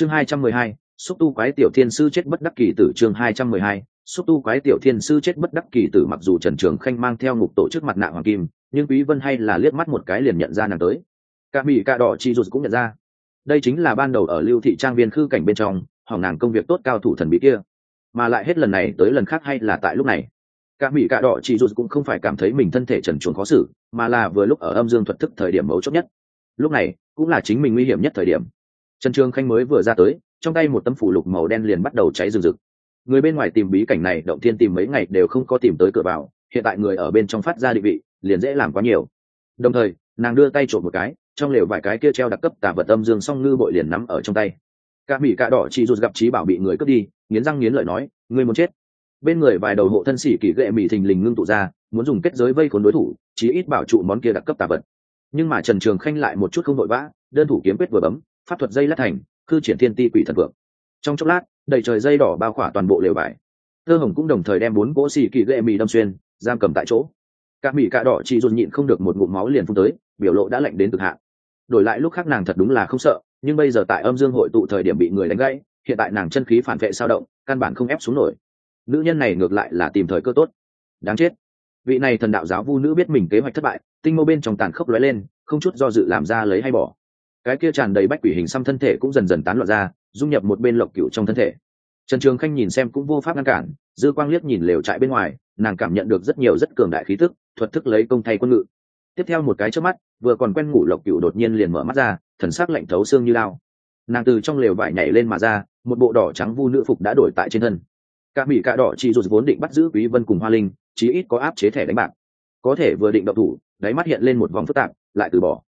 chương hai trăm mười hai, xúc tu quái tiểu thiên sư chết bất đắc kỳ tử chương hai trăm mười hai, xúc tu quái tiểu thiên sư chết bất đắc kỳ tử mặc dù trần trường khanh mang theo ngục tổ chức mặt nạ hoàng kim, nhưng quý vân hay là liếc mắt một cái liền nhận ra nàng tới. Cả mỹ cả đỏ chi rụt cũng nhận ra. Đây chính là ban đầu ở lưu thị trang viên khư cảnh bên trong, hỏng nàng công việc tốt cao thủ thần bí kia. Mà lại hết lần này tới lần khác hay là tại lúc này. Cả mỹ cả đỏ chi rụt cũng không phải cảm thấy mình thân thể trần truồng khó xử, mà là vừa lúc ở âm dương thuật thức thời điểm mấu chốt nhất. Lúc này, cũng là chính mình nguy hiểm nhất thời điểm trần trường khanh mới vừa ra tới, trong tay một tấm phủ lục màu đen liền bắt đầu cháy rừng rực. Người bên ngoài tìm bí cảnh này, động thiên tìm mấy ngày đều không có tìm tới cửa vào, hiện tại người ở bên trong phát ra định vị, liền dễ làm quá nhiều. Đồng thời, nàng đưa tay trộm một cái, trong lều vài cái kia treo đặc cấp tà vật âm dương song ngư bội liền nắm ở trong tay. Cả mỹ cả đỏ chỉ rụt gặp trí bảo bị người cướp đi, nghiến răng nghiến lợi nói, ngươi muốn chết. Bên người vài đầu hộ thân sĩ kỳ ghệ mỹ thình lình ngưng tụ ra, muốn dùng kết giới vây khốn đối thủ, chí ít bảo trụ món kia đặc cấp tà vật. Nhưng mà trần trường khanh lại một chút không vội vã, đơn thủ kiếm quyết vừa bấm pháp thuật dây lát thành, khư triển thiên ti quỷ thần vượng. Trong chốc lát, đầy trời dây đỏ bao khỏa toàn bộ lều vải. Thơ hồng cũng đồng thời đem bốn cỗ xì kỳ ghệ mì đâm xuyên, giam cầm tại chỗ. Các mỹ cạ đỏ chỉ dồn nhịn không được một ngụm máu liền phun tới, biểu lộ đã lạnh đến cực hạn. Đổi lại lúc khác nàng thật đúng là không sợ, nhưng bây giờ tại âm dương hội tụ thời điểm bị người đánh gãy, hiện tại nàng chân khí phản vệ sao động, căn bản không ép xuống nổi. Nữ nhân này ngược lại là tìm thời cơ tốt. Đáng chết. Vị này thần đạo giáo vu nữ biết mình kế hoạch thất bại, tinh mô bên trong tàn khốc lóe lên, không chút do dự làm ra lấy hay bỏ cái kia tràn đầy bách quỷ hình xăm thân thể cũng dần dần tán loạn ra, dung nhập một bên lộc cựu trong thân thể. Trần trường khanh nhìn xem cũng vô pháp ngăn cản, dư quang liếc nhìn lều trại bên ngoài, nàng cảm nhận được rất nhiều rất cường đại khí thức thuật thức lấy công thay quân ngự. Tiếp theo một cái trước mắt, vừa còn quen ngủ lộc cựu đột nhiên liền mở mắt ra, thần sắc lạnh thấu xương như lao. Nàng từ trong lều vải nhảy lên mà ra, một bộ đỏ trắng vu nữ phục đã đổi tại trên thân. Cả mỹ cả đỏ chỉ dù vốn định bắt giữ quý vân cùng hoa linh, chí ít có áp chế thẻ đánh bạc. Có thể vừa định động thủ, đáy mắt hiện lên một vòng phức tạp, lại từ bỏ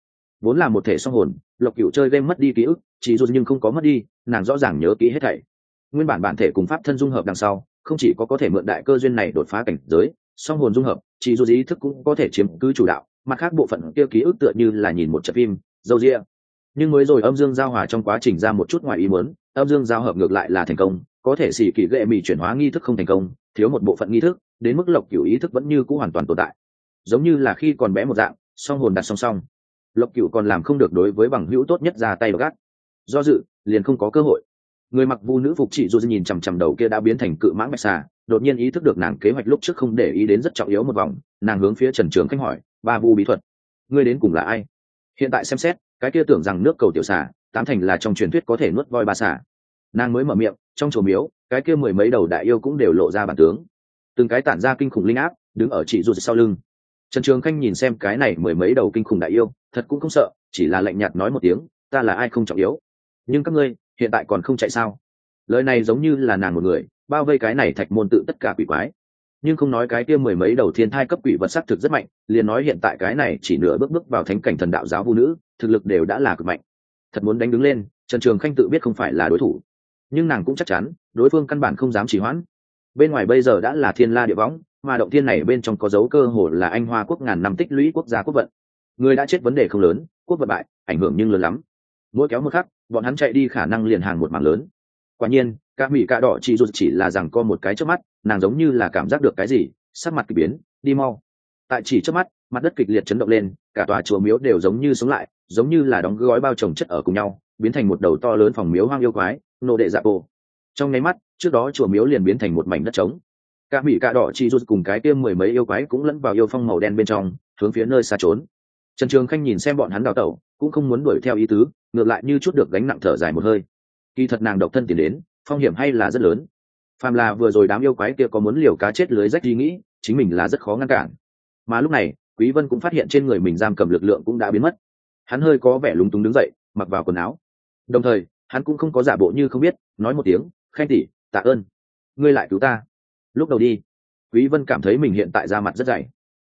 vốn là một thể song hồn, lộc cựu chơi game mất đi ký ức, chỉ dù nhưng không có mất đi, nàng rõ ràng nhớ kỹ hết thảy. Nguyên bản bản thể cùng pháp thân dung hợp đằng sau, không chỉ có có thể mượn đại cơ duyên này đột phá cảnh giới, song hồn dung hợp, chỉ dù ý thức cũng có thể chiếm cứ chủ đạo, mặt khác bộ phận kia ký ức tựa như là nhìn một trận phim, dâu ria. Nhưng mới rồi âm dương giao hòa trong quá trình ra một chút ngoài ý muốn, âm dương giao hợp ngược lại là thành công, có thể xỉ kỳ ghệ mì chuyển hóa nghi thức không thành công, thiếu một bộ phận nghi thức, đến mức lộc cửu ý thức vẫn như c ũ hoàn toàn tồn tại. Giống như là khi còn bé một dạng, song hồn đặt song song lộc cửu còn làm không được đối với bằng hữu tốt nhất ra tay gác. Do dự, liền không có cơ hội. Người mặc vu nữ phục chị dù nhìn chằm chằm đầu kia đã biến thành cự mãng bạch xà, đột nhiên ý thức được nàng kế hoạch lúc trước không để ý đến rất trọng yếu một vòng, nàng hướng phía trần trường khanh hỏi, ba vu bí thuật, ngươi đến cùng là ai? Hiện tại xem xét, cái kia tưởng rằng nước cầu tiểu xà, tám thành là trong truyền thuyết có thể nuốt voi ba xà. Nàng mới mở miệng, trong chùa miếu, cái kia mười mấy đầu đại yêu cũng đều lộ ra bản tướng. Từng cái tản ra kinh khủng linh áp, đứng ở chị dù sau lưng. Trần trường khanh nhìn xem cái này mười mấy đầu kinh khủng đại yêu thật cũng không sợ, chỉ là lạnh nhạt nói một tiếng, ta là ai không trọng yếu. Nhưng các ngươi, hiện tại còn không chạy sao? Lời này giống như là nàng một người, bao vây cái này thạch môn tự tất cả quỷ quái. Nhưng không nói cái kia mười mấy đầu thiên thai cấp quỷ vật sắc thực rất mạnh, liền nói hiện tại cái này chỉ nửa bước bước vào thánh cảnh thần đạo giáo vũ nữ, thực lực đều đã là cực mạnh. Thật muốn đánh đứng lên, trần trường khanh tự biết không phải là đối thủ. Nhưng nàng cũng chắc chắn, đối phương căn bản không dám chỉ hoãn. Bên ngoài bây giờ đã là thiên la địa võng, mà động thiên này bên trong có dấu cơ hồ là anh hoa quốc ngàn năm tích lũy quốc gia quốc vận người đã chết vấn đề không lớn, quốc vận bại, ảnh hưởng nhưng lớn lắm. Mỗi kéo một khắc, bọn hắn chạy đi khả năng liền hàng một mảng lớn. Quả nhiên, các mỹ cạ đỏ chị dù chỉ là rằng co một cái trước mắt, nàng giống như là cảm giác được cái gì, sắc mặt k ỳ biến, đi mau. Tại chỉ trước mắt, mặt đất kịch liệt chấn động lên, cả tòa chùa miếu đều giống như sống lại, giống như là đóng gói bao trồng chất ở cùng nhau, biến thành một đầu to lớn phòng miếu hoang yêu quái nộ đệ dạ bộ trong nháy mắt, trước đó chùa miếu liền biến thành một mảnh đất trống. Cả mỹ cạ đỏ chi rút cùng cái tiêm mười mấy yêu quái cũng lẫn vào yêu phong màu đen bên trong, hướng phía nơi xa trốn trần trường khanh nhìn xem bọn hắn đào tẩu, cũng không muốn đuổi theo ý tứ, ngược lại như chút được gánh nặng thở dài một hơi. Kỳ thật nàng độc thân tiền đến, phong hiểm hay là rất lớn. Phàm là vừa rồi đám yêu quái kia có muốn liều cá chết lưới rách ý nghĩ, chính mình là rất khó ngăn cản. Mà lúc này, quý vân cũng phát hiện trên người mình giam cầm lực lượng cũng đã biến mất. Hắn hơi có vẻ lúng túng đứng dậy, mặc vào quần áo. Đồng thời, hắn cũng không có giả bộ như không biết, nói một tiếng khen tỷ, tạ ơn. Ngươi lại cứu ta. Lúc đầu đi, quý vân cảm thấy mình hiện tại ra mặt rất dày.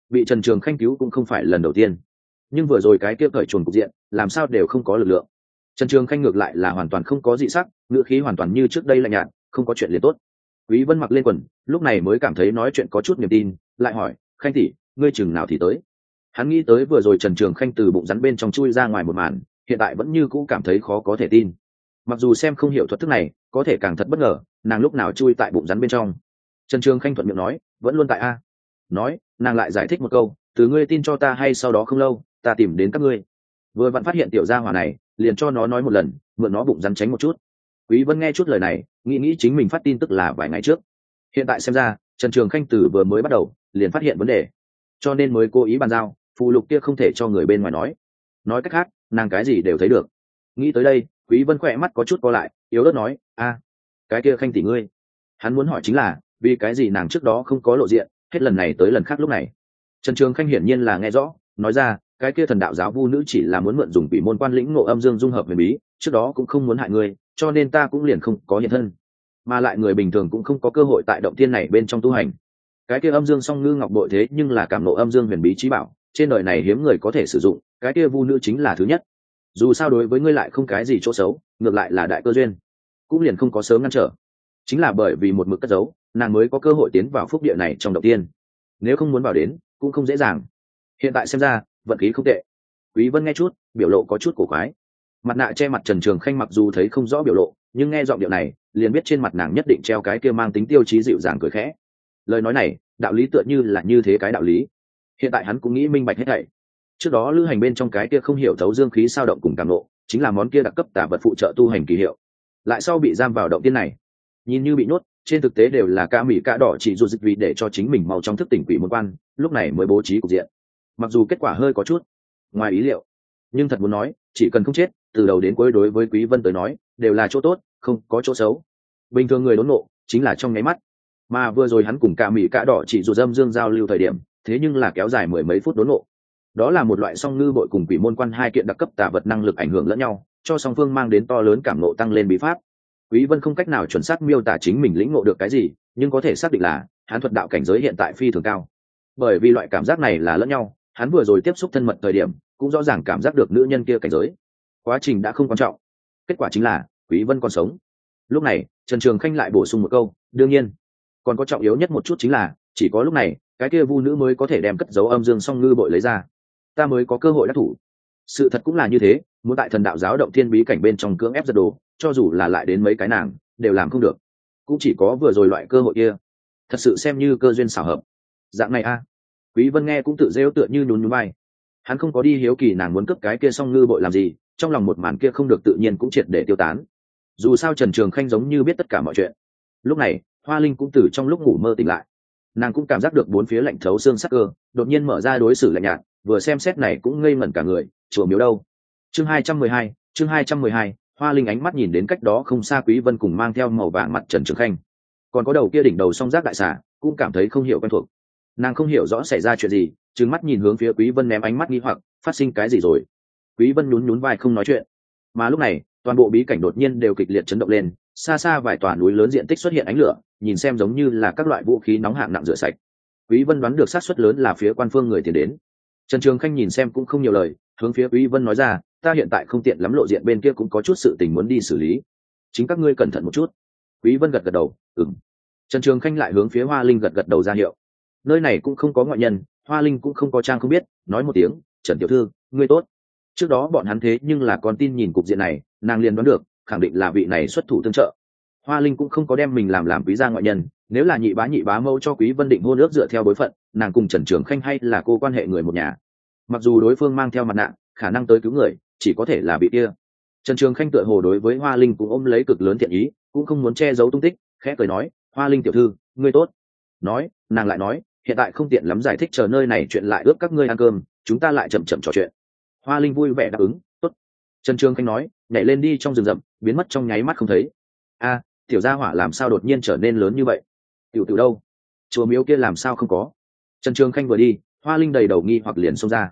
Bị trần trường khanh cứu cũng không phải lần đầu tiên nhưng vừa rồi cái kia cởi chuồn cục diện, làm sao đều không có lực lượng. Trần trường khanh ngược lại là hoàn toàn không có dị sắc, ngữ khí hoàn toàn như trước đây lạnh nhạt, không có chuyện liền tốt. Quý vân mặc lên quần, lúc này mới cảm thấy nói chuyện có chút niềm tin, lại hỏi, khanh tỷ, ngươi chừng nào thì tới? Hắn nghĩ tới vừa rồi trần trường khanh từ bụng rắn bên trong chui ra ngoài một màn, hiện tại vẫn như cũ cảm thấy khó có thể tin. Mặc dù xem không hiểu thuật thức này, có thể càng thật bất ngờ, nàng lúc nào chui tại bụng rắn bên trong. Trần trường khanh thuận miệng nói, vẫn luôn tại a. Nói, nàng lại giải thích một câu, từ ngươi tin cho ta hay sau đó không lâu ta tìm đến các ngươi. Vừa vặn phát hiện tiểu gia hỏa này, liền cho nó nói một lần, mượn nó bụng rắn tránh một chút. Quý vân nghe chút lời này, nghĩ nghĩ chính mình phát tin tức là vài ngày trước. Hiện tại xem ra, trần trường khanh tử vừa mới bắt đầu, liền phát hiện vấn đề. Cho nên mới cố ý bàn giao phụ lục kia không thể cho người bên ngoài nói. Nói cách khác, nàng cái gì đều thấy được. Nghĩ tới đây, quý vân khỏe mắt có chút co lại, yếu ớt nói, a, cái kia khanh tỷ ngươi. Hắn muốn hỏi chính là, vì cái gì nàng trước đó không có lộ diện, hết lần này tới lần khác lúc này? Trần trường khanh hiển nhiên là nghe rõ, nói ra cái kia thần đạo giáo vu nữ chỉ là muốn mượn dùng bị môn quan lĩnh ngộ âm dương dung hợp huyền bí, trước đó cũng không muốn hại ngươi, cho nên ta cũng liền không có hiện thân. Mà lại người bình thường cũng không có cơ hội tại động tiên này bên trong tu hành. Cái kia âm dương song ngư ngọc bội thế nhưng là cảm nộ âm dương huyền bí trí bảo, trên đời này hiếm người có thể sử dụng, cái kia vu nữ chính là thứ nhất. Dù sao đối với ngươi lại không cái gì chỗ xấu, ngược lại là đại cơ duyên, cũng liền không có sớm ngăn trở. Chính là bởi vì một mực cất giấu, nàng mới có cơ hội tiến vào phúc địa này trong đầu tiên nếu không muốn vào đến, cũng không dễ dàng. Hiện tại xem ra vận khí không tệ. Quý vân nghe chút, biểu lộ có chút cổ quái. Mặt nạ che mặt trần trường khanh mặc dù thấy không rõ biểu lộ, nhưng nghe giọng điệu này, liền biết trên mặt nàng nhất định treo cái kia mang tính tiêu chí dịu dàng cười khẽ. Lời nói này, đạo lý tựa như là như thế cái đạo lý. Hiện tại hắn cũng nghĩ minh bạch hết thảy. Trước đó lữ hành bên trong cái kia không hiểu thấu dương khí sao động cùng cảm nộ chính là món kia đặc cấp tả vật phụ trợ tu hành kỳ hiệu. Lại sau bị giam vào động tiên này, nhìn như bị nhốt, trên thực tế đều là ca mỹ ca đỏ chỉ dù dịch vì để cho chính mình mau trong thức tỉnh quỷ một quan, lúc này mới bố trí cục diện mặc dù kết quả hơi có chút ngoài ý liệu, nhưng thật muốn nói, chỉ cần không chết, từ đầu đến cuối đối với quý vân tới nói, đều là chỗ tốt, không có chỗ xấu. Bình thường người đốn nộ, chính là trong nháy mắt. Mà vừa rồi hắn cùng cả mỹ cả đỏ chỉ dù dâm dương giao lưu thời điểm, thế nhưng là kéo dài mười mấy phút đốn nộ. Đó là một loại song ngư bội cùng quỷ môn quan hai kiện đặc cấp tà vật năng lực ảnh hưởng lẫn nhau, cho song phương mang đến to lớn cảm nộ tăng lên bí pháp. Quý vân không cách nào chuẩn xác miêu tả chính mình lĩnh ngộ được cái gì, nhưng có thể xác định là, hắn thuật đạo cảnh giới hiện tại phi thường cao. Bởi vì loại cảm giác này là lẫn nhau hắn vừa rồi tiếp xúc thân mật thời điểm, cũng rõ ràng cảm giác được nữ nhân kia cảnh giới. Quá trình đã không quan trọng. Kết quả chính là, quý vân còn sống. Lúc này, trần trường khanh lại bổ sung một câu, đương nhiên. Còn có trọng yếu nhất một chút chính là, chỉ có lúc này, cái kia vu nữ mới có thể đem cất dấu âm dương song ngư bội lấy ra. Ta mới có cơ hội đắc thủ. Sự thật cũng là như thế, muốn tại thần đạo giáo động thiên bí cảnh bên trong cưỡng ép giật đồ, cho dù là lại đến mấy cái nàng, đều làm không được. Cũng chỉ có vừa rồi loại cơ hội kia. Thật sự xem như cơ duyên xảo hợp. Dạng này a quý vân nghe cũng tự rêu tựa như nhún nhún vai. Hắn không có đi hiếu kỳ nàng muốn cướp cái kia song ngư bội làm gì, trong lòng một màn kia không được tự nhiên cũng triệt để tiêu tán. Dù sao trần trường khanh giống như biết tất cả mọi chuyện. Lúc này, hoa linh cũng từ trong lúc ngủ mơ tỉnh lại. Nàng cũng cảm giác được bốn phía lạnh thấu xương sắc cơ, đột nhiên mở ra đối xử lạnh nhạt, vừa xem xét này cũng ngây ngẩn cả người, chùa miếu đâu? Chương hai trăm mười hai, chương hai trăm mười hai, hoa linh ánh mắt nhìn đến cách đó không xa quý vân cùng mang theo màu vàng mặt trần trường khanh. Còn có đầu kia đỉnh đầu song giác đại xà, cũng cảm thấy không hiểu quen thuộc nàng không hiểu rõ xảy ra chuyện gì, trừng mắt nhìn hướng phía quý vân ném ánh mắt nghi hoặc, phát sinh cái gì rồi? Quý vân nhún nhún vai không nói chuyện. Mà lúc này, toàn bộ bí cảnh đột nhiên đều kịch liệt chấn động lên, xa xa vài tòa núi lớn diện tích xuất hiện ánh lửa, nhìn xem giống như là các loại vũ khí nóng hạng nặng rửa sạch. Quý vân đoán được sát suất lớn là phía quan phương người tiền đến. Trần trường khanh nhìn xem cũng không nhiều lời, hướng phía quý vân nói ra, ta hiện tại không tiện lắm lộ diện bên kia cũng có chút sự tình muốn đi xử lý. Chính các ngươi cẩn thận một chút. Quý vân gật gật đầu, ừm. Trần trường khanh lại hướng phía hoa linh gật gật đầu ra hiệu nơi này cũng không có ngoại nhân, hoa linh cũng không có trang không biết, nói một tiếng, trần tiểu thư, ngươi tốt. Trước đó bọn hắn thế nhưng là con tin nhìn cục diện này, nàng liền đoán được, khẳng định là vị này xuất thủ tương trợ. Hoa linh cũng không có đem mình làm làm quý gia ngoại nhân, nếu là nhị bá nhị bá mẫu cho quý vân định hôn ước dựa theo bối phận, nàng cùng trần trường khanh hay là cô quan hệ người một nhà. Mặc dù đối phương mang theo mặt nạ, khả năng tới cứu người, chỉ có thể là bị kia. Trần trường khanh tựa hồ đối với hoa linh cũng ôm lấy cực lớn thiện ý, cũng không muốn che giấu tung tích, khẽ cười nói, hoa linh tiểu thư, ngươi tốt. Nói, nàng lại nói hiện tại không tiện lắm giải thích chờ nơi này chuyện lại ướp các ngươi ăn cơm, chúng ta lại chậm chậm trò chuyện. Hoa linh vui vẻ đáp ứng, tốt. Trần trường khanh nói, nhảy lên đi trong rừng rậm, biến mất trong nháy mắt không thấy. A, tiểu gia hỏa làm sao đột nhiên trở nên lớn như vậy? Tiểu tiểu đâu? Chùa miếu kia làm sao không có? Trần trường khanh vừa đi, hoa linh đầy đầu nghi hoặc liền xông ra.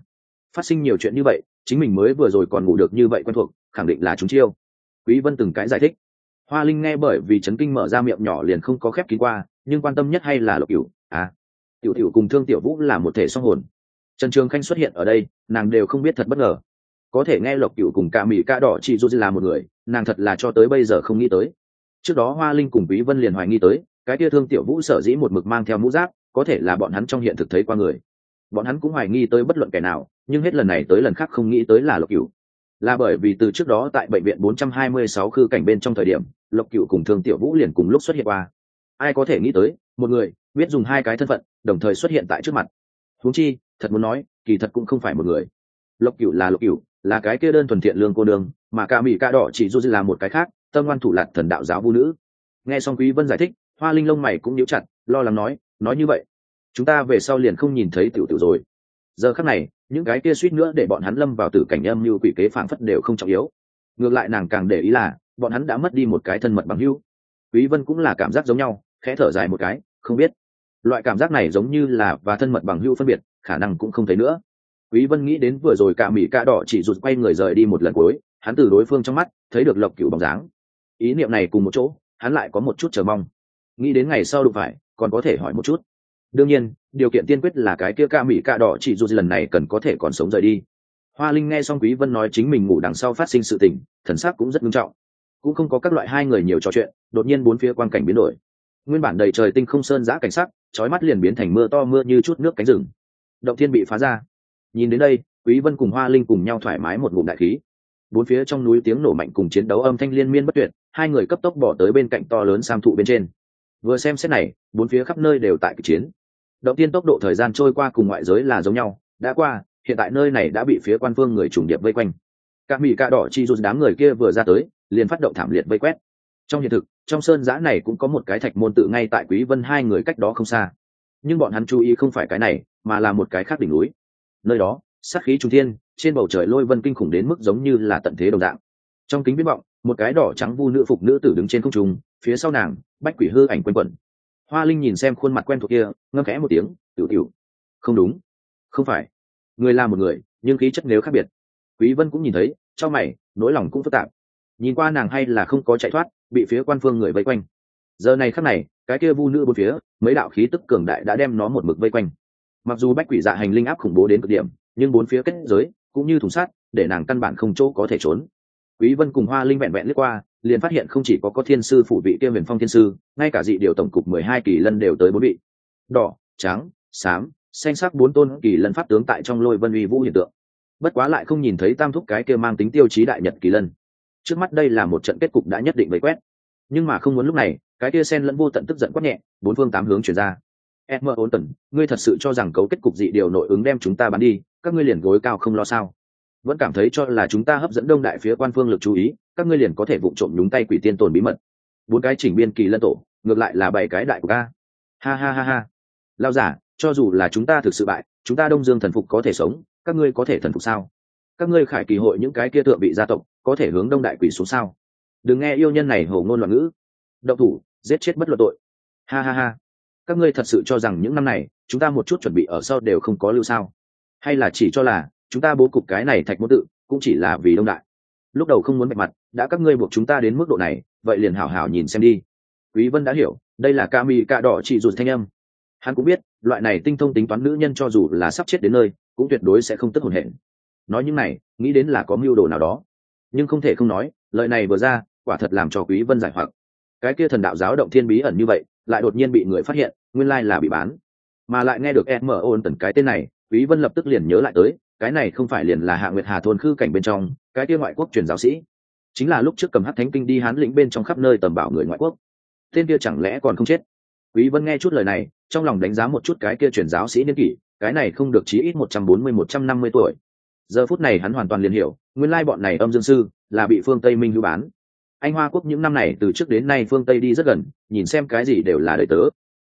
Phát sinh nhiều chuyện như vậy, chính mình mới vừa rồi còn ngủ được như vậy quen thuộc, khẳng định là chúng chiêu. Quý vân từng cái giải thích. Hoa linh nghe bởi vì chấn kinh mở ra miệng nhỏ liền không có khép kín qua, nhưng quan tâm nhất hay là lộc cửu? À tiểu tiểu cùng thương tiểu vũ là một thể song hồn. Trần trường khanh xuất hiện ở đây, nàng đều không biết thật bất ngờ. Có thể nghe lộc cựu cùng cả mỹ ca đỏ chị dù là một người, nàng thật là cho tới bây giờ không nghĩ tới. Trước đó hoa linh cùng quý vân liền hoài nghi tới, cái kia thương tiểu vũ sở dĩ một mực mang theo mũ giáp, có thể là bọn hắn trong hiện thực thấy qua người. Bọn hắn cũng hoài nghi tới bất luận kẻ nào, nhưng hết lần này tới lần khác không nghĩ tới là lộc cửu. Là bởi vì từ trước đó tại bệnh viện 426 khư cảnh bên trong thời điểm, lộc cửu cùng thương tiểu vũ liền cùng lúc xuất hiện qua. Ai có thể nghĩ tới, một người, biết dùng hai cái thân phận đồng thời xuất hiện tại trước mặt. Huống chi, thật muốn nói, kỳ thật cũng không phải một người. Lộc cửu là lộc cửu, là cái kia đơn thuần thiện lương cô đường mà ca mỹ ca đỏ chỉ dù là một cái khác, tâm ngoan thủ lạc thần đạo giáo vũ nữ. Nghe xong quý vân giải thích, hoa linh lông mày cũng nhíu chặt, lo lắng nói nói như vậy, chúng ta về sau liền không nhìn thấy tiểu tiểu rồi. Giờ khắc này, những cái kia suýt nữa để bọn hắn lâm vào tử cảnh âm như quỷ kế phảng phất đều không trọng yếu. Ngược lại nàng càng để ý là, bọn hắn đã mất đi một cái thân mật bằng hữu. Quý vân cũng là cảm giác giống nhau, khẽ thở dài một cái, không biết loại cảm giác này giống như là và thân mật bằng hữu phân biệt, khả năng cũng không thấy nữa. Quý vân nghĩ đến vừa rồi cả mỹ cả đỏ chỉ rụt quay người rời đi một lần cuối, hắn từ đối phương trong mắt thấy được lộc cửu bóng dáng. Ý niệm này cùng một chỗ, hắn lại có một chút chờ mong. Nghĩ đến ngày sau đụng phải, còn có thể hỏi một chút. Đương nhiên, điều kiện tiên quyết là cái kia ca mỹ ca đỏ chỉ dù lần này cần có thể còn sống rời đi. Hoa linh nghe xong quý vân nói chính mình ngủ đằng sau phát sinh sự tình, thần sắc cũng rất nghiêm trọng. Cũng không có các loại hai người nhiều trò chuyện, đột nhiên bốn phía quang cảnh biến đổi nguyên bản đầy trời tinh không sơn giã cảnh sắc trói mắt liền biến thành mưa to mưa như chút nước cánh rừng. Động thiên bị phá ra. Nhìn đến đây, quý vân cùng hoa linh cùng nhau thoải mái một ngụm đại khí. Bốn phía trong núi tiếng nổ mạnh cùng chiến đấu âm thanh liên miên bất tuyệt, hai người cấp tốc bỏ tới bên cạnh to lớn sam thụ bên trên. Vừa xem xét này, bốn phía khắp nơi đều tại kịch chiến. Động tiên tốc độ thời gian trôi qua cùng ngoại giới là giống nhau, đã qua, hiện tại nơi này đã bị phía quan phương người trùng điệp vây quanh. Các mỹ ca đỏ chi dù đám người kia vừa ra tới, liền phát động thảm liệt vây quét trong hiện thực, trong sơn giã này cũng có một cái thạch môn tự ngay tại quý vân hai người cách đó không xa. Nhưng bọn hắn chú ý không phải cái này, mà là một cái khác đỉnh núi. Nơi đó, sát khí trung thiên, trên bầu trời lôi vân kinh khủng đến mức giống như là tận thế đồng dạng. Trong kính viễn vọng, một cái đỏ trắng vu nữ phục nữ tử đứng trên không trung, phía sau nàng, bách quỷ hư ảnh quanh quẩn. Hoa linh nhìn xem khuôn mặt quen thuộc kia, ngâm khẽ một tiếng, tiểu tiểu, không đúng. Không phải. Người là một người, nhưng khí chất nếu khác biệt. Quý vân cũng nhìn thấy cho mày, nỗi lòng cũng phức tạp nhìn qua nàng hay là không có chạy thoát, bị phía quan phương người vây quanh. Giờ này khắc này, cái kia vu nữ bốn phía, mấy đạo khí tức cường đại đã đem nó một mực vây quanh. Mặc dù bách quỷ dạ hành linh áp khủng bố đến cực điểm, nhưng bốn phía kết giới cũng như thùng sắt, để nàng căn bản không chỗ có thể trốn. Quý vân cùng hoa linh vẹn vẹn lướt qua, liền phát hiện không chỉ có có thiên sư phủ vị kia huyền phong thiên sư, ngay cả dị điều tổng cục mười hai kỳ lân đều tới bốn vị. Đỏ, trắng, xám, xanh sắc bốn tôn kỳ lân pháp tướng tại trong lôi vân uy vũ hiện tượng. Bất quá lại không nhìn thấy tam thúc cái kia mang tính tiêu chí đại nhật kỳ lân trước mắt đây là một trận kết cục đã nhất định vây quét. Nhưng mà không muốn lúc này, cái kia sen lẫn vô tận tức giận quát nhẹ, bốn phương tám hướng chuyển ra. Em mơ ốn tần ngươi thật sự cho rằng cấu kết cục dị điều nội ứng đem chúng ta bắn đi, các ngươi liền gối cao không lo sao? Vẫn cảm thấy cho là chúng ta hấp dẫn đông đại phía quan phương lực chú ý, các ngươi liền có thể vụ trộm nhúng tay quỷ tiên tồn bí mật. Bốn cái chỉnh biên kỳ lân tổ, ngược lại là bảy cái đại của ca ha ha ha ha. Lao giả, cho dù là chúng ta thực sự bại, chúng ta đông dương thần phục có thể sống, các ngươi có thể thần phục sao? Các ngươi khải kỳ hội những cái kia tượng bị gia tộc có thể hướng đông đại quỷ xuống sao? Đừng nghe yêu nhân này hầu ngôn loạn ngữ. Động thủ, giết chết bất luận tội. Ha ha ha. Các ngươi thật sự cho rằng những năm này, chúng ta một chút chuẩn bị ở sau đều không có lưu sao? Hay là chỉ cho là, chúng ta bố cục cái này thạch môn tự, cũng chỉ là vì đông đại. Lúc đầu không muốn bạch mặt, đã các ngươi buộc chúng ta đến mức độ này, vậy liền hảo hảo nhìn xem đi. Quý vân đã hiểu, đây là ca mi ca đỏ chỉ rụt thanh âm. Hắn cũng biết, loại này tinh thông tính toán nữ nhân cho dù là sắp chết đến nơi, cũng tuyệt đối sẽ không tức hồn hển. Nói những này, nghĩ đến là có mưu đồ nào đó nhưng không thể không nói, lời này vừa ra, quả thật làm cho quý vân giải hoặc. Cái kia thần đạo giáo động thiên bí ẩn như vậy, lại đột nhiên bị người phát hiện, nguyên lai là bị bán. Mà lại nghe được em mở ôn tần cái tên này, quý vân lập tức liền nhớ lại tới, cái này không phải liền là hạ nguyệt hà thôn khư cảnh bên trong, cái kia ngoại quốc truyền giáo sĩ. Chính là lúc trước cầm hát thánh kinh đi hán lĩnh bên trong khắp nơi tầm bảo người ngoại quốc. Tên kia chẳng lẽ còn không chết? Quý vân nghe chút lời này, trong lòng đánh giá một chút cái kia truyền giáo sĩ niên kỷ, cái này không được chí ít một trăm bốn mươi, một trăm năm mươi tuổi giờ phút này hắn hoàn toàn liền hiểu, nguyên lai bọn này âm dương sư là bị phương tây minh hữu bán. Anh hoa quốc những năm này từ trước đến nay phương tây đi rất gần, nhìn xem cái gì đều là đời tớ.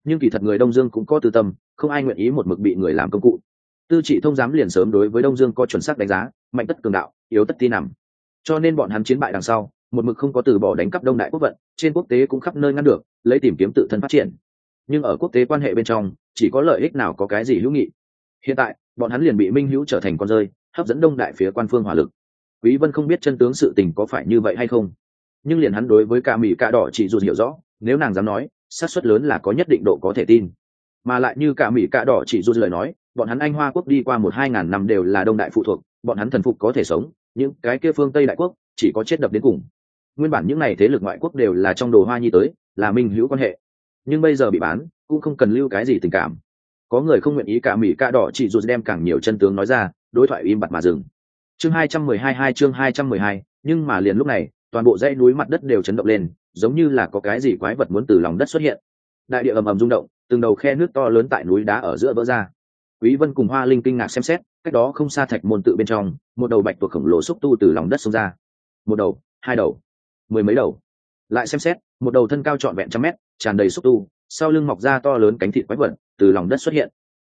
Nhưng kỳ thật người đông dương cũng có tư tâm, không ai nguyện ý một mực bị người làm công cụ. Tư trị thông giám liền sớm đối với đông dương có chuẩn xác đánh giá, mạnh tất cường đạo, yếu tất ti nằm. Cho nên bọn hắn chiến bại đằng sau, một mực không có từ bỏ đánh cắp đông đại quốc vận, trên quốc tế cũng khắp nơi ngăn được, lấy tìm kiếm tự thân phát triển. Nhưng ở quốc tế quan hệ bên trong, chỉ có lợi ích nào có cái gì hữu nghị. Hiện tại, bọn hắn liền bị minh hữu trở thành con rơi hấp dẫn đông đại phía quan phương hỏa lực. Quý vân không biết chân tướng sự tình có phải như vậy hay không, nhưng liền hắn đối với ca mỹ ca đỏ chỉ dù hiểu rõ, nếu nàng dám nói, xác suất lớn là có nhất định độ có thể tin. Mà lại như cả mỹ ca đỏ chỉ dù lời nói, bọn hắn anh hoa quốc đi qua một hai ngàn năm đều là đông đại phụ thuộc, bọn hắn thần phục có thể sống, những cái kia phương tây đại quốc chỉ có chết đập đến cùng. Nguyên bản những n à y thế lực ngoại quốc đều là trong đồ hoa nhi tới, là minh hữu quan hệ. Nhưng bây giờ bị bán, cũng không cần lưu cái gì tình cảm. Có người không nguyện ý cả mỹ ca đỏ chỉ dù đem càng nhiều chân tướng nói ra đối thoại im bặt mà dừng. Chương hai trăm mười hai hai, chương hai trăm mười hai, nhưng mà liền lúc này, toàn bộ dãy núi mặt đất đều chấn động lên, giống như là có cái gì quái vật muốn từ lòng đất xuất hiện. Đại địa ầm ầm rung động, từng đầu khe nước to lớn tại núi đá ở giữa vỡ ra. Quý vân cùng hoa linh kinh ngạc xem xét, cách đó không xa thạch môn tự bên trong, một đầu bạch tuộc khổng lồ xúc tu từ lòng đất xông ra. Một đầu, hai đầu, mười mấy đầu. Lại xem xét, một đầu thân cao trọn vẹn trăm mét, tràn đầy xúc tu, sau lưng mọc ra to lớn cánh thịt quái vật, từ lòng đất xuất hiện.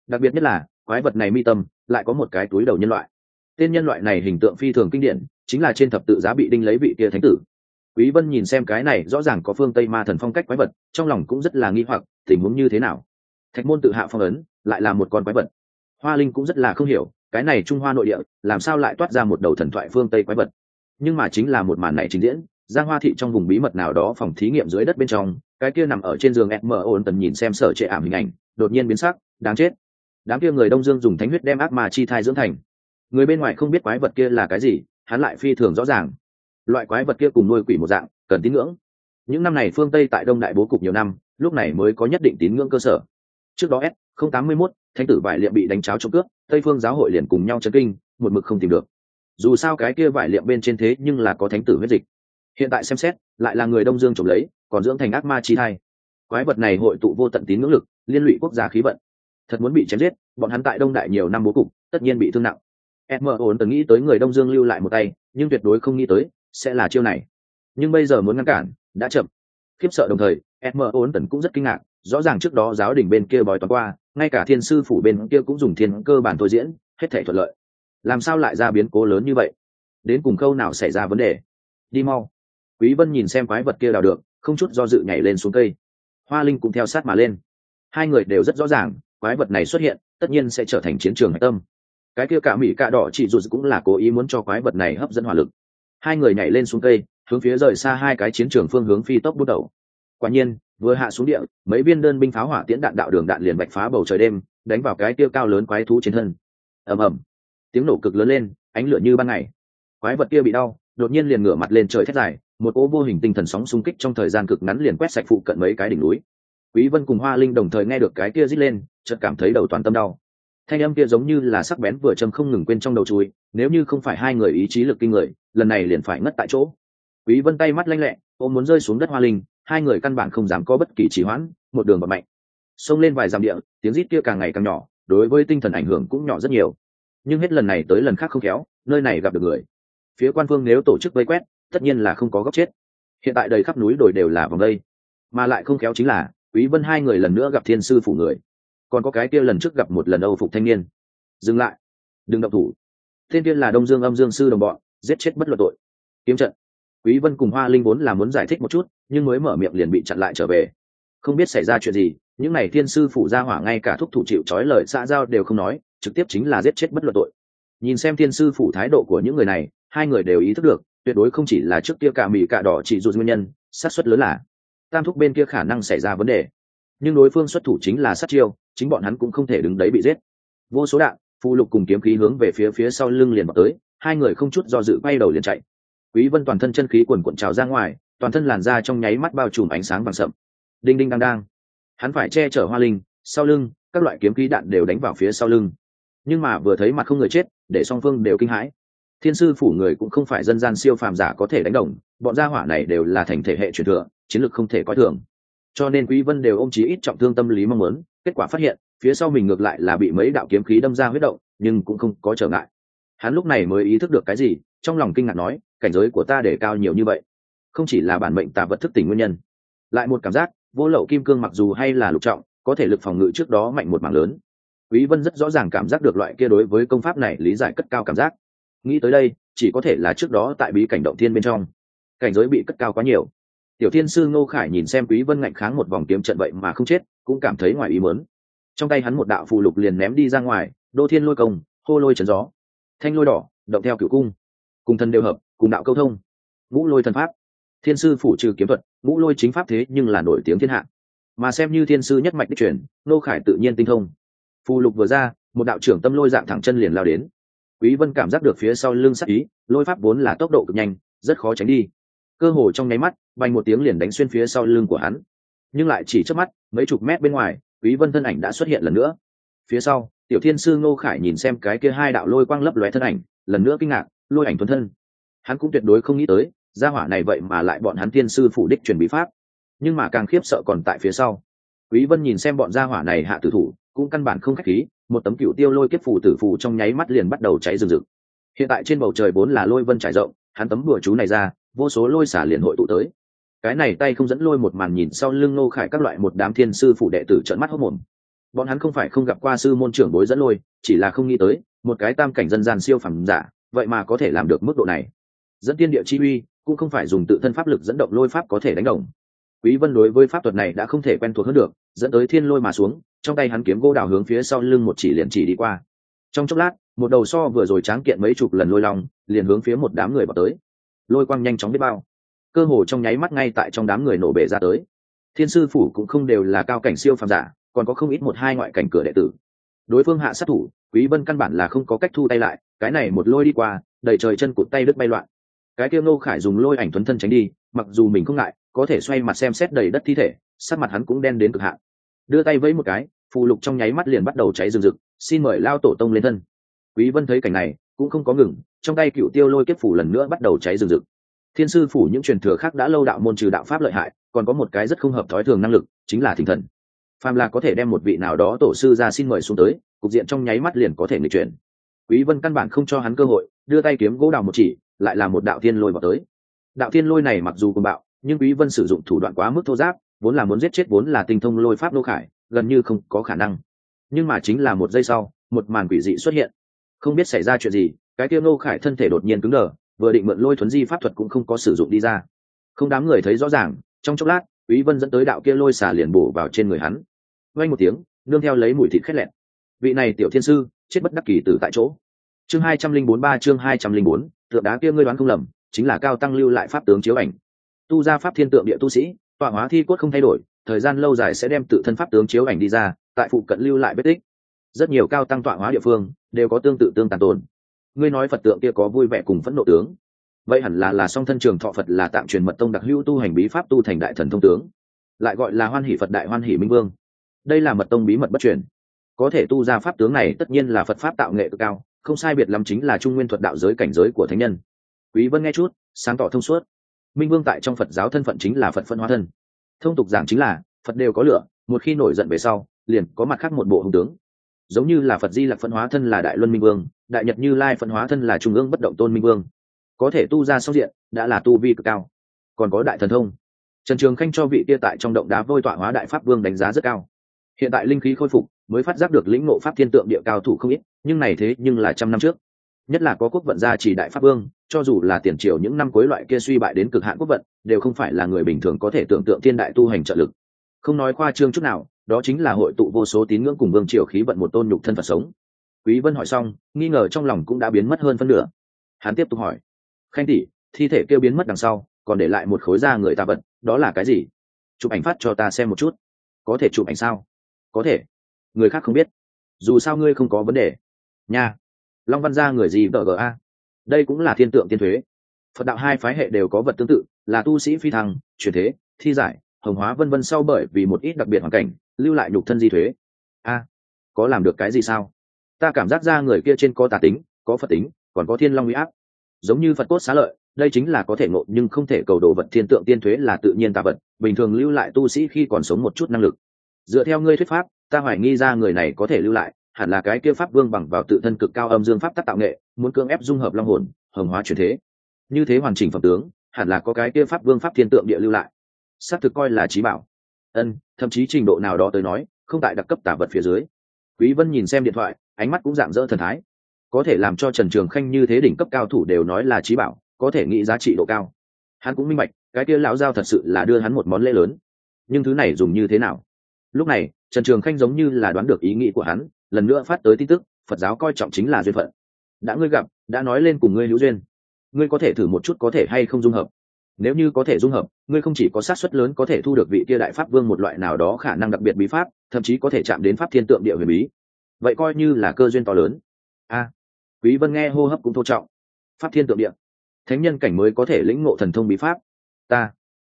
Đặc biệt nhất là, quái vật này mi tâm lại có một cái túi đầu nhân loại. Tên nhân loại này hình tượng phi thường kinh điển, chính là trên thập tự giá bị đinh lấy vị kia thánh tử. Quý vân nhìn xem cái này, rõ ràng có phương tây ma thần phong cách quái vật, trong lòng cũng rất là nghi hoặc, tình huống như thế nào? Thạch môn tự hạ phong ấn, lại là một con quái vật. Hoa linh cũng rất là không hiểu, cái này trung hoa nội địa, làm sao lại toát ra một đầu thần thoại phương tây quái vật? Nhưng mà chính là một màn này trình diễn, giang hoa thị trong vùng bí mật nào đó phòng thí nghiệm dưới đất bên trong, cái kia nằm ở trên giường mở ổn tần nhìn xem sở trệ ảm hình ảnh, đột nhiên biến sắc, đáng chết đám kia người đông dương dùng thánh huyết đem ác mà chi thai dưỡng thành. Người bên ngoài không biết quái vật kia là cái gì, hắn lại phi thường rõ ràng. Loại quái vật kia cùng nuôi quỷ một dạng, cần tín ngưỡng. Những năm này phương tây tại đông đại bố cục nhiều năm, lúc này mới có nhất định tín ngưỡng cơ sở. Trước đó s không tám mươi mốt, thánh tử vải liệm bị đánh cháo trong cướp, tây phương giáo hội liền cùng nhau chấn kinh, một mực không tìm được. Dù sao cái kia vải liệm bên trên thế nhưng là có thánh tử huyết dịch. Hiện tại xem xét, lại là người đông dương trộm lấy, còn dưỡng thành ác ma chi thai. Quái vật này hội tụ vô tận tín ngưỡng lực, liên lụy quốc gia khí vận thật muốn bị chém giết, bọn hắn tại đông đại nhiều năm bố cục, tất nhiên bị thương nặng. Mo ổn từng nghĩ tới người đông dương lưu lại một tay, nhưng tuyệt đối không nghĩ tới, sẽ là chiêu này. Nhưng bây giờ muốn ngăn cản, đã chậm. Khiếp sợ đồng thời mo ổn tần cũng rất kinh ngạc, rõ ràng trước đó giáo đình bên kia bói toán qua, ngay cả thiên sư phủ bên kia cũng dùng thiên cơ bản thôi diễn, hết thể thuận lợi. Làm sao lại ra biến cố lớn như vậy? Đến cùng khâu nào xảy ra vấn đề? Đi mau. Quý vân nhìn xem quái vật kia đào được, không chút do dự nhảy lên xuống cây. Hoa linh cũng theo sát mà lên. Hai người đều rất rõ ràng quái vật này xuất hiện, tất nhiên sẽ trở thành chiến trường hạch tâm. Cái kia cả mỹ cạ đỏ chị dù cũng là cố ý muốn cho quái vật này hấp dẫn hỏa lực. Hai người nhảy lên xuống cây, hướng phía rời xa hai cái chiến trường phương hướng phi tốc bút đầu. Quả nhiên, vừa hạ xuống địa, mấy viên đơn binh pháo hỏa tiễn đạn đạo đường đạn liền bạch phá bầu trời đêm, đánh vào cái kia cao lớn quái thú trên thân. Ầm ầm. Tiếng nổ cực lớn lên, ánh lửa như ban ngày. Quái vật kia bị đau, đột nhiên liền ngửa mặt lên trời thét dài, một ô vô hình tinh thần sóng xung kích trong thời gian cực ngắn liền quét sạch phụ cận mấy cái đỉnh núi quý vân cùng hoa linh đồng thời nghe được cái kia rít lên, chợt cảm thấy đầu toàn tâm đau. Thanh âm kia giống như là sắc bén vừa châm không ngừng quên trong đầu chui, nếu như không phải hai người ý chí lực kinh người, lần này liền phải ngất tại chỗ. Quý vân tay mắt lanh lẹ, ôm muốn rơi xuống đất hoa linh, hai người căn bản không dám có bất kỳ trì hoãn, một đường bật mạnh xông lên vài dặm địa, tiếng rít kia càng ngày càng nhỏ, đối với tinh thần ảnh hưởng cũng nhỏ rất nhiều. Nhưng hết lần này tới lần khác không khéo, nơi này gặp được người. Phía quan phương nếu tổ chức vây quét, tất nhiên là không có góc chết. Hiện tại đầy khắp núi đồi đều là vòng đây. Mà lại không khéo chính là quý vân hai người lần nữa gặp thiên sư phủ người. Còn có cái kia lần trước gặp một lần âu phục thanh niên. Dừng lại. Đừng động thủ. Thiên tiên là đông dương âm dương sư đồng bọn, giết chết bất luận tội. Kiếm trận. Quý vân cùng hoa linh vốn là muốn giải thích một chút, nhưng mới mở miệng liền bị chặn lại trở về. Không biết xảy ra chuyện gì, những này thiên sư phủ ra hỏa ngay cả thúc thủ chịu trói lời xã giao đều không nói, trực tiếp chính là giết chết bất luận tội. Nhìn xem thiên sư phủ thái độ của những người này, hai người đều ý thức được, tuyệt đối không chỉ là trước kia cả mỹ cả đỏ chỉ dù nguyên nhân sát suất lớn là tam thúc bên kia khả năng xảy ra vấn đề. Nhưng đối phương xuất thủ chính là sát chiêu, chính bọn hắn cũng không thể đứng đấy bị giết. Vô số đạn phụ lục cùng kiếm khí hướng về phía phía sau lưng liền vào tới, hai người không chút do dự bay đầu liền chạy. Quý vân toàn thân chân khí quần cuộn trào ra ngoài, toàn thân làn da trong nháy mắt bao trùm ánh sáng vàng sậm. Đinh đinh đang đang. Hắn phải che chở hoa linh, sau lưng, các loại kiếm khí đạn đều đánh vào phía sau lưng. Nhưng mà vừa thấy mặt không người chết, để song phương đều kinh hãi. Thiên sư phủ người cũng không phải dân gian siêu phàm giả có thể đánh đồng, bọn gia hỏa này đều là thành thể hệ truyền thừa chiến lược không thể coi thường. Cho nên quý vân đều ôm chí ít trọng thương tâm lý mong muốn, kết quả phát hiện, phía sau mình ngược lại là bị mấy đạo kiếm khí đâm ra huyết động, nhưng cũng không có trở ngại. Hắn lúc này mới ý thức được cái gì, trong lòng kinh ngạc nói, cảnh giới của ta để cao nhiều như vậy, không chỉ là bản mệnh tà vật thức tỉnh nguyên nhân, lại một cảm giác, vô lậu kim cương mặc dù hay là lục trọng, có thể lực phòng ngự trước đó mạnh một mảng lớn. Quý vân rất rõ ràng cảm giác được loại kia đối với công pháp này lý giải cất cao cảm giác. Nghĩ tới đây, chỉ có thể là trước đó tại bí cảnh động thiên bên trong. Cảnh giới bị cất cao quá nhiều tiểu thiên sư ngô khải nhìn xem quý vân ngạnh kháng một vòng kiếm trận vậy mà không chết, cũng cảm thấy ngoài ý muốn. Trong tay hắn một đạo phù lục liền ném đi ra ngoài, đô thiên lôi công, hô lôi trần gió. Thanh lôi đỏ, động theo cửu cung. Cùng thần đều hợp, cùng đạo câu thông. Ngũ lôi thần pháp. Thiên sư phủ trừ kiếm thuật, ngũ lôi chính pháp thế nhưng là nổi tiếng thiên hạ. Mà xem như thiên sư nhất mạch đích truyền nô khải tự nhiên tinh thông. Phù lục vừa ra, một đạo trưởng tâm lôi dạng thẳng chân liền lao đến. Quý vân cảm giác được phía sau lưng sắc ý, lôi pháp vốn là tốc độ cực nhanh, rất khó tránh đi cơ hồ trong nháy mắt bành một tiếng liền đánh xuyên phía sau lưng của hắn. Nhưng lại chỉ trước mắt, mấy chục mét bên ngoài, quý vân thân ảnh đã xuất hiện lần nữa. Phía sau, tiểu thiên sư ngô khải nhìn xem cái kia hai đạo lôi quang lấp lóe thân ảnh, lần nữa kinh ngạc, lôi ảnh thuần thân. Hắn cũng tuyệt đối không nghĩ tới, gia hỏa này vậy mà lại bọn hắn thiên sư phủ đích truyền bí pháp. Nhưng mà càng khiếp sợ còn tại phía sau. Quý vân nhìn xem bọn gia hỏa này hạ tử thủ, cũng căn bản không khách khí, một tấm cựu tiêu lôi kiếp phù tử phù trong nháy mắt liền bắt đầu cháy rừng rực. Hiện tại trên bầu trời vốn là lôi vân trải rộng, hắn tấm đùa chú này ra vô số lôi xả liền hội tụ tới. Cái này tay không dẫn lôi một màn nhìn sau lưng nô khải các loại một đám thiên sư phủ đệ tử trợn mắt hốc mồm bọn hắn không phải không gặp qua sư môn trưởng bối dẫn lôi, chỉ là không nghĩ tới, một cái tam cảnh dân gian siêu phẩm giả, vậy mà có thể làm được mức độ này. Dẫn tiên địa chi uy, cũng không phải dùng tự thân pháp lực dẫn động lôi pháp có thể đánh đồng. Quý vân đối với pháp thuật này đã không thể quen thuộc hơn được, dẫn tới thiên lôi mà xuống, trong tay hắn kiếm gỗ đào hướng phía sau lưng một chỉ liền chỉ đi qua. Trong chốc lát, một đầu so vừa rồi tráng kiện mấy chục lần lôi lòng liền hướng phía một đám người vào tới lôi quang nhanh chóng biết bao. Cơ hồ trong nháy mắt ngay tại trong đám người nổ bể ra tới. Thiên sư phủ cũng không đều là cao cảnh siêu phàm giả, còn có không ít một hai ngoại cảnh cửa đệ tử. Đối phương hạ sát thủ, quý vân căn bản là không có cách thu tay lại, cái này một lôi đi qua, đầy trời chân cụt tay đứt bay loạn. Cái kia ngô khải dùng lôi ảnh thuấn thân tránh đi, mặc dù mình không ngại, có thể xoay mặt xem xét đầy đất thi thể, sắc mặt hắn cũng đen đến cực hạn. Đưa tay vẫy một cái, phù lục trong nháy mắt liền bắt đầu cháy rừng rực, xin mời lao tổ tông lên thân. Quý vân thấy cảnh này, cũng không có ngừng trong tay cựu tiêu lôi kiếp phủ lần nữa bắt đầu cháy rừng rực. Thiên sư phủ những truyền thừa khác đã lâu đạo môn trừ đạo pháp lợi hại, còn có một cái rất không hợp thói thường năng lực, chính là thỉnh thần. Phàm là có thể đem một vị nào đó tổ sư ra xin mời xuống tới, cục diện trong nháy mắt liền có thể nghịch chuyển. Quý vân căn bản không cho hắn cơ hội, đưa tay kiếm gỗ đào một chỉ, lại là một đạo thiên lôi vào tới. Đạo thiên lôi này mặc dù cùng bạo, nhưng quý vân sử dụng thủ đoạn quá mức thô giáp, vốn là muốn giết chết vốn là tinh thông lôi pháp nô khải, gần như không có khả năng. Nhưng mà chính là một giây sau, một màn quỷ dị xuất hiện. Không biết xảy ra chuyện gì cái kia Ngô khải thân thể đột nhiên cứng đờ, vừa định mượn lôi thuấn di pháp thuật cũng không có sử dụng đi ra. Không đám người thấy rõ ràng, trong chốc lát, quý vân dẫn tới đạo kia lôi xà liền bổ vào trên người hắn. Vang một tiếng, nương theo lấy mùi thịt khét lẹn. Vị này tiểu thiên sư, chết bất đắc kỳ tử tại chỗ. Chương hai trăm linh bốn ba, chương hai trăm linh bốn, tượng đá kia ngươi đoán không lầm, chính là cao tăng lưu lại pháp tướng chiếu ảnh. Tu ra pháp thiên tượng địa tu sĩ, tọa hóa thi cốt không thay đổi, thời gian lâu dài sẽ đem tự thân pháp tướng chiếu ảnh đi ra, tại phụ cận lưu lại vết tích. Rất nhiều cao tăng tọa hóa địa phương, đều có tương tự tương tàn tồn ngươi nói phật tượng kia có vui vẻ cùng phẫn nộ tướng. Vậy hẳn là là song thân trường thọ phật là tạm truyền mật tông đặc hữu tu hành bí pháp tu thành đại thần thông tướng. Lại gọi là hoan hỷ phật đại hoan hỷ minh vương. Đây là mật tông bí mật bất truyền. Có thể tu ra pháp tướng này tất nhiên là phật pháp tạo nghệ cực cao, không sai biệt lắm chính là trung nguyên thuật đạo giới cảnh giới của thánh nhân. Quý vân nghe chút, sáng tỏ thông suốt. Minh vương tại trong phật giáo thân phận chính là phật phân hóa thân. Thông tục giảng chính là, phật đều có lửa, một khi nổi giận về sau, liền có mặt khác một bộ hùng tướng. Giống như là phật di lặc phân hóa thân là đại luân minh vương đại nhật như lai phân hóa thân là trung ương bất động tôn minh vương. Có thể tu ra sau diện, đã là tu vi cực cao. Còn có đại thần thông. Trần trường khanh cho vị kia tại trong động đá vôi tọa hóa đại pháp vương đánh giá rất cao. Hiện tại linh khí khôi phục, mới phát giác được lĩnh ngộ pháp thiên tượng địa cao thủ không ít, nhưng này thế nhưng là trăm năm trước. Nhất là có quốc vận gia chỉ đại pháp vương, cho dù là tiền triều những năm cuối loại kia suy bại đến cực hạn quốc vận, đều không phải là người bình thường có thể tưởng tượng thiên đại tu hành trợ lực. Không nói khoa trương chút nào, đó chính là hội tụ vô số tín ngưỡng cùng vương triều khí vận một tôn nhục thân phật sống quý vân hỏi xong, nghi ngờ trong lòng cũng đã biến mất hơn phân nửa. Hắn tiếp tục hỏi, khanh tỷ, thi thể kêu biến mất đằng sau, còn để lại một khối da người ta vật, đó là cái gì? Chụp ảnh phát cho ta xem một chút. Có thể chụp ảnh sao? Có thể. Người khác không biết. Dù sao ngươi không có vấn đề. Nha, long văn gia người gì vợ a? Đây cũng là thiên tượng tiên thuế. Phật đạo hai phái hệ đều có vật tương tự, là tu sĩ phi thăng truyền thế, thi giải, hồng hóa vân vân sau bởi vì một ít đặc biệt hoàn cảnh, lưu lại nhục thân di thuế. A, có làm được cái gì sao? Ta cảm giác ra người kia trên có tà tính, có phật tính, còn có thiên long huy áp. Giống như phật cốt xá lợi, đây chính là có thể ngộ nhưng không thể cầu đồ vật thiên tượng tiên thuế là tự nhiên tà vật, bình thường lưu lại tu sĩ khi còn sống một chút năng lực. Dựa theo ngươi thuyết pháp, ta hoài nghi ra người này có thể lưu lại, hẳn là cái kia pháp vương bằng vào tự thân cực cao âm dương pháp tác tạo nghệ, muốn cưỡng ép dung hợp long hồn, hồng hóa truyền thế. Như thế hoàn chỉnh phẩm tướng, hẳn là có cái kia pháp vương pháp thiên tượng địa lưu lại. Xác thực coi là trí bảo. Ân, thậm chí trình độ nào đó tới nói, không tại đặc cấp tả vật phía dưới. Quý vân nhìn xem điện thoại ánh mắt cũng dạng dỡ thần thái. Có thể làm cho trần trường khanh như thế đỉnh cấp cao thủ đều nói là trí bảo, có thể nghĩ giá trị độ cao. Hắn cũng minh bạch, cái kia lão giao thật sự là đưa hắn một món lễ lớn. Nhưng thứ này dùng như thế nào? Lúc này, trần trường khanh giống như là đoán được ý nghĩ của hắn, lần nữa phát tới tin tức, phật giáo coi trọng chính là duyên phận. Đã ngươi gặp, đã nói lên cùng ngươi hữu duyên. Ngươi có thể thử một chút có thể hay không dung hợp. Nếu như có thể dung hợp, ngươi không chỉ có sát suất lớn có thể thu được vị kia đại pháp vương một loại nào đó khả năng đặc biệt bí pháp, thậm chí có thể chạm đến pháp thiên tượng địa huyền bí vậy coi như là cơ duyên to lớn. A, quý vân nghe hô hấp cũng thô trọng. Pháp thiên tượng địa. Thánh nhân cảnh mới có thể lĩnh ngộ thần thông bí pháp. Ta,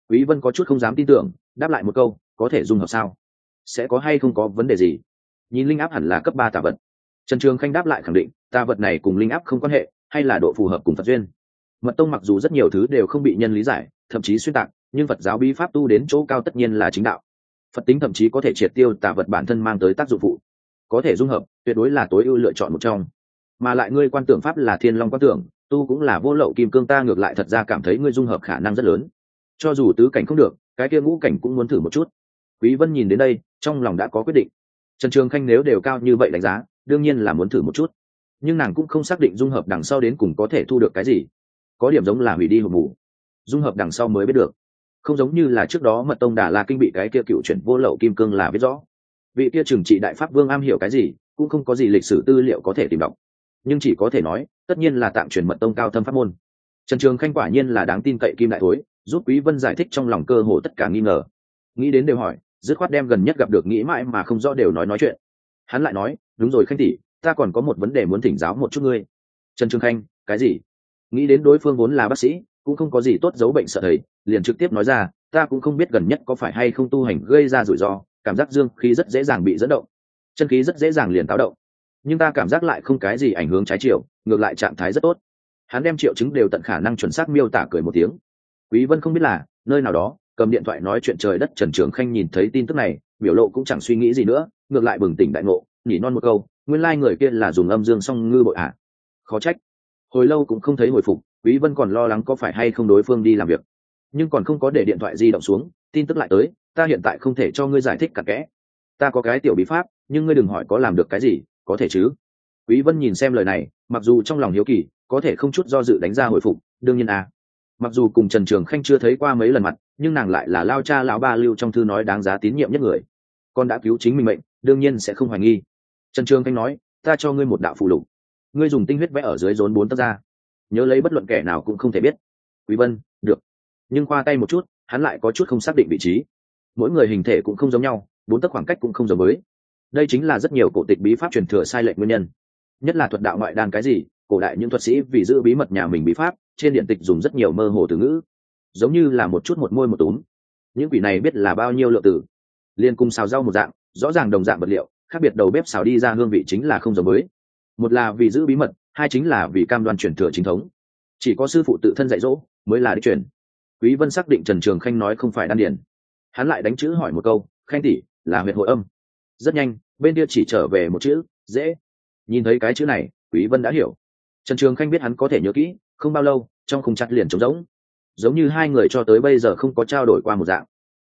quý vân có chút không dám tin tưởng, đáp lại một câu, có thể dung hợp sao? Sẽ có hay không có vấn đề gì? Nhìn linh áp hẳn là cấp ba tà vật. Trần trường khanh đáp lại khẳng định, tà vật này cùng linh áp không quan hệ, hay là độ phù hợp cùng phật duyên. Mật tông mặc dù rất nhiều thứ đều không bị nhân lý giải, thậm chí xuyên tạc, nhưng phật giáo bí pháp tu đến chỗ cao tất nhiên là chính đạo. Phật tính thậm chí có thể triệt tiêu tà vật bản thân mang tới tác dụng phụ có thể dung hợp, tuyệt đối là tối ưu lựa chọn một trong. Mà lại ngươi quan tưởng pháp là thiên long quan tưởng, tu cũng là vô lậu kim cương ta ngược lại thật ra cảm thấy ngươi dung hợp khả năng rất lớn. Cho dù tứ cảnh không được, cái kia ngũ cảnh cũng muốn thử một chút. Quý vân nhìn đến đây, trong lòng đã có quyết định. Trần trường khanh nếu đều cao như vậy đánh giá, đương nhiên là muốn thử một chút. Nhưng nàng cũng không xác định dung hợp đằng sau đến cùng có thể thu được cái gì. Có điểm giống là hủy đi hộp mù. Dung hợp đằng sau mới biết được. Không giống như là trước đó mật tông đà la kinh bị cái kia cựu chuyển vô lậu kim cương là biết rõ vị kia trừng trị đại pháp vương am hiểu cái gì, cũng không có gì lịch sử tư liệu có thể tìm đọc. Nhưng chỉ có thể nói, tất nhiên là tạm truyền mật tông cao thâm pháp môn. Trần trường khanh quả nhiên là đáng tin cậy kim đại thối, giúp quý vân giải thích trong lòng cơ hồ tất cả nghi ngờ. Nghĩ đến đều hỏi, dứt khoát đem gần nhất gặp được nghĩ mãi mà không rõ đều nói nói chuyện. Hắn lại nói, đúng rồi khanh tỷ, ta còn có một vấn đề muốn thỉnh giáo một chút ngươi. Trần trường khanh, cái gì? Nghĩ đến đối phương vốn là bác sĩ, cũng không có gì tốt giấu bệnh sợ thầy, liền trực tiếp nói ra, ta cũng không biết gần nhất có phải hay không tu hành gây ra rủi ro cảm giác dương khí rất dễ dàng bị dẫn động. Chân khí rất dễ dàng liền táo động. Nhưng ta cảm giác lại không cái gì ảnh hưởng trái chiều, ngược lại trạng thái rất tốt. Hắn đem triệu chứng đều tận khả năng chuẩn xác miêu tả cười một tiếng. Quý vân không biết là, nơi nào đó, cầm điện thoại nói chuyện trời đất trần trường khanh nhìn thấy tin tức này, biểu lộ cũng chẳng suy nghĩ gì nữa, ngược lại bừng tỉnh đại ngộ, nhỉ non một câu, nguyên lai like người kia là dùng âm dương song ngư bội ạ. À. khó trách. Hồi lâu cũng không thấy hồi phục, quý vân còn lo lắng có phải hay không đối phương đi làm việc nhưng còn không có để điện thoại di động xuống, tin tức lại tới, ta hiện tại không thể cho ngươi giải thích cặn kẽ. Ta có cái tiểu bí pháp, nhưng ngươi đừng hỏi có làm được cái gì, có thể chứ? Quý vân nhìn xem lời này, mặc dù trong lòng hiếu kỳ, có thể không chút do dự đánh ra hồi phục, đương nhiên à. Mặc dù cùng trần trường khanh chưa thấy qua mấy lần mặt, nhưng nàng lại là lao cha lão ba lưu trong thư nói đáng giá tín nhiệm nhất người. Con đã cứu chính mình mệnh, đương nhiên sẽ không hoài nghi. Trần trường khanh nói, ta cho ngươi một đạo phụ lục. Ngươi dùng tinh huyết vẽ ở dưới rốn bốn tấc ra. Nhớ lấy bất luận kẻ nào cũng không thể biết. Quý vân, được nhưng khoa tay một chút, hắn lại có chút không xác định vị trí. Mỗi người hình thể cũng không giống nhau, bốn tấc khoảng cách cũng không giống với. Đây chính là rất nhiều cổ tịch bí pháp truyền thừa sai lệch nguyên nhân. Nhất là thuật đạo ngoại đan cái gì, cổ đại những thuật sĩ vì giữ bí mật nhà mình bí pháp, trên điện tịch dùng rất nhiều mơ hồ từ ngữ. Giống như là một chút một môi một túm. Những quỷ này biết là bao nhiêu lượng tử. Liên cung xào rau một dạng, rõ ràng đồng dạng vật liệu, khác biệt đầu bếp xào đi ra hương vị chính là không giống với. Một là vì giữ bí mật, hai chính là vì cam đoan truyền thừa chính thống. Chỉ có sư phụ tự thân dạy dỗ, mới là đích truyền quý vân xác định trần trường khanh nói không phải đan Điền, hắn lại đánh chữ hỏi một câu khanh tỷ là huyệt hội âm. Rất nhanh bên kia chỉ trở về một chữ dễ. Nhìn thấy cái chữ này quý vân đã hiểu. Trần trường khanh biết hắn có thể nhớ kỹ không bao lâu trong khung chặt liền trống rỗng. Giống như hai người cho tới bây giờ không có trao đổi qua một dạng.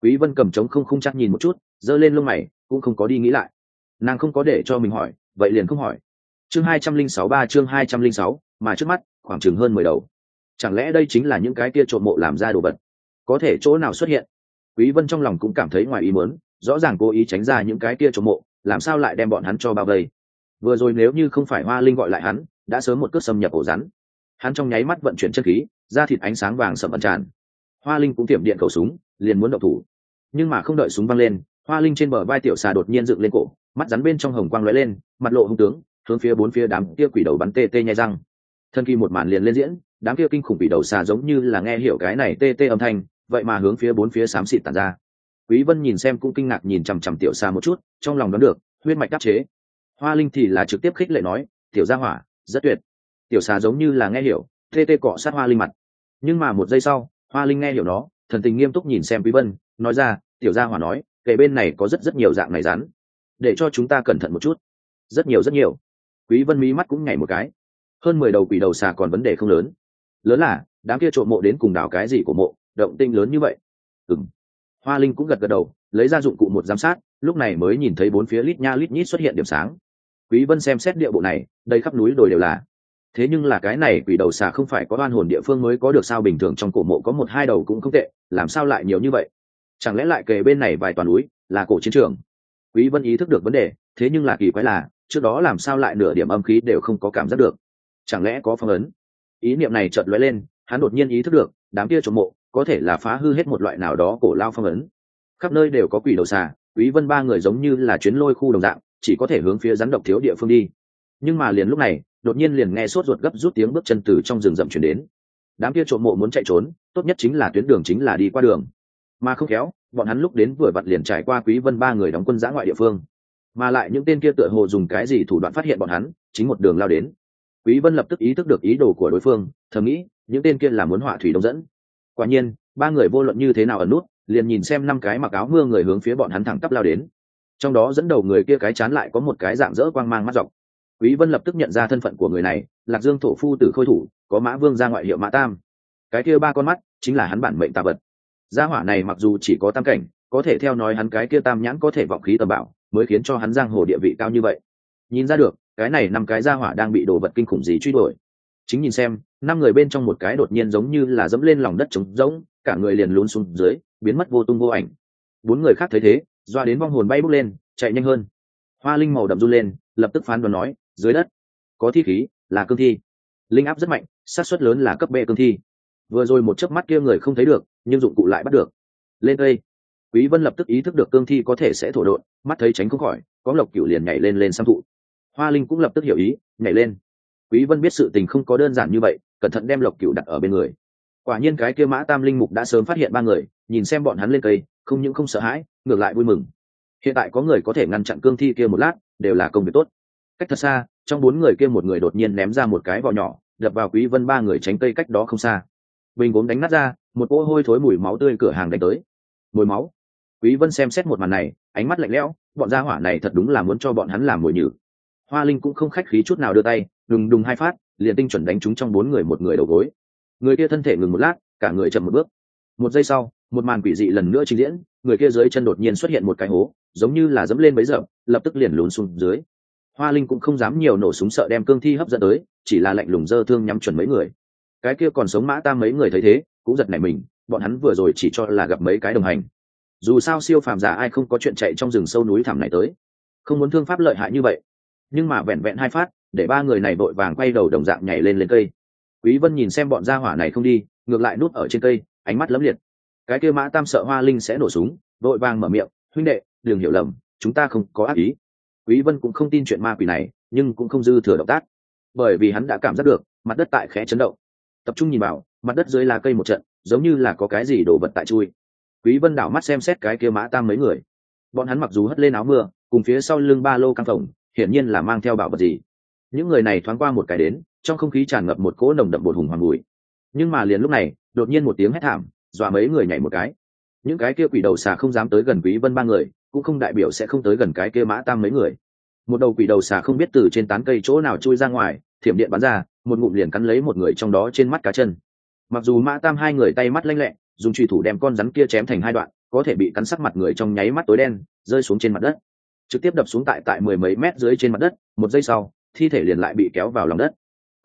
Quý vân cầm trống không khung chặt nhìn một chút giơ lên lông mày cũng không có đi nghĩ lại. Nàng không có để cho mình hỏi vậy liền không hỏi. Chương hai trăm linh sáu ba chương hai trăm linh sáu mà trước mắt khoảng chừng hơn mười đầu chẳng lẽ đây chính là những cái kia trộm mộ làm ra đồ vật? Có thể chỗ nào xuất hiện? Quý vân trong lòng cũng cảm thấy ngoài ý muốn, rõ ràng cố ý tránh ra những cái kia trộm mộ, làm sao lại đem bọn hắn cho bao vây? Vừa rồi nếu như không phải hoa linh gọi lại hắn, đã sớm một cước xâm nhập ổ rắn. Hắn trong nháy mắt vận chuyển chân khí ra thịt ánh sáng vàng sậm ẩn tràn. Hoa linh cũng tiệm điện khẩu súng, liền muốn động thủ. Nhưng mà không đợi súng văng lên, hoa linh trên bờ vai tiểu xà đột nhiên dựng lên cổ, mắt rắn bên trong hồng quang lóe lên, mặt lộ hung tướng, hướng phía bốn phía đám kia quỷ đầu bắn tê tê nhai răng. Thân kỳ một màn liền lên diễn đám kia kinh khủng bị đầu xà giống như là nghe hiểu cái này tê tê âm thanh, vậy mà hướng phía bốn phía xám xịt tàn ra. Quý vân nhìn xem cũng kinh ngạc nhìn chằm chằm tiểu xà một chút, trong lòng đoán được, huyết mạch đắc chế. Hoa linh thì là trực tiếp khích lệ nói, tiểu gia hỏa, rất tuyệt. Tiểu xà giống như là nghe hiểu, tê tê cọ sát hoa linh mặt. Nhưng mà một giây sau, hoa linh nghe hiểu nó, thần tình nghiêm túc nhìn xem quý vân, nói ra, tiểu gia hỏa nói kể bên này có rất rất nhiều dạng này rắn. Để cho chúng ta cẩn thận một chút. Rất nhiều rất nhiều. Quý vân mí mắt cũng nhảy một cái. Hơn mười đầu quỷ đầu xà còn vấn đề không lớn lớn là, đám kia trộm mộ đến cùng đảo cái gì của mộ, động tinh lớn như vậy. Ừm. Hoa linh cũng gật gật đầu, lấy ra dụng cụ một giám sát, lúc này mới nhìn thấy bốn phía lít nha lít nhít xuất hiện điểm sáng. Quý vân xem xét địa bộ này đây khắp núi đồi đều là. Thế nhưng là cái này quỷ đầu xà không phải có oan hồn địa phương mới có được sao bình thường trong cổ mộ có một hai đầu cũng không tệ, làm sao lại nhiều như vậy? Chẳng lẽ lại kề bên này vài toàn núi, là cổ chiến trường? Quý vân ý thức được vấn đề, thế nhưng là kỳ quái là, trước đó làm sao lại nửa điểm âm khí đều không có cảm giác được? Chẳng lẽ có phong ấn? Ý niệm này chợt lóe lên, hắn đột nhiên ý thức được, đám kia trộm mộ có thể là phá hư hết một loại nào đó cổ lao phong ấn. Khắp nơi đều có quỷ đầu xà, quý vân ba người giống như là chuyến lôi khu đồng dạng, chỉ có thể hướng phía rắn độc thiếu địa phương đi. Nhưng mà liền lúc này, đột nhiên liền nghe sốt ruột gấp rút tiếng bước chân từ trong rừng rậm chuyển đến. Đám kia trộm mộ muốn chạy trốn, tốt nhất chính là tuyến đường chính là đi qua đường. Mà không khéo, bọn hắn lúc đến vừa vặn liền trải qua quý vân ba người đóng quân giã ngoại địa phương. Mà lại những tên kia tựa hồ dùng cái gì thủ đoạn phát hiện bọn hắn, chính một đường lao đến quý vân lập tức ý thức được ý đồ của đối phương, thầm nghĩ, những tên kia là muốn hỏa thủy đông dẫn. Quả nhiên, ba người vô luận như thế nào ở nút, liền nhìn xem năm cái mặc áo mưa người hướng phía bọn hắn thẳng tắp lao đến. Trong đó dẫn đầu người kia cái chán lại có một cái dạng dỡ quang mang mắt dọc. Quý vân lập tức nhận ra thân phận của người này, lạc dương thổ phu tử khôi thủ, có mã vương ra ngoại hiệu mã tam. Cái kia ba con mắt, chính là hắn bản mệnh tà vật. Gia hỏa này mặc dù chỉ có tam cảnh, có thể theo nói hắn cái kia tam nhãn có thể vọng khí tầm bảo, mới khiến cho hắn giang hồ địa vị cao như vậy. Nhìn ra được cái này năm cái gia hỏa đang bị đồ vật kinh khủng gì truy đuổi. Chính nhìn xem, năm người bên trong một cái đột nhiên giống như là dẫm lên lòng đất trống rỗng, cả người liền lún xuống dưới, biến mất vô tung vô ảnh. Bốn người khác thấy thế, doa đến vong hồn bay bốc lên, chạy nhanh hơn. Hoa linh màu đậm run lên, lập tức phán đoán nói, dưới đất, có thi khí, là cương thi. Linh áp rất mạnh, xác suất lớn là cấp b cương thi. Vừa rồi một chớp mắt kia người không thấy được, nhưng dụng cụ lại bắt được. Lên đây. Quý vân lập tức ý thức được cương thi có thể sẽ thổ độn, mắt thấy tránh không khỏi, có lộc cửu liền nhảy lên lên sang thụ hoa linh cũng lập tức hiểu ý, nhảy lên. Quý vân biết sự tình không có đơn giản như vậy, cẩn thận đem lộc cửu đặt ở bên người. Quả nhiên cái kia mã tam linh mục đã sớm phát hiện ba người, nhìn xem bọn hắn lên cây, không những không sợ hãi, ngược lại vui mừng. Hiện tại có người có thể ngăn chặn cương thi kia một lát, đều là công việc tốt. Cách thật xa, trong bốn người kia một người đột nhiên ném ra một cái vỏ nhỏ, đập vào quý vân ba người tránh cây cách đó không xa. Bình gốm đánh nát ra, một cỗ hôi thối mùi máu tươi cửa hàng đánh tới. Mùi máu. Quý vân xem xét một màn này, ánh mắt lạnh lẽo, bọn gia hỏa này thật đúng là muốn cho bọn hắn làm mùi nhử hoa linh cũng không khách khí chút nào đưa tay, đùng đùng hai phát, liền tinh chuẩn đánh trúng trong bốn người một người đầu gối. Người kia thân thể ngừng một lát, cả người chậm một bước. Một giây sau, một màn quỷ dị lần nữa trình diễn, người kia dưới chân đột nhiên xuất hiện một cái hố, giống như là dẫm lên bấy giờ, lập tức liền lún xuống dưới. Hoa linh cũng không dám nhiều nổ súng sợ đem cương thi hấp dẫn tới, chỉ là lạnh lùng dơ thương nhắm chuẩn mấy người. Cái kia còn sống mã ta mấy người thấy thế, cũng giật nảy mình, bọn hắn vừa rồi chỉ cho là gặp mấy cái đồng hành. Dù sao siêu phàm giả ai không có chuyện chạy trong rừng sâu núi thẳm này tới. Không muốn thương pháp lợi hại như vậy nhưng mà vẹn vẹn hai phát, để ba người này vội vàng quay đầu đồng dạng nhảy lên lên cây. Quý vân nhìn xem bọn gia hỏa này không đi, ngược lại núp ở trên cây, ánh mắt lấm liệt. Cái kia mã tam sợ hoa linh sẽ nổ súng vội vàng mở miệng, huynh đệ, đừng hiểu lầm, chúng ta không có ác ý. Quý vân cũng không tin chuyện ma quỷ này, nhưng cũng không dư thừa động tác. Bởi vì hắn đã cảm giác được, mặt đất tại khẽ chấn động. Tập trung nhìn vào, mặt đất dưới là cây một trận, giống như là có cái gì đổ vật tại chui. Quý vân đảo mắt xem xét cái kia mã tam mấy người. Bọn hắn mặc dù hất lên áo mưa, cùng phía sau lưng ba lô căng phòng hiển nhiên là mang theo bảo vật gì. Những người này thoáng qua một cái đến, trong không khí tràn ngập một cỗ nồng đậm bột hùng hoàng mùi. nhưng mà liền lúc này, đột nhiên một tiếng hét thảm, dọa mấy người nhảy một cái. Những cái kia quỷ đầu xà không dám tới gần quý vân ba người, cũng không đại biểu sẽ không tới gần cái kia mã tam mấy người. Một đầu quỷ đầu xà không biết từ trên tán cây chỗ nào chui ra ngoài, thiểm điện bắn ra, một ngụm liền cắn lấy một người trong đó trên mắt cá chân. Mặc dù mã tam hai người tay mắt lanh lẹ, dùng truy thủ đem con rắn kia chém thành hai đoạn, có thể bị cắn sắc mặt người trong nháy mắt tối đen, rơi xuống trên mặt đất trực tiếp đập xuống tại tại mười mấy mét dưới trên mặt đất, một giây sau, thi thể liền lại bị kéo vào lòng đất.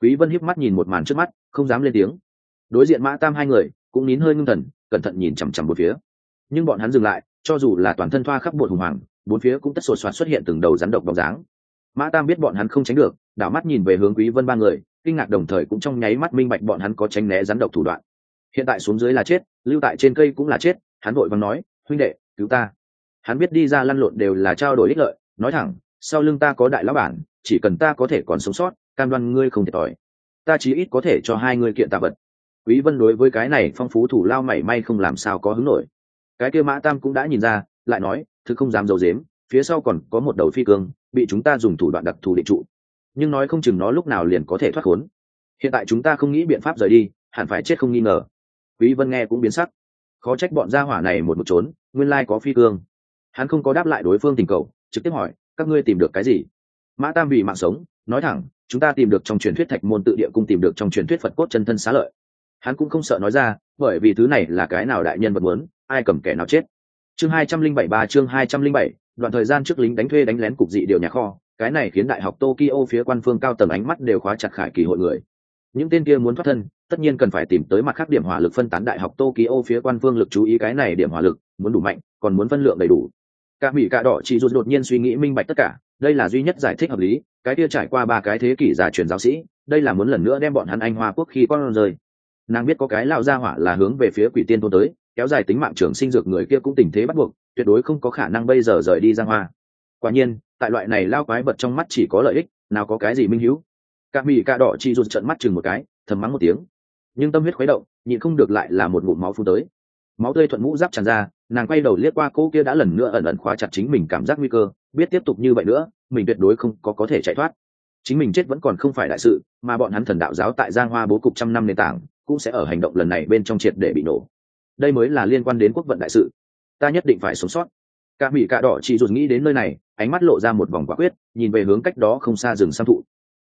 Quý vân híp mắt nhìn một màn trước mắt, không dám lên tiếng. Đối diện mã tam hai người, cũng nín hơi ngưng thần, cẩn thận nhìn chằm chằm bốn phía. Nhưng bọn hắn dừng lại, cho dù là toàn thân thoa khắp bột hùng hoàng, bốn phía cũng tất sột soạt xuất hiện từng đầu rắn độc bóng dáng. Mã tam biết bọn hắn không tránh được, đảo mắt nhìn về hướng quý vân ba người, kinh ngạc đồng thời cũng trong nháy mắt minh bạch bọn hắn có tránh né rắn độc thủ đoạn. Hiện tại xuống dưới là chết, lưu tại trên cây cũng là chết, hắn vội vàng nói, huynh đệ, cứu ta hắn biết đi ra lăn lộn đều là trao đổi ích lợi, nói thẳng, sau lưng ta có đại lão bản, chỉ cần ta có thể còn sống sót, cam đoan ngươi không thiệt thòi. Ta chí ít có thể cho hai ngươi kiện tạ vật. Quý vân đối với cái này phong phú thủ lao mảy may không làm sao có hứng nổi. Cái kia mã tam cũng đã nhìn ra, lại nói thực không dám dầu dếm phía sau còn có một đầu phi cương, bị chúng ta dùng thủ đoạn đặc thù định trụ. Nhưng nói không chừng nó lúc nào liền có thể thoát khốn. Hiện tại chúng ta không nghĩ biện pháp rời đi, hẳn phải chết không nghi ngờ. Quý vân nghe cũng biến sắc. Khó trách bọn gia hỏa này một một trốn, nguyên lai có phi cương hắn không có đáp lại đối phương tình cầu, trực tiếp hỏi, các ngươi tìm được cái gì? Mã tam vì mạng sống, nói thẳng, chúng ta tìm được trong truyền thuyết thạch môn tự địa cung tìm được trong truyền thuyết phật cốt chân thân xá lợi. Hắn cũng không sợ nói ra, bởi vì thứ này là cái nào đại nhân vật muốn, ai cầm kẻ nào chết. Chương hai trăm linh bảy ba, chương hai trăm linh bảy, đoạn thời gian trước lính đánh thuê đánh lén cục dị điều nhà kho, cái này khiến đại học tokyo phía quan phương cao tầng ánh mắt đều khóa chặt khải kỳ hội người. Những tên kia muốn thoát thân, tất nhiên cần phải tìm tới mặt khác điểm hỏa lực phân tán đại học tokyo phía quan phương lực chú ý cái này điểm hỏa lực, muốn đủ mạnh, còn muốn phân lượng đầy đủ cả mỹ cả đỏ chỉ rụt đột nhiên suy nghĩ minh bạch tất cả, đây là duy nhất giải thích hợp lý, cái kia trải qua ba cái thế kỷ giả truyền giáo sĩ, đây là muốn lần nữa đem bọn hắn anh hoa quốc khi con rơi. Nàng biết có cái lao ra hỏa là hướng về phía quỷ tiên thôn tới, kéo dài tính mạng trường sinh dược người kia cũng tình thế bắt buộc, tuyệt đối không có khả năng bây giờ rời đi ra hoa. Quả nhiên, tại loại này lao quái vật trong mắt chỉ có lợi ích, nào có cái gì minh hữu. Các mỹ ca đỏ chi rụt trận mắt chừng một cái, thầm mắng một tiếng. Nhưng tâm huyết khuấy động, nhịn không được lại là một ngụm máu phun tới. Máu tươi thuận mũ giáp tràn ra nàng quay đầu liếc qua cô kia đã lần nữa ẩn ẩn khóa chặt chính mình cảm giác nguy cơ, biết tiếp tục như vậy nữa, mình tuyệt đối không có có thể chạy thoát. Chính mình chết vẫn còn không phải đại sự, mà bọn hắn thần đạo giáo tại giang hoa bố cục trăm năm nền tảng, cũng sẽ ở hành động lần này bên trong triệt để bị nổ. Đây mới là liên quan đến quốc vận đại sự. Ta nhất định phải sống sót. Cả mỹ cả đỏ chỉ rụt nghĩ đến nơi này, ánh mắt lộ ra một vòng quả quyết, nhìn về hướng cách đó không xa rừng sam thụ.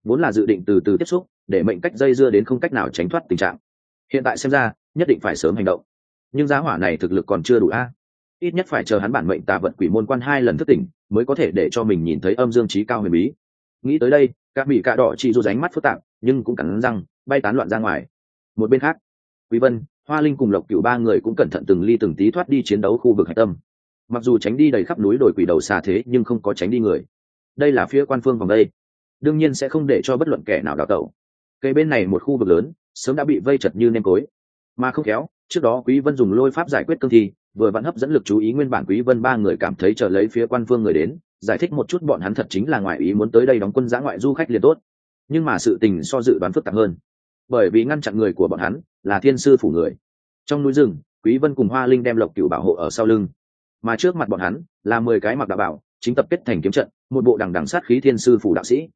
Vốn là dự định từ từ tiếp xúc, để mệnh cách dây dưa đến không cách nào tránh thoát tình trạng. Hiện tại xem ra, nhất định phải sớm hành động nhưng giá hỏa này thực lực còn chưa đủ a. Ít nhất phải chờ hắn bản mệnh tà vận quỷ môn quan hai lần thức tỉnh, mới có thể để cho mình nhìn thấy âm dương trí cao huyền bí. Nghĩ tới đây, các bị cạ đỏ chỉ dù ránh mắt phức tạp, nhưng cũng cắn răng, bay tán loạn ra ngoài. Một bên khác, quý vân, hoa linh cùng lộc cửu ba người cũng cẩn thận từng ly từng tí thoát đi chiến đấu khu vực hải tâm. Mặc dù tránh đi đầy khắp núi đồi quỷ đầu xa thế, nhưng không có tránh đi người. Đây là phía quan phương vòng đây. Đương nhiên sẽ không để cho bất luận kẻ nào đào tẩu. Cây bên này một khu vực lớn, sớm đã bị vây chật như nêm cối mà không khéo, trước đó quý vân dùng lôi pháp giải quyết cương thi, vừa vẫn hấp dẫn lực chú ý nguyên bản quý vân ba người cảm thấy chờ lấy phía quan phương người đến, giải thích một chút bọn hắn thật chính là ngoại ý muốn tới đây đóng quân giã ngoại du khách liền tốt. Nhưng mà sự tình so dự đoán phức tạp hơn. Bởi vì ngăn chặn người của bọn hắn là thiên sư phủ người. Trong núi rừng, quý vân cùng hoa linh đem lộc cửu bảo hộ ở sau lưng. Mà trước mặt bọn hắn là mười cái mặc đạo bảo, chính tập kết thành kiếm trận, một bộ đằng đằng sát khí thiên sư phủ đạo sĩ.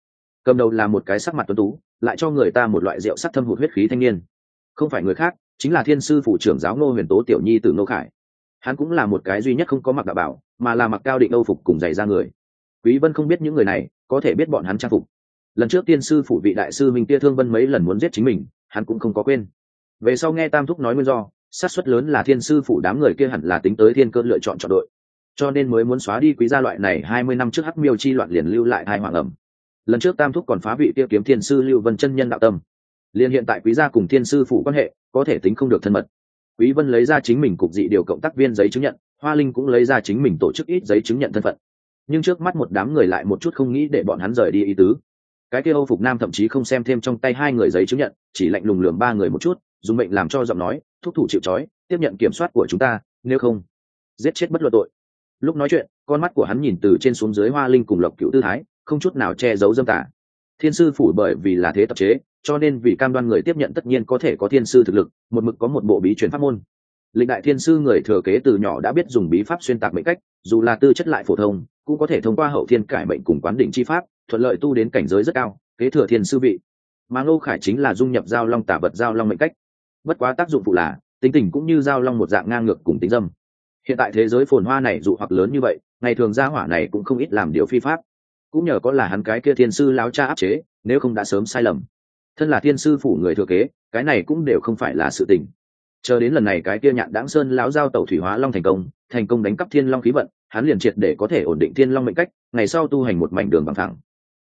Cầm đầu là một cái sắc mặt tuấn tú, lại cho người ta một loại rượu sắc thâm hụt huyết khí thanh niên. Không phải người khác chính là thiên sư phủ trưởng giáo ngô huyền tố tiểu nhi từ ngô khải. Hắn cũng là một cái duy nhất không có mặc đạo bảo, mà là mặc cao định âu phục cùng giày ra người. Quý vân không biết những người này, có thể biết bọn hắn trang phục. Lần trước tiên sư phủ vị đại sư minh tia thương vân mấy lần muốn giết chính mình, hắn cũng không có quên. Về sau nghe tam thúc nói nguyên do, xác suất lớn là thiên sư phủ đám người kia hẳn là tính tới thiên cơ lựa chọn chọn đội. Cho nên mới muốn xóa đi quý gia loại này hai mươi năm trước hắc miêu chi loạn liền lưu lại hai hoàng ẩm. Lần trước tam thúc còn phá vị tiêu kiếm thiên sư lưu vân chân nhân đạo tâm. Liền hiện tại quý gia cùng thiên sư phủ quan hệ có thể tính không được thân mật. Quý vân lấy ra chính mình cục dị điều cộng tác viên giấy chứng nhận, hoa linh cũng lấy ra chính mình tổ chức ít giấy chứng nhận thân phận. Nhưng trước mắt một đám người lại một chút không nghĩ để bọn hắn rời đi ý tứ. Cái kia âu phục nam thậm chí không xem thêm trong tay hai người giấy chứng nhận, chỉ lạnh lùng lường ba người một chút, dùng mệnh làm cho giọng nói, thúc thủ chịu trói, tiếp nhận kiểm soát của chúng ta, nếu không, giết chết bất luận tội. Lúc nói chuyện, con mắt của hắn nhìn từ trên xuống dưới hoa linh cùng lộc cựu tư thái, không chút nào che giấu dâm tả thiên sư phủ bởi vì là thế tập chế cho nên vì cam đoan người tiếp nhận tất nhiên có thể có thiên sư thực lực, một mực có một bộ bí truyền pháp môn. Lịch đại thiên sư người thừa kế từ nhỏ đã biết dùng bí pháp xuyên tạc mệnh cách, dù là tư chất lại phổ thông, cũng có thể thông qua hậu thiên cải mệnh cùng quán định chi pháp, thuận lợi tu đến cảnh giới rất cao, kế thừa thiên sư vị. Mà ngô khải chính là dung nhập giao long tả vật giao long mệnh cách. Bất quá tác dụng phụ là, tính tình cũng như giao long một dạng ngang ngược cùng tính dâm. Hiện tại thế giới phồn hoa này dụ hoặc lớn như vậy, ngày thường gia hỏa này cũng không ít làm điều phi pháp. Cũng nhờ có là hắn cái kia thiên sư láo cha áp chế, nếu không đã sớm sai lầm thân là thiên sư phủ người thừa kế, cái này cũng đều không phải là sự tình. Chờ đến lần này cái kia nhạn đáng sơn lão giao tẩu thủy hóa long thành công thành công đánh cắp thiên long khí vận, hắn liền triệt để có thể ổn định thiên long mệnh cách, ngày sau tu hành một mảnh đường bằng thẳng.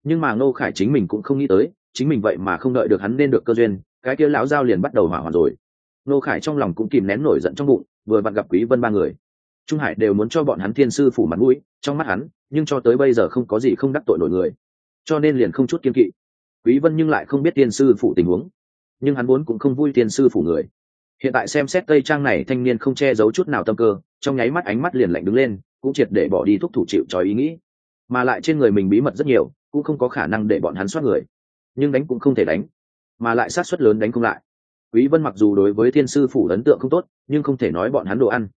Nhưng mà ngô khải chính mình cũng không nghĩ tới, chính mình vậy mà không đợi được hắn nên được cơ duyên, cái kia lão giao liền bắt đầu hỏa hoạn rồi. Ngô khải trong lòng cũng kìm nén nổi giận trong bụng, vừa vặn gặp quý vân ba người. Trung hải đều muốn cho bọn hắn thiên sư phủ mặt mũi, trong mắt hắn, nhưng cho tới bây giờ không có gì không đắc tội nổi người. Cho nên liền không chút kiên kỵ quý vân nhưng lại không biết tiên sư phủ tình huống. Nhưng hắn muốn cũng không vui tiên sư phủ người. Hiện tại xem xét tây trang này, thanh niên không che giấu chút nào tâm cơ, trong nháy mắt ánh mắt liền lạnh đứng lên, cũng triệt để bỏ đi thúc thủ chịu trói ý nghĩ. Mà lại trên người mình bí mật rất nhiều, cũng không có khả năng để bọn hắn soát người. Nhưng đánh cũng không thể đánh, mà lại sát suất lớn đánh không lại. Quý vân mặc dù đối với thiên sư phủ ấn tượng không tốt, nhưng không thể nói bọn hắn đồ ăn.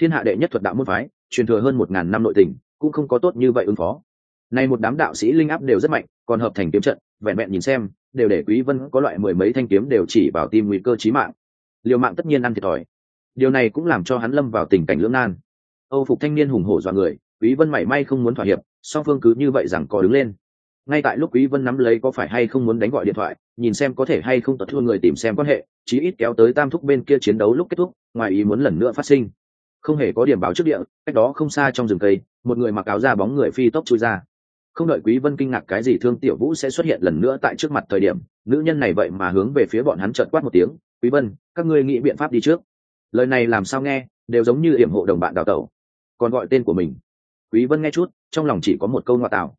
Thiên hạ đệ nhất thuật đạo môn phái, truyền thừa hơn một ngàn năm nội tình, cũng không có tốt như vậy ứng phó. Nay một đám đạo sĩ linh áp đều rất mạnh, còn hợp thành kiếm trận vẹn vẹn nhìn xem, đều để quý vân có loại mười mấy thanh kiếm đều chỉ vào tim nguy cơ chí mạng. Liều mạng tất nhiên ăn thiệt thòi. Điều này cũng làm cho hắn lâm vào tình cảnh lưỡng nan. Âu phục thanh niên hùng hổ dọa người, quý vân mảy may không muốn thỏa hiệp, song phương cứ như vậy rằng có đứng lên. Ngay tại lúc quý vân nắm lấy có phải hay không muốn đánh gọi điện thoại, nhìn xem có thể hay không tật thua người tìm xem quan hệ, chí ít kéo tới tam thúc bên kia chiến đấu lúc kết thúc, ngoài ý muốn lần nữa phát sinh. Không hề có điểm báo trước địa, cách đó không xa trong rừng cây, một người mặc áo da bóng người phi tốc chui ra không đợi quý vân kinh ngạc cái gì thương tiểu vũ sẽ xuất hiện lần nữa tại trước mặt thời điểm, nữ nhân này vậy mà hướng về phía bọn hắn trợn quát một tiếng, quý vân, các ngươi nghĩ biện pháp đi trước. Lời này làm sao nghe, đều giống như hiểm hộ đồng bạn đào tẩu. Còn gọi tên của mình. Quý vân nghe chút, trong lòng chỉ có một câu ngoại tạo.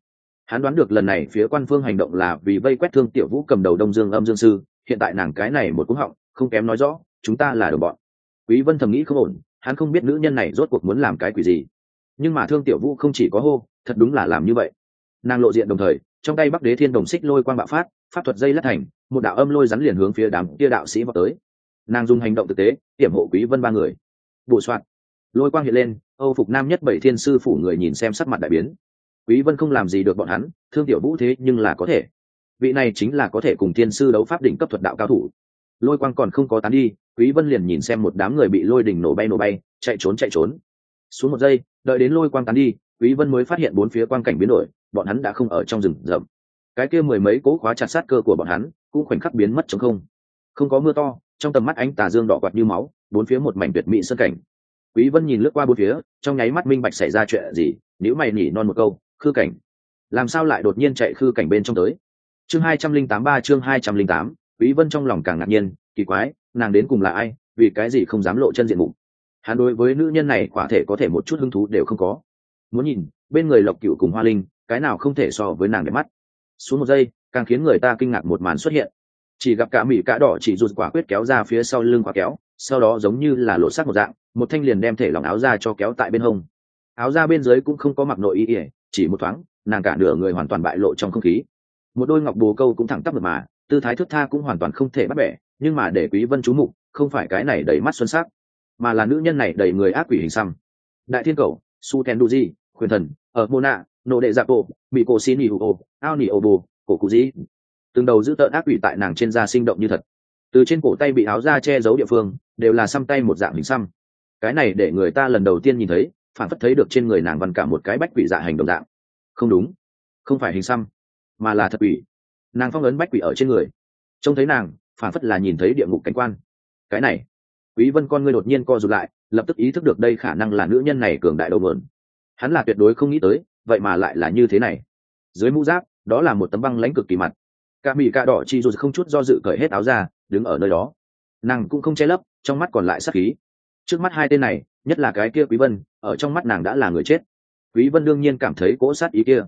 Hắn đoán được lần này phía quan phương hành động là vì vây quét thương tiểu vũ cầm đầu đông dương âm dương sư, hiện tại nàng cái này một cú họng, không kém nói rõ, chúng ta là đồng bọn. Quý vân thầm nghĩ không ổn, hắn không biết nữ nhân này rốt cuộc muốn làm cái quỷ gì. Nhưng mà thương tiểu vũ không chỉ có hô, thật đúng là làm như vậy nàng lộ diện đồng thời, trong tay bắc đế thiên đồng xích lôi quang bạo phát, pháp thuật dây lát thành, một đạo âm lôi rắn liền hướng phía đám kia đạo sĩ vào tới. Nàng dùng hành động thực tế, hiểm hộ quý vân ba người. Bổ soạn. Lôi quang hiện lên, âu phục nam nhất bảy thiên sư phủ người nhìn xem sắc mặt đại biến. Quý vân không làm gì được bọn hắn, thương tiểu vũ thế nhưng là có thể. Vị này chính là có thể cùng thiên sư đấu pháp đỉnh cấp thuật đạo cao thủ. Lôi quang còn không có tán đi, quý vân liền nhìn xem một đám người bị lôi đỉnh nổ bay nổ bay, chạy trốn chạy trốn. Xuống một giây, đợi đến lôi quang tán đi quý vân mới phát hiện bốn phía quang cảnh biến đổi, bọn hắn đã không ở trong rừng rậm. Cái kia mười mấy cố khóa chặt sát cơ của bọn hắn, cũng khoảnh khắc biến mất trong không. Không có mưa to, trong tầm mắt ánh tà dương đỏ quạt như máu, bốn phía một mảnh tuyệt mỹ sơn cảnh. Quý vân nhìn lướt qua bốn phía, trong nháy mắt minh bạch xảy ra chuyện gì nếu mày nhỉ non một câu, khư cảnh. Làm sao lại đột nhiên chạy khư cảnh bên trong tới? Chương hai trăm linh tám ba, chương hai trăm linh tám, quý vân trong lòng càng ngạc nhiên, kỳ quái, nàng đến cùng là ai, vì cái gì không dám lộ chân diện mục? Hắn đối với nữ nhân này quả thể có thể một chút hứng thú đều không có muốn nhìn, bên người lộc cựu cùng hoa linh, cái nào không thể so với nàng đẹp mắt. Xuống một giây, càng khiến người ta kinh ngạc một màn xuất hiện. Chỉ gặp cả mỹ cả đỏ chỉ rụt quả quyết kéo ra phía sau lưng quả kéo, sau đó giống như là lộ sắc một dạng, một thanh liền đem thể lỏng áo ra cho kéo tại bên hông. Áo ra bên dưới cũng không có mặc nội y ỉa chỉ một thoáng, nàng cả nửa người hoàn toàn bại lộ trong không khí. Một đôi ngọc bồ câu cũng thẳng tắp được mà, tư thái thức tha cũng hoàn toàn không thể bắt bẻ, nhưng mà để quý vân chú mục, không phải cái này đầy mắt xuân sắc, mà là nữ nhân này đầy người ác quỷ hình xăm. Đại thiên cầu, su ten di khuyên thần, ở mona nộ đệ giặc bộ bị cổ xin nỉ ô ao nỉ ô bồ, cổ cụ dĩ. Từng đầu giữ tợn ác quỷ tại nàng trên da sinh động như thật. Từ trên cổ tay bị áo da che giấu địa phương, đều là xăm tay một dạng hình xăm. Cái này để người ta lần đầu tiên nhìn thấy, phản phất thấy được trên người nàng văn cả một cái bách quỷ dạ hành đồng dạng. Không đúng, không phải hình xăm, mà là thật quỷ. Nàng phong ấn bách quỷ ở trên người. Trông thấy nàng, phản phất là nhìn thấy địa ngục cảnh quan. Cái này, quý vân con ngươi đột nhiên co rụt lại, lập tức ý thức được đây khả năng là nữ nhân này cường đại đầu mượn hắn là tuyệt đối không nghĩ tới, vậy mà lại là như thế này. Dưới mũ giáp, đó là một tấm băng lãnh cực kỳ mặt. Cả mỹ cả đỏ chi dù không chút do dự cởi hết áo ra, đứng ở nơi đó. Nàng cũng không che lấp, trong mắt còn lại sắc khí. Trước mắt hai tên này, nhất là cái kia quý vân, ở trong mắt nàng đã là người chết. Quý vân đương nhiên cảm thấy cỗ sát ý kia.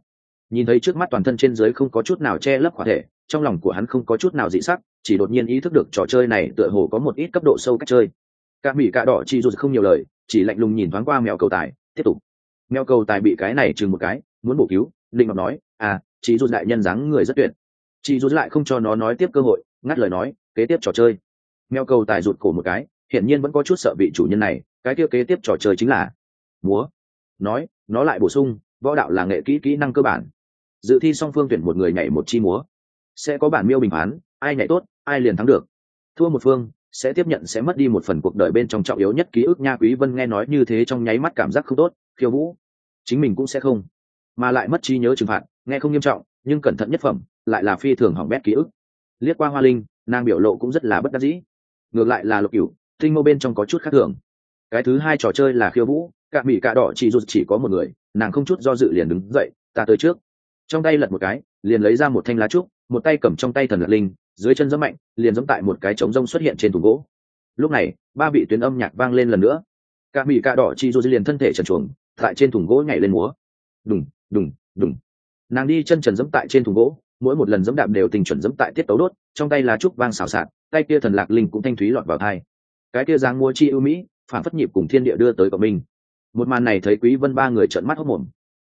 Nhìn thấy trước mắt toàn thân trên dưới không có chút nào che lấp khỏa thể, trong lòng của hắn không có chút nào dị sắc, chỉ đột nhiên ý thức được trò chơi này tựa hồ có một ít cấp độ sâu cách chơi. Cả mỹ cả đỏ chi dù không nhiều lời, chỉ lạnh lùng nhìn thoáng qua mèo cầu tài, tiếp tục mèo cầu tài bị cái này chừng một cái, muốn bổ cứu linh ngọc nói à chị rút đại nhân dáng người rất tuyệt. Chị rút lại không cho nó nói tiếp cơ hội, ngắt lời nói, kế tiếp trò chơi. Mèo cầu tài rụt cổ một cái, hiển nhiên vẫn có chút sợ vị chủ nhân này, cái kia kế tiếp trò chơi chính là múa. Nói, nó lại bổ sung, võ đạo là nghệ kỹ kỹ năng cơ bản. Dự thi song phương tuyển một người nhảy một chi múa. Sẽ có bản miêu bình phán, ai nhảy tốt, ai liền thắng được. Thua một phương, sẽ tiếp nhận sẽ mất đi một phần cuộc đời bên trong trọng yếu nhất ký ức nha quý vân nghe nói như thế trong nháy mắt cảm giác không tốt khiêu vũ. Chính mình cũng sẽ không. Mà lại mất trí nhớ trừng phạt, nghe không nghiêm trọng, nhưng cẩn thận nhất phẩm, lại là phi thường hỏng bét ký ức. Liếc qua hoa linh, nàng biểu lộ cũng rất là bất đắc dĩ. Ngược lại là lục cửu, tinh mô bên trong có chút khác thường. Cái thứ hai trò chơi là khiêu vũ cả mỹ cả đỏ chỉ dù chỉ có một người, nàng không chút do dự liền đứng dậy, ta tới trước. Trong tay lật một cái, liền lấy ra một thanh lá trúc, một tay cầm trong tay thần lật linh, dưới chân giẫm mạnh, liền giẫm tại một cái trống rông xuất hiện trên thùng gỗ. Lúc này, ba vị tuyến âm nhạc vang lên lần nữa. Cả mỹ cả đỏ chỉ dù liền thân thể trần chuồng tại trên thùng gỗ nhảy lên múa. Đùng đùng đùng. Nàng đi chân trần dẫm tại trên thùng gỗ, mỗi một lần dẫm đạp đều tình chuẩn dẫm tại tiết tấu đốt, trong tay lá trúc vang xào xạc, tay kia thần lạc linh cũng thanh thúy lọt vào thai. Cái kia dáng múa chi ưu mỹ, phản phất nhịp cùng thiên địa đưa tới cộng minh một màn này thấy quý vân ba người trợn mắt hốc mồm.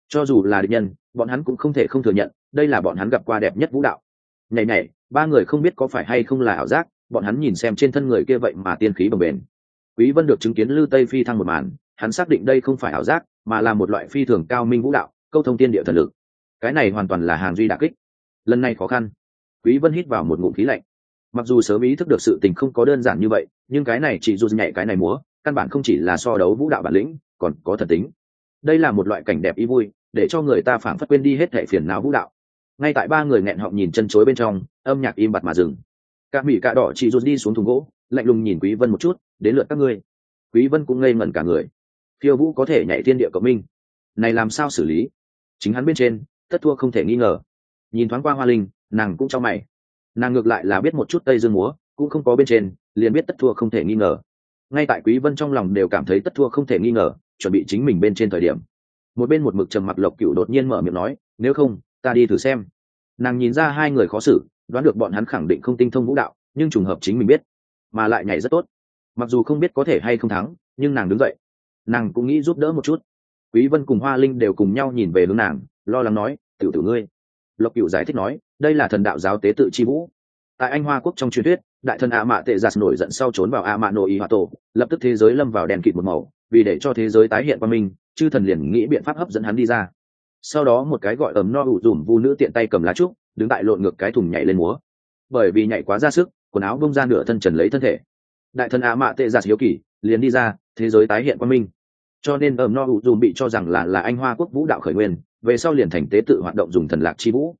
Cho dù là địch nhân, bọn hắn cũng không thể không thừa nhận, đây là bọn hắn gặp qua đẹp nhất vũ đạo. Nhảy nhảy, ba người không biết có phải hay không là ảo giác, bọn hắn nhìn xem trên thân người kia vậy mà tiên khí bồng bền quý vân được chứng kiến lư tây phi thăng một màn hắn xác định đây không phải ảo giác, mà là một loại phi thường cao minh vũ đạo, câu thông tiên địa thần lực. Cái này hoàn toàn là hàng duy đả kích. Lần này khó khăn. Quý vân hít vào một ngụm khí lạnh. Mặc dù sớm ý thức được sự tình không có đơn giản như vậy, nhưng cái này chỉ dù nhảy cái này múa, căn bản không chỉ là so đấu vũ đạo bản lĩnh, còn có thần tính. Đây là một loại cảnh đẹp ý vui, để cho người ta phảng phất quên đi hết thể phiền não vũ đạo. Ngay tại ba người nghẹn họng nhìn chân chối bên trong, âm nhạc im bặt mà dừng. Cả mỹ cả đỏ chỉ rút đi xuống thùng gỗ, lạnh lùng nhìn quý vân một chút, đến lượt các ngươi. Quý vân cũng ngây ngẩn cả người khiêu vũ có thể nhảy thiên địa cộng minh. Này làm sao xử lý? Chính hắn bên trên, tất thua không thể nghi ngờ. Nhìn thoáng qua hoa linh, nàng cũng cho mày. Nàng ngược lại là biết một chút tây dương múa, cũng không có bên trên, liền biết tất thua không thể nghi ngờ. Ngay tại quý vân trong lòng đều cảm thấy tất thua không thể nghi ngờ, chuẩn bị chính mình bên trên thời điểm. Một bên một mực trầm mặc lộc cựu đột nhiên mở miệng nói, nếu không, ta đi thử xem. Nàng nhìn ra hai người khó xử, đoán được bọn hắn khẳng định không tinh thông vũ đạo, nhưng trùng hợp chính mình biết, mà lại nhảy rất tốt. Mặc dù không biết có thể hay không thắng, nhưng nàng đứng dậy nàng cũng nghĩ giúp đỡ một chút. Quý vân cùng hoa linh đều cùng nhau nhìn về hướng nàng, lo lắng nói, tiểu tử ngươi. Lộc cửu giải thích nói, đây là thần đạo giáo tế tự chi vũ. Tại anh hoa quốc trong truyền thuyết, đại thần a mạ tệ giặt nổi giận sau trốn vào a mạ nội y hòa tổ, lập tức thế giới lâm vào đèn kịt một màu, vì để cho thế giới tái hiện qua mình, chư thần liền nghĩ biện pháp hấp dẫn hắn đi ra. Sau đó một cái gọi ấm no ủ dùm vu nữ tiện tay cầm lá trúc, đứng tại lộn ngược cái thùng nhảy lên múa. Bởi vì nhảy quá ra sức, quần áo bông ra nửa thân trần lấy thân thể. Đại thần a mạ tệ giặt hiếu kỳ, liền đi ra thế giới tái hiện qua minh. Cho nên ấm no ủ dùm bị cho rằng là là anh hoa quốc vũ đạo khởi nguyên, về sau liền thành tế tự hoạt động dùng thần lạc chi vũ.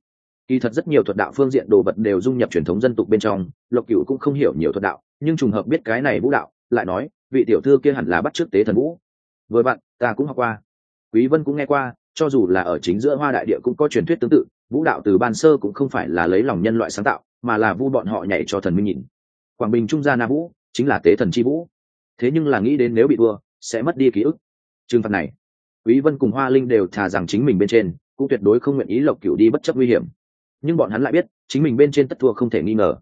Kỳ thật rất nhiều thuật đạo phương diện đồ vật đều dung nhập truyền thống dân tục bên trong, lộc cửu cũng không hiểu nhiều thuật đạo, nhưng trùng hợp biết cái này vũ đạo, lại nói, vị tiểu thư kia hẳn là bắt trước tế thần vũ. Với bạn ta cũng học qua. Quý vân cũng nghe qua, cho dù là ở chính giữa hoa đại địa cũng có truyền thuyết tương tự, vũ đạo từ ban sơ cũng không phải là lấy lòng nhân loại sáng tạo, mà là vu bọn họ nhảy cho thần minh nhìn. Quảng bình trung gia na vũ chính là tế thần chi vũ thế nhưng là nghĩ đến nếu bị thua, sẽ mất đi ký ức. Trừng phạt này, quý vân cùng hoa linh đều thà rằng chính mình bên trên, cũng tuyệt đối không nguyện ý lộc cửu đi bất chấp nguy hiểm. Nhưng bọn hắn lại biết, chính mình bên trên tất thua không thể nghi ngờ.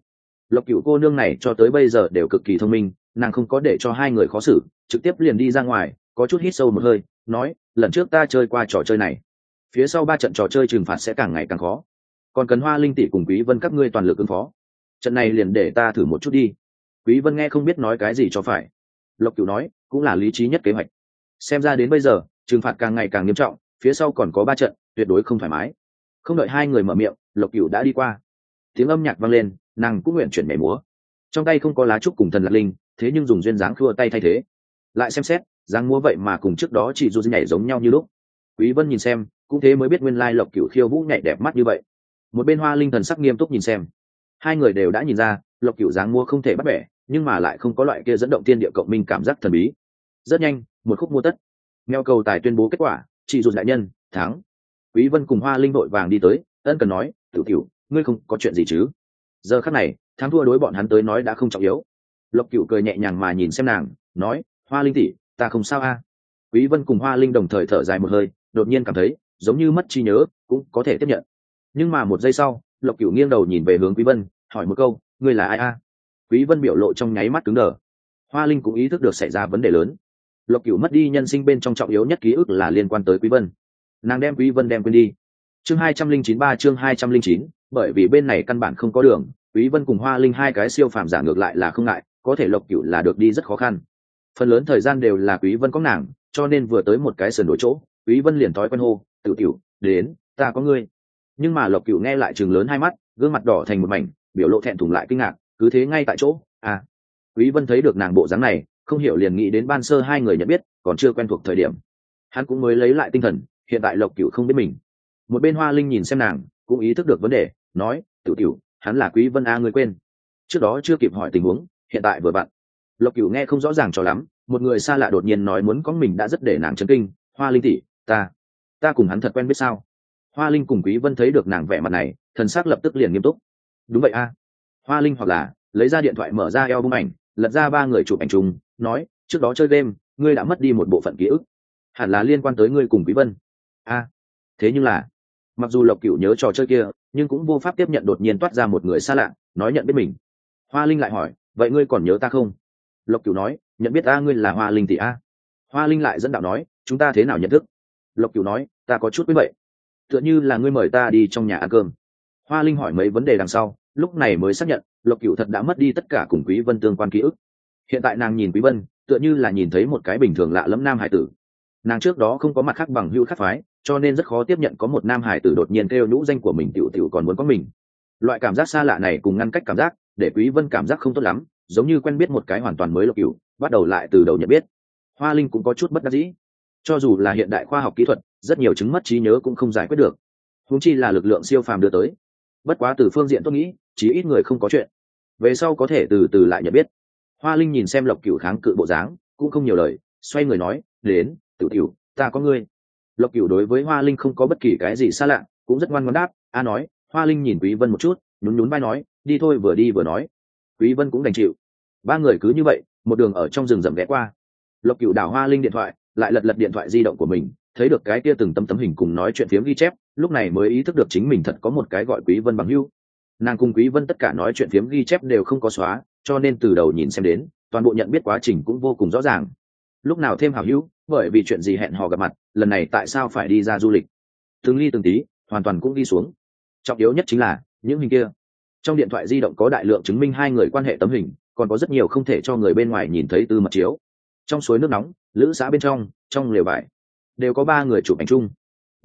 Lộc cửu cô nương này cho tới bây giờ đều cực kỳ thông minh, nàng không có để cho hai người khó xử, trực tiếp liền đi ra ngoài, có chút hít sâu một hơi, nói, lần trước ta chơi qua trò chơi này, phía sau ba trận trò chơi trừng phạt sẽ càng ngày càng khó. Còn cần hoa linh tỷ cùng quý vân các ngươi toàn lực ứng phó. Trận này liền để ta thử một chút đi. Quý vân nghe không biết nói cái gì cho phải lộc cửu nói, cũng là lý trí nhất kế hoạch. Xem ra đến bây giờ, trừng phạt càng ngày càng nghiêm trọng, phía sau còn có ba trận, tuyệt đối không thoải mái. Không đợi hai người mở miệng, lộc cửu đã đi qua. Tiếng âm nhạc vang lên, nàng cũng nguyện chuyển mẻ múa. Trong tay không có lá trúc cùng thần lạc linh, thế nhưng dùng duyên dáng khua tay thay thế. Lại xem xét, dáng múa vậy mà cùng trước đó chị du nhảy giống nhau như lúc. Quý vân nhìn xem, cũng thế mới biết nguyên lai lộc cửu khiêu vũ nhảy đẹp mắt như vậy. Một bên hoa linh thần sắc nghiêm túc nhìn xem. Hai người đều đã nhìn ra, lộc cửu dáng múa không thể bắt bẻ nhưng mà lại không có loại kia dẫn động thiên địa cộng minh cảm giác thần bí. Rất nhanh, một khúc mua tất. Nghèo cầu tài tuyên bố kết quả, chị dù đại nhân, thắng. Quý vân cùng hoa linh đội vàng đi tới, ân cần nói, tiểu tiểu ngươi không có chuyện gì chứ? Giờ khắc này, thắng thua đối bọn hắn tới nói đã không trọng yếu. Lộc cửu cười nhẹ nhàng mà nhìn xem nàng, nói, hoa linh tỷ, ta không sao a. Quý vân cùng hoa linh đồng thời thở dài một hơi, đột nhiên cảm thấy, giống như mất trí nhớ, cũng có thể tiếp nhận. Nhưng mà một giây sau, lộc cửu nghiêng đầu nhìn về hướng quý vân, hỏi một câu, ngươi là ai a? Quý vân biểu lộ trong nháy mắt cứng đờ. Hoa linh cũng ý thức được xảy ra vấn đề lớn. Lộc cửu mất đi nhân sinh bên trong trọng yếu nhất ký ức là liên quan tới quý vân. Nàng đem quý vân đem quên đi. Chương hai trăm linh chín ba, chương hai trăm linh chín, bởi vì bên này căn bản không có đường, quý vân cùng hoa linh hai cái siêu phàm giả ngược lại là không ngại, có thể lộc cửu là được đi rất khó khăn. Phần lớn thời gian đều là quý vân có nàng, cho nên vừa tới một cái sườn đổi chỗ, quý vân liền thói quen hô, tiểu tiểu đến, ta có ngươi. Nhưng mà lộc cửu nghe lại trường lớn hai mắt, gương mặt đỏ thành một mảnh, biểu lộ thẹn thùng lại kinh ngạc cứ thế ngay tại chỗ à. Quý vân thấy được nàng bộ dáng này, không hiểu liền nghĩ đến ban sơ hai người nhận biết, còn chưa quen thuộc thời điểm. Hắn cũng mới lấy lại tinh thần, hiện tại lộc cửu không biết mình. Một bên hoa linh nhìn xem nàng, cũng ý thức được vấn đề, nói, tiểu tiểu hắn là quý vân a người quên. Trước đó chưa kịp hỏi tình huống, hiện tại vừa bạn lộc cửu nghe không rõ ràng cho lắm, một người xa lạ đột nhiên nói muốn có mình đã rất để nàng chấn kinh, hoa linh tỷ, ta ta cùng hắn thật quen biết sao? Hoa linh cùng quý vân thấy được nàng vẻ mặt này, thần sắc lập tức liền nghiêm túc. Đúng vậy a hoa linh hoặc là lấy ra điện thoại mở ra eo bung ảnh, lật ra ba người chụp ảnh chung, nói, trước đó chơi game, ngươi đã mất đi một bộ phận ký ức. Hẳn là liên quan tới ngươi cùng quý vân. A, thế nhưng là, mặc dù lộc cửu nhớ trò chơi kia, nhưng cũng vô pháp tiếp nhận đột nhiên toát ra một người xa lạ, nói nhận biết mình. Hoa linh lại hỏi, vậy ngươi còn nhớ ta không? Lộc cửu nói, nhận biết ta, ngươi là hoa linh tỷ a. Hoa linh lại dẫn đạo nói, chúng ta thế nào nhận thức? Lộc cửu nói, ta có chút với vậy. Tựa như là ngươi mời ta đi trong nhà ăn cơm. Hoa linh hỏi mấy vấn đề đằng sau lúc này mới xác nhận, lộc cửu thật đã mất đi tất cả cùng quý vân tương quan ký ức. Hiện tại nàng nhìn quý vân, tựa như là nhìn thấy một cái bình thường lạ lẫm nam hải tử. Nàng trước đó không có mặt khác bằng hữu khác phái, cho nên rất khó tiếp nhận có một nam hải tử đột nhiên kêu nhũ danh của mình tiểu tiểu còn muốn có mình. Loại cảm giác xa lạ này cùng ngăn cách cảm giác, để quý vân cảm giác không tốt lắm, giống như quen biết một cái hoàn toàn mới lộc cửu, bắt đầu lại từ đầu nhận biết. Hoa linh cũng có chút bất đắc dĩ. Cho dù là hiện đại khoa học kỹ thuật, rất nhiều chứng mất trí nhớ cũng không giải quyết được. Húng chi là lực lượng siêu phàm đưa tới. Bất quá từ phương diện tôi nghĩ chỉ ít người không có chuyện. Về sau có thể từ từ lại nhận biết. Hoa linh nhìn xem lộc cửu kháng cự bộ dáng, cũng không nhiều lời, xoay người nói, đến, tiểu tiểu, ta có ngươi. Lộc cửu đối với hoa linh không có bất kỳ cái gì xa lạ, cũng rất ngoan ngoãn đáp, a nói. Hoa linh nhìn quý vân một chút, nhún nhún vai nói, đi thôi, vừa đi vừa nói. Quý vân cũng đành chịu. Ba người cứ như vậy, một đường ở trong rừng rậm ghé qua. Lộc cửu đảo hoa linh điện thoại, lại lật lật điện thoại di động của mình, thấy được cái kia từng tấm tấm hình cùng nói chuyện phiếm ghi chép, lúc này mới ý thức được chính mình thật có một cái gọi quý vân bằng hưu nàng cùng quý vân tất cả nói chuyện phiếm ghi chép đều không có xóa, cho nên từ đầu nhìn xem đến, toàn bộ nhận biết quá trình cũng vô cùng rõ ràng. Lúc nào thêm hảo hữu, bởi vì chuyện gì hẹn hò gặp mặt, lần này tại sao phải đi ra du lịch? Từng ly từng tí, hoàn toàn cũng đi xuống. Trọng yếu nhất chính là, những hình kia. Trong điện thoại di động có đại lượng chứng minh hai người quan hệ tấm hình, còn có rất nhiều không thể cho người bên ngoài nhìn thấy từ mật chiếu. Trong suối nước nóng, lữ xã bên trong trong lều vải đều có ba người chụp ảnh chung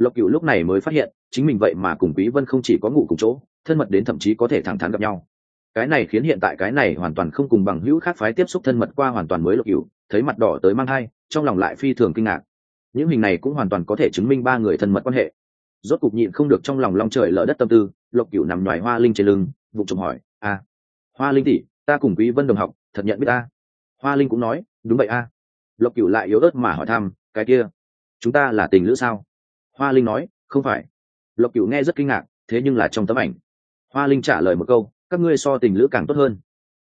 lộc cựu lúc này mới phát hiện chính mình vậy mà cùng quý vân không chỉ có ngủ cùng chỗ thân mật đến thậm chí có thể thẳng thắn gặp nhau. Cái này khiến hiện tại cái này hoàn toàn không cùng bằng hữu khác phái tiếp xúc thân mật qua hoàn toàn mới lộc cựu thấy mặt đỏ tới mang hai trong lòng lại phi thường kinh ngạc. Những hình này cũng hoàn toàn có thể chứng minh ba người thân mật quan hệ. Rốt cục nhịn không được trong lòng long trời lỡ đất tâm tư lộc cựu nằm ngoài hoa linh trên lưng vụ trộm hỏi a à, hoa linh tỷ ta cùng quý vân đồng học thật nhận biết ta? Hoa linh cũng nói đúng vậy a. Lộc cửu lại yếu ớt mà hỏi thăm cái kia chúng ta là tình lữ sao? Hoa linh nói, không phải. Lộc cửu nghe rất kinh ngạc, thế nhưng là trong tấm ảnh, hoa linh trả lời một câu, các ngươi so tình lữ càng tốt hơn.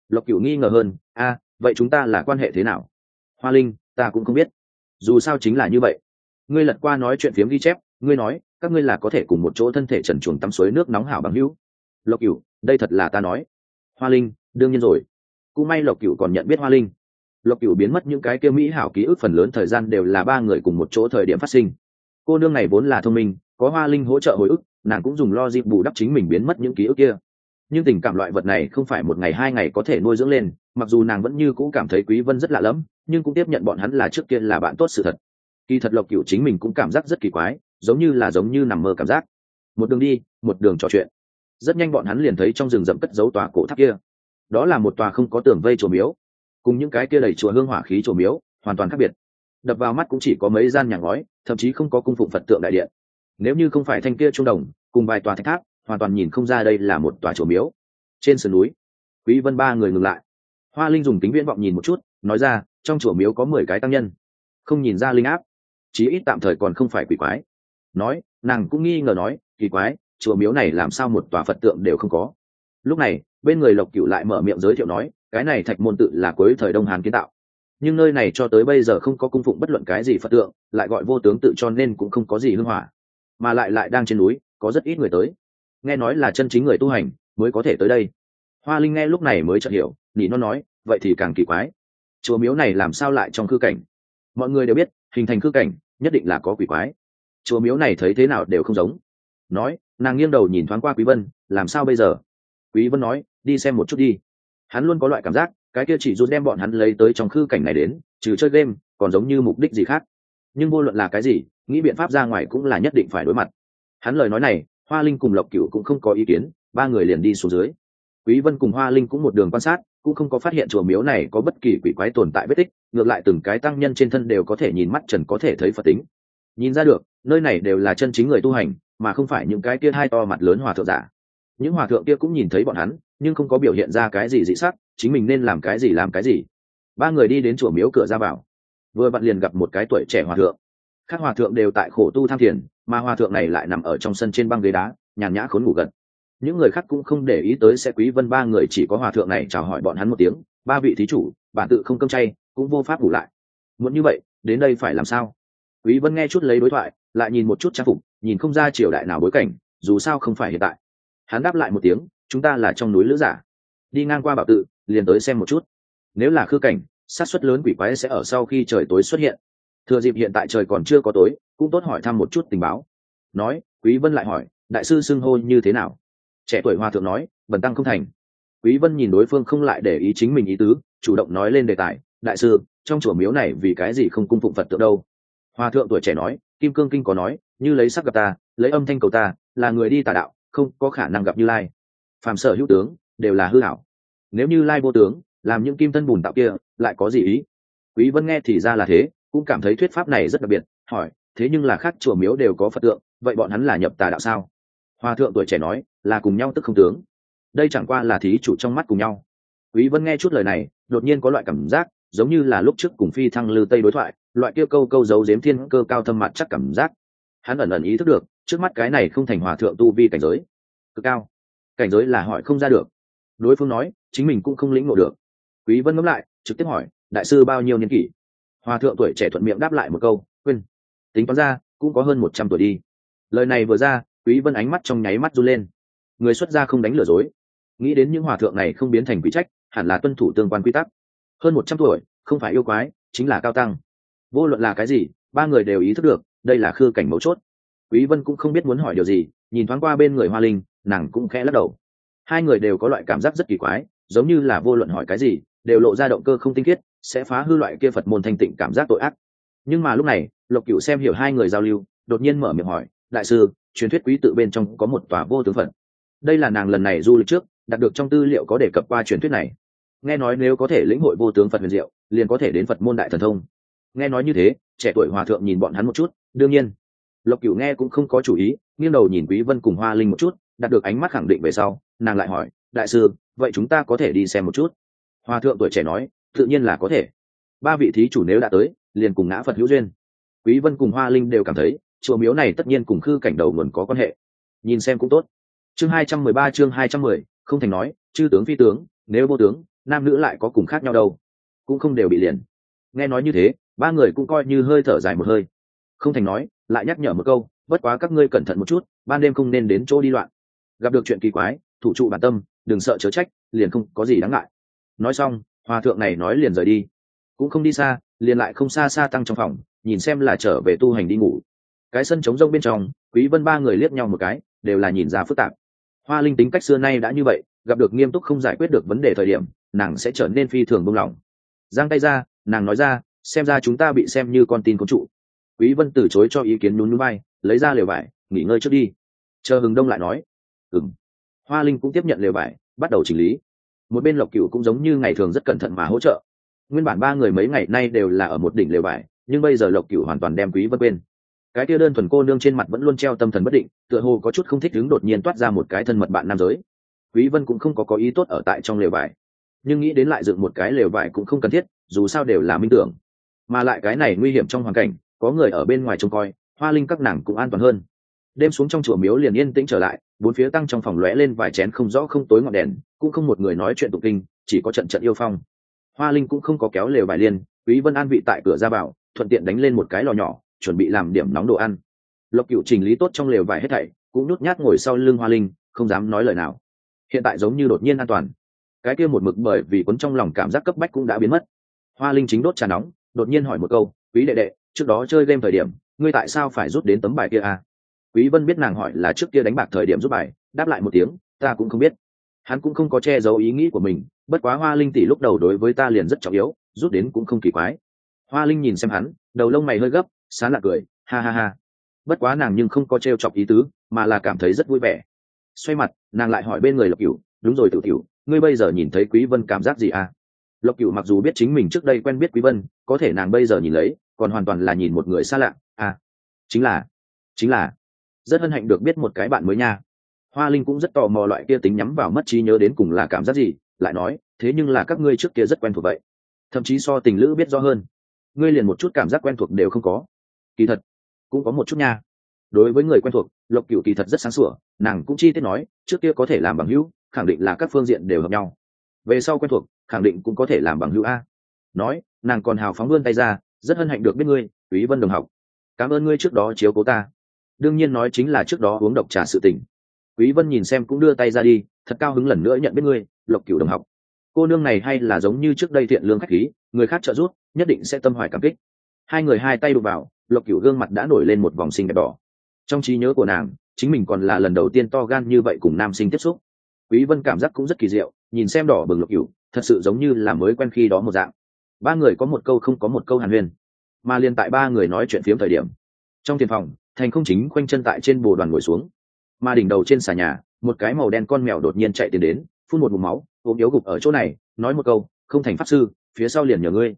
Lộc cửu nghi ngờ hơn, a, vậy chúng ta là quan hệ thế nào? Hoa linh, ta cũng không biết. Dù sao chính là như vậy. Ngươi lật qua nói chuyện phiếm ghi chép, ngươi nói, các ngươi là có thể cùng một chỗ thân thể trần chuồng tắm suối nước nóng hảo bằng hữu. Lộc cửu, đây thật là ta nói. Hoa linh, đương nhiên rồi. Cũng may lộc cửu còn nhận biết hoa linh. Lộc cửu biến mất những cái kia mỹ hảo ký ức phần lớn thời gian đều là ba người cùng một chỗ thời điểm phát sinh cô nương này vốn là thông minh, có hoa linh hỗ trợ hồi ức, nàng cũng dùng lo dịp bù đắp chính mình biến mất những ký ức kia. Nhưng tình cảm loại vật này không phải một ngày hai ngày có thể nuôi dưỡng lên, mặc dù nàng vẫn như cũ cảm thấy quý vân rất lạ lẫm, nhưng cũng tiếp nhận bọn hắn là trước kia là bạn tốt sự thật. Kỳ thật lộc cửu chính mình cũng cảm giác rất kỳ quái, giống như là giống như nằm mơ cảm giác. Một đường đi, một đường trò chuyện. Rất nhanh bọn hắn liền thấy trong rừng rậm cất dấu tòa cổ tháp kia. Đó là một tòa không có tường vây chùa miếu. Cùng những cái kia đầy chùa hương hỏa khí chùa miếu, hoàn toàn khác biệt. Đập vào mắt cũng chỉ có mấy gian nhà ngói thậm chí không có cung phụng phật tượng đại điện. Nếu như không phải thanh kia trung đồng, cùng vài tòa thạch tháp, hoàn toàn nhìn không ra đây là một tòa chùa miếu. Trên sườn núi, quý vân ba người ngừng lại. Hoa linh dùng kính viễn vọng nhìn một chút, nói ra, trong chùa miếu có mười cái tăng nhân. Không nhìn ra linh áp, chí ít tạm thời còn không phải quỷ quái. Nói, nàng cũng nghi ngờ nói, kỳ quái, chùa miếu này làm sao một tòa phật tượng đều không có. Lúc này, bên người lộc cửu lại mở miệng giới thiệu nói, cái này thạch môn tự là cuối thời đông hán kiến tạo nhưng nơi này cho tới bây giờ không có cung phụng bất luận cái gì phật tượng, lại gọi vô tướng tự cho nên cũng không có gì hưng hỏa. Mà lại lại đang trên núi, có rất ít người tới. Nghe nói là chân chính người tu hành mới có thể tới đây. Hoa linh nghe lúc này mới chợt hiểu, nỉ nó nói, vậy thì càng kỳ quái. Chùa miếu này làm sao lại trong khư cảnh? Mọi người đều biết, hình thành khư cảnh nhất định là có quỷ quái. Chùa miếu này thấy thế nào đều không giống. Nói, nàng nghiêng đầu nhìn thoáng qua quý vân, làm sao bây giờ? Quý vân nói, đi xem một chút đi. Hắn luôn có loại cảm giác cái kia chỉ rút đem bọn hắn lấy tới trong khư cảnh này đến, trừ chơi game, còn giống như mục đích gì khác. Nhưng vô luận là cái gì, nghĩ biện pháp ra ngoài cũng là nhất định phải đối mặt. Hắn lời nói này, hoa linh cùng lộc cửu cũng không có ý kiến, ba người liền đi xuống dưới. Quý vân cùng hoa linh cũng một đường quan sát, cũng không có phát hiện chùa miếu này có bất kỳ quỷ quái tồn tại vết tích, ngược lại từng cái tăng nhân trên thân đều có thể nhìn mắt trần có thể thấy phật tính. Nhìn ra được, nơi này đều là chân chính người tu hành, mà không phải những cái kia hai to mặt lớn hòa thượng giả. Những hòa thượng kia cũng nhìn thấy bọn hắn, nhưng không có biểu hiện ra cái gì dị sắc chính mình nên làm cái gì làm cái gì. Ba người đi đến chùa miếu cửa ra vào. Vừa vặn liền gặp một cái tuổi trẻ hòa thượng. Các hòa thượng đều tại khổ tu tham thiền, mà hòa thượng này lại nằm ở trong sân trên băng ghế đá, nhàn nhã khốn ngủ gật. Những người khác cũng không để ý tới sẽ quý vân ba người chỉ có hòa thượng này chào hỏi bọn hắn một tiếng, ba vị thí chủ, bản tự không cơm chay, cũng vô pháp ngủ lại. Muốn như vậy, đến đây phải làm sao? Quý vân nghe chút lấy đối thoại, lại nhìn một chút trang phục, nhìn không ra triều đại nào bối cảnh, dù sao không phải hiện tại. Hắn đáp lại một tiếng, chúng ta là trong núi lữ giả. Đi ngang qua bảo tự liền tới xem một chút. Nếu là khư cảnh sát suất lớn quỷ quái sẽ ở sau khi trời tối xuất hiện. Thừa dịp hiện tại trời còn chưa có tối, cũng tốt hỏi thăm một chút tình báo. Nói, quý vân lại hỏi, đại sư xưng hô như thế nào? Trẻ tuổi hòa thượng nói, bần tăng không thành. Quý vân nhìn đối phương không lại để ý chính mình ý tứ, chủ động nói lên đề tài, đại sư, trong chùa miếu này vì cái gì không cung phụng phật tượng đâu? Hòa thượng tuổi trẻ nói, kim cương kinh có nói, như lấy sắc gặp ta, lấy âm thanh cầu ta, là người đi tà đạo, không có khả năng gặp như lai. Phàm sở hữu tướng đều là hư hảo nếu như lai vô tướng làm những kim thân bùn tạo kia, lại có gì ý? Quý vân nghe thì ra là thế, cũng cảm thấy thuyết pháp này rất đặc biệt, hỏi, thế nhưng là khác chùa miếu đều có phật tượng, vậy bọn hắn là nhập tà đạo sao? Hòa thượng tuổi trẻ nói, là cùng nhau tức không tướng. Đây chẳng qua là thí chủ trong mắt cùng nhau. Quý vân nghe chút lời này, đột nhiên có loại cảm giác, giống như là lúc trước cùng phi thăng lư tây đối thoại, loại kia câu câu giấu giếm thiên cơ cao thâm mặt chắc cảm giác. Hắn ẩn ẩn ý thức được, trước mắt cái này không thành hòa thượng tu vi cảnh giới. Cực cao. Cảnh giới là hỏi không ra được. Đối phương nói chính mình cũng không lĩnh ngộ được. Quý vân ngẫm lại, trực tiếp hỏi, đại sư bao nhiêu niên kỷ? Hòa thượng tuổi trẻ thuận miệng đáp lại một câu, quên. Tính toán ra, cũng có hơn một trăm tuổi đi. Lời này vừa ra, quý vân ánh mắt trong nháy mắt run lên. Người xuất gia không đánh lừa dối. Nghĩ đến những hòa thượng này không biến thành quý trách, hẳn là tuân thủ tương quan quy tắc. Hơn một trăm tuổi, không phải yêu quái, chính là cao tăng. Vô luận là cái gì, ba người đều ý thức được, đây là khư cảnh mấu chốt. Quý vân cũng không biết muốn hỏi điều gì, nhìn thoáng qua bên người hoa linh, nàng cũng khẽ lắc đầu. Hai người đều có loại cảm giác rất kỳ quái giống như là vô luận hỏi cái gì, đều lộ ra động cơ không tinh khiết, sẽ phá hư loại kia phật môn thanh tịnh cảm giác tội ác. Nhưng mà lúc này, lộc cửu xem hiểu hai người giao lưu, đột nhiên mở miệng hỏi, đại sư, truyền thuyết quý tự bên trong có một tòa vô tướng phật. Đây là nàng lần này du lịch trước đạt được trong tư liệu có đề cập qua truyền thuyết này. Nghe nói nếu có thể lĩnh hội vô tướng phật huyền diệu, liền có thể đến phật môn đại thần thông. Nghe nói như thế, trẻ tuổi hòa thượng nhìn bọn hắn một chút, đương nhiên. Lộc cửu nghe cũng không có chủ ý, nghiêng đầu nhìn quý vân cùng hoa linh một chút, đạt được ánh mắt khẳng định về sau, nàng lại hỏi đại sư vậy chúng ta có thể đi xem một chút. Hòa thượng tuổi trẻ nói tự nhiên là có thể. Ba vị thí chủ nếu đã tới liền cùng ngã phật hữu duyên. Quý vân cùng hoa linh đều cảm thấy chùa miếu này tất nhiên cùng khư cảnh đầu nguồn có quan hệ. Nhìn xem cũng tốt. Chương 213 chương 210, không thành nói chư tướng phi tướng nếu vô tướng nam nữ lại có cùng khác nhau đâu. Cũng không đều bị liền. Nghe nói như thế ba người cũng coi như hơi thở dài một hơi. Không thành nói lại nhắc nhở một câu bất quá các ngươi cẩn thận một chút ban đêm không nên đến chỗ đi loạn. Gặp được chuyện kỳ quái thủ trụ bản tâm đừng sợ chớ trách, liền không có gì đáng ngại. Nói xong, hòa thượng này nói liền rời đi. Cũng không đi xa, liền lại không xa xa tăng trong phòng, nhìn xem là trở về tu hành đi ngủ. Cái sân trống rông bên trong, quý vân ba người liếc nhau một cái, đều là nhìn ra phức tạp. Hoa linh tính cách xưa nay đã như vậy, gặp được nghiêm túc không giải quyết được vấn đề thời điểm, nàng sẽ trở nên phi thường buông lỏng. Giang tay ra, nàng nói ra, xem ra chúng ta bị xem như con tin có trụ. Quý vân từ chối cho ý kiến nhún nhún bay lấy ra liều vải, nghỉ ngơi trước đi. Chờ hừng đông lại nói, ừm hoa linh cũng tiếp nhận lều vải bắt đầu chỉnh lý. Một bên lộc cửu cũng giống như ngày thường rất cẩn thận mà hỗ trợ. Nguyên bản ba người mấy ngày nay đều là ở một đỉnh lều vải nhưng bây giờ lộc cửu hoàn toàn đem quý vân quên. Cái kia đơn thuần cô nương trên mặt vẫn luôn treo tâm thần bất định, tựa hồ có chút không thích đứng đột nhiên toát ra một cái thân mật bạn nam giới. Quý vân cũng không có có ý tốt ở tại trong lều vải nhưng nghĩ đến lại dựng một cái lều vải cũng không cần thiết, dù sao đều là minh tưởng. Mà lại cái này nguy hiểm trong hoàn cảnh, có người ở bên ngoài trông coi, hoa linh các nàng cũng an toàn hơn đêm xuống trong chùa miếu liền yên tĩnh trở lại, bốn phía tăng trong phòng lóe lên vài chén không rõ không tối ngọn đèn, cũng không một người nói chuyện tụng kinh, chỉ có trận trận yêu phong. Hoa linh cũng không có kéo lều vải liên, quý vân an vị tại cửa ra vào, thuận tiện đánh lên một cái lò nhỏ, chuẩn bị làm điểm nóng đồ ăn. Lộc cựu chỉnh lý tốt trong lều vải hết thảy, cũng nhút nhát ngồi sau lưng hoa linh, không dám nói lời nào. Hiện tại giống như đột nhiên an toàn. Cái kia một mực bởi vì cuốn trong lòng cảm giác cấp bách cũng đã biến mất. Hoa linh chính đốt trà nóng, đột nhiên hỏi một câu, quý đệ đệ, trước đó chơi game thời điểm, ngươi tại sao phải rút đến tấm bài kia à? Quý vân biết nàng hỏi là trước kia đánh bạc thời điểm rút bài, đáp lại một tiếng, ta cũng không biết. Hắn cũng không có che giấu ý nghĩ của mình, bất quá hoa linh tỷ lúc đầu đối với ta liền rất trọng yếu, rút đến cũng không kỳ quái. Hoa linh nhìn xem hắn, đầu lông mày hơi gấp, sán lạc cười, ha ha ha. Bất quá nàng nhưng không có t chọc ý tứ, mà là cảm thấy rất vui vẻ. Xoay mặt, nàng lại hỏi bên người lộc cửu, đúng rồi tự cửu, ngươi bây giờ nhìn thấy quý vân cảm giác gì à? Lộc cửu mặc dù biết chính mình trước đây quen biết quý vân, có thể nàng bây giờ nhìn lấy, còn hoàn toàn là nhìn một người xa lạ. À chính là chính là rất hân hạnh được biết một cái bạn mới nha. Hoa linh cũng rất tò mò loại kia tính nhắm vào mất trí nhớ đến cùng là cảm giác gì, lại nói, thế nhưng là các ngươi trước kia rất quen thuộc vậy. Thậm chí so tình lữ biết rõ hơn. Ngươi liền một chút cảm giác quen thuộc đều không có. Kỳ thật, cũng có một chút nha. Đối với người quen thuộc, lộc cựu kỳ thật rất sáng sủa, nàng cũng chi tiết nói, trước kia có thể làm bằng hữu, khẳng định là các phương diện đều hợp nhau. Về sau quen thuộc, khẳng định cũng có thể làm bằng hữu a. Nói, nàng còn hào phóng vươn tay ra, rất hân hạnh được biết ngươi, quý vân đồng học. Cảm ơn ngươi trước đó chiếu cố ta đương nhiên nói chính là trước đó uống độc trà sự tình. Quý vân nhìn xem cũng đưa tay ra đi, thật cao hứng lần nữa nhận biết ngươi, lộc cửu đồng học. Cô nương này hay là giống như trước đây thiện lương khách khí, người khác trợ giúp, nhất định sẽ tâm hoài cảm kích. Hai người hai tay đụng vào, lộc cửu gương mặt đã nổi lên một vòng xinh đẹp đỏ. Trong trí nhớ của nàng, chính mình còn là lần đầu tiên to gan như vậy cùng nam sinh tiếp xúc. Quý vân cảm giác cũng rất kỳ diệu, nhìn xem đỏ bừng lộc cửu, thật sự giống như là mới quen khi đó một dạng. Ba người có một câu không có một câu hàn huyên, mà liền tại ba người nói chuyện phiếm thời điểm, trong tiền phòng thành không chính khoanh chân tại trên bồ đoàn ngồi xuống. Mà đỉnh đầu trên xà nhà, một cái màu đen con mèo đột nhiên chạy tiến đến, phun một mụm máu, ốm yếu gục ở chỗ này, nói một câu, không thành pháp sư, phía sau liền nhờ ngươi.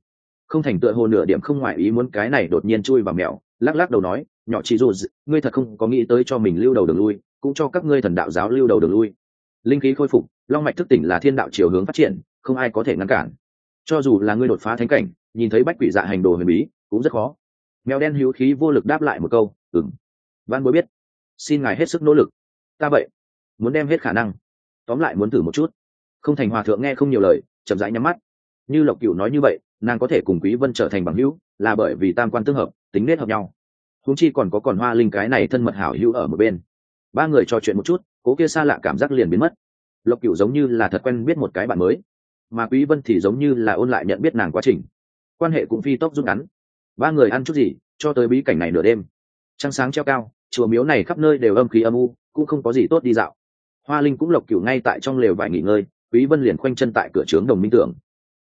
Không thành tựa hồ nửa điểm không ngoại ý muốn cái này đột nhiên chui vào mèo, lắc lắc đầu nói, nhỏ chị dù ngươi thật không có nghĩ tới cho mình lưu đầu đường lui, cũng cho các ngươi thần đạo giáo lưu đầu đường lui. Linh khí khôi phục, long mạch thức tỉnh là thiên đạo chiều hướng phát triển, không ai có thể ngăn cản. Cho dù là ngươi đột phá thánh cảnh, nhìn thấy bách quỷ dạ hành đồ huyền bí, cũng rất khó. Mèo đen hữu khí vô lực đáp lại một câu ừng văn bối biết. Xin ngài hết sức nỗ lực. Ta vậy. Muốn đem hết khả năng. Tóm lại muốn thử một chút. Không thành hòa thượng nghe không nhiều lời, chậm rãi nhắm mắt. Như lộc cựu nói như vậy, nàng có thể cùng quý vân trở thành bằng hữu, là bởi vì tam quan tương hợp, tính nết hợp nhau. Húng chi còn có còn hoa linh cái này thân mật hảo hữu ở một bên. Ba người trò chuyện một chút, cố kia xa lạ cảm giác liền biến mất. Lộc cựu giống như là thật quen biết một cái bạn mới, mà quý vân thì giống như là ôn lại nhận biết nàng quá trình. Quan hệ cũng phi tốc rút ngắn. Ba người ăn chút gì, cho tới bí cảnh này nửa đêm trăng sáng treo cao, chùa miếu này khắp nơi đều âm khí âm u, cũng không có gì tốt đi dạo. Hoa linh cũng lộc cửu ngay tại trong lều vải nghỉ ngơi, quý vân liền khoanh chân tại cửa trướng đồng minh tưởng.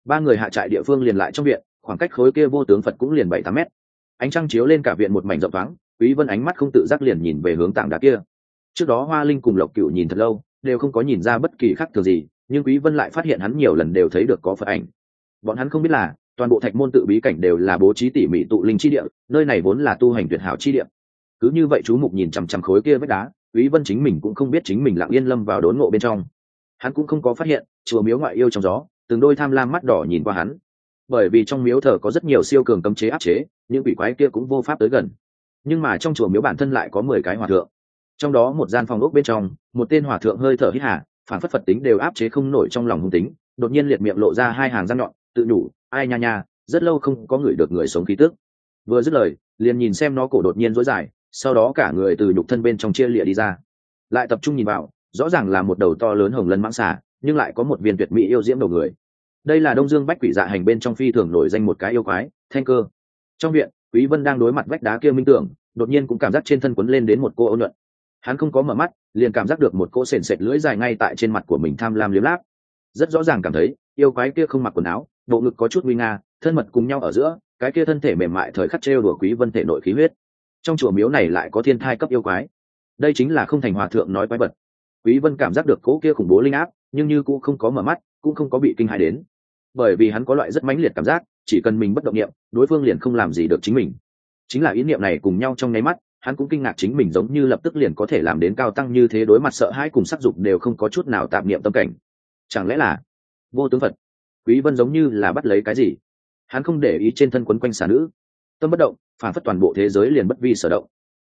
Ba người hạ trại địa phương liền lại trong viện, khoảng cách khối kia vô tướng phật cũng liền bảy tám mét. Ánh trăng chiếu lên cả viện một mảnh rộng thoáng, quý vân ánh mắt không tự giác liền nhìn về hướng tảng đá kia. Trước đó hoa linh cùng lộc cửu nhìn thật lâu, đều không có nhìn ra bất kỳ khác thường gì, nhưng quý vân lại phát hiện hắn nhiều lần đều thấy được có phật ảnh. Bọn hắn không biết là, toàn bộ thạch môn tự bí cảnh đều là bố trí tỉ mỉ tụ linh chi địa, nơi này vốn là tu hành tuyệt hảo chi địa cứ như vậy chú mục nhìn chằm chằm khối kia vách đá, quý vân chính mình cũng không biết chính mình lặng yên lâm vào đốn ngộ bên trong. Hắn cũng không có phát hiện, chùa miếu ngoại yêu trong gió, từng đôi tham lam mắt đỏ nhìn qua hắn. Bởi vì trong miếu thờ có rất nhiều siêu cường cấm chế áp chế, những quỷ quái kia cũng vô pháp tới gần. Nhưng mà trong chùa miếu bản thân lại có mười cái hòa thượng. Trong đó một gian phòng ốc bên trong, một tên hòa thượng hơi thở hít hà, phản phất phật tính đều áp chế không nổi trong lòng hung tính, đột nhiên liệt miệng lộ ra hai hàng răng nhọn, tự nhủ, ai nha nha, rất lâu không có người được người sống khí tức. Vừa dứt lời, liền nhìn xem nó cổ đột nhiên rối dài sau đó cả người từ nhục thân bên trong chia lịa đi ra. Lại tập trung nhìn vào, rõ ràng là một đầu to lớn hồng lân mãng xà, nhưng lại có một viên tuyệt mỹ yêu diễm đầu người. Đây là đông dương bách quỷ dạ hành bên trong phi thường nổi danh một cái yêu quái, thanh cơ. Trong viện, quý vân đang đối mặt vách đá kia minh tưởng, đột nhiên cũng cảm giác trên thân quấn lên đến một cô ôn luận hắn không có mở mắt, liền cảm giác được một cô sền sệt lưỡi dài ngay tại trên mặt của mình tham lam liếm láp. Rất rõ ràng cảm thấy, yêu quái kia không mặc quần áo, bộ ngực có chút nguy nga, thân mật cùng nhau ở giữa, cái kia thân thể mềm mại thời khắc trêu đùa quý vân thể nội khí huyết trong chùa miếu này lại có thiên thai cấp yêu quái. Đây chính là không thành hòa thượng nói quái vật. Quý vân cảm giác được cố kia khủng bố linh áp, nhưng như cũng không có mở mắt, cũng không có bị kinh hãi đến. Bởi vì hắn có loại rất mãnh liệt cảm giác, chỉ cần mình bất động niệm, đối phương liền không làm gì được chính mình. Chính là ý niệm này cùng nhau trong nháy mắt, hắn cũng kinh ngạc chính mình giống như lập tức liền có thể làm đến cao tăng như thế đối mặt sợ hãi cùng sắc dục đều không có chút nào tạm niệm tâm cảnh. Chẳng lẽ là vô tướng phật? Quý vân giống như là bắt lấy cái gì? Hắn không để ý trên thân quấn quanh xà nữ. Tâm bất động phản phất toàn bộ thế giới liền bất vi sở động.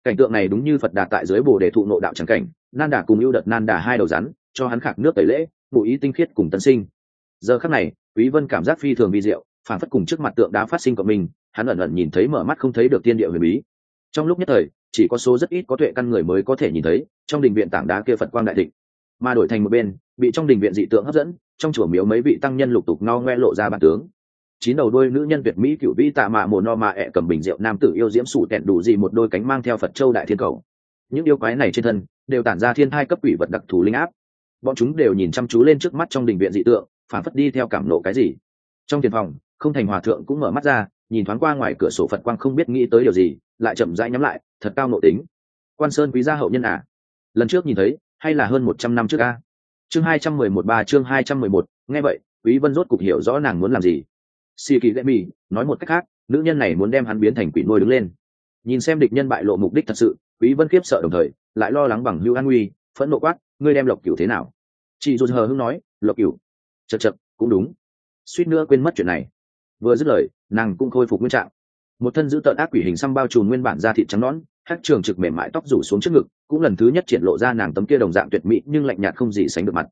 Cảnh tượng này đúng như phật đạt tại dưới bồ đề thụ nộ đạo tràng cảnh, nan đà cùng ưu đợt nan đà hai đầu rắn, cho hắn khạc nước tẩy lễ ngụ ý tinh khiết cùng tân sinh. Giờ khắc này, quý vân cảm giác phi thường vi diệu, phản phất cùng trước mặt tượng đá phát sinh của mình hắn ẩn ẩn nhìn thấy mở mắt không thấy được tiên địa huyền bí. Trong lúc nhất thời, chỉ có số rất ít có tuệ căn người mới có thể nhìn thấy, trong đình viện tảng đá kia phật quang đại thịnh. Mà đổi thành một bên, bị trong đình viện dị tượng hấp dẫn, trong chùa miếu mấy vị tăng nhân lục tục no ngoe lộ ra bản tướng chín đầu đôi nữ nhân việt mỹ cựu vĩ tạ mạ mồ no mạ ẹ cầm bình rượu nam tử yêu diễm sủ tẹn đủ gì một đôi cánh mang theo phật châu đại thiên cầu. Những yêu quái này trên thân đều tản ra thiên thai cấp quỷ vật đặc thù linh áp. Bọn chúng đều nhìn chăm chú lên trước mắt trong đình viện dị tượng, phản phất đi theo cảm nộ cái gì. Trong tiền phòng, không thành hòa thượng cũng mở mắt ra, nhìn thoáng qua ngoài cửa sổ phật quang không biết nghĩ tới điều gì, lại chậm rãi nhắm lại, thật cao nộ tính. Quan sơn quý gia hậu nhân à? Lần trước nhìn thấy, hay là hơn một trăm năm trước a? Chương hai trăm mười một ba, chương hai trăm mười một, nghe vậy, quý vân rốt cục hiểu rõ nàng muốn làm gì xì kỳ lệ mì, nói một cách khác, nữ nhân này muốn đem hắn biến thành quỷ nuôi đứng lên. Nhìn xem địch nhân bại lộ mục đích thật sự, quý vân khiếp sợ đồng thời, lại lo lắng bằng hưu an nguy phẫn nộ quát, ngươi đem lộc cửu thế nào? Chị dù hờ hưng nói, lộc cửu. Chật chật cũng đúng. Suýt nữa quên mất chuyện này. Vừa dứt lời, nàng cũng khôi phục nguyên trạng. Một thân giữ tợn ác quỷ hình xăm bao trùm nguyên bản da thịt trắng nõn, hắc trường trực mềm mại tóc rủ xuống trước ngực, cũng lần thứ nhất triển lộ ra nàng tấm kia đồng dạng tuyệt mỹ nhưng lạnh nhạt không gì sánh được mặt.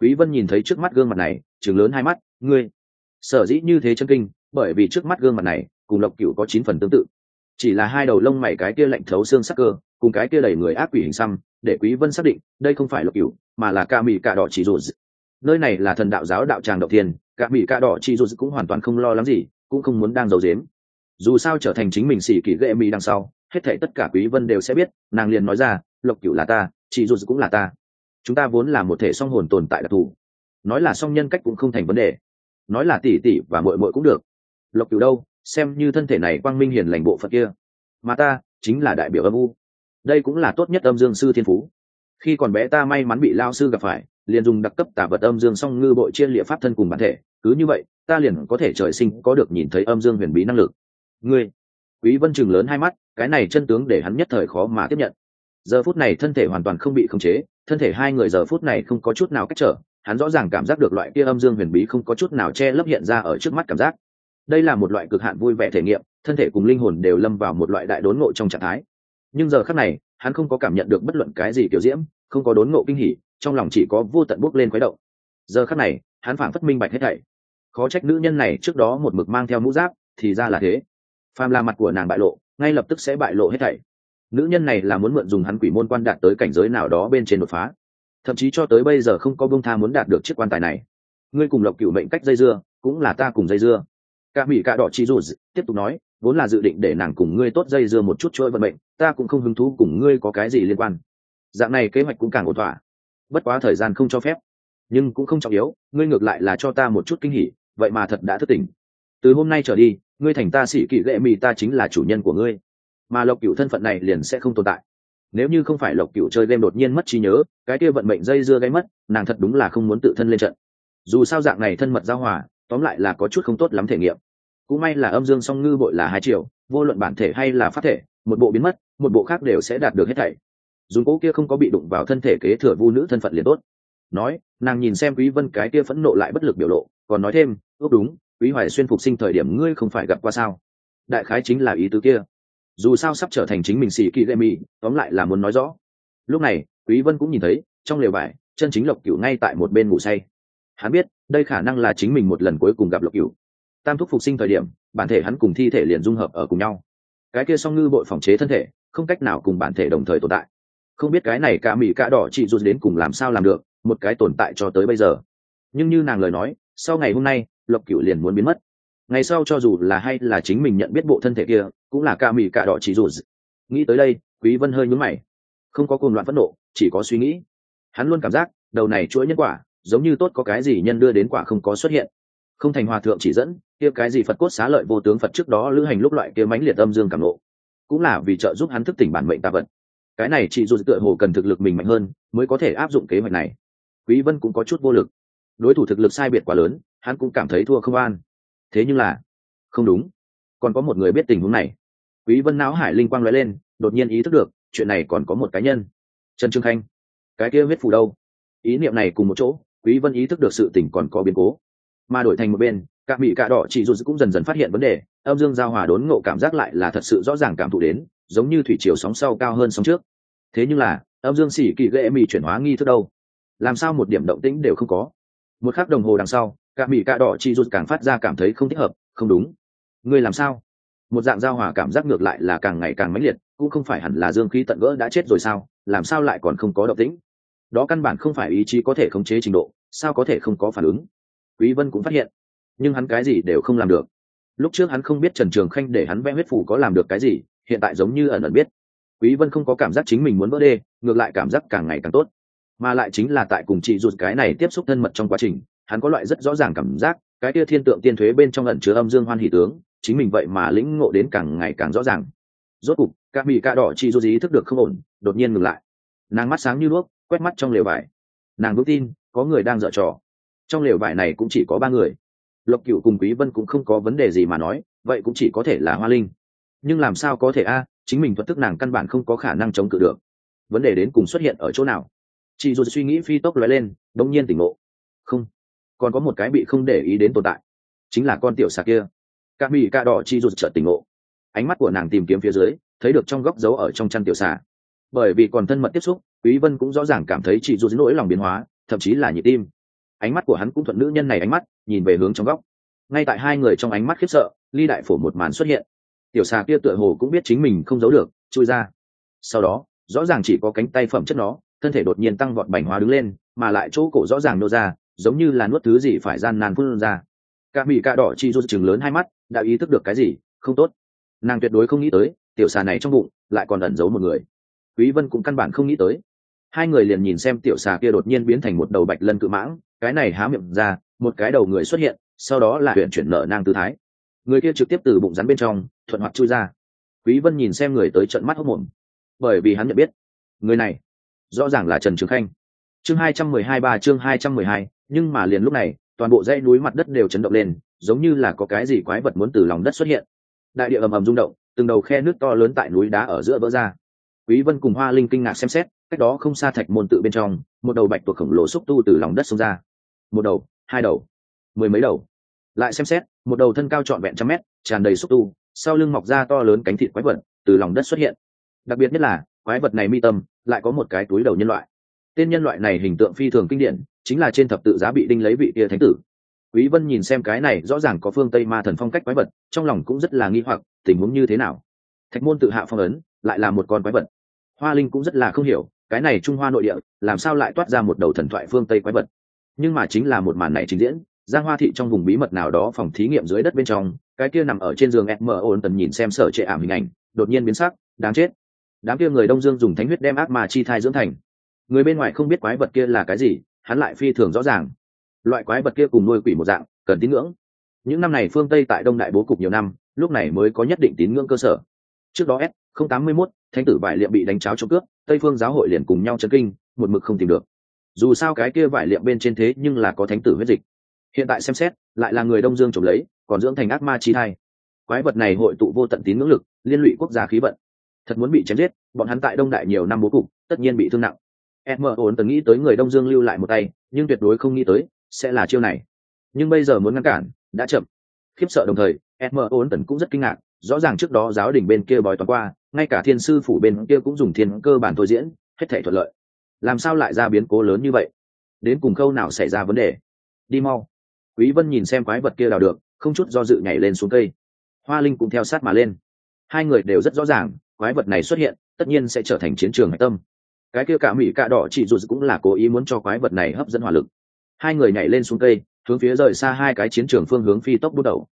Quý vân nhìn thấy trước mắt gương mặt này trường lớn hai mắt, ngươi sở dĩ như thế chân kinh, bởi vì trước mắt gương mặt này, cùng lộc cửu có chín phần tương tự. Chỉ là hai đầu lông mày cái kia lạnh thấu xương sắc cơ, cùng cái kia đẩy người ác quỷ hình xăm, để quý vân xác định, đây không phải lộc cửu, mà là ca mì cà đỏ chỉ dù nơi này là thần đạo giáo đạo tràng đầu tiên ca mị cà đỏ chỉ dù cũng hoàn toàn không lo lắng gì, cũng không muốn đang giấu giếm. Dù sao trở thành chính mình xỉ kỳ ghệ mị đằng sau, hết thảy tất cả quý vân đều sẽ biết, nàng liền nói ra, lộc cửu là ta, chỉ dù cũng là ta. Chúng ta vốn là một thể song hồn tồn tại đặc thù. Nói là song nhân cách cũng không thành vấn đề nói là tỷ tỷ và muội muội cũng được. Lộc cửu đâu? Xem như thân thể này quang minh hiền lành bộ phận kia. Mà ta chính là đại biểu âm u. Đây cũng là tốt nhất âm dương sư thiên phú. Khi còn bé ta may mắn bị lao sư gặp phải, liền dùng đặc cấp tả vật âm dương song ngư bội chia lịa pháp thân cùng bản thể. Cứ như vậy, ta liền có thể trời sinh có được nhìn thấy âm dương huyền bí năng lực. Ngươi, quý vân chừng lớn hai mắt, cái này chân tướng để hắn nhất thời khó mà tiếp nhận. Giờ phút này thân thể hoàn toàn không bị khống chế, thân thể hai người giờ phút này không có chút nào cách trở hắn rõ ràng cảm giác được loại kia âm dương huyền bí không có chút nào che lấp hiện ra ở trước mắt cảm giác. Đây là một loại cực hạn vui vẻ thể nghiệm, thân thể cùng linh hồn đều lâm vào một loại đại đốn ngộ trong trạng thái. Nhưng giờ khắc này, hắn không có cảm nhận được bất luận cái gì kiểu diễm, không có đốn ngộ kinh hỉ, trong lòng chỉ có vô tận bốc lên khuấy động. Giờ khắc này, hắn phảng phất minh bạch hết thảy. Khó trách nữ nhân này trước đó một mực mang theo mũ giáp, thì ra là thế. Phàm là mặt của nàng bại lộ, ngay lập tức sẽ bại lộ hết thảy. Nữ nhân này là muốn mượn dùng hắn quỷ môn quan đạt tới cảnh giới nào đó bên trên đột phá thậm chí cho tới bây giờ không có bông tha muốn đạt được chiếc quan tài này. Ngươi cùng lộc cửu mệnh cách dây dưa, cũng là ta cùng dây dưa. Cả mỹ cả đỏ chi dù tiếp tục nói, vốn là dự định để nàng cùng ngươi tốt dây dưa một chút trôi vận mệnh, ta cũng không hứng thú cùng ngươi có cái gì liên quan. Dạng này kế hoạch cũng càng ổn thỏa. Bất quá thời gian không cho phép. Nhưng cũng không trọng yếu, ngươi ngược lại là cho ta một chút kinh hỉ, vậy mà thật đã thức tỉnh. Từ hôm nay trở đi, ngươi thành ta sĩ kỵ lệ mì ta chính là chủ nhân của ngươi. Mà lộc cựu thân phận này liền sẽ không tồn tại nếu như không phải lộc cựu chơi game đột nhiên mất trí nhớ, cái kia vận mệnh dây dưa gáy mất, nàng thật đúng là không muốn tự thân lên trận. Dù sao dạng này thân mật giao hòa, tóm lại là có chút không tốt lắm thể nghiệm. Cũng may là âm dương song ngư bội là hai triệu vô luận bản thể hay là phát thể, một bộ biến mất, một bộ khác đều sẽ đạt được hết thảy. Dùng cố kia không có bị đụng vào thân thể kế thừa vu nữ thân phận liền tốt. Nói, nàng nhìn xem quý vân cái kia phẫn nộ lại bất lực biểu lộ, còn nói thêm, ước đúng, quý hoài xuyên phục sinh thời điểm ngươi không phải gặp qua sao? Đại khái chính là ý tứ kia dù sao sắp trở thành chính mình xì kỳ lệ mì, tóm lại là muốn nói rõ. Lúc này, quý vân cũng nhìn thấy, trong lều vải chân chính lộc cửu ngay tại một bên ngủ say. Hắn biết, đây khả năng là chính mình một lần cuối cùng gặp lộc cửu. Tam thúc phục sinh thời điểm, bản thể hắn cùng thi thể liền dung hợp ở cùng nhau. Cái kia song ngư bội phòng chế thân thể, không cách nào cùng bản thể đồng thời tồn tại. Không biết cái này cả mỹ cả đỏ chị rụt đến cùng làm sao làm được, một cái tồn tại cho tới bây giờ. Nhưng như nàng lời nói, sau ngày hôm nay, lộc cửu liền muốn biến mất. Ngày sau cho dù là hay là chính mình nhận biết bộ thân thể kia cũng là ca mì cả đỏ chỉ dù nghĩ tới đây, quý vân hơi nhướng mày. Không có cồn loạn phẫn nộ, chỉ có suy nghĩ. Hắn luôn cảm giác, đầu này chuỗi nhân quả, giống như tốt có cái gì nhân đưa đến quả không có xuất hiện. Không thành hòa thượng chỉ dẫn, kia cái gì phật cốt xá lợi vô tướng phật trước đó lữ hành lúc loại kia mãnh liệt âm dương cảm nộ. Cũng là vì trợ giúp hắn thức tỉnh bản mệnh tà vật. Cái này chỉ dù tựa hồ cần thực lực mình mạnh hơn, mới có thể áp dụng kế hoạch này. Quý vân cũng có chút vô lực. Đối thủ thực lực sai biệt quá lớn, hắn cũng cảm thấy thua không an. Thế nhưng là, không đúng. Còn có một người biết tình huống này quý vân não hải linh quang lóe lên, đột nhiên ý thức được, chuyện này còn có một cá nhân. Trần trương khanh, cái kia huyết phù đâu? Ý niệm này cùng một chỗ, quý vân ý thức được sự tình còn có biến cố. Mà đổi thành một bên, các bị cả đỏ chỉ dù cũng dần dần phát hiện vấn đề, âm dương giao hòa đốn ngộ cảm giác lại là thật sự rõ ràng cảm thụ đến, giống như thủy triều sóng sau cao hơn sóng trước. Thế nhưng là, âm dương xỉ kỳ ghệ mì chuyển hóa nghi thức đâu? Làm sao một điểm động tĩnh đều không có? Một khắc đồng hồ đằng sau cả mỹ cạ đỏ chỉ dù càng phát ra cảm thấy không thích hợp, không đúng. Ngươi làm sao? Một dạng giao hòa cảm giác ngược lại là càng ngày càng mãnh liệt, cũng không phải hẳn là dương khí tận gỡ đã chết rồi sao, làm sao lại còn không có động tĩnh? Đó căn bản không phải ý chí có thể khống chế trình độ, sao có thể không có phản ứng? Quý vân cũng phát hiện, nhưng hắn cái gì đều không làm được. Lúc trước hắn không biết trần trường khanh để hắn vẽ huyết phủ có làm được cái gì, hiện tại giống như ẩn ẩn biết. Quý vân không có cảm giác chính mình muốn vỡ đê, ngược lại cảm giác càng ngày càng tốt. Mà lại chính là tại cùng chị ruột cái này tiếp xúc thân mật trong quá trình, hắn có loại rất rõ ràng cảm giác, cái kia thiên tượng tiên thuế bên trong ẩn chứa âm dương hoan hỷ tướng chính mình vậy mà lĩnh ngộ đến càng ngày càng rõ ràng. Rốt cục các mỹ ca đỏ chi du dí thức được không ổn, đột nhiên ngừng lại. Nàng mắt sáng như đuốc, quét mắt trong lều vải. Nàng vững tin, có người đang dở trò. Trong lều vải này cũng chỉ có ba người. Lộc cựu cùng quý vân cũng không có vấn đề gì mà nói, vậy cũng chỉ có thể là hoa linh. Nhưng làm sao có thể a, chính mình thuật thức nàng căn bản không có khả năng chống cự được. Vấn đề đến cùng xuất hiện ở chỗ nào? Chị dù suy nghĩ phi tốc lóe lên, đống nhiên tỉnh ngộ. Không, còn có một cái bị không để ý đến tồn tại. Chính là con tiểu xà kia các mỹ ca đỏ chi rụt trợ tỉnh ngộ. Ánh mắt của nàng tìm kiếm phía dưới, thấy được trong góc dấu ở trong chăn tiểu xà. Bởi vì còn thân mật tiếp xúc, quý vân cũng rõ ràng cảm thấy chị rụt nỗi lòng biến hóa, thậm chí là nhịp tim. Ánh mắt của hắn cũng thuận nữ nhân này ánh mắt, nhìn về hướng trong góc. Ngay tại hai người trong ánh mắt khiếp sợ, ly đại phổ một màn xuất hiện. Tiểu xà kia tựa hồ cũng biết chính mình không giấu được, chui ra. Sau đó, rõ ràng chỉ có cánh tay phẩm chất nó, thân thể đột nhiên tăng vọt bành hóa đứng lên, mà lại chỗ cổ rõ ràng nô ra, giống như là nuốt thứ gì phải gian nan phun ra cả mỹ cạ đỏ chi rút chừng lớn hai mắt đã ý thức được cái gì? Không tốt. Nàng tuyệt đối không nghĩ tới tiểu xà này trong bụng lại còn ẩn giấu một người. Quý vân cũng căn bản không nghĩ tới. Hai người liền nhìn xem tiểu xà kia đột nhiên biến thành một đầu bạch lân cự mãng cái này há miệng ra một cái đầu người xuất hiện sau đó là huyện chuyển nở nang tư thái. Người kia trực tiếp từ bụng rắn bên trong thuận hoạt chui ra. Quý vân nhìn xem người tới trận mắt hốc mồm bởi vì hắn nhận biết người này rõ ràng là trần trường khanh. Chương 212 ba chương 212, nhưng mà liền lúc này toàn bộ dãy núi mặt đất đều chấn động lên, giống như là có cái gì quái vật muốn từ lòng đất xuất hiện. Đại địa ầm ầm rung động, từng đầu khe nước to lớn tại núi đá ở giữa vỡ ra. Quý vân cùng hoa linh kinh ngạc xem xét, cách đó không xa thạch môn tự bên trong, một đầu bạch tuộc khổng lồ xúc tu từ lòng đất xông ra. Một đầu, hai đầu, mười mấy đầu. Lại xem xét, một đầu thân cao trọn vẹn trăm mét, tràn đầy xúc tu, sau lưng mọc ra to lớn cánh thịt quái vật, từ lòng đất xuất hiện. Đặc biệt nhất là, quái vật này mi tâm, lại có một cái túi đầu nhân loại. Tên nhân loại này hình tượng phi thường kinh điển chính là trên thập tự giá bị đinh lấy vị kia thánh tử. Quý vân nhìn xem cái này, rõ ràng có phương tây ma thần phong cách quái vật, trong lòng cũng rất là nghi hoặc, tình huống như thế nào? Thạch môn tự hạ phong ấn, lại là một con quái vật. Hoa linh cũng rất là không hiểu, cái này trung hoa nội địa, làm sao lại toát ra một đầu thần thoại phương tây quái vật? Nhưng mà chính là một màn này trình diễn, giang hoa thị trong vùng bí mật nào đó phòng thí nghiệm dưới đất bên trong, cái kia nằm ở trên giường mở ổn tần nhìn xem sở trệ ảm hình ảnh, đột nhiên biến sắc, đáng chết. Đám kia người đông dương dùng thánh huyết đem ác mà chi thai dưỡng thành. Người bên ngoài không biết quái vật kia là cái gì hắn lại phi thường rõ ràng. Loại quái vật kia cùng nuôi quỷ một dạng, cần tín ngưỡng. Những năm này phương tây tại đông đại bố cục nhiều năm, lúc này mới có nhất định tín ngưỡng cơ sở. Trước đó s tám mươi mốt, thánh tử vải liệm bị đánh cháo trong cướp, tây phương giáo hội liền cùng nhau chấn kinh, một mực không tìm được. Dù sao cái kia vải liệm bên trên thế nhưng là có thánh tử huyết dịch. Hiện tại xem xét, lại là người đông dương trộm lấy, còn dưỡng thành ác ma chi thai. Quái vật này hội tụ vô tận tín ngưỡng lực, liên lụy quốc gia khí vận. Thật muốn bị chém giết, bọn hắn tại đông đại nhiều năm bố cục, tất nhiên bị thương nặng em ổn từng nghĩ tới người đông dương lưu lại một tay, nhưng tuyệt đối không nghĩ tới, sẽ là chiêu này. Nhưng bây giờ muốn ngăn cản, đã chậm. Khiếp sợ đồng thời edmer ổn tần cũng rất kinh ngạc, rõ ràng trước đó giáo đình bên kia bói toán qua, ngay cả thiên sư phủ bên kia cũng dùng thiên cơ bản thôi diễn, hết thể thuận lợi. Làm sao lại ra biến cố lớn như vậy? Đến cùng khâu nào xảy ra vấn đề? Đi mau. Quý vân nhìn xem quái vật kia đào được, không chút do dự nhảy lên xuống cây. Hoa linh cũng theo sát mà lên. Hai người đều rất rõ ràng, quái vật này xuất hiện, tất nhiên sẽ trở thành chiến trường hạch tâm cái kia cả mỹ cạ đỏ chỉ dù cũng là cố ý muốn cho quái vật này hấp dẫn hỏa lực. Hai người nhảy lên xuống cây, hướng phía rời xa hai cái chiến trường phương hướng phi tốc bút đầu.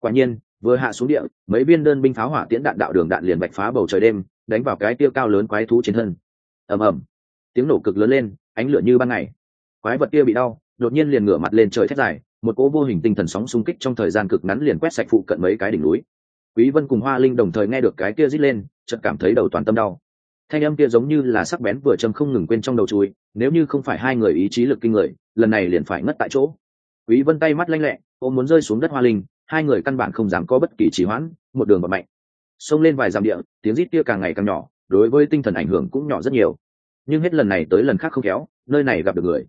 Quả nhiên, vừa hạ xuống địa, mấy viên đơn binh pháo hỏa tiễn đạn đạo đường đạn liền bạch phá bầu trời đêm, đánh vào cái tiêu cao lớn quái thú trên thân. Ầm ầm. Tiếng nổ cực lớn lên, ánh lửa như ban ngày. Quái vật kia bị đau, đột nhiên liền ngửa mặt lên trời thét dài, một cỗ vô hình tinh thần sóng xung kích trong thời gian cực ngắn liền quét sạch phụ cận mấy cái đỉnh núi. Quý vân cùng hoa linh đồng thời nghe được cái kia rít lên, chợt cảm thấy đầu toàn tâm đau thanh âm kia giống như là sắc bén vừa châm không ngừng quên trong đầu chui, nếu như không phải hai người ý chí lực kinh người, lần này liền phải ngất tại chỗ. Quý vân tay mắt lanh lẹ ôm muốn rơi xuống đất hoa linh, hai người căn bản không dám có bất kỳ trì hoãn, một đường bật mạnh xông lên vài dặm địa, tiếng rít kia càng ngày càng nhỏ, đối với tinh thần ảnh hưởng cũng nhỏ rất nhiều. Nhưng hết lần này tới lần khác không kéo nơi này gặp được người.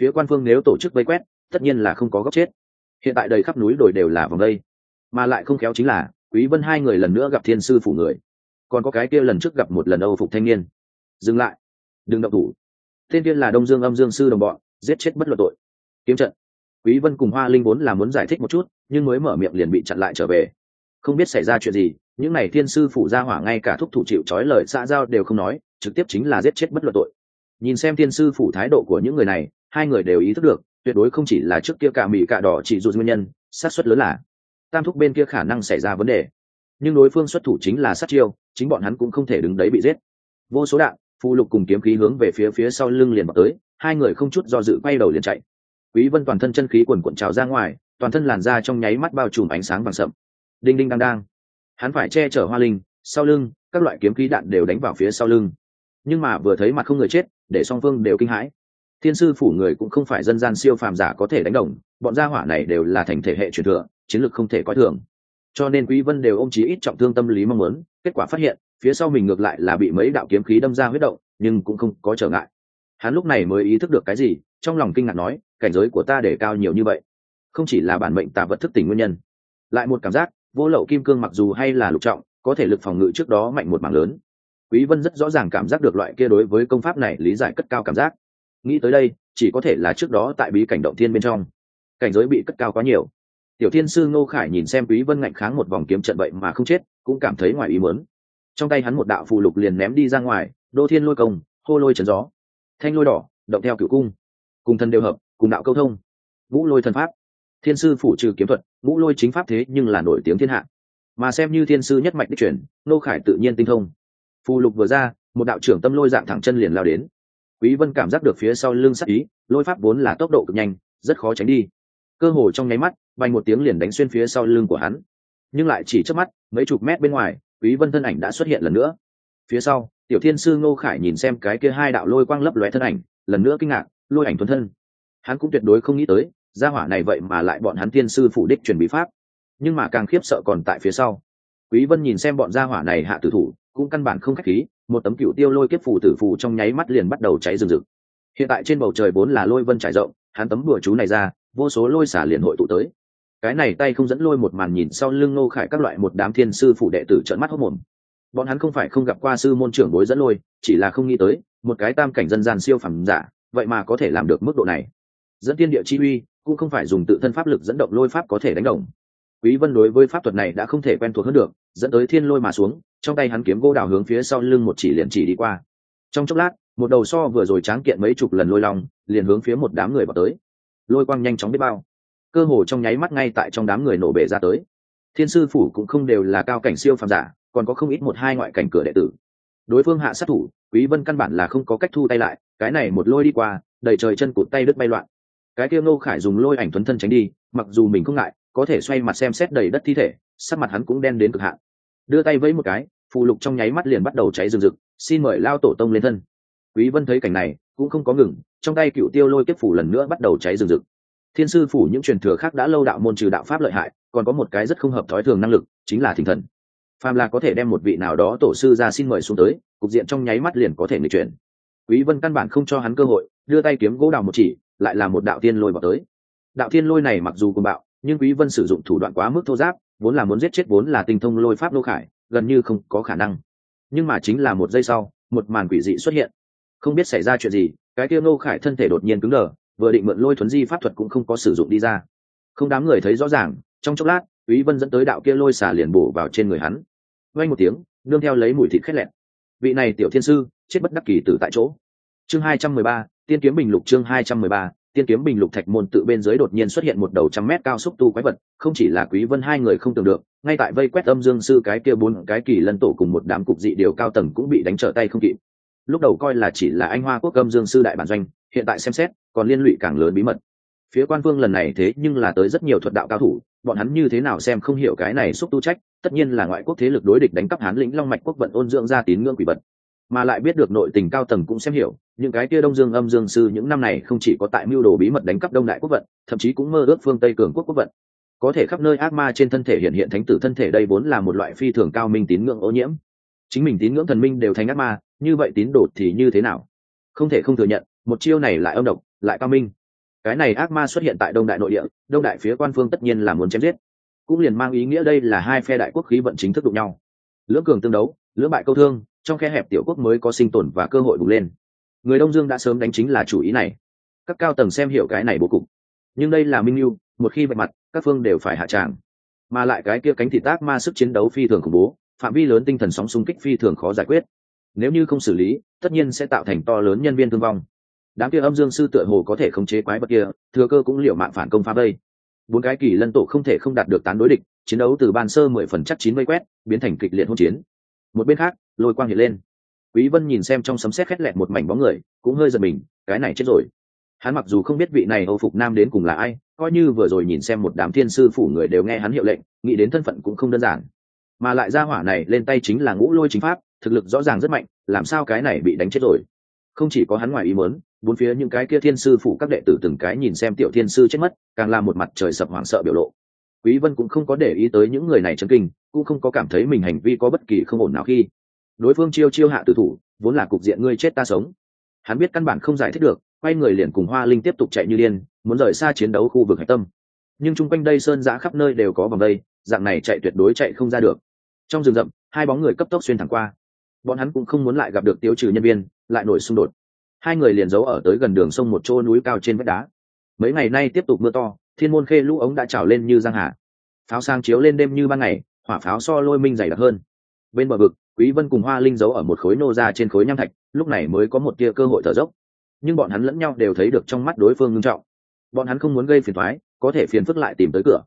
Phía quan phương nếu tổ chức vây quét, tất nhiên là không có góc chết. Hiện tại đầy khắp núi đồi đều là vòng đây. Mà lại không kéo chính là, quý vân hai người lần nữa gặp thiên sư phủ người còn có cái kia lần trước gặp một lần âu phục thanh niên. Dừng lại. Đừng động thủ. Tên kia là đông dương âm dương sư đồng bọn, giết chết bất luận tội. Kiếm trận. Quý vân cùng hoa linh vốn là muốn giải thích một chút, nhưng mới mở miệng liền bị chặn lại trở về. Không biết xảy ra chuyện gì, những này thiên sư phủ ra hỏa ngay cả thúc thủ chịu trói lời xã giao đều không nói, trực tiếp chính là giết chết bất luận tội. Nhìn xem thiên sư phủ thái độ của những người này, hai người đều ý thức được, tuyệt đối không chỉ là trước kia cả mỹ cả đỏ chỉ dù nguyên nhân sát suất lớn là. Tam thúc bên kia khả năng xảy ra vấn đề. Nhưng đối phương xuất thủ chính là sát chiêu chính bọn hắn cũng không thể đứng đấy bị giết. Vô số đạn phụ lục cùng kiếm khí hướng về phía phía sau lưng liền vào tới, hai người không chút do dự quay đầu liền chạy. Quý vân toàn thân chân khí quần cuộn trào ra ngoài, toàn thân làn da trong nháy mắt bao trùm ánh sáng vàng sậm. Đinh đinh đang đang. Hắn phải che chở hoa linh, sau lưng, các loại kiếm khí đạn đều đánh vào phía sau lưng. Nhưng mà vừa thấy mặt không người chết, để song phương đều kinh hãi. Thiên sư phủ người cũng không phải dân gian siêu phàm giả có thể đánh đồng, bọn gia hỏa này đều là thành thể hệ truyền thừa, chiến lược không thể coi thường cho nên quý vân đều ôm chí ít trọng thương tâm lý mong muốn, kết quả phát hiện, phía sau mình ngược lại là bị mấy đạo kiếm khí đâm ra huyết động, nhưng cũng không có trở ngại. Hắn lúc này mới ý thức được cái gì, trong lòng kinh ngạc nói, cảnh giới của ta để cao nhiều như vậy. Không chỉ là bản mệnh tà vật thức tỉnh nguyên nhân, lại một cảm giác, vô lậu kim cương mặc dù hay là lục trọng, có thể lực phòng ngự trước đó mạnh một mảng lớn. Quý vân rất rõ ràng cảm giác được loại kia đối với công pháp này lý giải cất cao cảm giác. Nghĩ tới đây, chỉ có thể là trước đó tại bí cảnh động thiên bên trong. Cảnh giới bị cất cao quá nhiều tiểu thiên sư ngô khải nhìn xem quý vân ngạnh kháng một vòng kiếm trận vậy mà không chết, cũng cảm thấy ngoài ý muốn. Trong tay hắn một đạo phù lục liền ném đi ra ngoài, đô thiên lôi công, hô lôi trấn gió. Thanh lôi đỏ, động theo cửu cung. Cùng thân đều hợp, cùng đạo câu thông. Ngũ lôi thần pháp. Thiên sư phủ trừ kiếm thuật ngũ lôi chính pháp thế nhưng là nổi tiếng thiên hạ. Mà xem như thiên sư nhất mạch đích truyền nô khải tự nhiên tinh thông. Phù lục vừa ra, một đạo trưởng tâm lôi dạng thẳng chân liền lao đến. Quý vân cảm giác được phía sau lưng sắc ý, lôi pháp vốn là tốc độ cực nhanh, rất khó tránh đi. Cơ hồ trong nháy mắt vang một tiếng liền đánh xuyên phía sau lưng của hắn. Nhưng lại chỉ trước mắt, mấy chục mét bên ngoài, quý vân thân ảnh đã xuất hiện lần nữa. Phía sau, tiểu thiên sư ngô khải nhìn xem cái kia hai đạo lôi quang lấp lóe thân ảnh, lần nữa kinh ngạc, lôi ảnh tuấn thân. Hắn cũng tuyệt đối không nghĩ tới, gia hỏa này vậy mà lại bọn hắn thiên sư phủ đích truyền bí pháp. Nhưng mà càng khiếp sợ còn tại phía sau. Quý vân nhìn xem bọn gia hỏa này hạ tử thủ, cũng căn bản không khách khí, một tấm cựu tiêu lôi kiếp phù tử phù trong nháy mắt liền bắt đầu cháy rừng rực. Hiện tại trên bầu trời vốn là lôi vân trải rộng, hắn tấm bùa chú này ra, vô số lôi xả liền hội tụ tới cái này tay không dẫn lôi một màn nhìn sau lưng nô khải các loại một đám thiên sư phụ đệ tử trợn mắt hốc mồm bọn hắn không phải không gặp qua sư môn trưởng bối dẫn lôi, chỉ là không nghĩ tới, một cái tam cảnh dân gian siêu phẩm giả, vậy mà có thể làm được mức độ này. Dẫn tiên địa chi uy, cũng không phải dùng tự thân pháp lực dẫn động lôi pháp có thể đánh đồng. Quý vân đối với pháp thuật này đã không thể quen thuộc hơn được, dẫn tới thiên lôi mà xuống, trong tay hắn kiếm gỗ đào hướng phía sau lưng một chỉ liền chỉ đi qua. Trong chốc lát, một đầu so vừa rồi tráng kiện mấy chục lần lôi long, liền hướng phía một đám người vào tới. Lôi quang nhanh chóng biết bao cơ hồ trong nháy mắt ngay tại trong đám người nổ bể ra tới. Thiên sư phủ cũng không đều là cao cảnh siêu phàm giả, còn có không ít một hai ngoại cảnh cửa đệ tử. Đối phương hạ sát thủ, quý vân căn bản là không có cách thu tay lại, cái này một lôi đi qua, đầy trời chân cụt tay đứt bay loạn. Cái kia ngô khải dùng lôi ảnh thuần thân tránh đi, mặc dù mình không ngại, có thể xoay mặt xem xét đầy đất thi thể, sắc mặt hắn cũng đen đến cực hạn. Đưa tay vẫy một cái, phù lục trong nháy mắt liền bắt đầu cháy rừng rực, xin mời lao tổ tông lên thân. Quý vân thấy cảnh này, cũng không có ngừng, trong tay cựu tiêu lôi kiếp phủ lần nữa bắt đầu cháy rừng rực thiên sư phủ những truyền thừa khác đã lâu đạo môn trừ đạo pháp lợi hại, còn có một cái rất không hợp thói thường năng lực, chính là thỉnh thần. Phàm là có thể đem một vị nào đó tổ sư ra xin mời xuống tới, cục diện trong nháy mắt liền có thể người chuyển. Quý vân căn bản không cho hắn cơ hội, đưa tay kiếm gỗ đào một chỉ, lại là một đạo tiên lôi vào tới. Đạo thiên lôi này mặc dù cùng bạo, nhưng quý vân sử dụng thủ đoạn quá mức thô giáp, vốn là muốn giết chết vốn là tinh thông lôi pháp nô khải, gần như không có khả năng. Nhưng mà chính là một giây sau, một màn quỷ dị xuất hiện. Không biết xảy ra chuyện gì, cái Tiêu nô khải thân thể đột nhiên cứng đờ vừa định mượn lôi thuấn di pháp thuật cũng không có sử dụng đi ra. Không đám người thấy rõ ràng trong chốc lát quý vân dẫn tới đạo kia lôi xả liền bổ vào trên người hắn. Vang một tiếng đương theo lấy mùi thịt khét lẹn vị này tiểu thiên sư chết bất đắc kỳ tử tại chỗ. Chương 213, tiên kiếm bình lục chương 213, tiên kiếm bình lục thạch môn tự bên dưới đột nhiên xuất hiện một đầu trăm mét cao xúc tu quái vật không chỉ là quý vân hai người không tưởng được ngay tại vây quét âm dương sư cái kia bốn cái kỳ lân tổ cùng một đám cục dị điều cao tầng cũng bị đánh trở tay không kịp. Lúc đầu coi là chỉ là anh hoa quốc âm dương sư đại bản doanh hiện tại xem xét còn liên lụy càng lớn bí mật. Phía quan vương lần này thế nhưng là tới rất nhiều thuật đạo cao thủ, bọn hắn như thế nào xem không hiểu cái này xúc tu trách, tất nhiên là ngoại quốc thế lực đối địch đánh cắp hán lĩnh long mạch quốc vận ôn dưỡng ra tín ngưỡng quỷ vật. Mà lại biết được nội tình cao tầng cũng xem hiểu, những cái kia đông dương âm dương sư những năm này không chỉ có tại mưu đồ bí mật đánh cắp đông đại quốc vận, thậm chí cũng mơ ước phương tây cường quốc quốc vận. Có thể khắp nơi ác ma trên thân thể hiện hiện thánh tử thân thể đây vốn là một loại phi thường cao minh tín ngưỡng ô nhiễm. Chính mình tín ngưỡng thần minh đều thành ác ma, như vậy tín đồ thì như thế nào? Không thể không thừa nhận một chiêu này lại âm độc, lại cao minh. Cái này ác ma xuất hiện tại đông đại nội địa, đông đại phía quan phương tất nhiên là muốn chém giết. Cũng liền mang ý nghĩa đây là hai phe đại quốc khí vận chính thức đụng nhau. Lưỡng cường tương đấu, lưỡng bại câu thương, trong khe hẹp tiểu quốc mới có sinh tồn và cơ hội bùng lên. Người đông dương đã sớm đánh chính là chủ ý này. Các cao tầng xem hiểu cái này bố cục. Nhưng đây là minh lưu, một khi vạch mặt, các phương đều phải hạ tràng. Mà lại cái kia cánh thị tác ma sức chiến đấu phi thường khủng bố, phạm vi lớn tinh thần sóng xung kích phi thường khó giải quyết. Nếu như không xử lý, tất nhiên sẽ tạo thành to lớn nhân viên thương vong đám kia âm dương sư tựa hồ có thể khống chế quái vật kia, thừa cơ cũng liệu mạng phản công phá vây. Bốn cái kỳ lân tổ không thể không đạt được tán đối địch, chiến đấu từ ban sơ mười phần chắc chín mươi quét, biến thành kịch liệt hỗn chiến. Một bên khác, lôi quang hiện lên. Quý vân nhìn xem trong sấm sét khét lẹt một mảnh bóng người, cũng hơi giật mình, cái này chết rồi. Hắn mặc dù không biết vị này âu phục nam đến cùng là ai, coi như vừa rồi nhìn xem một đám thiên sư phủ người đều nghe hắn hiệu lệnh, nghĩ đến thân phận cũng không đơn giản. Mà lại ra hỏa này lên tay chính là ngũ lôi chính pháp, thực lực rõ ràng rất mạnh, làm sao cái này bị đánh chết rồi? Không chỉ có hắn ngoài ý muốn bốn phía những cái kia thiên sư phủ các đệ tử từng cái nhìn xem tiểu thiên sư chết mất, càng là một mặt trời sập hoảng sợ biểu lộ. Quý vân cũng không có để ý tới những người này chấn kinh, cũng không có cảm thấy mình hành vi có bất kỳ không ổn nào khi đối phương chiêu chiêu hạ tử thủ, vốn là cục diện ngươi chết ta sống. Hắn biết căn bản không giải thích được, quay người liền cùng hoa linh tiếp tục chạy như điên, muốn rời xa chiến đấu khu vực hạch tâm. Nhưng chung quanh đây sơn giã khắp nơi đều có vòng đây, dạng này chạy tuyệt đối chạy không ra được. Trong rừng rậm, hai bóng người cấp tốc xuyên thẳng qua. Bọn hắn cũng không muốn lại gặp được tiêu trừ nhân viên, lại nổi xung đột hai người liền giấu ở tới gần đường sông một chỗ núi cao trên vách đá. Mấy ngày nay tiếp tục mưa to, thiên môn khê lũ ống đã trào lên như giang hà. Pháo sang chiếu lên đêm như ban ngày, hỏa pháo so lôi minh dày đặc hơn. Bên bờ vực, quý vân cùng hoa linh giấu ở một khối nô ra trên khối nham thạch, lúc này mới có một tia cơ hội thở dốc. Nhưng bọn hắn lẫn nhau đều thấy được trong mắt đối phương ngưng trọng. Bọn hắn không muốn gây phiền thoái có thể phiền phức lại tìm tới cửa.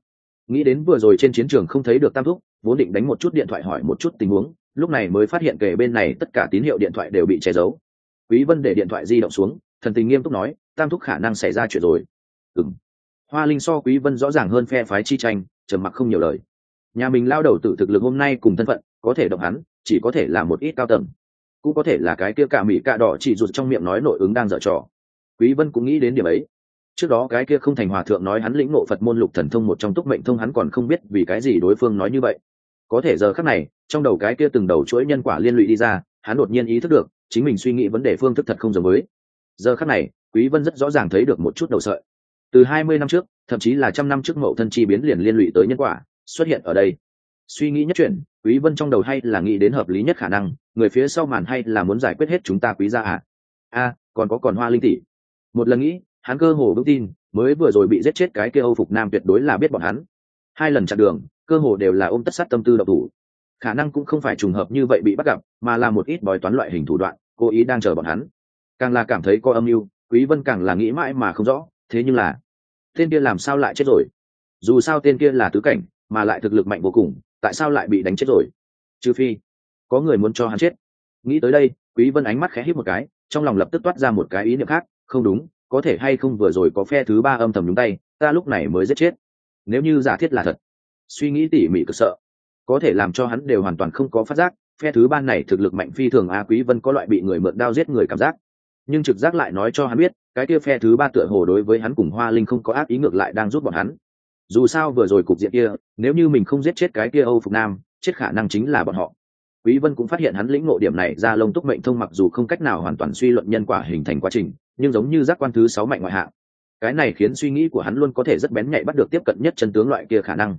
Nghĩ đến vừa rồi trên chiến trường không thấy được tam thúc, vốn định đánh một chút điện thoại hỏi một chút tình huống, lúc này mới phát hiện kề bên này tất cả tín hiệu điện thoại đều bị che giấu quý vân để điện thoại di động xuống, thần tình nghiêm túc nói, tam thúc khả năng xảy ra chuyện rồi. Ừm. Hoa linh so quý vân rõ ràng hơn phe phái chi tranh, trầm mặc không nhiều lời. Nhà mình lao đầu tự thực lực hôm nay cùng thân phận, có thể động hắn, chỉ có thể là một ít cao tầng. Cũng có thể là cái kia cả mỹ cạ đỏ chỉ rụt trong miệng nói nội ứng đang dở trò. Quý vân cũng nghĩ đến điểm ấy. Trước đó cái kia không thành hòa thượng nói hắn lĩnh ngộ phật môn lục thần thông một trong túc mệnh thông hắn còn không biết vì cái gì đối phương nói như vậy. Có thể giờ khắc này, trong đầu cái kia từng đầu chuỗi nhân quả liên lụy đi ra, hắn đột nhiên ý thức được chính mình suy nghĩ vấn đề phương thức thật không giống với. Giờ khắc này, quý vân rất rõ ràng thấy được một chút đầu sợi. Từ 20 năm trước, thậm chí là trăm năm trước mậu thân chi biến liền liên lụy tới nhân quả, xuất hiện ở đây. Suy nghĩ nhất chuyện quý vân trong đầu hay là nghĩ đến hợp lý nhất khả năng, người phía sau màn hay là muốn giải quyết hết chúng ta quý gia à? A, còn có còn hoa linh tỷ. Một lần nghĩ, hắn cơ hồ vững tin, mới vừa rồi bị giết chết cái kia âu phục nam tuyệt đối là biết bọn hắn. Hai lần chặn đường, cơ hồ đều là ôm tất sát tâm tư độc thủ khả năng cũng không phải trùng hợp như vậy bị bắt gặp, mà là một ít bói toán loại hình thủ đoạn, cố ý đang chờ bọn hắn. Càng là cảm thấy có âm mưu, quý vân càng là nghĩ mãi mà không rõ, thế nhưng là, tên kia làm sao lại chết rồi? Dù sao tên kia là tứ cảnh, mà lại thực lực mạnh vô cùng, tại sao lại bị đánh chết rồi? Trừ phi, có người muốn cho hắn chết. Nghĩ tới đây, quý vân ánh mắt khẽ híp một cái, trong lòng lập tức toát ra một cái ý niệm khác, không đúng, có thể hay không vừa rồi có phe thứ ba âm thầm nhúng tay, ta lúc này mới giết chết. Nếu như giả thiết là thật, suy nghĩ tỉ mỉ cực sợ có thể làm cho hắn đều hoàn toàn không có phát giác, phe thứ ba này thực lực mạnh phi thường a quý vân có loại bị người mượn đao giết người cảm giác. Nhưng trực giác lại nói cho hắn biết, cái kia phe thứ ba tựa hồ đối với hắn cùng hoa linh không có ác ý ngược lại đang giúp bọn hắn. Dù sao vừa rồi cục diện kia, nếu như mình không giết chết cái kia âu phục nam, chết khả năng chính là bọn họ. Quý vân cũng phát hiện hắn lĩnh ngộ điểm này ra lông túc mệnh thông mặc dù không cách nào hoàn toàn suy luận nhân quả hình thành quá trình, nhưng giống như giác quan thứ sáu mạnh ngoại hạng. Cái này khiến suy nghĩ của hắn luôn có thể rất bén nhạy bắt được tiếp cận nhất chân tướng loại kia khả năng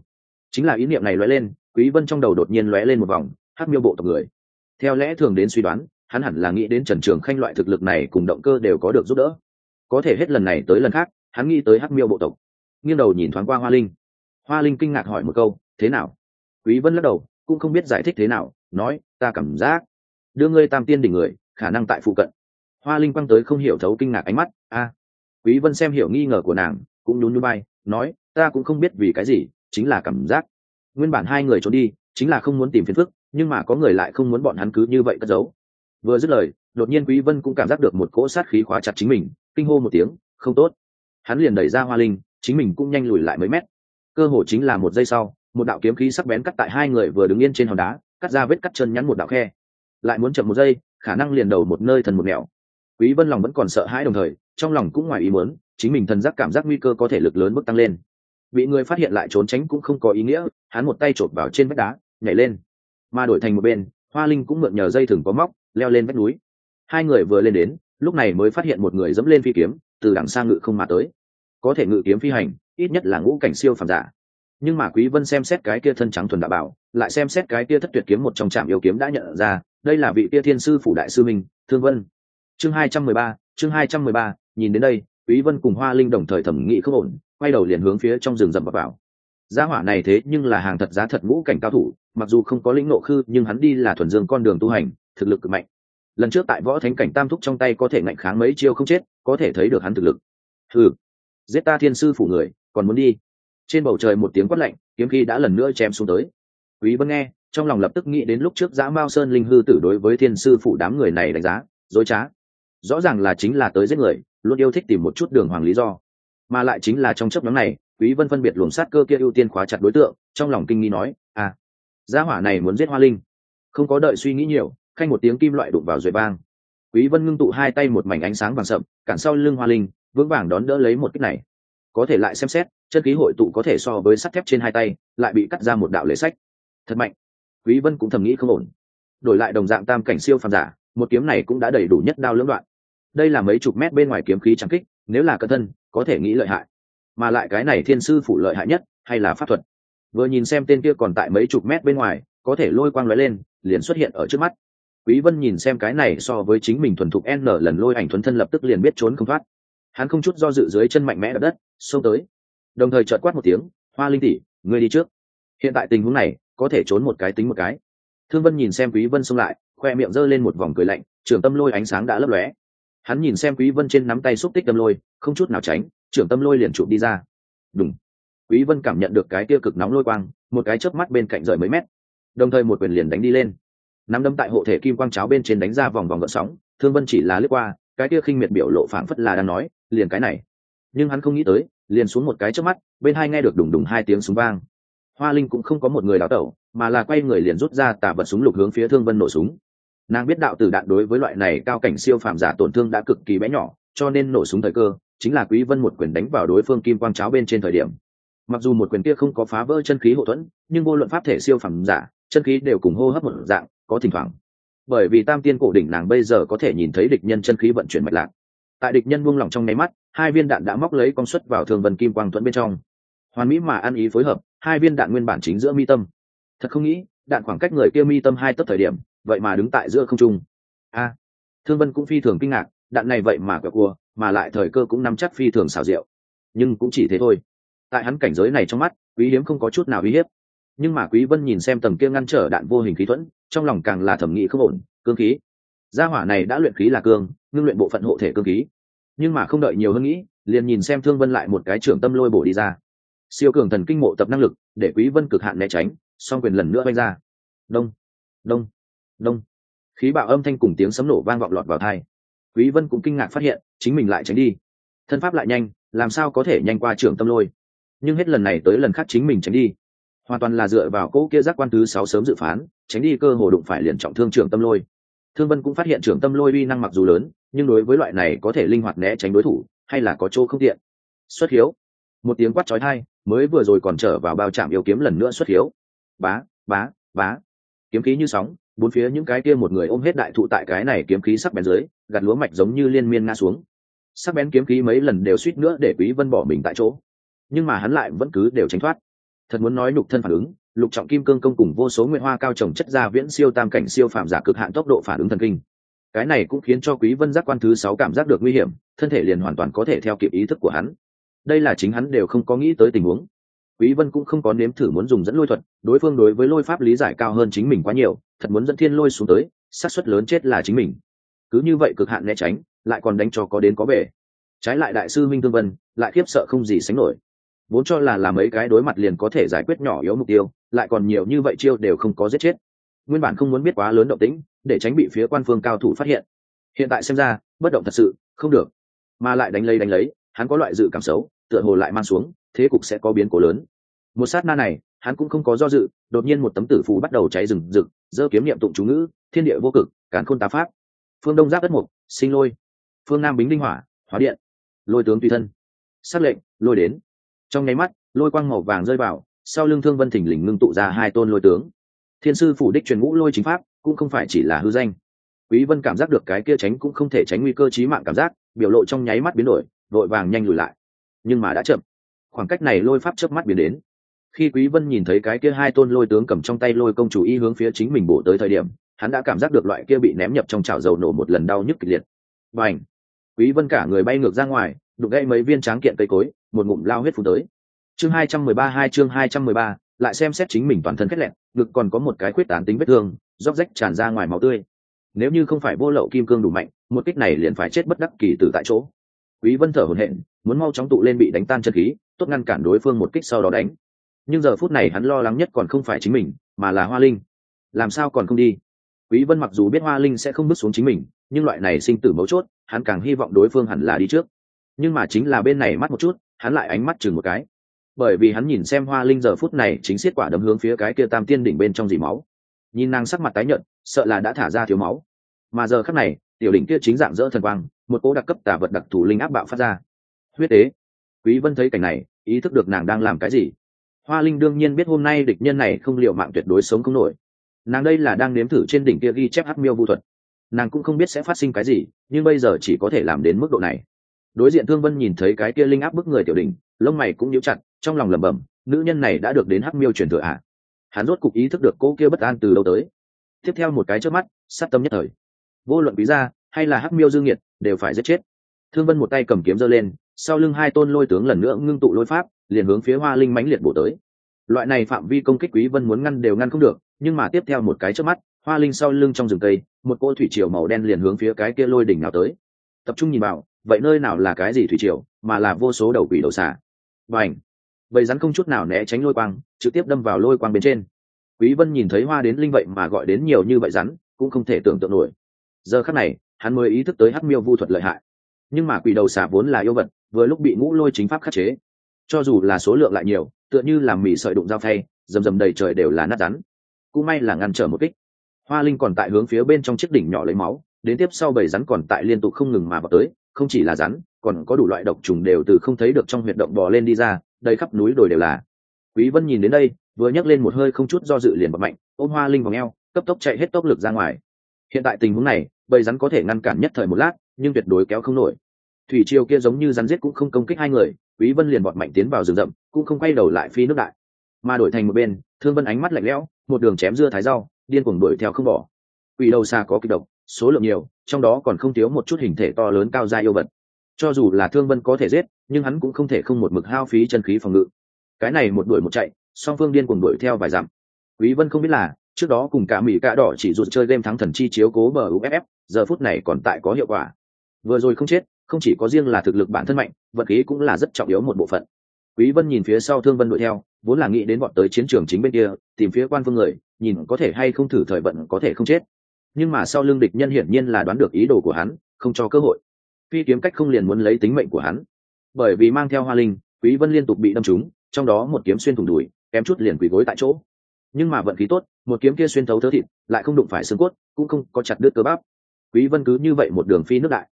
chính là ý niệm này lóe lên, quý vân trong đầu đột nhiên lóe lên một vòng, hắc miêu bộ tộc người. Theo lẽ thường đến suy đoán, hắn hẳn là nghĩ đến trần trường khanh loại thực lực này cùng động cơ đều có được giúp đỡ. Có thể hết lần này tới lần khác, hắn nghĩ tới hắc miêu bộ tộc. Nghiêng đầu nhìn thoáng qua hoa linh. Hoa linh kinh ngạc hỏi một câu, thế nào? Quý vân lắc đầu, cũng không biết giải thích thế nào, nói, ta cảm giác đưa ngươi tam tiên đỉnh người, khả năng tại phụ cận. Hoa linh quăng tới không hiểu thấu kinh ngạc ánh mắt, a. Quý vân xem hiểu nghi ngờ của nàng, cũng nhún nhún bay, nói, ta cũng không biết vì cái gì chính là cảm giác. Nguyên bản hai người trốn đi, chính là không muốn tìm phiền phức, nhưng mà có người lại không muốn bọn hắn cứ như vậy cất giấu. Vừa dứt lời, đột nhiên quý vân cũng cảm giác được một cỗ sát khí khóa chặt chính mình, kinh hô một tiếng, không tốt. Hắn liền đẩy ra hoa linh, chính mình cũng nhanh lùi lại mấy mét. Cơ hồ chính là một giây sau, một đạo kiếm khí sắc bén cắt tại hai người vừa đứng yên trên hòn đá, cắt ra vết cắt chân nhắn một đạo khe. Lại muốn chậm một giây, khả năng liền đầu một nơi thần một mẹo. Quý vân lòng vẫn còn sợ hãi đồng thời, trong lòng cũng ngoài ý muốn, chính mình thần giác cảm giác nguy cơ có thể lực lớn bước tăng lên bị người phát hiện lại trốn tránh cũng không có ý nghĩa hắn một tay chộp vào trên vách đá nhảy lên. Mà đổi thành một bên hoa linh cũng mượn nhờ dây thừng có móc leo lên vách núi. Hai người vừa lên đến lúc này mới phát hiện một người dẫm lên phi kiếm từ đằng xa ngự không mà tới. Có thể ngự kiếm phi hành ít nhất là ngũ cảnh siêu phàm giả. Nhưng mà quý vân xem xét cái kia thân trắng thuần đạo bảo lại xem xét cái kia thất tuyệt kiếm một trong trạm yêu kiếm đã nhận ra đây là vị kia thiên sư phủ đại sư minh thương vân. Chương 213, chương 213, nhìn đến đây quý vân cùng hoa linh đồng thời thẩm nghĩ không ổn quay đầu liền hướng phía trong rừng rậm vào. Giá hỏa này thế nhưng là hàng thật giá thật ngũ cảnh cao thủ, mặc dù không có lĩnh nộ khư, nhưng hắn đi là thuần dương con đường tu hành, thực lực cực mạnh. Lần trước tại võ thánh cảnh tam thúc trong tay có thể ngạnh kháng mấy chiêu không chết, có thể thấy được hắn thực lực. Ừ giết ta thiên sư phủ người, còn muốn đi. Trên bầu trời một tiếng quát lạnh, kiếm khi đã lần nữa chém xuống tới. Quý vân nghe, trong lòng lập tức nghĩ đến lúc trước giã mao sơn linh hư tử đối với thiên sư phủ đám người này đánh giá, dối trá. Rõ ràng là chính là tới giết người, luôn yêu thích tìm một chút đường hoàng lý do mà lại chính là trong chấp nhóm này, quý vân phân biệt luồng sát cơ kia ưu tiên khóa chặt đối tượng, trong lòng kinh nghi nói à gia hỏa này muốn giết hoa linh. Không có đợi suy nghĩ nhiều, khanh một tiếng kim loại đụng vào rồi bang quý vân ngưng tụ hai tay một mảnh ánh sáng vàng sậm, cản sau lưng hoa linh, vững vàng đón đỡ lấy một kích này. Có thể lại xem xét, chân khí hội tụ có thể so với sắt thép trên hai tay, lại bị cắt ra một đạo lệ sách. Thật mạnh. Quý vân cũng thầm nghĩ không ổn. Đổi lại đồng dạng tam cảnh siêu phàm giả, một kiếm này cũng đã đầy đủ nhất đao lưỡng đoạn. Đây là mấy chục mét bên ngoài kiếm khí trắng kích, nếu là cận thân có thể nghĩ lợi hại. Mà lại cái này thiên sư phủ lợi hại nhất, hay là pháp thuật? Vừa nhìn xem tên kia còn tại mấy chục mét bên ngoài, có thể lôi quang lóe lên, liền xuất hiện ở trước mắt. Quý vân nhìn xem cái này so với chính mình thuần thục n lần lôi ảnh thuần thân lập tức liền biết trốn không thoát. Hắn không chút do dự dưới chân mạnh mẽ đập đất, xông tới. Đồng thời chợt quát một tiếng, hoa linh tỷ, ngươi đi trước. Hiện tại tình huống này, có thể trốn một cái tính một cái. Thương vân nhìn xem quý vân xông lại, khoe miệng giơ lên một vòng cười lạnh, trường tâm lôi ánh sáng đã lấp lóe hắn nhìn xem quý vân trên nắm tay xúc tích tâm lôi, không chút nào tránh, trưởng tâm lôi liền chụp đi ra. Đúng quý vân cảm nhận được cái tiêu cực nóng lôi quang, một cái chớp mắt bên cạnh rời mấy mét. Đồng thời một quyền liền đánh đi lên. Nắm đấm tại hộ thể kim quang cháo bên trên đánh ra vòng vòng gợn sóng, thương vân chỉ là lướt qua, cái kia khinh miệt biểu lộ phảng phất là đang nói, liền cái này. Nhưng hắn không nghĩ tới, liền xuống một cái chớp mắt, bên hai nghe được đùng đùng hai tiếng súng vang. Hoa linh cũng không có một người đào tẩu, mà là quay người liền rút ra tà vật súng lục hướng phía thương vân nổ súng nàng biết đạo tử đạn đối với loại này cao cảnh siêu phàm giả tổn thương đã cực kỳ bé nhỏ, cho nên nổ súng thời cơ, chính là quý vân một quyền đánh vào đối phương kim quang cháo bên trên thời điểm. Mặc dù một quyền kia không có phá vỡ chân khí hậu thuẫn, nhưng vô luận pháp thể siêu phàm giả, chân khí đều cùng hô hấp một dạng, có thỉnh thoảng. Bởi vì tam tiên cổ đỉnh nàng bây giờ có thể nhìn thấy địch nhân chân khí vận chuyển mạch lạc. Tại địch nhân buông lỏng trong nháy mắt, hai viên đạn đã móc lấy công suất vào thường vân kim quang thuẫn bên trong. Hoàn mỹ mà ăn ý phối hợp, hai viên đạn nguyên bản chính giữa mi tâm. Thật không nghĩ, đạn khoảng cách người kia mi tâm hai tấc thời điểm vậy mà đứng tại giữa không trung. A, thương vân cũng phi thường kinh ngạc, đạn này vậy mà quẹo cua, mà lại thời cơ cũng nắm chắc phi thường xảo diệu. Nhưng cũng chỉ thế thôi. Tại hắn cảnh giới này trong mắt, quý hiếm không có chút nào uy hiếp. Nhưng mà quý vân nhìn xem tầng kia ngăn trở đạn vô hình khí thuẫn, trong lòng càng là thẩm nghĩ không ổn, cương khí. Gia hỏa này đã luyện khí là cương ngưng luyện bộ phận hộ thể cương khí. Nhưng mà không đợi nhiều hơn nghĩ, liền nhìn xem thương vân lại một cái trưởng tâm lôi bổ đi ra. Siêu cường thần kinh mộ tập năng lực, để quý vân cực hạn né tránh, song quyền lần nữa bay ra. Đông đông đông khí bạo âm thanh cùng tiếng sấm nổ vang vọng lọt vào tai. Quý vân cũng kinh ngạc phát hiện, chính mình lại tránh đi. Thân pháp lại nhanh, làm sao có thể nhanh qua trưởng tâm lôi? Nhưng hết lần này tới lần khác chính mình tránh đi. Hoàn toàn là dựa vào cỗ kia giác quan thứ sáu sớm dự phán, tránh đi cơ hồ đụng phải liền trọng thương trưởng tâm lôi. Thương vân cũng phát hiện trưởng tâm lôi uy năng mặc dù lớn, nhưng đối với loại này có thể linh hoạt né tránh đối thủ, hay là có chỗ không tiện. Xuất hiếu. Một tiếng quát chói tai, mới vừa rồi còn trở vào bao trạm yêu kiếm lần nữa xuất hiếu. Bá bá bá. Kiếm khí như sóng bốn phía những cái kia một người ôm hết đại thụ tại cái này kiếm khí sắc bén dưới gặt lúa mạch giống như liên miên ngã xuống. Sắc bén kiếm khí mấy lần đều suýt nữa để quý vân bỏ mình tại chỗ. Nhưng mà hắn lại vẫn cứ đều tránh thoát. Thật muốn nói lục thân phản ứng, lục trọng kim cương công cùng vô số nguyện hoa cao trồng chất ra viễn siêu tam cảnh siêu phàm giả cực hạn tốc độ phản ứng thần kinh. Cái này cũng khiến cho quý vân giác quan thứ sáu cảm giác được nguy hiểm, thân thể liền hoàn toàn có thể theo kịp ý thức của hắn. Đây là chính hắn đều không có nghĩ tới tình huống quý vân cũng không có nếm thử muốn dùng dẫn lôi thuật, đối phương đối với lôi pháp lý giải cao hơn chính mình quá nhiều, thật muốn dẫn thiên lôi xuống tới, xác suất lớn chết là chính mình. Cứ như vậy cực hạn né tránh, lại còn đánh cho có đến có về trái lại đại sư minh thương vân, lại khiếp sợ không gì sánh nổi. Vốn cho là làm mấy cái đối mặt liền có thể giải quyết nhỏ yếu mục tiêu, lại còn nhiều như vậy chiêu đều không có giết chết. Nguyên bản không muốn biết quá lớn động tĩnh, để tránh bị phía quan phương cao thủ phát hiện. Hiện tại xem ra, bất động thật sự, không được. Mà lại đánh lấy đánh lấy, hắn có loại dự cảm xấu, tựa hồ lại mang xuống thế cục sẽ có biến cố lớn. Một sát na này, hắn cũng không có do dự, đột nhiên một tấm tử phù bắt đầu cháy rừng rực dơ kiếm niệm tụng chú ngữ, thiên địa vô cực cản khôn tá pháp. Phương đông giáp đất mục, sinh lôi. Phương nam bính linh hỏa, hóa điện. Lôi tướng tùy thân. Sát lệnh, lôi đến. Trong nháy mắt, lôi quang màu vàng rơi vào, sau lưng thương vân thỉnh lình ngưng tụ ra hai tôn lôi tướng. Thiên sư phủ đích truyền ngũ lôi chính pháp, cũng không phải chỉ là hư danh. Quý vân cảm giác được cái kia tránh cũng không thể tránh nguy cơ chí mạng cảm giác, biểu lộ trong nháy mắt biến đổi, vội vàng nhanh lùi lại. Nhưng mà đã chậm khoảng cách này lôi pháp chớp mắt biến đến. Khi quý vân nhìn thấy cái kia hai tôn lôi tướng cầm trong tay lôi công chủ y hướng phía chính mình bổ tới thời điểm hắn đã cảm giác được loại kia bị ném nhập trong chảo dầu nổ một lần đau nhức kịch liệt. Bành! Quý vân cả người bay ngược ra ngoài đụng gãy mấy viên tráng kiện cây cối một ngụm lao huyết phun tới. Chương 213 hai chương 213, lại xem xét chính mình toàn thân khét lẹn ngực còn có một cái khuyết tán tính vết thương róc rách tràn ra ngoài máu tươi. Nếu như không phải vô lậu kim cương đủ mạnh một kích này liền phải chết bất đắc kỳ tử tại chỗ. Quý vân thở hổn hển muốn mau chóng tụ lên bị đánh tan chân khí tốt ngăn cản đối phương một kích sau đó đánh. Nhưng giờ phút này hắn lo lắng nhất còn không phải chính mình, mà là hoa linh. Làm sao còn không đi? Quý vân mặc dù biết hoa linh sẽ không bước xuống chính mình, nhưng loại này sinh tử mấu chốt, hắn càng hy vọng đối phương hẳn là đi trước. Nhưng mà chính là bên này mắt một chút, hắn lại ánh mắt chừng một cái. Bởi vì hắn nhìn xem hoa linh giờ phút này chính xiết quả đấm hướng phía cái kia tam tiên đỉnh bên trong dì máu. Nhìn nàng sắc mặt tái nhợt, sợ là đã thả ra thiếu máu. Mà giờ khắc này, tiểu đỉnh kia chính dạng dỡ thần quang, một cố đặc cấp tả vật đặc thù linh áp bạo phát ra. Huyết tế quý vân thấy cảnh này, ý thức được nàng đang làm cái gì. Hoa linh đương nhiên biết hôm nay địch nhân này không liệu mạng tuyệt đối sống không nổi. Nàng đây là đang nếm thử trên đỉnh kia ghi chép hắc miêu vu thuật. Nàng cũng không biết sẽ phát sinh cái gì, nhưng bây giờ chỉ có thể làm đến mức độ này. Đối diện thương vân nhìn thấy cái kia linh áp bức người tiểu đỉnh, lông mày cũng nhíu chặt, trong lòng lẩm bẩm, nữ nhân này đã được đến hắc miêu truyền thừa ạ à? hắn rốt cục ý thức được cô kia bất an từ đâu tới. Tiếp theo một cái trước mắt, sát tâm nhất thời. Vô luận quý gia hay là hắc miêu dương nhiệt đều phải giết chết. Thương vân một tay cầm kiếm giơ lên sau lưng hai tôn lôi tướng lần nữa ngưng tụ lôi pháp, liền hướng phía hoa linh mãnh liệt bổ tới. Loại này phạm vi công kích quý vân muốn ngăn đều ngăn không được, nhưng mà tiếp theo một cái trước mắt, hoa linh sau lưng trong rừng cây, một cô thủy triều màu đen liền hướng phía cái kia lôi đỉnh nào tới. Tập trung nhìn vào, vậy nơi nào là cái gì thủy triều, mà là vô số đầu quỷ đầu xả và ảnh vậy rắn không chút nào né tránh lôi quang, trực tiếp đâm vào lôi quang bên trên. Quý vân nhìn thấy hoa đến linh vậy mà gọi đến nhiều như vậy rắn, cũng không thể tưởng tượng nổi. Giờ khắc này, hắn mới ý thức tới hắc miêu vu thuật lợi hại. Nhưng mà quỷ đầu xả vốn là yêu vật vừa lúc bị ngũ lôi chính pháp khắc chế. Cho dù là số lượng lại nhiều, tựa như làm mì sợi đụng dao phay, rầm rầm đầy trời đều là nát rắn. Cũng may là ngăn trở một kích. Hoa linh còn tại hướng phía bên trong chiếc đỉnh nhỏ lấy máu, đến tiếp sau bầy rắn còn tại liên tục không ngừng mà vào tới, không chỉ là rắn, còn có đủ loại độc trùng đều từ không thấy được trong huyệt động bò lên đi ra, đầy khắp núi đồi đều là. Quý vân nhìn đến đây, vừa nhấc lên một hơi không chút do dự liền bật mạnh, ôm hoa linh vào ngheo cấp tốc chạy hết tốc lực ra ngoài. Hiện tại tình huống này bầy rắn có thể ngăn cản nhất thời một lát, nhưng tuyệt đối kéo không nổi thủy triều kia giống như rắn giết cũng không công kích hai người, quý vân liền bọt mạnh tiến vào rừng rậm, cũng không quay đầu lại phi nước đại. Mà đổi thành một bên, thương vân ánh mắt lạnh lẽo, một đường chém dưa thái rau, điên cuồng đuổi theo không bỏ. Quỷ đầu xa có kịch độc, số lượng nhiều, trong đó còn không thiếu một chút hình thể to lớn cao gia yêu vật. Cho dù là thương vân có thể giết, nhưng hắn cũng không thể không một mực hao phí chân khí phòng ngự. Cái này một đuổi một chạy, song phương điên cuồng đuổi theo vài dặm. Quý vân không biết là, trước đó cùng cả mỹ cả đỏ chỉ rụt chơi game thắng thần chi chiếu cố bờ uff giờ phút này còn tại có hiệu quả. Vừa rồi không chết không chỉ có riêng là thực lực bản thân mạnh vật khí cũng là rất trọng yếu một bộ phận. Quý vân nhìn phía sau thương vân đuổi theo, vốn là nghĩ đến bọn tới chiến trường chính bên kia, tìm phía quan phương người, nhìn có thể hay không thử thời vận có thể không chết. Nhưng mà sau lưng địch nhân hiển nhiên là đoán được ý đồ của hắn, không cho cơ hội. Phi kiếm cách không liền muốn lấy tính mệnh của hắn. Bởi vì mang theo hoa linh, quý vân liên tục bị đâm trúng, trong đó một kiếm xuyên thủng đùi, kém chút liền quỳ gối tại chỗ. Nhưng mà vận khí tốt, một kiếm kia xuyên thấu thớ thịt, lại không đụng phải xương cốt, cũng không có chặt đứt cơ bắp. Quý vân cứ như vậy một đường phi nước đại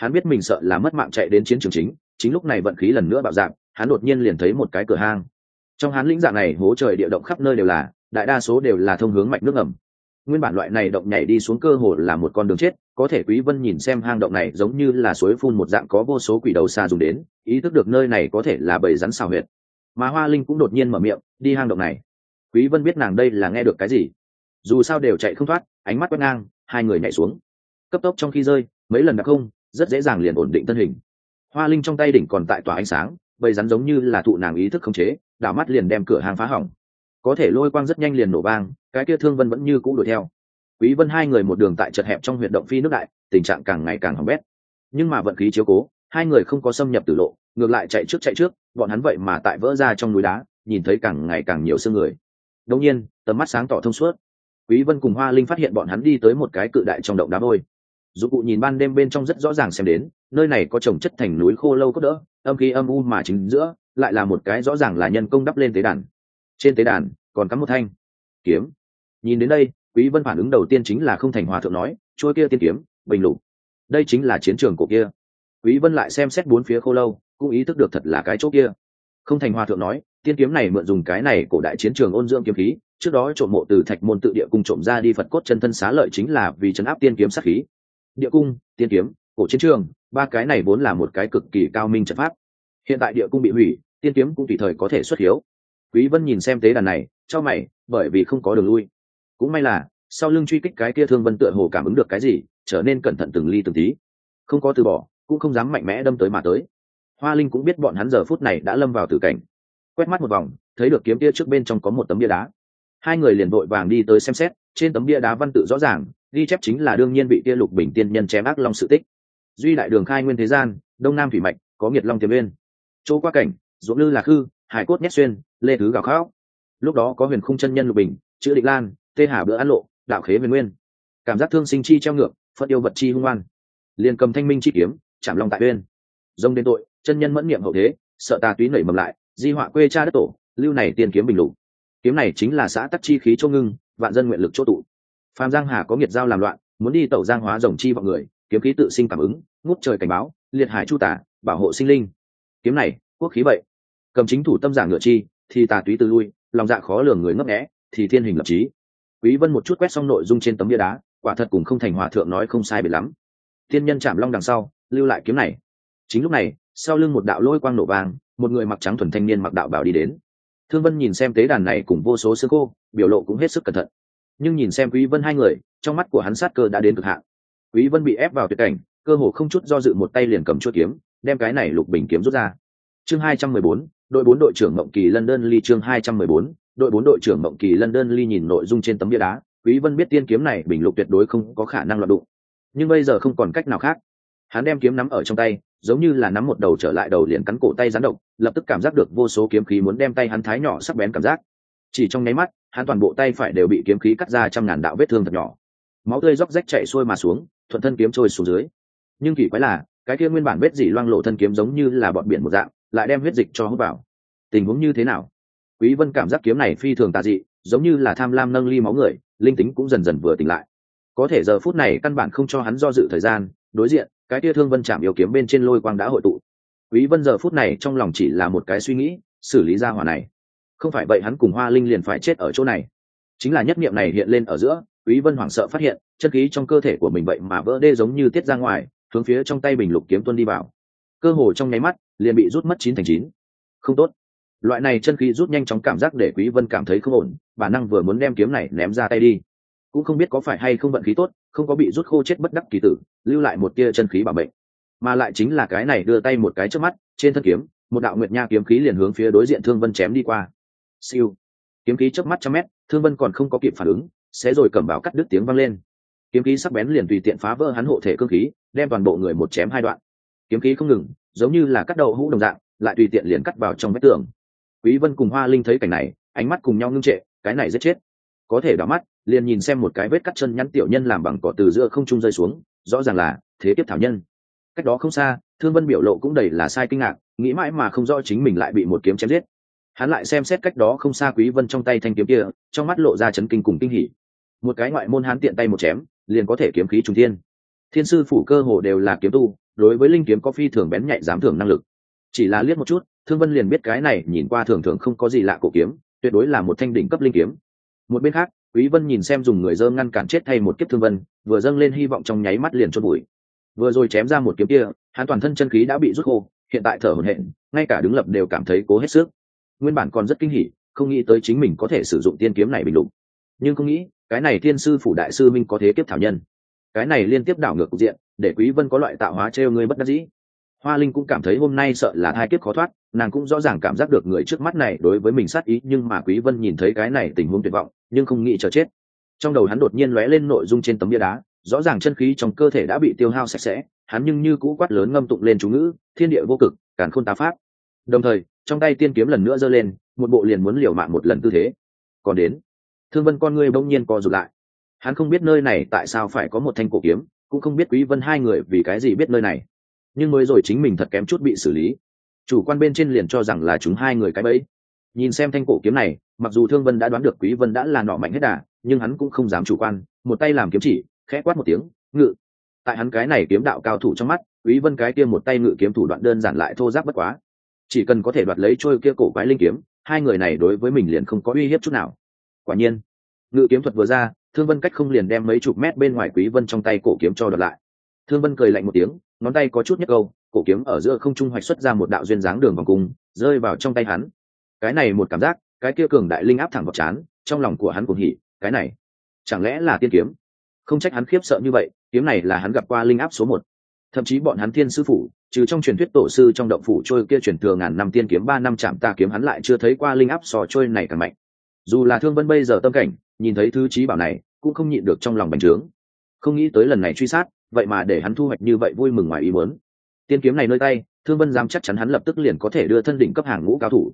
hắn biết mình sợ là mất mạng chạy đến chiến trường chính chính lúc này vận khí lần nữa bạo dạng, hắn đột nhiên liền thấy một cái cửa hang. Trong hắn lĩnh dạng này, hố trời địa động khắp nơi đều là, đại đa số đều là thông hướng mạch nước ngầm. nguyên bản loại này động nhảy đi xuống cơ hồ là một con đường chết, có thể quý vân nhìn xem hang động này giống như là suối phun một dạng có vô số quỷ đầu xa dùng đến, ý thức được nơi này có thể là bầy rắn xào huyệt. Mà hoa linh cũng đột nhiên mở miệng, đi hang động này. Quý vân biết nàng đây là nghe được cái gì. Dù sao đều chạy không thoát, ánh mắt quét ngang, hai người nhảy xuống. Cấp tốc trong khi rơi, mấy lần đặc không rất dễ dàng liền ổn định thân hình. Hoa linh trong tay đỉnh còn tại tỏa ánh sáng, bầy rắn giống như là thụ nàng ý thức khống chế, đảo mắt liền đem cửa hàng phá hỏng. Có thể lôi quang rất nhanh liền nổ vang, cái kia thương vân vẫn như cũ đuổi theo. Quý vân hai người một đường tại chật hẹp trong huyệt động phi nước đại, tình trạng càng ngày càng hỏng bét. Nhưng mà vận khí chiếu cố, hai người không có xâm nhập tử lộ, ngược lại chạy trước chạy trước, bọn hắn vậy mà tại vỡ ra trong núi đá, nhìn thấy càng ngày càng nhiều xương người. Đột nhiên, tầm mắt sáng tỏ thông suốt. Quý vân cùng hoa linh phát hiện bọn hắn đi tới một cái cự đại trong động đá vôi dụng cụ nhìn ban đêm bên trong rất rõ ràng xem đến, nơi này có trồng chất thành núi khô lâu có đỡ, âm khí âm u mà chính giữa, lại là một cái rõ ràng là nhân công đắp lên tế đàn. Trên tế đàn, còn cắm một thanh kiếm. Nhìn đến đây, quý vân phản ứng đầu tiên chính là không thành hòa thượng nói, chuôi kia tiên kiếm, bình lục. Đây chính là chiến trường của kia. Quý vân lại xem xét bốn phía khô lâu, cũng ý thức được thật là cái chỗ kia. Không thành hòa thượng nói, tiên kiếm này mượn dùng cái này cổ đại chiến trường ôn dưỡng kiếm khí, trước đó trộm mộ từ thạch môn tự địa cung trộm ra đi phật cốt chân thân xá lợi chính là vì chấn áp tiên kiếm sát khí địa cung, tiên kiếm, cổ chiến trường, ba cái này vốn là một cái cực kỳ cao minh trận pháp. Hiện tại địa cung bị hủy, tiên kiếm cũng tùy thời có thể xuất hiếu. Quý vân nhìn xem tế đàn này, cho mày, bởi vì không có đường lui. Cũng may là, sau lưng truy kích cái kia thương vân tựa hồ cảm ứng được cái gì, trở nên cẩn thận từng ly từng tí. Không có từ bỏ, cũng không dám mạnh mẽ đâm tới mà tới. Hoa linh cũng biết bọn hắn giờ phút này đã lâm vào tử cảnh. Quét mắt một vòng, thấy được kiếm kia trước bên trong có một tấm bia đá. Hai người liền vội vàng đi tới xem xét, trên tấm bia đá văn tự rõ ràng ghi chép chính là đương nhiên bị kia lục bình tiên nhân chém ác long sự tích. Duy đại đường khai nguyên thế gian đông nam thủy mạch có nghiệt long tiềm uyên. Chỗ qua cảnh ruộng lư là hư, hải cốt nhét xuyên lê thứ gào khóc. Lúc đó có huyền khung chân nhân lục bình chữ định lan tê hà bữa ăn lộ đạo khế huyền nguyên. Cảm giác thương sinh chi treo ngược phật yêu vật chi hung oan. Liền cầm thanh minh chi kiếm chạm long tại uyên. Dông đến tội chân nhân mẫn niệm hậu thế sợ tà túy nảy mầm lại di họa quê cha đất tổ lưu này tiền kiếm bình lục kiếm này chính là xã tắc chi khí chỗ ngưng vạn dân nguyện lực chỗ tụ phạm giang hà có nghiệt giao làm loạn, muốn đi tẩu giang hóa rồng chi vào người, kiếm khí tự sinh cảm ứng, ngút trời cảnh báo, liệt hải chu tả, bảo hộ sinh linh. Kiếm này, quốc khí vậy. Cầm chính thủ tâm giả ngựa chi, thì tà túy từ lui, lòng dạ khó lường người ngấp nghẽ thì thiên hình lập trí quý vân một chút quét xong nội dung trên tấm bia đá, quả thật cùng không thành hòa thượng nói không sai biệt lắm. Thiên nhân chạm long đằng sau, lưu lại kiếm này. Chính lúc này, sau lưng một đạo lôi quang nổ vàng, một người mặc trắng thuần thanh niên mặc đạo bảo đi đến. Thương vân nhìn xem tế đàn này cùng vô số xương khô biểu lộ cũng hết sức cẩn thận nhưng nhìn xem quý vân hai người trong mắt của hắn sát cơ đã đến cực hạn. Quý vân bị ép vào tuyệt cảnh cơ hồ không chút do dự một tay liền cầm chuôi kiếm đem cái này lục bình kiếm rút ra. Chương 214, đội bốn đội trưởng mộng kỳ london ly chương 214, đội bốn đội trưởng mộng kỳ london ly nhìn nội dung trên tấm bia đá quý vân biết tiên kiếm này bình lục tuyệt đối không có khả năng loạn đụng. Nhưng bây giờ không còn cách nào khác. Hắn đem kiếm nắm ở trong tay giống như là nắm một đầu trở lại đầu liền cắn cổ tay rắn độc lập tức cảm giác được vô số kiếm khí muốn đem tay hắn thái nhỏ sắc bén cảm giác chỉ trong nháy mắt, hắn toàn bộ tay phải đều bị kiếm khí cắt ra trăm ngàn đạo vết thương thật nhỏ. Máu tươi róc rách chạy xuôi mà xuống, thuận thân kiếm trôi xuống dưới. Nhưng kỳ quái là, cái kia nguyên bản vết dỉ loang lộ thân kiếm giống như là bọn biển một dạng, lại đem huyết dịch cho hút vào. Tình huống như thế nào? Quý vân cảm giác kiếm này phi thường tà dị, giống như là tham lam nâng ly máu người, linh tính cũng dần dần vừa tỉnh lại. Có thể giờ phút này căn bản không cho hắn do dự thời gian, đối diện, cái tia thương vân chạm yêu kiếm bên trên lôi quang đã hội tụ. Quý vân giờ phút này trong lòng chỉ là một cái suy nghĩ, xử lý ra hỏa này không phải vậy hắn cùng hoa linh liền phải chết ở chỗ này. Chính là nhất niệm này hiện lên ở giữa, quý vân hoảng sợ phát hiện, chân khí trong cơ thể của mình vậy mà vỡ đê giống như tiết ra ngoài, hướng phía trong tay bình lục kiếm tuân đi vào. Cơ hồ trong nháy mắt, liền bị rút mất chín thành chín. Không tốt. Loại này chân khí rút nhanh chóng cảm giác để quý vân cảm thấy không ổn, bản năng vừa muốn đem kiếm này ném ra tay đi. Cũng không biết có phải hay không vận khí tốt, không có bị rút khô chết bất đắc kỳ tử, lưu lại một tia chân khí bảo mệnh. Mà lại chính là cái này đưa tay một cái trước mắt, trên thân kiếm, một đạo nguyệt nha kiếm khí liền hướng phía đối diện thương vân chém đi qua siêu. Kiếm khí chớp mắt trăm mét, thương vân còn không có kịp phản ứng sẽ rồi cầm bảo cắt đứt tiếng vang lên. Kiếm khí sắc bén liền tùy tiện phá vỡ hắn hộ thể cương khí, đem toàn bộ người một chém hai đoạn. Kiếm khí không ngừng, giống như là cắt đầu hũ đồng dạng, lại tùy tiện liền cắt vào trong vách tường. Quý vân cùng hoa linh thấy cảnh này, ánh mắt cùng nhau ngưng trệ, cái này giết chết. Có thể đỏ mắt, liền nhìn xem một cái vết cắt chân nhắn tiểu nhân làm bằng cỏ từ giữa không trung rơi xuống, rõ ràng là thế tiếp thảo nhân. Cách đó không xa, thương vân biểu lộ cũng đầy là sai kinh ngạc, nghĩ mãi mà không rõ chính mình lại bị một kiếm chém giết hắn lại xem xét cách đó không xa quý vân trong tay thanh kiếm kia, trong mắt lộ ra chấn kinh cùng kinh hỉ. Một cái ngoại môn hắn tiện tay một chém, liền có thể kiếm khí trùng thiên. Thiên sư phủ cơ hồ đều là kiếm tu, đối với linh kiếm có phi thường bén nhạy, dám thường năng lực. Chỉ là liếc một chút, thương vân liền biết cái này nhìn qua thường thường không có gì lạ cổ kiếm, tuyệt đối là một thanh đỉnh cấp linh kiếm. Một bên khác, quý vân nhìn xem dùng người dơ ngăn cản chết thay một kiếp thương vân, vừa dâng lên hy vọng trong nháy mắt liền chôn bụi. Vừa rồi chém ra một kiếm kia, hắn toàn thân chân khí đã bị rút khô, hiện tại thở hổn hển, ngay cả đứng lập đều cảm thấy cố hết sức nguyên bản còn rất kinh hỉ, không nghĩ tới chính mình có thể sử dụng tiên kiếm này bình lục nhưng không nghĩ, cái này thiên sư phủ đại sư minh có thế kiếp thảo nhân. Cái này liên tiếp đảo ngược cục diện, để quý vân có loại tạo hóa treo người bất đắc dĩ. Hoa linh cũng cảm thấy hôm nay sợ là hai kiếp khó thoát, nàng cũng rõ ràng cảm giác được người trước mắt này đối với mình sát ý, nhưng mà quý vân nhìn thấy cái này tình huống tuyệt vọng, nhưng không nghĩ chờ chết. Trong đầu hắn đột nhiên lóe lên nội dung trên tấm bia đá, rõ ràng chân khí trong cơ thể đã bị tiêu hao sạch sẽ, hắn nhưng như cũ quát lớn ngâm tụng lên chú ngữ, thiên địa vô cực, càn khôn tá pháp đồng thời, trong tay tiên kiếm lần nữa giơ lên, một bộ liền muốn liều mạng một lần tư thế. Còn đến, thương vân con ngươi bỗng nhiên co rụt lại. Hắn không biết nơi này tại sao phải có một thanh cổ kiếm, cũng không biết quý vân hai người vì cái gì biết nơi này. Nhưng mới rồi chính mình thật kém chút bị xử lý. Chủ quan bên trên liền cho rằng là chúng hai người cái bẫy. Nhìn xem thanh cổ kiếm này, mặc dù thương vân đã đoán được quý vân đã là nọ mạnh hết đà, nhưng hắn cũng không dám chủ quan, một tay làm kiếm chỉ, khẽ quát một tiếng, ngự. Tại hắn cái này kiếm đạo cao thủ trong mắt, quý vân cái kia một tay ngự kiếm thủ đoạn đơn giản lại thô giáp bất quá chỉ cần có thể đoạt lấy trôi kia cổ quái linh kiếm, hai người này đối với mình liền không có uy hiếp chút nào. Quả nhiên, ngự kiếm thuật vừa ra, thương vân cách không liền đem mấy chục mét bên ngoài quý vân trong tay cổ kiếm cho đợt lại. Thương vân cười lạnh một tiếng, ngón tay có chút nhấc câu, cổ kiếm ở giữa không trung hoạch xuất ra một đạo duyên dáng đường vòng cung, rơi vào trong tay hắn. Cái này một cảm giác, cái kia cường đại linh áp thẳng vào chán trong lòng của hắn cũng hỉ, cái này, chẳng lẽ là tiên kiếm? Không trách hắn khiếp sợ như vậy, kiếm này là hắn gặp qua linh áp số một thậm chí bọn hắn thiên sư phủ, trừ trong truyền thuyết tổ sư trong động phủ trôi kia truyền thừa ngàn năm tiên kiếm ba năm chạm ta kiếm hắn lại chưa thấy qua linh áp sò trôi này càng mạnh. Dù là thương vân bây giờ tâm cảnh, nhìn thấy thứ trí bảo này, cũng không nhịn được trong lòng bành trướng. Không nghĩ tới lần này truy sát, vậy mà để hắn thu hoạch như vậy vui mừng ngoài ý muốn. Tiên kiếm này nơi tay, thương vân dám chắc chắn hắn lập tức liền có thể đưa thân đỉnh cấp hàng ngũ cao thủ.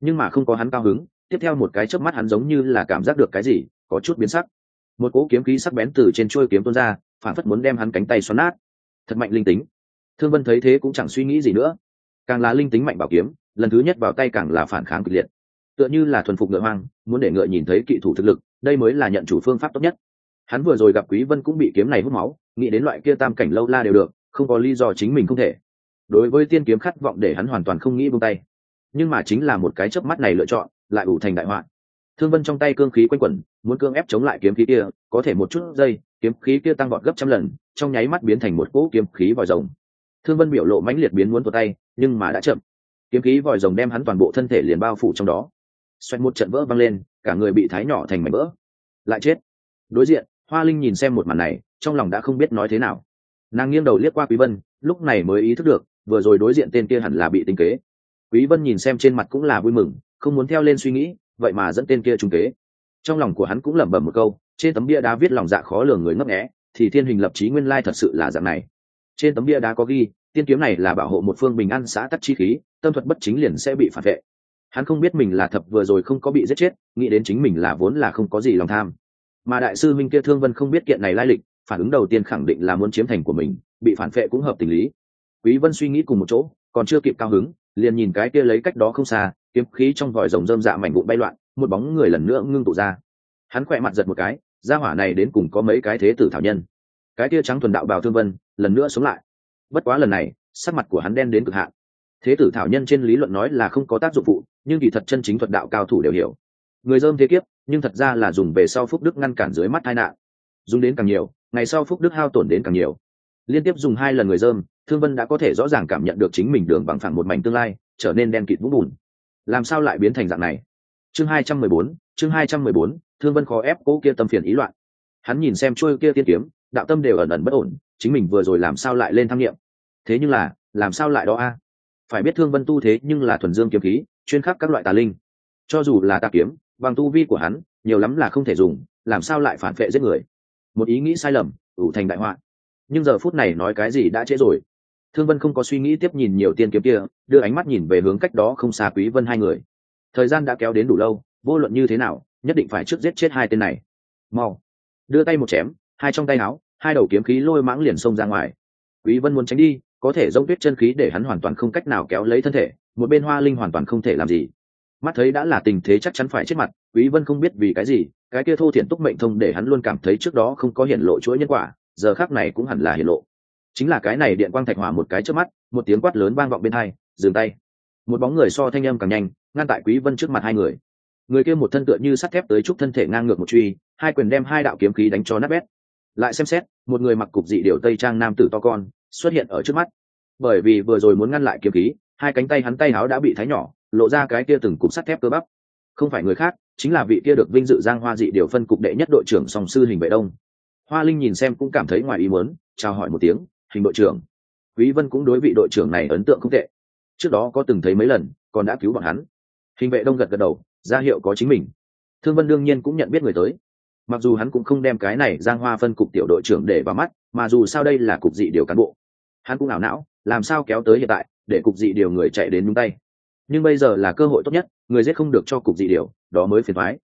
Nhưng mà không có hắn cao hứng, tiếp theo một cái chớp mắt hắn giống như là cảm giác được cái gì, có chút biến sắc. Một cỗ kiếm khí sắc bén từ trên chuôi kiếm tuôn ra, phản phất muốn đem hắn cánh tay xoắn nát thật mạnh linh tính. Thương vân thấy thế cũng chẳng suy nghĩ gì nữa. Càng là linh tính mạnh bảo kiếm, lần thứ nhất vào tay càng là phản kháng kịch liệt. Tựa như là thuần phục ngựa hoang, muốn để ngựa nhìn thấy kỵ thủ thực lực, đây mới là nhận chủ phương pháp tốt nhất. Hắn vừa rồi gặp quý vân cũng bị kiếm này hút máu, nghĩ đến loại kia tam cảnh lâu la đều được, không có lý do chính mình không thể. Đối với tiên kiếm khát vọng để hắn hoàn toàn không nghĩ buông tay. Nhưng mà chính là một cái chớp mắt này lựa chọn, lại ủ thành đại họa. Thương vân trong tay cương khí quanh quẩn, muốn cương ép chống lại kiếm khí kia, có thể một chút giây kiếm khí kia tăng vọt gấp trăm lần, trong nháy mắt biến thành một cỗ kiếm khí vòi rồng. Thương vân biểu lộ mãnh liệt biến muốn tuột tay, nhưng mà đã chậm. Kiếm khí vòi rồng đem hắn toàn bộ thân thể liền bao phủ trong đó. Xoẹt một trận vỡ văng lên, cả người bị thái nhỏ thành mảnh vỡ. Lại chết. Đối diện, hoa linh nhìn xem một màn này, trong lòng đã không biết nói thế nào. Nàng nghiêng đầu liếc qua quý vân, lúc này mới ý thức được, vừa rồi đối diện tên kia hẳn là bị tính kế. Quý vân nhìn xem trên mặt cũng là vui mừng, không muốn theo lên suy nghĩ, vậy mà dẫn tên kia trung kế. Trong lòng của hắn cũng lẩm bẩm một câu trên tấm bia đá viết lòng dạ khó lường người ngấp nghé, thì thiên hình lập chí nguyên lai thật sự là dạng này. Trên tấm bia đá có ghi, tiên kiếm này là bảo hộ một phương bình an xã tắc chi khí, tâm thuật bất chính liền sẽ bị phản vệ. Hắn không biết mình là thập vừa rồi không có bị giết chết, nghĩ đến chính mình là vốn là không có gì lòng tham. Mà đại sư minh kia thương vân không biết kiện này lai lịch, phản ứng đầu tiên khẳng định là muốn chiếm thành của mình, bị phản vệ cũng hợp tình lý. Quý vân suy nghĩ cùng một chỗ, còn chưa kịp cao hứng, liền nhìn cái kia lấy cách đó không xa, kiếm khí trong vòi rồng rơm dạ mảnh vụn bay loạn, một bóng người lần nữa ngưng tụ ra. Hắn khỏe mặt giật một cái gia hỏa này đến cùng có mấy cái thế tử thảo nhân? Cái kia trắng thuần đạo bào thương vân, lần nữa sống lại. Bất quá lần này, sắc mặt của hắn đen đến cực hạn. Thế tử thảo nhân trên lý luận nói là không có tác dụng phụ, nhưng kỳ thật chân chính thuật đạo cao thủ đều hiểu. Người dơm thế kiếp, nhưng thật ra là dùng về sau phúc đức ngăn cản dưới mắt tai nạn. Dùng đến càng nhiều, ngày sau phúc đức hao tổn đến càng nhiều. Liên tiếp dùng hai lần người dơm, thương vân đã có thể rõ ràng cảm nhận được chính mình đường bằng phẳng một mảnh tương lai, trở nên đen kịt vũng bùn. Làm sao lại biến thành dạng này? Chương hai trăm mười bốn, chương hai trăm mười bốn, thương vân khó ép cố kia tâm phiền ý loạn. Hắn nhìn xem trôi kia tiên kiếm, đạo tâm đều ẩn ẩn bất ổn, chính mình vừa rồi làm sao lại lên tham nghiệm? Thế nhưng là, làm sao lại đó a? Phải biết thương vân tu thế nhưng là thuần dương kiếm khí, chuyên khắc các loại tà linh. Cho dù là tà kiếm, bằng tu vi của hắn, nhiều lắm là không thể dùng, làm sao lại phản vệ giết người? Một ý nghĩ sai lầm, ủ thành đại họa. Nhưng giờ phút này nói cái gì đã trễ rồi? Thương vân không có suy nghĩ tiếp nhìn nhiều tiên kiếm kia, đưa ánh mắt nhìn về hướng cách đó không xa quý vân hai người thời gian đã kéo đến đủ lâu, vô luận như thế nào, nhất định phải trước giết chết hai tên này. Mau. Đưa tay một chém, hai trong tay áo, hai đầu kiếm khí lôi mãng liền xông ra ngoài. Quý vân muốn tránh đi, có thể dông tuyết chân khí để hắn hoàn toàn không cách nào kéo lấy thân thể, một bên hoa linh hoàn toàn không thể làm gì. Mắt thấy đã là tình thế chắc chắn phải chết mặt, quý vân không biết vì cái gì, cái kia thô thiện túc mệnh thông để hắn luôn cảm thấy trước đó không có hiện lộ chuỗi nhân quả, giờ khác này cũng hẳn là hiện lộ. Chính là cái này điện quang thạch hỏa một cái trước mắt, một tiếng quát lớn vang vọng bên hai, dừng tay. Một bóng người so thanh âm càng nhanh ngăn tại quý vân trước mặt hai người. Người kia một thân tựa như sắt thép tới chút thân thể ngang ngược một truy, hai quyền đem hai đạo kiếm khí đánh cho nát bét. Lại xem xét, một người mặc cục dị điều tây trang nam tử to con, xuất hiện ở trước mắt. Bởi vì vừa rồi muốn ngăn lại kiếm khí, hai cánh tay hắn tay áo đã bị thái nhỏ, lộ ra cái kia từng cục sắt thép cơ bắp. Không phải người khác, chính là vị kia được vinh dự giang hoa dị điều phân cục đệ nhất đội trưởng song sư hình vệ đông. Hoa linh nhìn xem cũng cảm thấy ngoài ý muốn, chào hỏi một tiếng, hình đội trưởng. Quý vân cũng đối vị đội trưởng này ấn tượng không tệ. Trước đó có từng thấy mấy lần, còn đã cứu bọn hắn hình vệ đông gật gật đầu, ra hiệu có chính mình. Thương vân đương nhiên cũng nhận biết người tới. Mặc dù hắn cũng không đem cái này giang hoa phân cục tiểu đội trưởng để vào mắt, mà dù sao đây là cục dị điều cán bộ. Hắn cũng ảo não, làm sao kéo tới hiện tại, để cục dị điều người chạy đến nhúng tay. Nhưng bây giờ là cơ hội tốt nhất, người giết không được cho cục dị điều, đó mới phiền thoái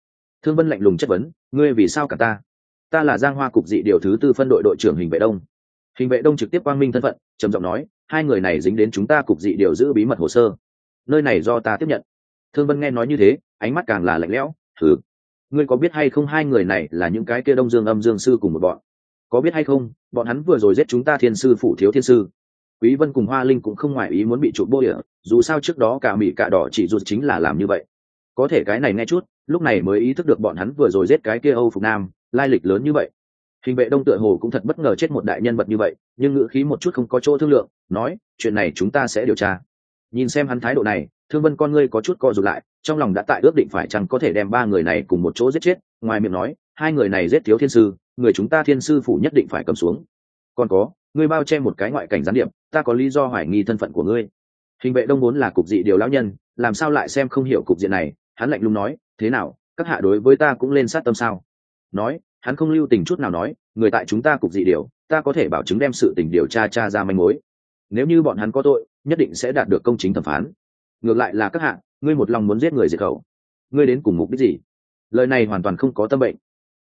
thương vân lạnh lùng chất vấn, ngươi vì sao cả ta? Ta là giang hoa cục dị điều thứ tư phân đội đội trưởng hình vệ đông. Hình vệ đông trực tiếp quang minh thân phận, trầm giọng nói, hai người này dính đến chúng ta cục dị điều giữ bí mật hồ sơ. Nơi này do ta tiếp nhận thương vân nghe nói như thế, ánh mắt càng là lạnh lẽo thử ngươi có biết hay không hai người này là những cái kia đông dương âm dương sư cùng một bọn? Có biết hay không, bọn hắn vừa rồi giết chúng ta thiên sư phủ thiếu thiên sư. Quý vân cùng hoa linh cũng không ngoại ý muốn bị trụ bôi địa, dù sao trước đó cả mỹ cả đỏ chỉ ruột chính là làm như vậy. Có thể cái này nghe chút, lúc này mới ý thức được bọn hắn vừa rồi giết cái kia âu phục nam, lai lịch lớn như vậy. Hình vệ đông tựa hồ cũng thật bất ngờ chết một đại nhân vật như vậy, nhưng ngữ khí một chút không có chỗ thương lượng, nói, chuyện này chúng ta sẽ điều tra. Nhìn xem hắn thái độ này thương vân con ngươi có chút co rụt lại, trong lòng đã tại ước định phải chăng có thể đem ba người này cùng một chỗ giết chết, ngoài miệng nói, hai người này giết thiếu thiên sư, người chúng ta thiên sư phủ nhất định phải cầm xuống. Còn có, ngươi bao che một cái ngoại cảnh gián điệp, ta có lý do hoài nghi thân phận của ngươi. Hình vệ đông muốn là cục dị điều lão nhân, làm sao lại xem không hiểu cục diện này, hắn lạnh lùng nói, thế nào, các hạ đối với ta cũng lên sát tâm sao? Nói, hắn không lưu tình chút nào nói, người tại chúng ta cục dị điều, ta có thể bảo chứng đem sự tình điều tra tra ra manh mối. Nếu như bọn hắn có tội, nhất định sẽ đạt được công chính thẩm phán ngược lại là các hạ, ngươi một lòng muốn giết người diệt khẩu. Ngươi đến cùng mục đích gì? Lời này hoàn toàn không có tâm bệnh.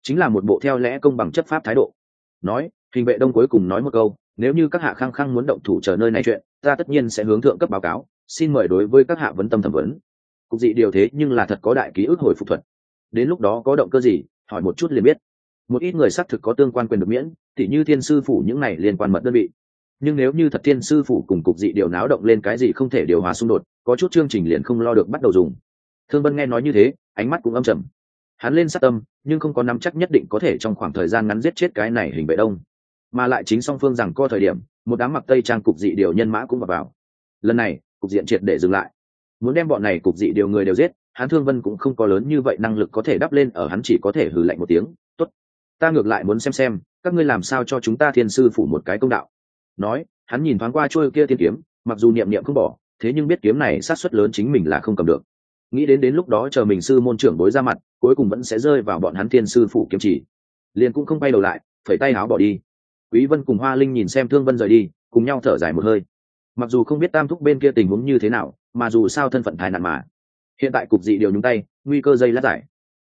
Chính là một bộ theo lẽ công bằng chất pháp thái độ. Nói, hình vệ đông cuối cùng nói một câu, nếu như các hạ khăng khăng muốn động thủ chờ nơi này chuyện, ta tất nhiên sẽ hướng thượng cấp báo cáo, xin mời đối với các hạ vấn tâm thẩm vấn. Cục dị điều thế nhưng là thật có đại ký ức hồi phục thuật. Đến lúc đó có động cơ gì, hỏi một chút liền biết. Một ít người xác thực có tương quan quyền được miễn thì như thiên sư phủ những này liên quan mật đơn vị. Nhưng nếu như thật thiên sư phủ cùng cục dị điều náo động lên cái gì không thể điều hòa xung đột có chút chương trình liền không lo được bắt đầu dùng. Thương vân nghe nói như thế ánh mắt cũng âm trầm. Hắn lên sát tâm nhưng không có nắm chắc nhất định có thể trong khoảng thời gian ngắn giết chết cái này hình vệ đông. Mà lại chính song phương rằng co thời điểm một đám mặc tây trang cục dị điều nhân mã cũng vào, vào. lần này cục diện triệt để dừng lại. Muốn đem bọn này cục dị điều người đều giết hắn thương vân cũng không có lớn như vậy năng lực có thể đắp lên ở hắn chỉ có thể hừ lạnh một tiếng tốt ta ngược lại muốn xem xem các ngươi làm sao cho chúng ta thiên sư phủ một cái công đạo. Nói hắn nhìn thoáng qua trôi kia tiên kiếm mặc dù niệm niệm không bỏ thế nhưng biết kiếm này sát suất lớn chính mình là không cầm được. Nghĩ đến đến lúc đó chờ mình sư môn trưởng bối ra mặt, cuối cùng vẫn sẽ rơi vào bọn hắn thiên sư phủ kiếm chỉ. Liền cũng không bay đầu lại, phẩy tay áo bỏ đi. Quý vân cùng hoa linh nhìn xem thương vân rời đi, cùng nhau thở dài một hơi. Mặc dù không biết tam thúc bên kia tình huống như thế nào, mà dù sao thân phận thái nạn mà. Hiện tại cục dị điều nhúng tay, nguy cơ dây lát giải.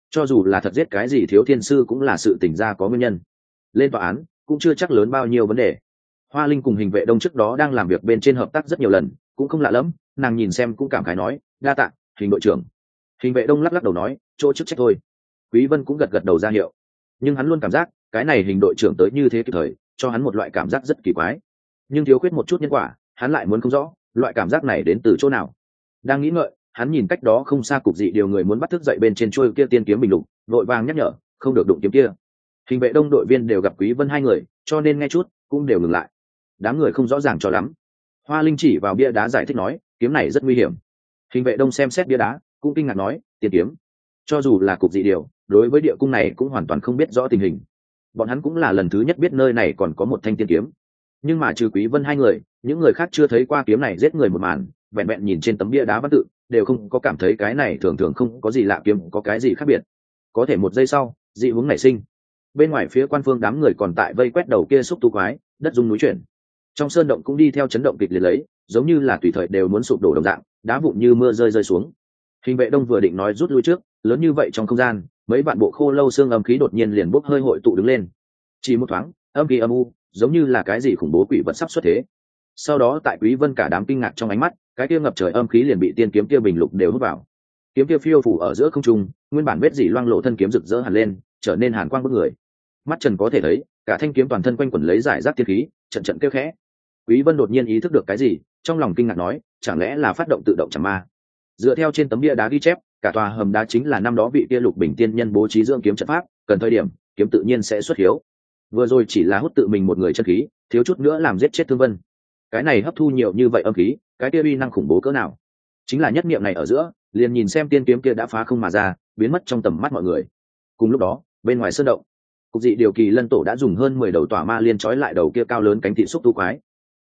Cho dù là thật giết cái gì thiếu thiên sư cũng là sự tỉnh ra có nguyên nhân. Lên tòa án, cũng chưa chắc lớn bao nhiêu vấn đề. Hoa linh cùng hình vệ đông trước đó đang làm việc bên trên hợp tác rất nhiều lần cũng không lạ lẫm, nàng nhìn xem cũng cảm khái nói, đa tạ, hình đội trưởng. Hình vệ đông lắc lắc đầu nói, chỗ chức trách thôi. Quý vân cũng gật gật đầu ra hiệu. Nhưng hắn luôn cảm giác, cái này hình đội trưởng tới như thế kịp thời, cho hắn một loại cảm giác rất kỳ quái. Nhưng thiếu khuyết một chút nhân quả, hắn lại muốn không rõ, loại cảm giác này đến từ chỗ nào. Đang nghĩ ngợi, hắn nhìn cách đó không xa cục dị điều người muốn bắt thức dậy bên trên trôi kia tiên kiếm bình lục, vội vàng nhắc nhở, không được đụng kiếm kia. Hình vệ đông đội viên đều gặp quý vân hai người, cho nên nghe chút, cũng đều ngừng lại. Đám người không rõ ràng cho lắm hoa linh chỉ vào bia đá giải thích nói, kiếm này rất nguy hiểm. Hình vệ đông xem xét bia đá, cũng kinh ngạc nói tiên kiếm? Cho dù là cục dị điều, đối với địa cung này cũng hoàn toàn không biết rõ tình hình. Bọn hắn cũng là lần thứ nhất biết nơi này còn có một thanh tiên kiếm. Nhưng mà trừ quý vân hai người, những người khác chưa thấy qua kiếm này giết người một màn, vẹn vẹn nhìn trên tấm bia đá văn tự, đều không có cảm thấy cái này thường thường không có gì lạ kiếm có cái gì khác biệt. Có thể một giây sau, dị hướng nảy sinh. Bên ngoài phía quan phương đám người còn tại vây quét đầu kia xúc tu quái, đất dung núi chuyển trong sơn động cũng đi theo chấn động kịch liệt lấy, giống như là tùy thời đều muốn sụp đổ đồng dạng, đá vụn như mưa rơi rơi xuống. Hình vệ đông vừa định nói rút lui trước, lớn như vậy trong không gian, mấy vạn bộ khô lâu xương âm khí đột nhiên liền bốc hơi hội tụ đứng lên. Chỉ một thoáng, âm khí âm u, giống như là cái gì khủng bố quỷ vật sắp xuất thế. Sau đó tại quý vân cả đám kinh ngạc trong ánh mắt, cái kia ngập trời âm khí liền bị tiên kiếm kia bình lục đều hút vào. Kiếm kia phiêu phủ ở giữa không trung, nguyên bản vết dỉ loang lộ thân kiếm rực rỡ hẳn lên, trở nên hàn quang bức người. Mắt trần có thể thấy, cả thanh kiếm toàn thân quanh quẩn lấy giải rác tiên khí, trận trận kêu khẽ quý vân đột nhiên ý thức được cái gì, trong lòng kinh ngạc nói, chẳng lẽ là phát động tự động chẳng ma? Dựa theo trên tấm bia đá ghi chép, cả tòa hầm đá chính là năm đó vị kia lục bình tiên nhân bố trí dưỡng kiếm trận pháp, cần thời điểm, kiếm tự nhiên sẽ xuất hiếu. Vừa rồi chỉ là hút tự mình một người chân khí, thiếu chút nữa làm giết chết thương vân. Cái này hấp thu nhiều như vậy âm khí, cái kia uy năng khủng bố cỡ nào? Chính là nhất niệm này ở giữa, liền nhìn xem tiên kiếm kia đã phá không mà ra, biến mất trong tầm mắt mọi người. Cùng lúc đó, bên ngoài sơn động, cục dị điều kỳ lân tổ đã dùng hơn mười đầu tỏa ma liên trói lại đầu kia cao lớn cánh thị xúc tu quái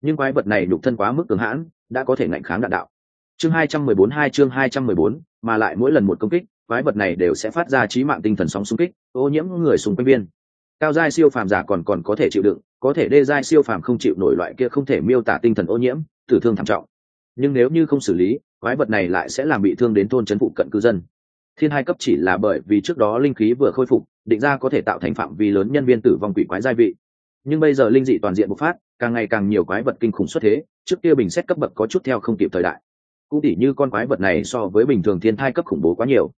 nhưng quái vật này nhục thân quá mức cường hãn, đã có thể ngạnh kháng đạn đạo. Chương hai trăm mười bốn hai chương hai trăm mười bốn, mà lại mỗi lần một công kích, quái vật này đều sẽ phát ra trí mạng tinh thần sóng xung kích, ô nhiễm người xung quanh viên. Cao giai siêu phàm giả còn còn có thể chịu đựng, có thể đê giai siêu phàm không chịu nổi loại kia không thể miêu tả tinh thần ô nhiễm, tử thương thảm trọng. Nhưng nếu như không xử lý, quái vật này lại sẽ làm bị thương đến thôn trấn phụ cận cư dân. Thiên hai cấp chỉ là bởi vì trước đó linh khí vừa khôi phục, định ra có thể tạo thành phạm vi lớn nhân viên tử vong quỷ quái giai vị. Nhưng bây giờ linh dị toàn diện bộc phát càng ngày càng nhiều quái vật kinh khủng xuất thế, trước kia bình xét cấp bậc có chút theo không kịp thời đại. Cũng tỉ như con quái vật này so với bình thường thiên thai cấp khủng bố quá nhiều.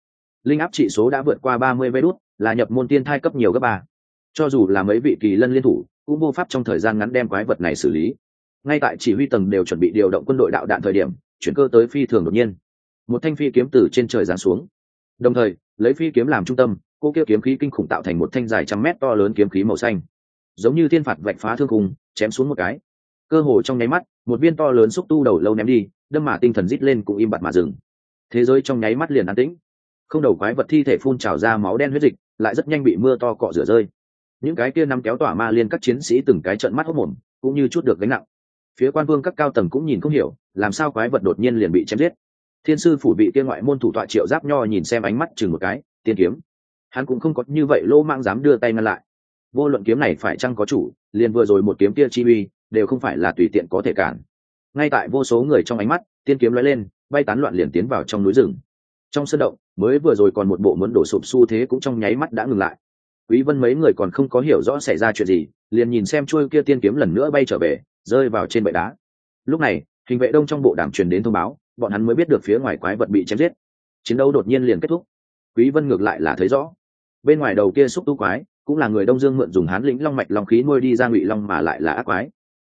Linh áp trị số đã vượt qua ba mươi vé đút, là nhập môn thiên thai cấp nhiều gấp ba. Cho dù là mấy vị kỳ lân liên thủ, cũng vô pháp trong thời gian ngắn đem quái vật này xử lý. Ngay tại chỉ huy tầng đều chuẩn bị điều động quân đội đạo đạn thời điểm, chuyển cơ tới phi thường đột nhiên. Một thanh phi kiếm từ trên trời giáng xuống. Đồng thời, lấy phi kiếm làm trung tâm, cô kia kiếm khí kinh khủng tạo thành một thanh dài trăm mét to lớn kiếm khí màu xanh giống như thiên phạt vạch phá thương khung, chém xuống một cái. Cơ hồ trong nháy mắt, một viên to lớn xúc tu đầu lâu ném đi, đâm mà tinh thần rít lên cũng im bặt mà dừng. Thế giới trong nháy mắt liền an tĩnh. Không đầu quái vật thi thể phun trào ra máu đen huyết dịch, lại rất nhanh bị mưa to cọ rửa rơi. Những cái kia nắm kéo tỏa ma liên các chiến sĩ từng cái trận mắt hốc mồm cũng như chút được gánh nặng. Phía quan vương các cao tầng cũng nhìn không hiểu, làm sao quái vật đột nhiên liền bị chém giết. Thiên sư phủ vị kia ngoại môn thủ tọa triệu giáp nho nhìn xem ánh mắt chừng một cái, tiên kiếm. Hắn cũng không có như vậy lô mang dám đưa tay ngăn lại vô luận kiếm này phải chăng có chủ, liền vừa rồi một kiếm kia chi uy, đều không phải là tùy tiện có thể cản. Ngay tại vô số người trong ánh mắt, tiên kiếm lóe lên, bay tán loạn liền tiến vào trong núi rừng. Trong sân động, mới vừa rồi còn một bộ muốn đổ sụp xu thế cũng trong nháy mắt đã ngừng lại. Quý vân mấy người còn không có hiểu rõ xảy ra chuyện gì, liền nhìn xem chuôi kia tiên kiếm lần nữa bay trở về, rơi vào trên bệ đá. Lúc này, hình vệ đông trong bộ đàm truyền đến thông báo, bọn hắn mới biết được phía ngoài quái vật bị chém giết. Chiến đấu đột nhiên liền kết thúc. Quý vân ngược lại là thấy rõ. Bên ngoài đầu kia xúc tu quái cũng là người đông dương mượn dùng hán lĩnh long mạch long khí nuôi đi ra ngụy long mà lại là ác quái.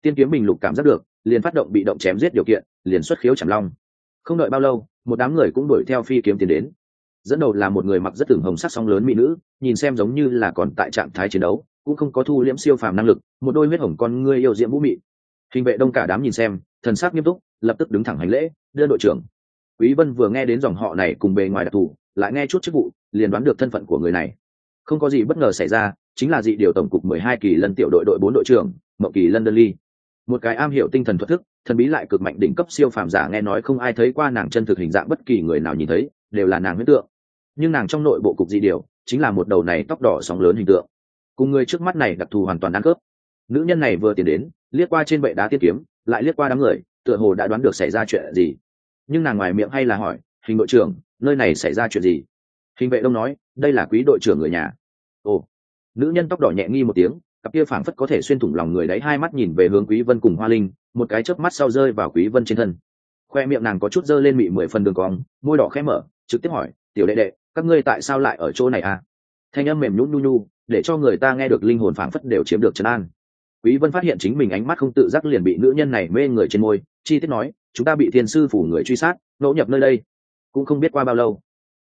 Tiên kiếm bình lục cảm giác được, liền phát động bị động chém giết điều kiện, liền xuất khiếu chảm long. Không đợi bao lâu, một đám người cũng đuổi theo phi kiếm tiến đến. Dẫn đầu là một người mặc rất tưởng hồng sắc song lớn mỹ nữ, nhìn xem giống như là còn tại trạng thái chiến đấu, cũng không có thu liễm siêu phàm năng lực, một đôi huyết hồng con ngươi yêu diễm vũ mị. Hình vệ đông cả đám nhìn xem, thần sắc nghiêm túc, lập tức đứng thẳng hành lễ, đưa đội trưởng. Quý vân vừa nghe đến dòng họ này cùng bề ngoài đặc thù, lại nghe chút chức vụ, liền đoán được thân phận của người này không có gì bất ngờ xảy ra, chính là dị điều tổng cục 12 kỳ lân tiểu đội đội bốn đội trưởng, mậu kỳ lân đơn ly. Một cái am hiểu tinh thần thuật thức, thần bí lại cực mạnh đỉnh cấp siêu phàm giả nghe nói không ai thấy qua nàng chân thực hình dạng bất kỳ người nào nhìn thấy, đều là nàng huyết tượng. Nhưng nàng trong nội bộ cục dị điều, chính là một đầu này tóc đỏ sóng lớn hình tượng. Cùng người trước mắt này đặc thù hoàn toàn đáng khớp. Nữ nhân này vừa tiến đến, liếc qua trên bệ đá tiết kiếm, lại liếc qua đám người, tựa hồ đã đoán được xảy ra chuyện gì. Nhưng nàng ngoài miệng hay là hỏi, hình đội trưởng, nơi này xảy ra chuyện gì? Hình vệ đông nói, đây là quý đội trưởng người nhà ồ. Nữ nhân tóc đỏ nhẹ nghi một tiếng, cặp kia phảng phất có thể xuyên thủng lòng người đấy hai mắt nhìn về hướng quý vân cùng hoa linh, một cái chớp mắt sau rơi vào quý vân trên thân. Khoe miệng nàng có chút dơ lên mị mười phần đường cong, môi đỏ khẽ mở, trực tiếp hỏi, tiểu đệ đệ, các ngươi tại sao lại ở chỗ này à? Thanh âm mềm nhũn nhu nhu, để cho người ta nghe được linh hồn phảng phất đều chiếm được trấn an. Quý vân phát hiện chính mình ánh mắt không tự giác liền bị nữ nhân này mê người trên môi, chi tiết nói, chúng ta bị thiên sư phủ người truy sát, nỗ nhập nơi đây. Cũng không biết qua bao lâu,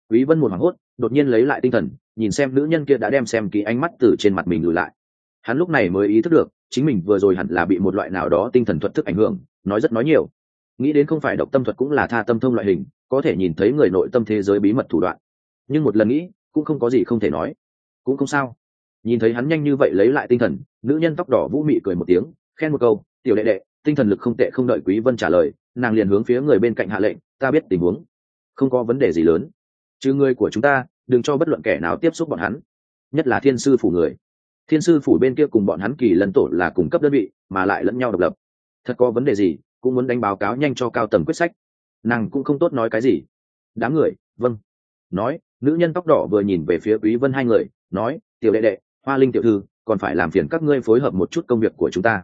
quý vân một hoảng hốt, đột nhiên lấy lại tinh thần nhìn xem nữ nhân kia đã đem xem kỹ ánh mắt từ trên mặt mình lùi lại. Hắn lúc này mới ý thức được, chính mình vừa rồi hẳn là bị một loại nào đó tinh thần thuật thức ảnh hưởng, nói rất nói nhiều. Nghĩ đến không phải độc tâm thuật cũng là tha tâm thông loại hình, có thể nhìn thấy người nội tâm thế giới bí mật thủ đoạn. Nhưng một lần nghĩ, cũng không có gì không thể nói. Cũng không sao. Nhìn thấy hắn nhanh như vậy lấy lại tinh thần, nữ nhân tóc đỏ vũ mị cười một tiếng, khen một câu, tiểu đệ đệ, tinh thần lực không tệ không đợi quý vân trả lời, nàng liền hướng phía người bên cạnh hạ lệnh, ta biết tình huống. Không có vấn đề gì lớn. Chứ người của chúng ta đừng cho bất luận kẻ nào tiếp xúc bọn hắn, nhất là thiên sư phủ người. Thiên sư phủ bên kia cùng bọn hắn kỳ lần tổ là cùng cấp đơn vị, mà lại lẫn nhau độc lập. Thật có vấn đề gì, cũng muốn đánh báo cáo nhanh cho cao tầng quyết sách. Nàng cũng không tốt nói cái gì. Đám người vâng. Nói, nữ nhân tóc đỏ vừa nhìn về phía quý vân hai người, nói, tiểu đệ đệ, hoa linh tiểu thư, còn phải làm phiền các ngươi phối hợp một chút công việc của chúng ta.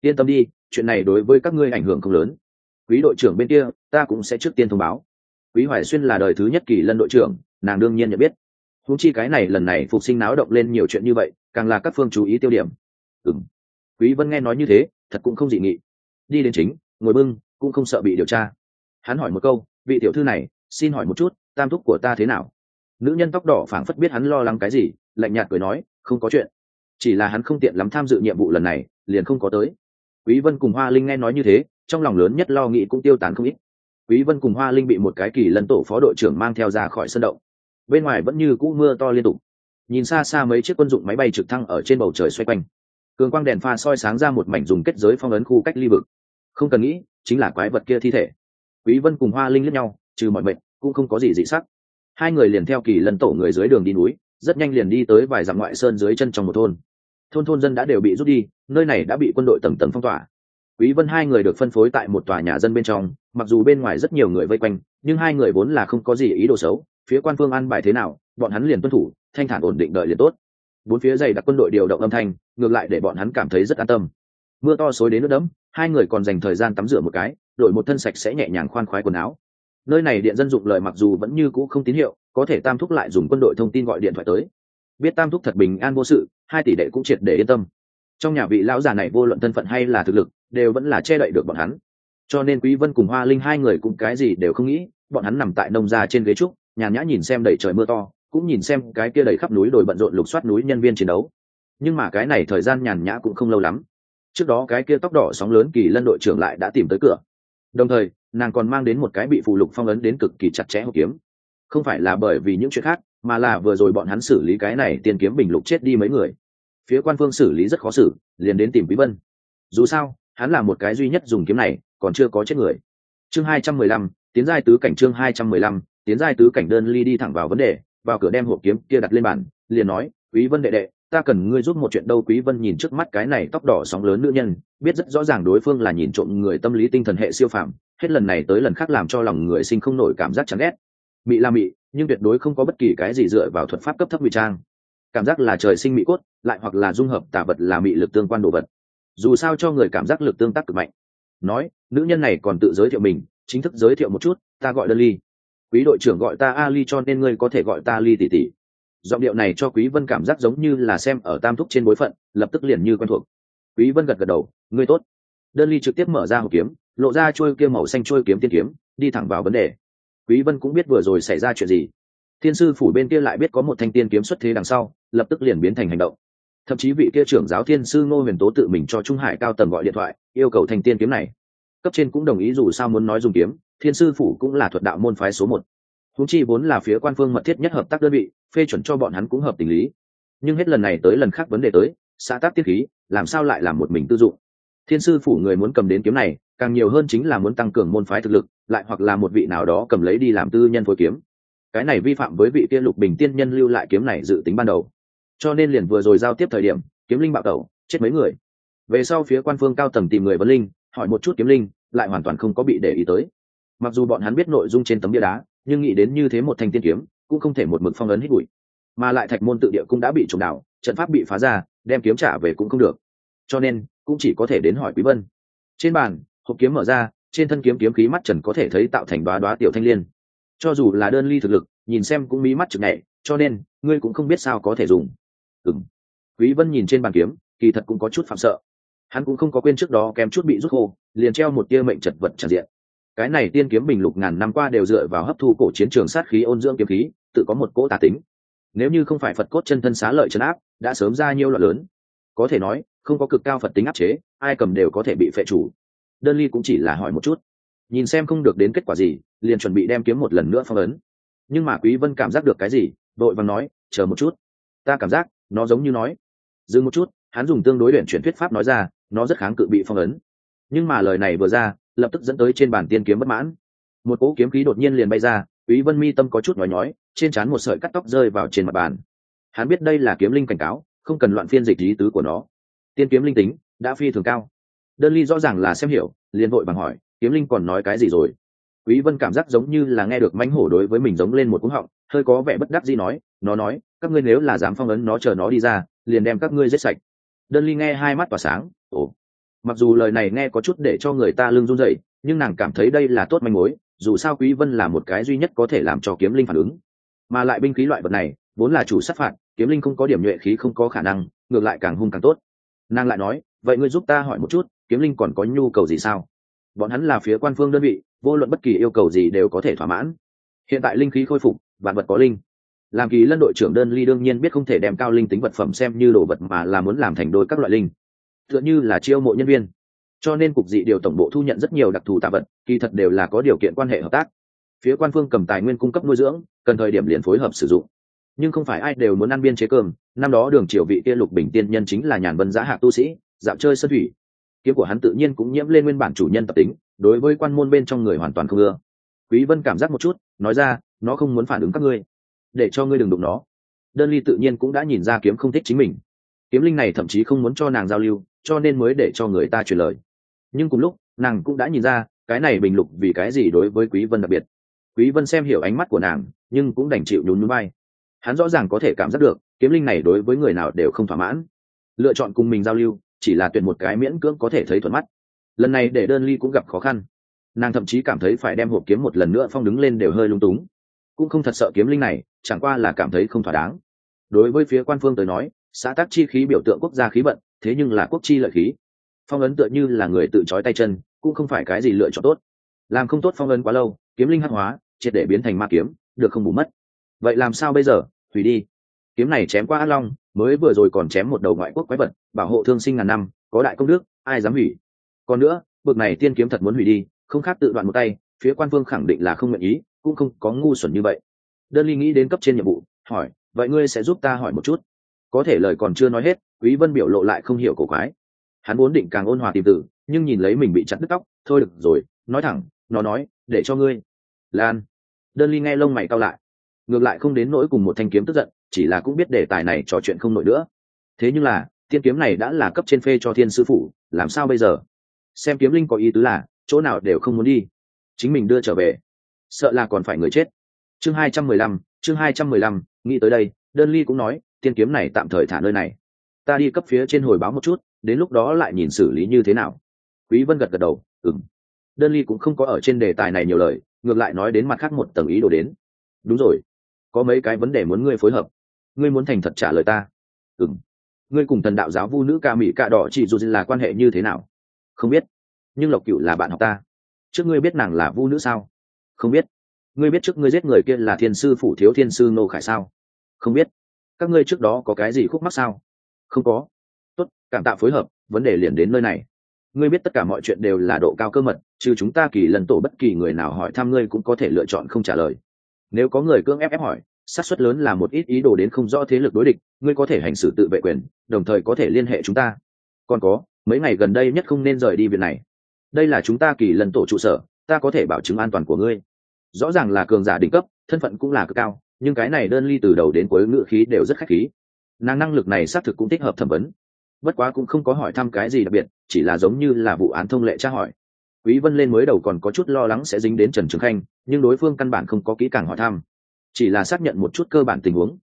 Yên tâm đi, chuyện này đối với các ngươi ảnh hưởng không lớn. Quý đội trưởng bên kia, ta cũng sẽ trước tiên thông báo. Quý hoài xuyên là đời thứ nhất kỳ lân đội trưởng nàng đương nhiên nhận biết. Húng chi cái này lần này phục sinh náo động lên nhiều chuyện như vậy, càng là các phương chú ý tiêu điểm. Ừng quý vân nghe nói như thế, thật cũng không dị nghị. Đi đến chính, ngồi bưng, cũng không sợ bị điều tra. Hắn hỏi một câu, vị tiểu thư này, xin hỏi một chút, tam thúc của ta thế nào? Nữ nhân tóc đỏ phảng phất biết hắn lo lắng cái gì, lạnh nhạt cười nói, không có chuyện. Chỉ là hắn không tiện lắm tham dự nhiệm vụ lần này, liền không có tới. Quý vân cùng hoa linh nghe nói như thế, trong lòng lớn nhất lo nghĩ cũng tiêu tán không ít. Quý vân cùng hoa linh bị một cái kỳ lân tổ phó đội trưởng mang theo ra khỏi sân động bên ngoài vẫn như cũ mưa to liên tục. Nhìn xa xa mấy chiếc quân dụng máy bay trực thăng ở trên bầu trời xoay quanh. Cường quang đèn pha soi sáng ra một mảnh dùng kết giới phong ấn khu cách ly vực. Không cần nghĩ, chính là quái vật kia thi thể. Quý vân cùng hoa linh liếc nhau, trừ mọi mệnh, cũng không có gì dị sắc. Hai người liền theo kỳ lần tổ người dưới đường đi núi, rất nhanh liền đi tới vài dặm ngoại sơn dưới chân trong một thôn. Thôn thôn dân đã đều bị rút đi, nơi này đã bị quân đội tầng tầng phong tỏa. Quý vân hai người được phân phối tại một tòa nhà dân bên trong, mặc dù bên ngoài rất nhiều người vây quanh, nhưng hai người vốn là không có gì ý đồ xấu phía quan phương ăn bài thế nào, bọn hắn liền tuân thủ, thanh thản ổn định đợi liền tốt. Bốn phía dày đặc quân đội điều động âm thanh, ngược lại để bọn hắn cảm thấy rất an tâm. Mưa to xối đến nước đẫm, hai người còn dành thời gian tắm rửa một cái đổi một thân sạch sẽ nhẹ nhàng khoan khoái quần áo. Nơi này điện dân dụng lời mặc dù vẫn như cũ không tín hiệu, có thể tam thúc lại dùng quân đội thông tin gọi điện thoại tới. Biết tam thúc thật bình an vô sự, hai tỷ đệ cũng triệt để yên tâm. Trong nhà vị lão già này vô luận thân phận hay là thực lực, đều vẫn là che đậy được bọn hắn. Cho nên quý vân cùng hoa linh hai người cũng cái gì đều không nghĩ, bọn hắn nằm tại nông gia trên ghế trúc nhàn nhã nhìn xem đầy trời mưa to cũng nhìn xem cái kia đầy khắp núi đồi bận rộn lục soát núi nhân viên chiến đấu. Nhưng mà cái này thời gian nhàn nhã cũng không lâu lắm. Trước đó cái kia tóc đỏ sóng lớn kỳ lân đội trưởng lại đã tìm tới cửa. Đồng thời nàng còn mang đến một cái bị phụ lục phong ấn đến cực kỳ chặt chẽ hộp kiếm. Không phải là bởi vì những chuyện khác mà là vừa rồi bọn hắn xử lý cái này tiền kiếm bình lục chết đi mấy người. Phía quan phương xử lý rất khó xử liền đến tìm quý vân. Dù sao hắn là một cái duy nhất dùng kiếm này còn chưa có chết người. Chương 215, tiến giai tứ cảnh chương 215, tiến giai tứ cảnh đơn ly đi thẳng vào vấn đề, vào cửa đem hộp kiếm kia đặt lên bàn, liền nói, quý vân đệ đệ, ta cần ngươi giúp một chuyện đâu. Quý vân nhìn trước mắt cái này tóc đỏ sóng lớn nữ nhân, biết rất rõ ràng đối phương là nhìn trộm người tâm lý tinh thần hệ siêu phàm, hết lần này tới lần khác làm cho lòng người sinh không nổi cảm giác chán ghét. Mị là mị, nhưng tuyệt đối không có bất kỳ cái gì dựa vào thuật pháp cấp thấp ngụy trang. Cảm giác là trời sinh mị cốt, lại hoặc là dung hợp tả vật là mị lực tương quan đồ vật. Dù sao cho người cảm giác lực tương tác cực mạnh. Nói, nữ nhân này còn tự giới thiệu mình, chính thức giới thiệu một chút, ta gọi đơn ly quý đội trưởng gọi ta ali cho nên ngươi có thể gọi ta ly tỷ tỷ. Giọng điệu này cho quý vân cảm giác giống như là xem ở tam thúc trên bối phận, lập tức liền như quen thuộc. Quý vân gật gật đầu, ngươi tốt. Đơn ly trực tiếp mở ra hộp kiếm, lộ ra trôi kia màu xanh trôi kiếm tiên kiếm, đi thẳng vào vấn đề. Quý vân cũng biết vừa rồi xảy ra chuyện gì. Thiên sư phủ bên kia lại biết có một thanh tiên kiếm xuất thế đằng sau, lập tức liền biến thành hành động. Thậm chí vị kia trưởng giáo thiên sư ngô huyền tố tự mình cho trung hải cao tầng gọi điện thoại, yêu cầu thanh tiên kiếm này. Cấp trên cũng đồng ý dù sao muốn nói dùng kiếm thiên sư phủ cũng là thuật đạo môn phái số một. Húng chi vốn là phía quan phương mật thiết nhất hợp tác đơn vị, phê chuẩn cho bọn hắn cũng hợp tình lý. Nhưng hết lần này tới lần khác vấn đề tới, xã tác tiết khí, làm sao lại làm một mình tư dụng? Thiên sư phủ người muốn cầm đến kiếm này, càng nhiều hơn chính là muốn tăng cường môn phái thực lực, lại hoặc là một vị nào đó cầm lấy đi làm tư nhân phối kiếm. Cái này vi phạm với vị tiên lục bình tiên nhân lưu lại kiếm này dự tính ban đầu. Cho nên liền vừa rồi giao tiếp thời điểm, kiếm linh bạo tẩu, chết mấy người. Về sau phía quan phương cao tầng tìm người vấn linh, hỏi một chút kiếm linh, lại hoàn toàn không có bị để ý tới mặc dù bọn hắn biết nội dung trên tấm bia đá, nhưng nghĩ đến như thế một thanh tiên kiếm, cũng không thể một mực phong ấn hít bụi. Mà lại thạch môn tự địa cũng đã bị trùng đảo, trận pháp bị phá ra, đem kiếm trả về cũng không được. Cho nên, cũng chỉ có thể đến hỏi quý vân. Trên bàn, hộp kiếm mở ra, trên thân kiếm kiếm khí mắt trần có thể thấy tạo thành đoá đoá tiểu thanh liên. Cho dù là đơn ly thực lực, nhìn xem cũng mí mắt chực nhẹ cho nên, ngươi cũng không biết sao có thể dùng. Ừm. Quý vân nhìn trên bàn kiếm, kỳ thật cũng có chút phạm sợ. Hắn cũng không có quên trước đó kém chút bị rút khô, liền treo một tia mệnh chật vật tràn diện cái này tiên kiếm bình lục ngàn năm qua đều dựa vào hấp thu cổ chiến trường sát khí ôn dưỡng kiếm khí, tự có một cỗ tà tính. Nếu như không phải phật cốt chân thân xá lợi trấn áp, đã sớm ra nhiều loạn lớn. Có thể nói, không có cực cao phật tính áp chế, ai cầm đều có thể bị phệ chủ. Đơn ly cũng chỉ là hỏi một chút. Nhìn xem không được đến kết quả gì, liền chuẩn bị đem kiếm một lần nữa phong ấn. Nhưng mà quý vân cảm giác được cái gì, đội vàng nói, chờ một chút. Ta cảm giác, nó giống như nói. Dừng một chút, hắn dùng tương đối luyện chuyển thuyết pháp nói ra, nó rất kháng cự bị phong ấn. Nhưng mà lời này vừa ra lập tức dẫn tới trên bàn tiên kiếm bất mãn. Một cỗ kiếm khí đột nhiên liền bay ra, quý vân mi tâm có chút nhói nhói, trên trán một sợi cắt tóc rơi vào trên mặt bàn. Hắn biết đây là kiếm linh cảnh cáo, không cần loạn phiên dịch lý tứ của nó. Tiên kiếm linh tính, đã phi thường cao. Đơn ly rõ ràng là xem hiểu, liền vội bằng hỏi, kiếm linh còn nói cái gì rồi? Quý vân cảm giác giống như là nghe được mãnh hổ đối với mình giống lên một cú họng, hơi có vẻ bất đắc dĩ nói, nó nói, các ngươi nếu là dám phong ấn nó chờ nó đi ra, liền đem các ngươi giết sạch. Đơn ly nghe hai mắt tỏa sáng, ồ mặc dù lời này nghe có chút để cho người ta lưng run rẩy, nhưng nàng cảm thấy đây là tốt manh mối, dù sao quý vân là một cái duy nhất có thể làm cho kiếm linh phản ứng. Mà lại binh khí loại vật này, vốn là chủ sát phạt, kiếm linh không có điểm nhuệ khí không có khả năng, ngược lại càng hung càng tốt. Nàng lại nói, vậy ngươi giúp ta hỏi một chút, kiếm linh còn có nhu cầu gì sao? Bọn hắn là phía quan phương đơn vị, vô luận bất kỳ yêu cầu gì đều có thể thỏa mãn. Hiện tại linh khí khôi phục, vạn vật có linh. Làm kỳ lân đội trưởng đơn ly đương nhiên biết không thể đem cao linh tính vật phẩm xem như đồ vật mà là muốn làm thành đôi các loại linh tựa như là chiêu mộ nhân viên. Cho nên cục dị điều tổng bộ thu nhận rất nhiều đặc thù tạ vật, kỳ thật đều là có điều kiện quan hệ hợp tác. Phía quan phương cầm tài nguyên cung cấp nuôi dưỡng, cần thời điểm liền phối hợp sử dụng. Nhưng không phải ai đều muốn ăn biên chế cơm, năm đó đường triều vị kia lục bình tiên nhân chính là nhàn vân giá hạ tu sĩ, dạo chơi sân thủy. Kiếm của hắn tự nhiên cũng nhiễm lên nguyên bản chủ nhân tập tính, đối với quan môn bên trong người hoàn toàn không ưa. Quý vân cảm giác một chút, nói ra, nó không muốn phản ứng các ngươi, để cho ngươi đừng đụng nó. Đơn ly tự nhiên cũng đã nhìn ra kiếm không thích chính mình. Kiếm linh này thậm chí không muốn cho nàng giao lưu cho nên mới để cho người ta truyền lời. Nhưng cùng lúc, nàng cũng đã nhìn ra, cái này bình lục vì cái gì đối với quý vân đặc biệt. Quý vân xem hiểu ánh mắt của nàng, nhưng cũng đành chịu nhún nhún vai. Hắn rõ ràng có thể cảm giác được, kiếm linh này đối với người nào đều không thỏa mãn. Lựa chọn cùng mình giao lưu, chỉ là tuyển một cái miễn cưỡng có thể thấy thuận mắt. Lần này để đơn ly cũng gặp khó khăn. Nàng thậm chí cảm thấy phải đem hộp kiếm một lần nữa phong đứng lên đều hơi lung túng. Cũng không thật sợ kiếm linh này, chẳng qua là cảm thấy không thỏa đáng. Đối với phía quan phương tới nói, xã tác chi khí biểu tượng quốc gia khí vận thế nhưng là quốc chi lợi khí. Phong ấn tựa như là người tự trói tay chân, cũng không phải cái gì lựa chọn tốt. Làm không tốt phong ấn quá lâu, kiếm linh hắc hóa, triệt để biến thành ma kiếm, được không bù mất. Vậy làm sao bây giờ? Hủy đi. Kiếm này chém qua át long, mới vừa rồi còn chém một đầu ngoại quốc quái vật, bảo hộ thương sinh ngàn năm, có đại công đức, ai dám hủy? Còn nữa, bực này tiên kiếm thật muốn hủy đi, không khác tự đoạn một tay, phía quan vương khẳng định là không nguyện ý, cũng không có ngu xuẩn như vậy. Đơn ly nghĩ đến cấp trên nhiệm vụ, hỏi, vậy ngươi sẽ giúp ta hỏi một chút? Có thể lời còn chưa nói hết quý vân biểu lộ lại không hiểu cổ quái. Hắn vốn định càng ôn hòa tìm tử nhưng nhìn lấy mình bị chặt đứt tóc, thôi được rồi, nói thẳng, nó nói, để cho ngươi. Lan. Đơn ly nghe lông mày cao lại. Ngược lại không đến nỗi cùng một thanh kiếm tức giận, chỉ là cũng biết đề tài này trò chuyện không nổi nữa. Thế nhưng là, tiên kiếm này đã là cấp trên phê cho thiên sư phụ làm sao bây giờ? Xem kiếm linh có ý tứ là, chỗ nào đều không muốn đi. Chính mình đưa trở về. Sợ là còn phải người chết. Chương hai trăm mười lăm, chương hai trăm mười lăm, nghĩ tới đây, đơn ly cũng nói, tiên kiếm này tạm thời thả nơi này ta đi cấp phía trên hồi báo một chút, đến lúc đó lại nhìn xử lý như thế nào. Quý vân gật gật đầu, ừm. Đơn ly cũng không có ở trên đề tài này nhiều lời, ngược lại nói đến mặt khác một tầng ý đồ đến. Đúng rồi, có mấy cái vấn đề muốn ngươi phối hợp. Ngươi muốn thành thật trả lời ta. Ừm. Ngươi cùng thần đạo giáo vu nữ ca mỹ cạ đỏ chỉ dù là quan hệ như thế nào? Không biết. Nhưng lộc cựu là bạn học ta. Trước ngươi biết nàng là vu nữ sao? Không biết. Ngươi biết trước ngươi giết người kia là thiên sư phủ thiếu thiên sư nô khải sao? Không biết. Các ngươi trước đó có cái gì khúc mắc sao? Không có. Tốt, cảm tạ phối hợp, vấn đề liền đến nơi này. Ngươi biết tất cả mọi chuyện đều là độ cao cơ mật, trừ chúng ta kỳ lần tổ bất kỳ người nào hỏi thăm ngươi cũng có thể lựa chọn không trả lời. Nếu có người cưỡng ép ép hỏi, xác suất lớn là một ít ý đồ đến không rõ thế lực đối địch, ngươi có thể hành xử tự vệ quyền, đồng thời có thể liên hệ chúng ta. Còn có, mấy ngày gần đây nhất không nên rời đi việc này. Đây là chúng ta kỳ lần tổ trụ sở, ta có thể bảo chứng an toàn của ngươi. Rõ ràng là cường giả đỉnh cấp, thân phận cũng là cực cao, nhưng cái này đơn ly từ đầu đến cuối ngữ khí đều rất khách khí nàng năng lực này xác thực cũng thích hợp thẩm vấn. Bất quá cũng không có hỏi thăm cái gì đặc biệt, chỉ là giống như là vụ án thông lệ tra hỏi. Quý vân lên mới đầu còn có chút lo lắng sẽ dính đến trần trường khanh, nhưng đối phương căn bản không có kỹ càng hỏi thăm. Chỉ là xác nhận một chút cơ bản tình huống.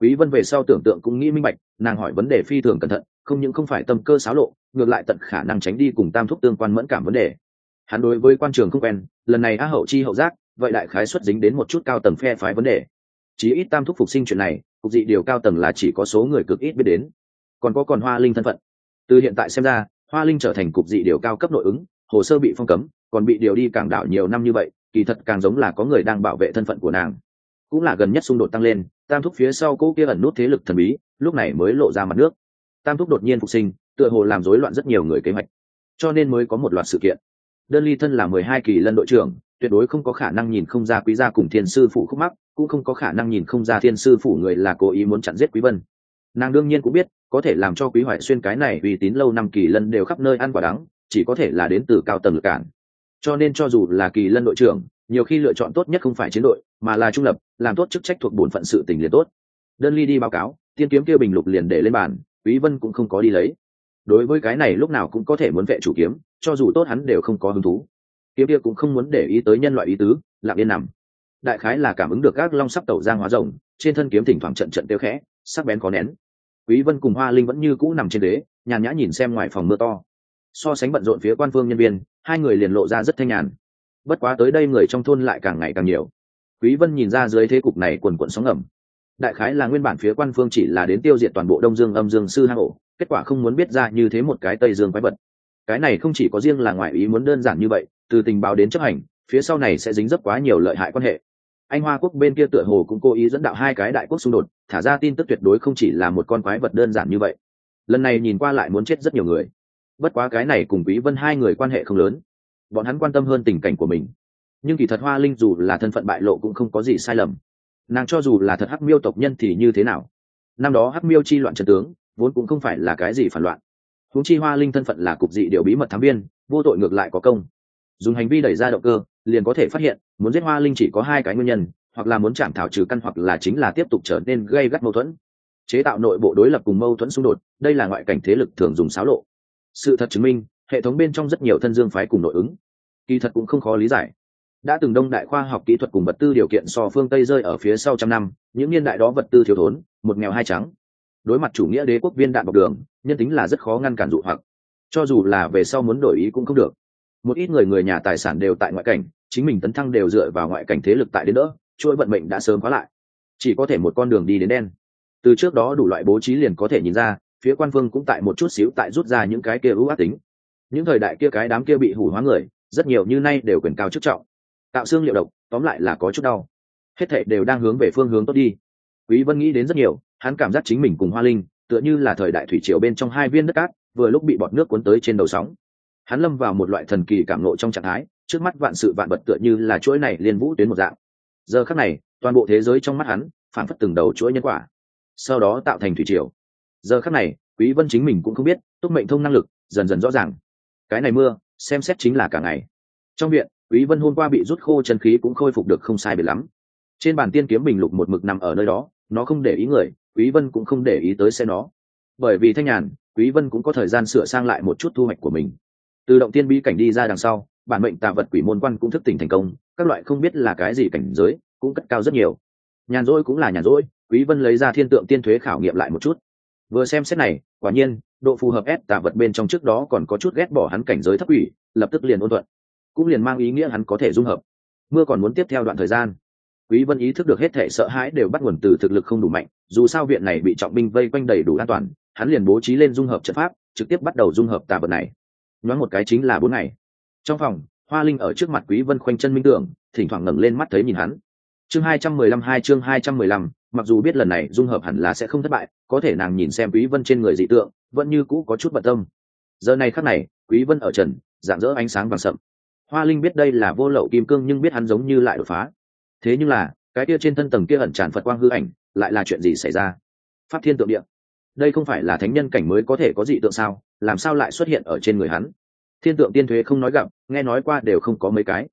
Quý vân về sau tưởng tượng cũng nghĩ minh bạch, nàng hỏi vấn đề phi thường cẩn thận, không những không phải tâm cơ xáo lộ, ngược lại tận khả năng tránh đi cùng tam thúc tương quan mẫn cảm vấn đề. Hắn đối với quan trường không quen, lần này a hậu chi hậu giác, vậy đại khái xuất dính đến một chút cao tầng phe phái vấn đề. Chí ít tam thúc phục sinh chuyện này cục dị điều cao tầng là chỉ có số người cực ít biết đến. Còn có còn hoa linh thân phận. Từ hiện tại xem ra, hoa linh trở thành cục dị điều cao cấp nội ứng, hồ sơ bị phong cấm, còn bị điều đi cảng đảo nhiều năm như vậy, kỳ thật càng giống là có người đang bảo vệ thân phận của nàng. Cũng là gần nhất xung đột tăng lên, tam thúc phía sau cỗ kia ẩn nút thế lực thần bí, lúc này mới lộ ra mặt nước. Tam thúc đột nhiên phục sinh, tựa hồ làm rối loạn rất nhiều người kế hoạch. Cho nên mới có một loạt sự kiện. Đơn ly thân là mười hai kỳ lân đội trưởng, tuyệt đối không có khả năng nhìn không ra quý gia cùng thiên sư phụ khúc mắc cũng không có khả năng nhìn không ra thiên sư phủ người là cố ý muốn chặn giết quý vân. Nàng đương nhiên cũng biết, có thể làm cho quý hoại xuyên cái này uy tín lâu năm kỳ lân đều khắp nơi ăn quả đắng, chỉ có thể là đến từ cao tầng lực cản. Cho nên cho dù là kỳ lân đội trưởng, nhiều khi lựa chọn tốt nhất không phải chiến đội, mà là trung lập, làm tốt chức trách thuộc bổn phận sự tình liền tốt. Đơn ly đi báo cáo, tiên kiếm kia bình lục liền để lên bàn, quý vân cũng không có đi lấy. Đối với cái này lúc nào cũng có thể muốn vệ chủ kiếm, cho dù tốt hắn đều không có hứng thú. Kiếm kia cũng không muốn để ý tới nhân loại ý tứ, lặng yên nằm đại khái là cảm ứng được các long sắp tẩu giang hóa rồng, trên thân kiếm thỉnh thoảng trận trận tiêu khẽ, sắc bén có nén. Quý vân cùng hoa linh vẫn như cũ nằm trên đế nhàn nhã nhìn xem ngoài phòng mưa to. So sánh bận rộn phía quan phương nhân viên, hai người liền lộ ra rất thanh nhàn. Bất quá tới đây người trong thôn lại càng ngày càng nhiều. Quý vân nhìn ra dưới thế cục này quần quần sóng ngầm. Đại khái là nguyên bản phía quan phương chỉ là đến tiêu diệt toàn bộ đông dương, âm dương, sư hang ổ, kết quả không muốn biết ra như thế một cái tây dương quái vật. Cái này không chỉ có riêng là ngoại ý muốn đơn giản như vậy, từ tình báo đến chấp hành, phía sau này sẽ dính dấp quá nhiều lợi hại quan hệ anh hoa quốc bên kia tựa hồ cũng cố ý dẫn đạo hai cái đại quốc xung đột, thả ra tin tức tuyệt đối không chỉ là một con quái vật đơn giản như vậy. Lần này nhìn qua lại muốn chết rất nhiều người. Bất quá cái này cùng quý vân hai người quan hệ không lớn. Bọn hắn quan tâm hơn tình cảnh của mình. Nhưng kỳ thật hoa linh dù là thân phận bại lộ cũng không có gì sai lầm. Nàng cho dù là thật hắc miêu tộc nhân thì như thế nào? Năm đó hắc miêu chi loạn trần tướng, vốn cũng không phải là cái gì phản loạn. Huống chi hoa linh thân phận là cục dị điều bí mật thám viên vô tội ngược lại có công dùng hành vi đẩy ra động cơ, liền có thể phát hiện, muốn giết hoa linh chỉ có hai cái nguyên nhân, hoặc là muốn chạm thảo trừ căn hoặc là chính là tiếp tục trở nên gây gắt mâu thuẫn. Chế tạo nội bộ đối lập cùng mâu thuẫn xung đột, đây là ngoại cảnh thế lực thường dùng xáo lộ. Sự thật chứng minh, hệ thống bên trong rất nhiều thân dương phái cùng nội ứng, kỳ thật cũng không khó lý giải. Đã từng đông đại khoa học kỹ thuật cùng vật tư điều kiện so phương tây rơi ở phía sau trăm năm, những niên đại đó vật tư thiếu thốn, một nghèo hai trắng. Đối mặt chủ nghĩa đế quốc viên đạn bọc đường, nhân tính là rất khó ngăn cản dụ hoặc. Cho dù là về sau muốn đổi ý cũng không được một ít người người nhà tài sản đều tại ngoại cảnh, chính mình tấn thăng đều dựa vào ngoại cảnh thế lực tại đến đỡ, chuỗi vận mệnh đã sớm khóa lại. Chỉ có thể một con đường đi đến đen. Từ trước đó đủ loại bố trí liền có thể nhìn ra, phía quan phương cũng tại một chút xíu tại rút ra những cái kia ưu ác tính. Những thời đại kia cái đám kia bị hủ hóa người, rất nhiều như nay đều quyền cao chức trọng. Tạo xương liệu độc, tóm lại là có chút đau. Hết thệ đều đang hướng về phương hướng tốt đi. Quý vân nghĩ đến rất nhiều, hắn cảm giác chính mình cùng hoa linh, tựa như là thời đại thủy triều bên trong hai viên đất cát, vừa lúc bị bọt nước cuốn tới trên đầu sóng hắn lâm vào một loại thần kỳ cảm nộ trong trạng thái, trước mắt vạn sự vạn vật tựa như là chuỗi này liên vũ tuyến một dạng. Giờ khắc này, toàn bộ thế giới trong mắt hắn phản phất từng đầu chuỗi nhân quả, sau đó tạo thành thủy triều. Giờ khắc này, quý vân chính mình cũng không biết, túc mệnh thông năng lực dần dần rõ ràng. Cái này mưa, xem xét chính là cả ngày. Trong viện, quý vân hôm qua bị rút khô chân khí cũng khôi phục được không sai biệt lắm. Trên bàn tiên kiếm bình lục một mực nằm ở nơi đó, nó không để ý người, quý vân cũng không để ý tới xe nó. Bởi vì thanh nhàn, quý vân cũng có thời gian sửa sang lại một chút thu hoạch của mình từ động tiên bí cảnh đi ra đằng sau, bản mệnh tạ vật quỷ môn quan cũng thức tỉnh thành công, các loại không biết là cái gì cảnh giới, cũng cất cao rất nhiều. Nhàn rỗi cũng là nhàn rỗi, quý vân lấy ra thiên tượng tiên thuế khảo nghiệm lại một chút. Vừa xem xét này, quả nhiên, độ phù hợp ép tạ vật bên trong trước đó còn có chút ghét bỏ hắn cảnh giới thấp quỷ, lập tức liền ôn thuận. Cũng liền mang ý nghĩa hắn có thể dung hợp. Mưa còn muốn tiếp theo đoạn thời gian. Quý vân ý thức được hết thể sợ hãi đều bắt nguồn từ thực lực không đủ mạnh, dù sao viện này bị trọng binh vây quanh đầy đủ an toàn, hắn liền bố trí lên dung hợp trận pháp, trực tiếp bắt đầu dung hợp tà vật này nhoáng một cái chính là bốn ngày. Trong phòng hoa linh ở trước mặt quý vân khoanh chân minh tưởng thỉnh thoảng ngẩng lên mắt thấy nhìn hắn. Chương 215 hai chương 215, mặc dù biết lần này dung hợp hẳn là sẽ không thất bại có thể nàng nhìn xem quý vân trên người dị tượng vẫn như cũ có chút bận tâm. Giờ này khắc này quý vân ở trần dạng dỡ ánh sáng vàng sậm. Hoa linh biết đây là vô lậu kim cương nhưng biết hắn giống như lại đột phá. Thế nhưng là cái kia trên thân tầng kia ẩn tràn phật quang hư ảnh lại là chuyện gì xảy ra? Pháp thiên tượng địa đây không phải là thánh nhân cảnh mới có thể có dị tượng sao? Làm sao lại xuất hiện ở trên người hắn? Thiên tượng tiên thuế không nói gặp, nghe nói qua đều không có mấy cái.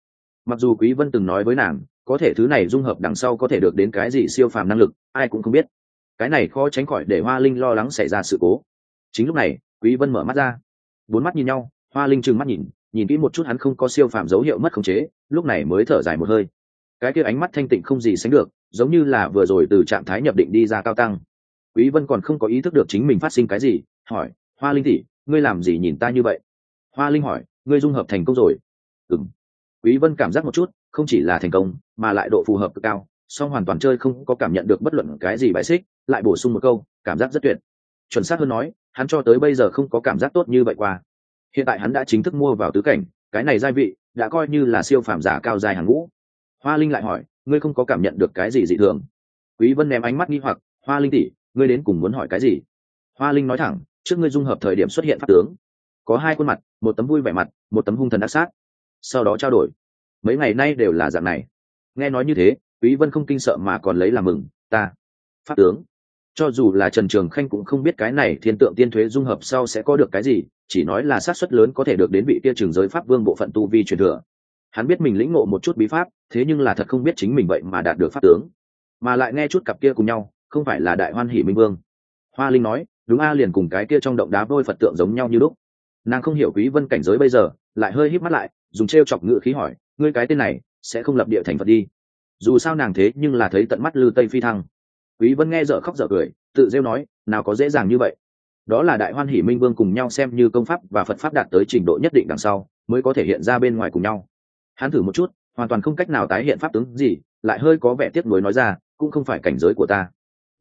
Mặc dù quý vân từng nói với nàng, có thể thứ này dung hợp đằng sau có thể được đến cái gì siêu phàm năng lực, ai cũng không biết. Cái này khó tránh khỏi để hoa linh lo lắng xảy ra sự cố. Chính lúc này, quý vân mở mắt ra. Bốn mắt nhìn nhau, hoa linh trừng mắt nhìn nhìn kỹ một chút hắn không có siêu phàm dấu hiệu mất khống chế, lúc này mới thở dài một hơi. Cái kia ánh mắt thanh tịnh không gì sánh được, giống như là vừa rồi từ trạng thái nhập định đi ra cao tăng quý vân còn không có ý thức được chính mình phát sinh cái gì, hỏi, hoa linh tỷ, ngươi làm gì nhìn ta như vậy? Hoa linh hỏi, ngươi dung hợp thành công rồi. Ừm. Quý vân cảm giác một chút, không chỉ là thành công, mà lại độ phù hợp cực cao, song hoàn toàn chơi không có cảm nhận được bất luận cái gì bại xích, lại bổ sung một câu, cảm giác rất tuyệt. Chuẩn xác hơn nói, hắn cho tới bây giờ không có cảm giác tốt như vậy qua. Hiện tại hắn đã chính thức mua vào tứ cảnh, cái này gia vị đã coi như là siêu phàm giả cao dài hàng ngũ. Hoa linh lại hỏi, ngươi không có cảm nhận được cái gì dị thường? Quý vân ném ánh mắt nghi hoặc, hoa linh tỷ ngươi đến cùng muốn hỏi cái gì? Hoa linh nói thẳng, trước ngươi dung hợp thời điểm xuất hiện pháp tướng. Có hai khuôn mặt, một tấm vui vẻ mặt, một tấm hung thần ác sát. Sau đó trao đổi. Mấy ngày nay đều là dạng này. Nghe nói như thế, quý vân không kinh sợ mà còn lấy làm mừng, ta, pháp tướng. Cho dù là trần trường khanh cũng không biết cái này thiên tượng tiên thuế dung hợp sau sẽ có được cái gì, chỉ nói là xác suất lớn có thể được đến vị kia trường giới pháp vương bộ phận tu vi truyền thừa. Hắn biết mình lĩnh ngộ một chút bí pháp, thế nhưng là thật không biết chính mình vậy mà đạt được pháp tướng. Mà lại nghe chút cặp kia cùng nhau không phải là đại hoan hỷ minh vương. Hoa linh nói, đúng a, liền cùng cái kia trong động đá vôi phật tượng giống nhau như lúc. Nàng không hiểu quý vân cảnh giới bây giờ, lại hơi híp mắt lại, dùng treo chọc ngựa khí hỏi, ngươi cái tên này, sẽ không lập địa thành phật đi. Dù sao nàng thế nhưng là thấy tận mắt lư tây phi thăng. Quý vân nghe dở khóc dở cười, tự rêu nói, nào có dễ dàng như vậy. Đó là đại hoan hỷ minh vương cùng nhau xem như công pháp và phật pháp đạt tới trình độ nhất định đằng sau, mới có thể hiện ra bên ngoài cùng nhau. Hắn thử một chút, hoàn toàn không cách nào tái hiện pháp tướng gì, lại hơi có vẻ tiếc nuối nói ra, cũng không phải cảnh giới của ta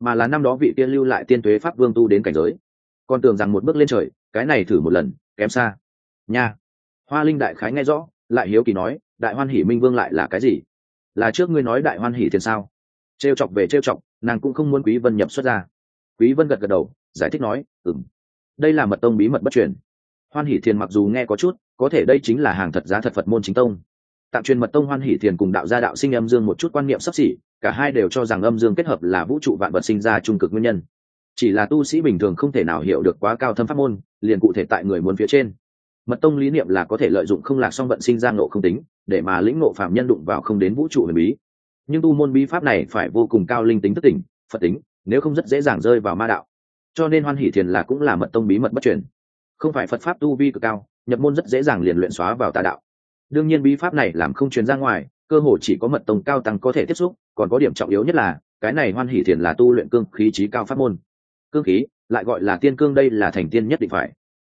mà là năm đó vị tiên lưu lại tiên tuế pháp vương tu đến cảnh giới. Còn tưởng rằng một bước lên trời, cái này thử một lần, kém xa. Nha. Hoa linh đại khái nghe rõ, lại hiếu kỳ nói, đại hoan hỷ minh vương lại là cái gì? Là trước ngươi nói đại hoan hỉ thiền sao? Trêu chọc về trêu chọc, nàng cũng không muốn quý vân nhập xuất ra. Quý vân gật gật đầu, giải thích nói, ừm, đây là mật tông bí mật bất truyền. Hoan hỷ thiền mặc dù nghe có chút, có thể đây chính là hàng thật giá thật phật môn chính tông. Tạm truyền mật tông hoan hỷ thiền cùng đạo gia đạo sinh âm dương một chút quan niệm sắp xỉ cả hai đều cho rằng âm dương kết hợp là vũ trụ vạn vật sinh ra trung cực nguyên nhân. Chỉ là tu sĩ bình thường không thể nào hiểu được quá cao thâm pháp môn, liền cụ thể tại người muốn phía trên. Mật tông lý niệm là có thể lợi dụng không lạc song vận sinh ra ngộ không tính, để mà lĩnh ngộ phạm nhân đụng vào không đến vũ trụ huyền bí. Nhưng tu môn bí pháp này phải vô cùng cao linh tính thất tỉnh, phật tính, nếu không rất dễ dàng rơi vào ma đạo. Cho nên hoan hỷ thiền là cũng là mật tông bí mật bất truyền. Không phải phật pháp tu vi cực cao, nhập môn rất dễ dàng liền luyện xóa vào tà đạo. Đương nhiên bí pháp này làm không truyền ra ngoài cơ hội chỉ có mật tông cao tăng có thể tiếp xúc, còn có điểm trọng yếu nhất là, cái này hoan hỷ thiền là tu luyện cương khí trí cao pháp môn. Cương khí, lại gọi là tiên cương đây là thành tiên nhất định phải.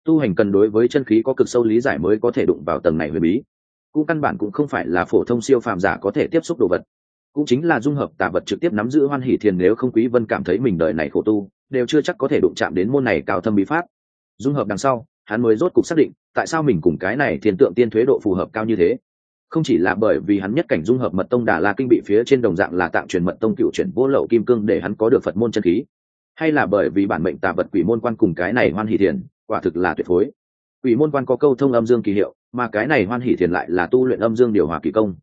Tu hành cần đối với chân khí có cực sâu lý giải mới có thể đụng vào tầng này huyền bí. Cũng căn bản cũng không phải là phổ thông siêu phàm giả có thể tiếp xúc đồ vật. Cũng chính là dung hợp tà vật trực tiếp nắm giữ hoan hỷ thiền nếu không quý vân cảm thấy mình đời này khổ tu, đều chưa chắc có thể đụng chạm đến môn này cao thâm bí pháp. Dung hợp đằng sau, hắn mới rốt cục xác định tại sao mình cùng cái này thiền tượng tiên thuế độ phù hợp cao như thế không chỉ là bởi vì hắn nhất cảnh dung hợp mật tông đà la kinh bị phía trên đồng dạng là tạm truyền mật tông cựu chuyển vô lậu kim cương để hắn có được phật môn chân khí. Hay là bởi vì bản mệnh tà vật quỷ môn quan cùng cái này hoan hỷ thiền, quả thực là tuyệt phối. Quỷ môn quan có câu thông âm dương kỳ hiệu, mà cái này hoan hỷ thiền lại là tu luyện âm dương điều hòa kỳ công.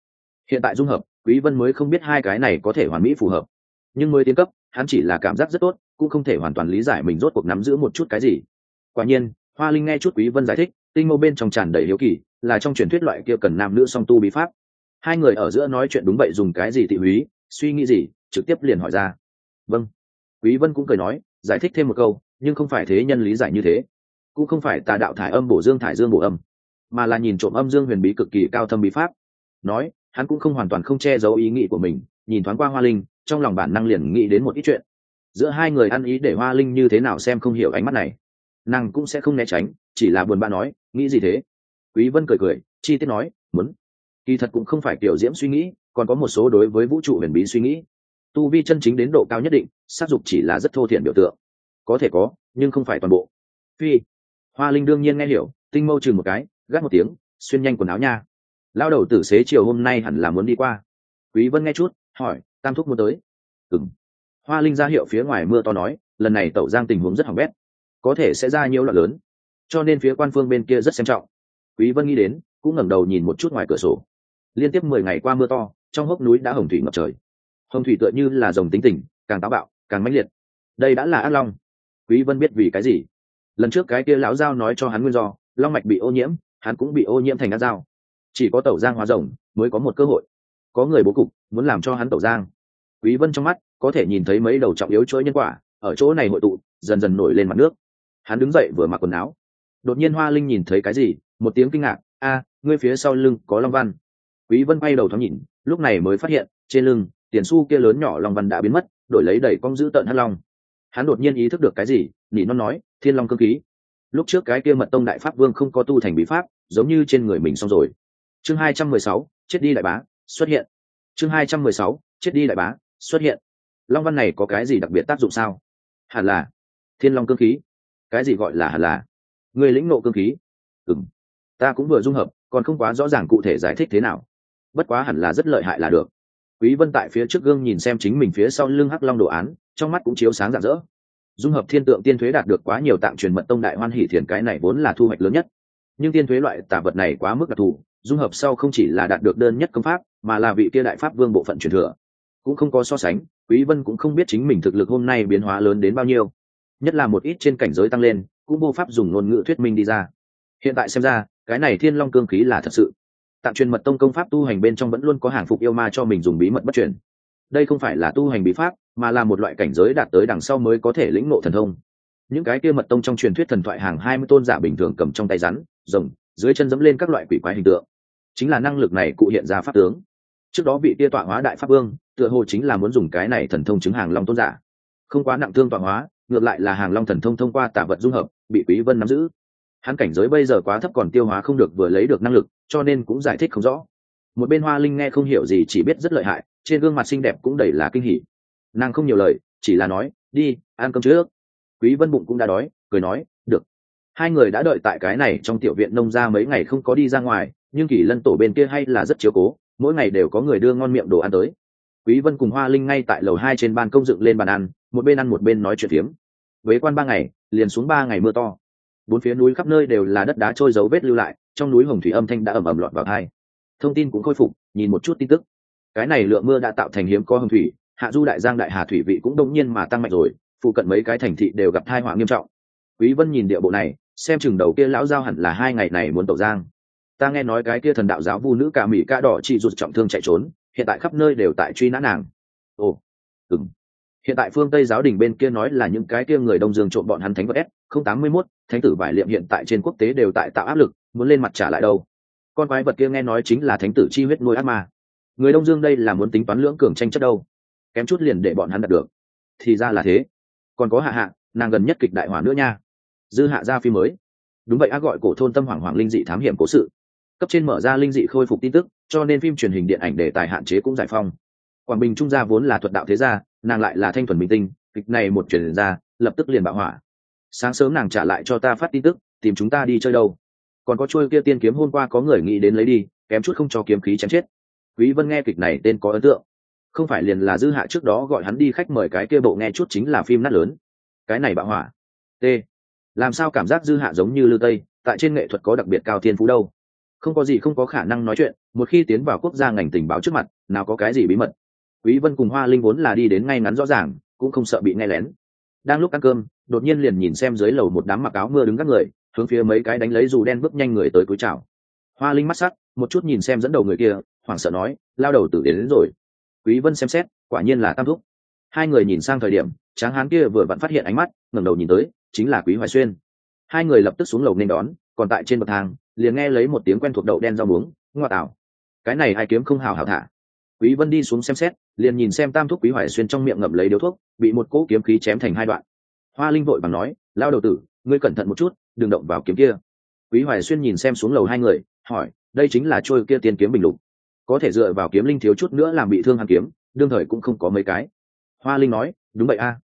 Hiện tại dung hợp, quý vân mới không biết hai cái này có thể hoàn mỹ phù hợp. Nhưng mới tiến cấp, hắn chỉ là cảm giác rất tốt, cũng không thể hoàn toàn lý giải mình rốt cuộc nắm giữ một chút cái gì. Quả nhiên, hoa linh nghe chút quý vân giải thích tinh mâu bên trong tràn đầy hiếu kỳ, là trong truyền thuyết loại kia cần nam nữ song tu bí pháp. Hai người ở giữa nói chuyện đúng vậy dùng cái gì thị húy, suy nghĩ gì, trực tiếp liền hỏi ra. Vâng. Quý vân cũng cười nói, giải thích thêm một câu, nhưng không phải thế nhân lý giải như thế. Cũng không phải tà đạo thải âm bổ dương thải dương bổ âm, mà là nhìn trộm âm dương huyền bí cực kỳ cao thâm bí pháp. Nói, hắn cũng không hoàn toàn không che giấu ý nghĩ của mình, nhìn thoáng qua hoa linh, trong lòng bản năng liền nghĩ đến một ít chuyện. Giữa hai người ăn ý để hoa linh như thế nào xem không hiểu ánh mắt này, nàng cũng sẽ không né tránh chỉ là buồn bã nói, nghĩ gì thế? Quý vân cười cười, chi tiết nói, muốn. Kỳ thật cũng không phải kiểu diễm suy nghĩ, còn có một số đối với vũ trụ huyền bí suy nghĩ. Tu vi chân chính đến độ cao nhất định, sát dục chỉ là rất thô thiển biểu tượng. Có thể có, nhưng không phải toàn bộ. Phi, hoa linh đương nhiên nghe hiểu, tinh mâu chừng một cái, gắt một tiếng, xuyên nhanh quần áo nha. Lao đầu tử xế chiều hôm nay hẳn là muốn đi qua. Quý vân nghe chút, hỏi, tam thúc muốn tới? Ừm. Hoa linh ra hiệu phía ngoài mưa to nói, lần này tẩu giang tình huống rất hỏng bét, có thể sẽ ra nhiều loạn lớn cho nên phía quan phương bên kia rất xem trọng. Quý vân nghĩ đến, cũng ngẩng đầu nhìn một chút ngoài cửa sổ. Liên tiếp 10 ngày qua mưa to, trong hốc núi đã hồng thủy ngập trời. Hồng thủy tựa như là dòng tính tình, càng táo bạo, càng mãnh liệt. Đây đã là ác long. Quý vân biết vì cái gì? Lần trước cái kia lão giao nói cho hắn nguyên do, long mạch bị ô nhiễm, hắn cũng bị ô nhiễm thành ác giao. Chỉ có tẩu giang hóa rồng mới có một cơ hội. Có người bố cục, muốn làm cho hắn tẩu giang. Quý vân trong mắt, có thể nhìn thấy mấy đầu trọng yếu chuỗi nhân quả, ở chỗ này hội tụ, dần dần nổi lên mặt nước. Hắn đứng dậy vừa mặc quần áo đột nhiên hoa linh nhìn thấy cái gì một tiếng kinh ngạc a ngươi phía sau lưng có long văn. Quý vân bay đầu thoáng nhìn lúc này mới phát hiện trên lưng tiền su kia lớn nhỏ long văn đã biến mất đổi lấy đẩy cong giữ tận hắc long. Hắn đột nhiên ý thức được cái gì nỉ non nói thiên long cơ khí. Lúc trước cái kia mật tông đại pháp vương không có tu thành bí pháp giống như trên người mình xong rồi. Chương 216, chết đi đại bá xuất hiện. Chương 216, chết đi đại bá xuất hiện. Long văn này có cái gì đặc biệt tác dụng sao? Hẳn là thiên long cơ khí. Cái gì gọi là hẳn là? Người lĩnh nộ cơ khí. Ừng ta cũng vừa dung hợp, còn không quá rõ ràng cụ thể giải thích thế nào. Bất quá hẳn là rất lợi hại là được. Quý vân tại phía trước gương nhìn xem chính mình phía sau lưng hắc long đồ án, trong mắt cũng chiếu sáng rạng rỡ. Dung hợp thiên tượng tiên thuế đạt được quá nhiều tạng truyền mật tông đại hoan hỷ thiền cái này vốn là thu hoạch lớn nhất. Nhưng tiên thuế loại tả vật này quá mức đặc thù, dung hợp sau không chỉ là đạt được đơn nhất công pháp, mà là vị kia đại pháp vương bộ phận truyền thừa. Cũng không có so sánh, quý vân cũng không biết chính mình thực lực hôm nay biến hóa lớn đến bao nhiêu. Nhất là một ít trên cảnh giới tăng lên cũng vô pháp dùng ngôn ngữ thuyết minh đi ra. Hiện tại xem ra, cái này thiên long cương khí là thật sự. Tạm truyền mật tông công pháp tu hành bên trong vẫn luôn có hàng phục yêu ma cho mình dùng bí mật bất truyền. Đây không phải là tu hành bí pháp, mà là một loại cảnh giới đạt tới đằng sau mới có thể lĩnh ngộ thần thông. Những cái kia mật tông trong truyền thuyết thần thoại hàng hai mươi tôn giả bình thường cầm trong tay rắn, rồng, dưới chân dẫm lên các loại quỷ quái hình tượng. Chính là năng lực này cụ hiện ra pháp tướng. Trước đó vị tia tọa hóa đại pháp vương, tựa hồ chính là muốn dùng cái này thần thông chứng hàng long tôn giả. Không quá nặng thương tọa hóa, ngược lại là hàng long thần thông thông qua tả vật dung hợp bị quý vân nắm giữ. Hắn cảnh giới bây giờ quá thấp còn tiêu hóa không được vừa lấy được năng lực, cho nên cũng giải thích không rõ. Một bên hoa linh nghe không hiểu gì chỉ biết rất lợi hại, trên gương mặt xinh đẹp cũng đầy là kinh hỉ. Nàng không nhiều lời, chỉ là nói, đi, ăn cơm trước. Quý vân bụng cũng đã đói, cười nói, được. Hai người đã đợi tại cái này trong tiểu viện nông ra mấy ngày không có đi ra ngoài, nhưng kỳ lân tổ bên kia hay là rất chiếu cố, mỗi ngày đều có người đưa ngon miệng đồ ăn tới. Quý vân cùng hoa linh ngay tại lầu hai trên ban công dựng lên bàn ăn, một bên ăn một bên nói chuyện phiếm với quan ba ngày, liền xuống ba ngày mưa to. Bốn phía núi khắp nơi đều là đất đá trôi dấu vết lưu lại, trong núi hồng thủy âm thanh đã ầm ầm loạn vào hai thông tin cũng khôi phục, nhìn một chút tin tức. Cái này lượng mưa đã tạo thành hiếm có hồng thủy, hạ du đại giang đại hà thủy vị cũng đông nhiên mà tăng mạnh rồi, phụ cận mấy cái thành thị đều gặp tai họa nghiêm trọng. Quý vân nhìn địa bộ này, xem chừng đầu kia lão giao hẳn là hai ngày này muốn tẩu giang. Ta nghe nói cái kia thần đạo giáo vu nữ cả mỹ ca đỏ chỉ rụt trọng thương chạy trốn, hiện tại khắp nơi đều tại truy nã nàng. Ồ ừng hiện tại phương tây giáo đình bên kia nói là những cái kia người đông dương trộm bọn hắn thánh vật s, không tám mươi mốt, thánh tử vải liệm hiện tại trên quốc tế đều tại tạo áp lực, muốn lên mặt trả lại đâu. Con quái vật kia nghe nói chính là thánh tử chi huyết nuôi ác ma. Người đông dương đây là muốn tính toán lưỡng cường tranh chất đâu. Kém chút liền để bọn hắn đạt được. Thì ra là thế. Còn có hạ hạ, nàng gần nhất kịch đại hỏa nữa nha. Dư hạ ra phim mới. Đúng vậy á gọi cổ thôn tâm hoàng hoàng linh dị thám hiểm cố sự. Cấp trên mở ra linh dị khôi phục tin tức, cho nên phim truyền hình điện ảnh đề tài hạn chế cũng giải phong. Quảng bình trung gia vốn là thuật đạo thế gia nàng lại là thanh thuần bình tinh, kịch này một chuyển ra, lập tức liền bạo hỏa. Sáng sớm nàng trả lại cho ta phát tin tức, tìm chúng ta đi chơi đâu. Còn có chuôi kia tiên kiếm hôm qua có người nghĩ đến lấy đi, kém chút không cho kiếm khí chém chết. Quý vân nghe kịch này tên có ấn tượng. Không phải liền là dư hạ trước đó gọi hắn đi khách mời cái kia bộ nghe chút chính là phim nát lớn. Cái này bạo hỏa. T. Làm sao cảm giác dư hạ giống như lư tây, tại trên nghệ thuật có đặc biệt cao thiên phú đâu? Không có gì không có khả năng nói chuyện, một khi tiến vào quốc gia ngành tình báo trước mặt, nào có cái gì bí mật? Quý vân cùng hoa linh vốn là đi đến ngay ngắn rõ ràng cũng không sợ bị nghe lén. Đang lúc ăn cơm đột nhiên liền nhìn xem dưới lầu một đám mặc áo mưa đứng các người hướng phía mấy cái đánh lấy dù đen bước nhanh người tới cúi chào. Hoa linh mắt sắc một chút nhìn xem dẫn đầu người kia hoảng sợ nói lao đầu tử đến, đến rồi. Quý vân xem xét quả nhiên là tam thúc. Hai người nhìn sang thời điểm tráng hán kia vừa vặn phát hiện ánh mắt ngẩng đầu nhìn tới chính là quý hoài xuyên. Hai người lập tức xuống lầu nên đón còn tại trên bậc thang liền nghe lấy một tiếng quen thuộc đậu đen rau muống ngoa tảo. Cái này ai kiếm không hào hào thả? Quý vân đi xuống xem xét, liền nhìn xem tam thúc quý hoài xuyên trong miệng ngậm lấy điếu thuốc, bị một cỗ kiếm khí chém thành hai đoạn. Hoa linh vội bằng nói lao đầu tử, ngươi cẩn thận một chút, đừng động vào kiếm kia. Quý hoài xuyên nhìn xem xuống lầu hai người, hỏi, đây chính là trôi kia tiên kiếm bình lục. Có thể dựa vào kiếm linh thiếu chút nữa làm bị thương hàn kiếm, đương thời cũng không có mấy cái. Hoa linh nói, đúng vậy a.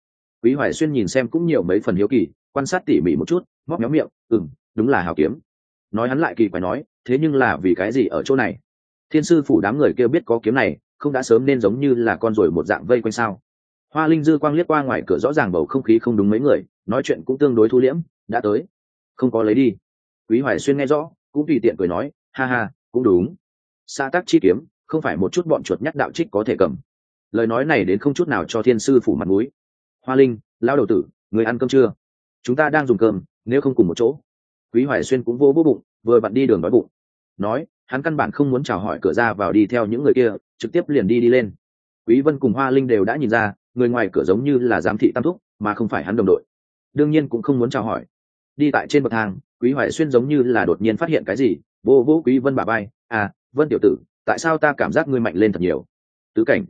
Quý hoài xuyên nhìn xem cũng nhiều mấy phần hiếu kỳ, quan sát tỉ mỉ một chút, móc nhóm miệng, ừm, đúng là hào kiếm. Nói hắn lại kỳ quái nói, thế nhưng là vì cái gì ở chỗ này? Thiên sư phủ đám người kêu biết có kiếm này, không đã sớm nên giống như là con ruồi một dạng vây quanh sao. Hoa linh dư quang liếc qua ngoài cửa rõ ràng bầu không khí không đúng mấy người, nói chuyện cũng tương đối thu liễm, đã tới. Không có lấy đi. Quý hoài xuyên nghe rõ, cũng tùy tiện cười nói, ha ha, cũng đúng. Xa tác chi kiếm, không phải một chút bọn chuột nhắc đạo trích có thể cầm. Lời nói này đến không chút nào cho thiên sư phủ mặt mũi. Hoa linh lao đầu tử, người ăn cơm chưa? Chúng ta đang dùng cơm, nếu không cùng một chỗ. Quý hoài xuyên cũng vô vô bụng, vừa vặn đi đường đói bụng. Nói hắn căn bản không muốn chào hỏi cửa ra vào đi theo những người kia, trực tiếp liền đi đi lên. Quý vân cùng hoa linh đều đã nhìn ra, người ngoài cửa giống như là giám thị tam thúc, mà không phải hắn đồng đội. Đương nhiên cũng không muốn chào hỏi. Đi tại trên bậc thang, quý hoài xuyên giống như là đột nhiên phát hiện cái gì, vô vô, quý vân bà bay à vân tiểu tử, tại sao ta cảm giác ngươi mạnh lên thật nhiều? Tứ cảnh.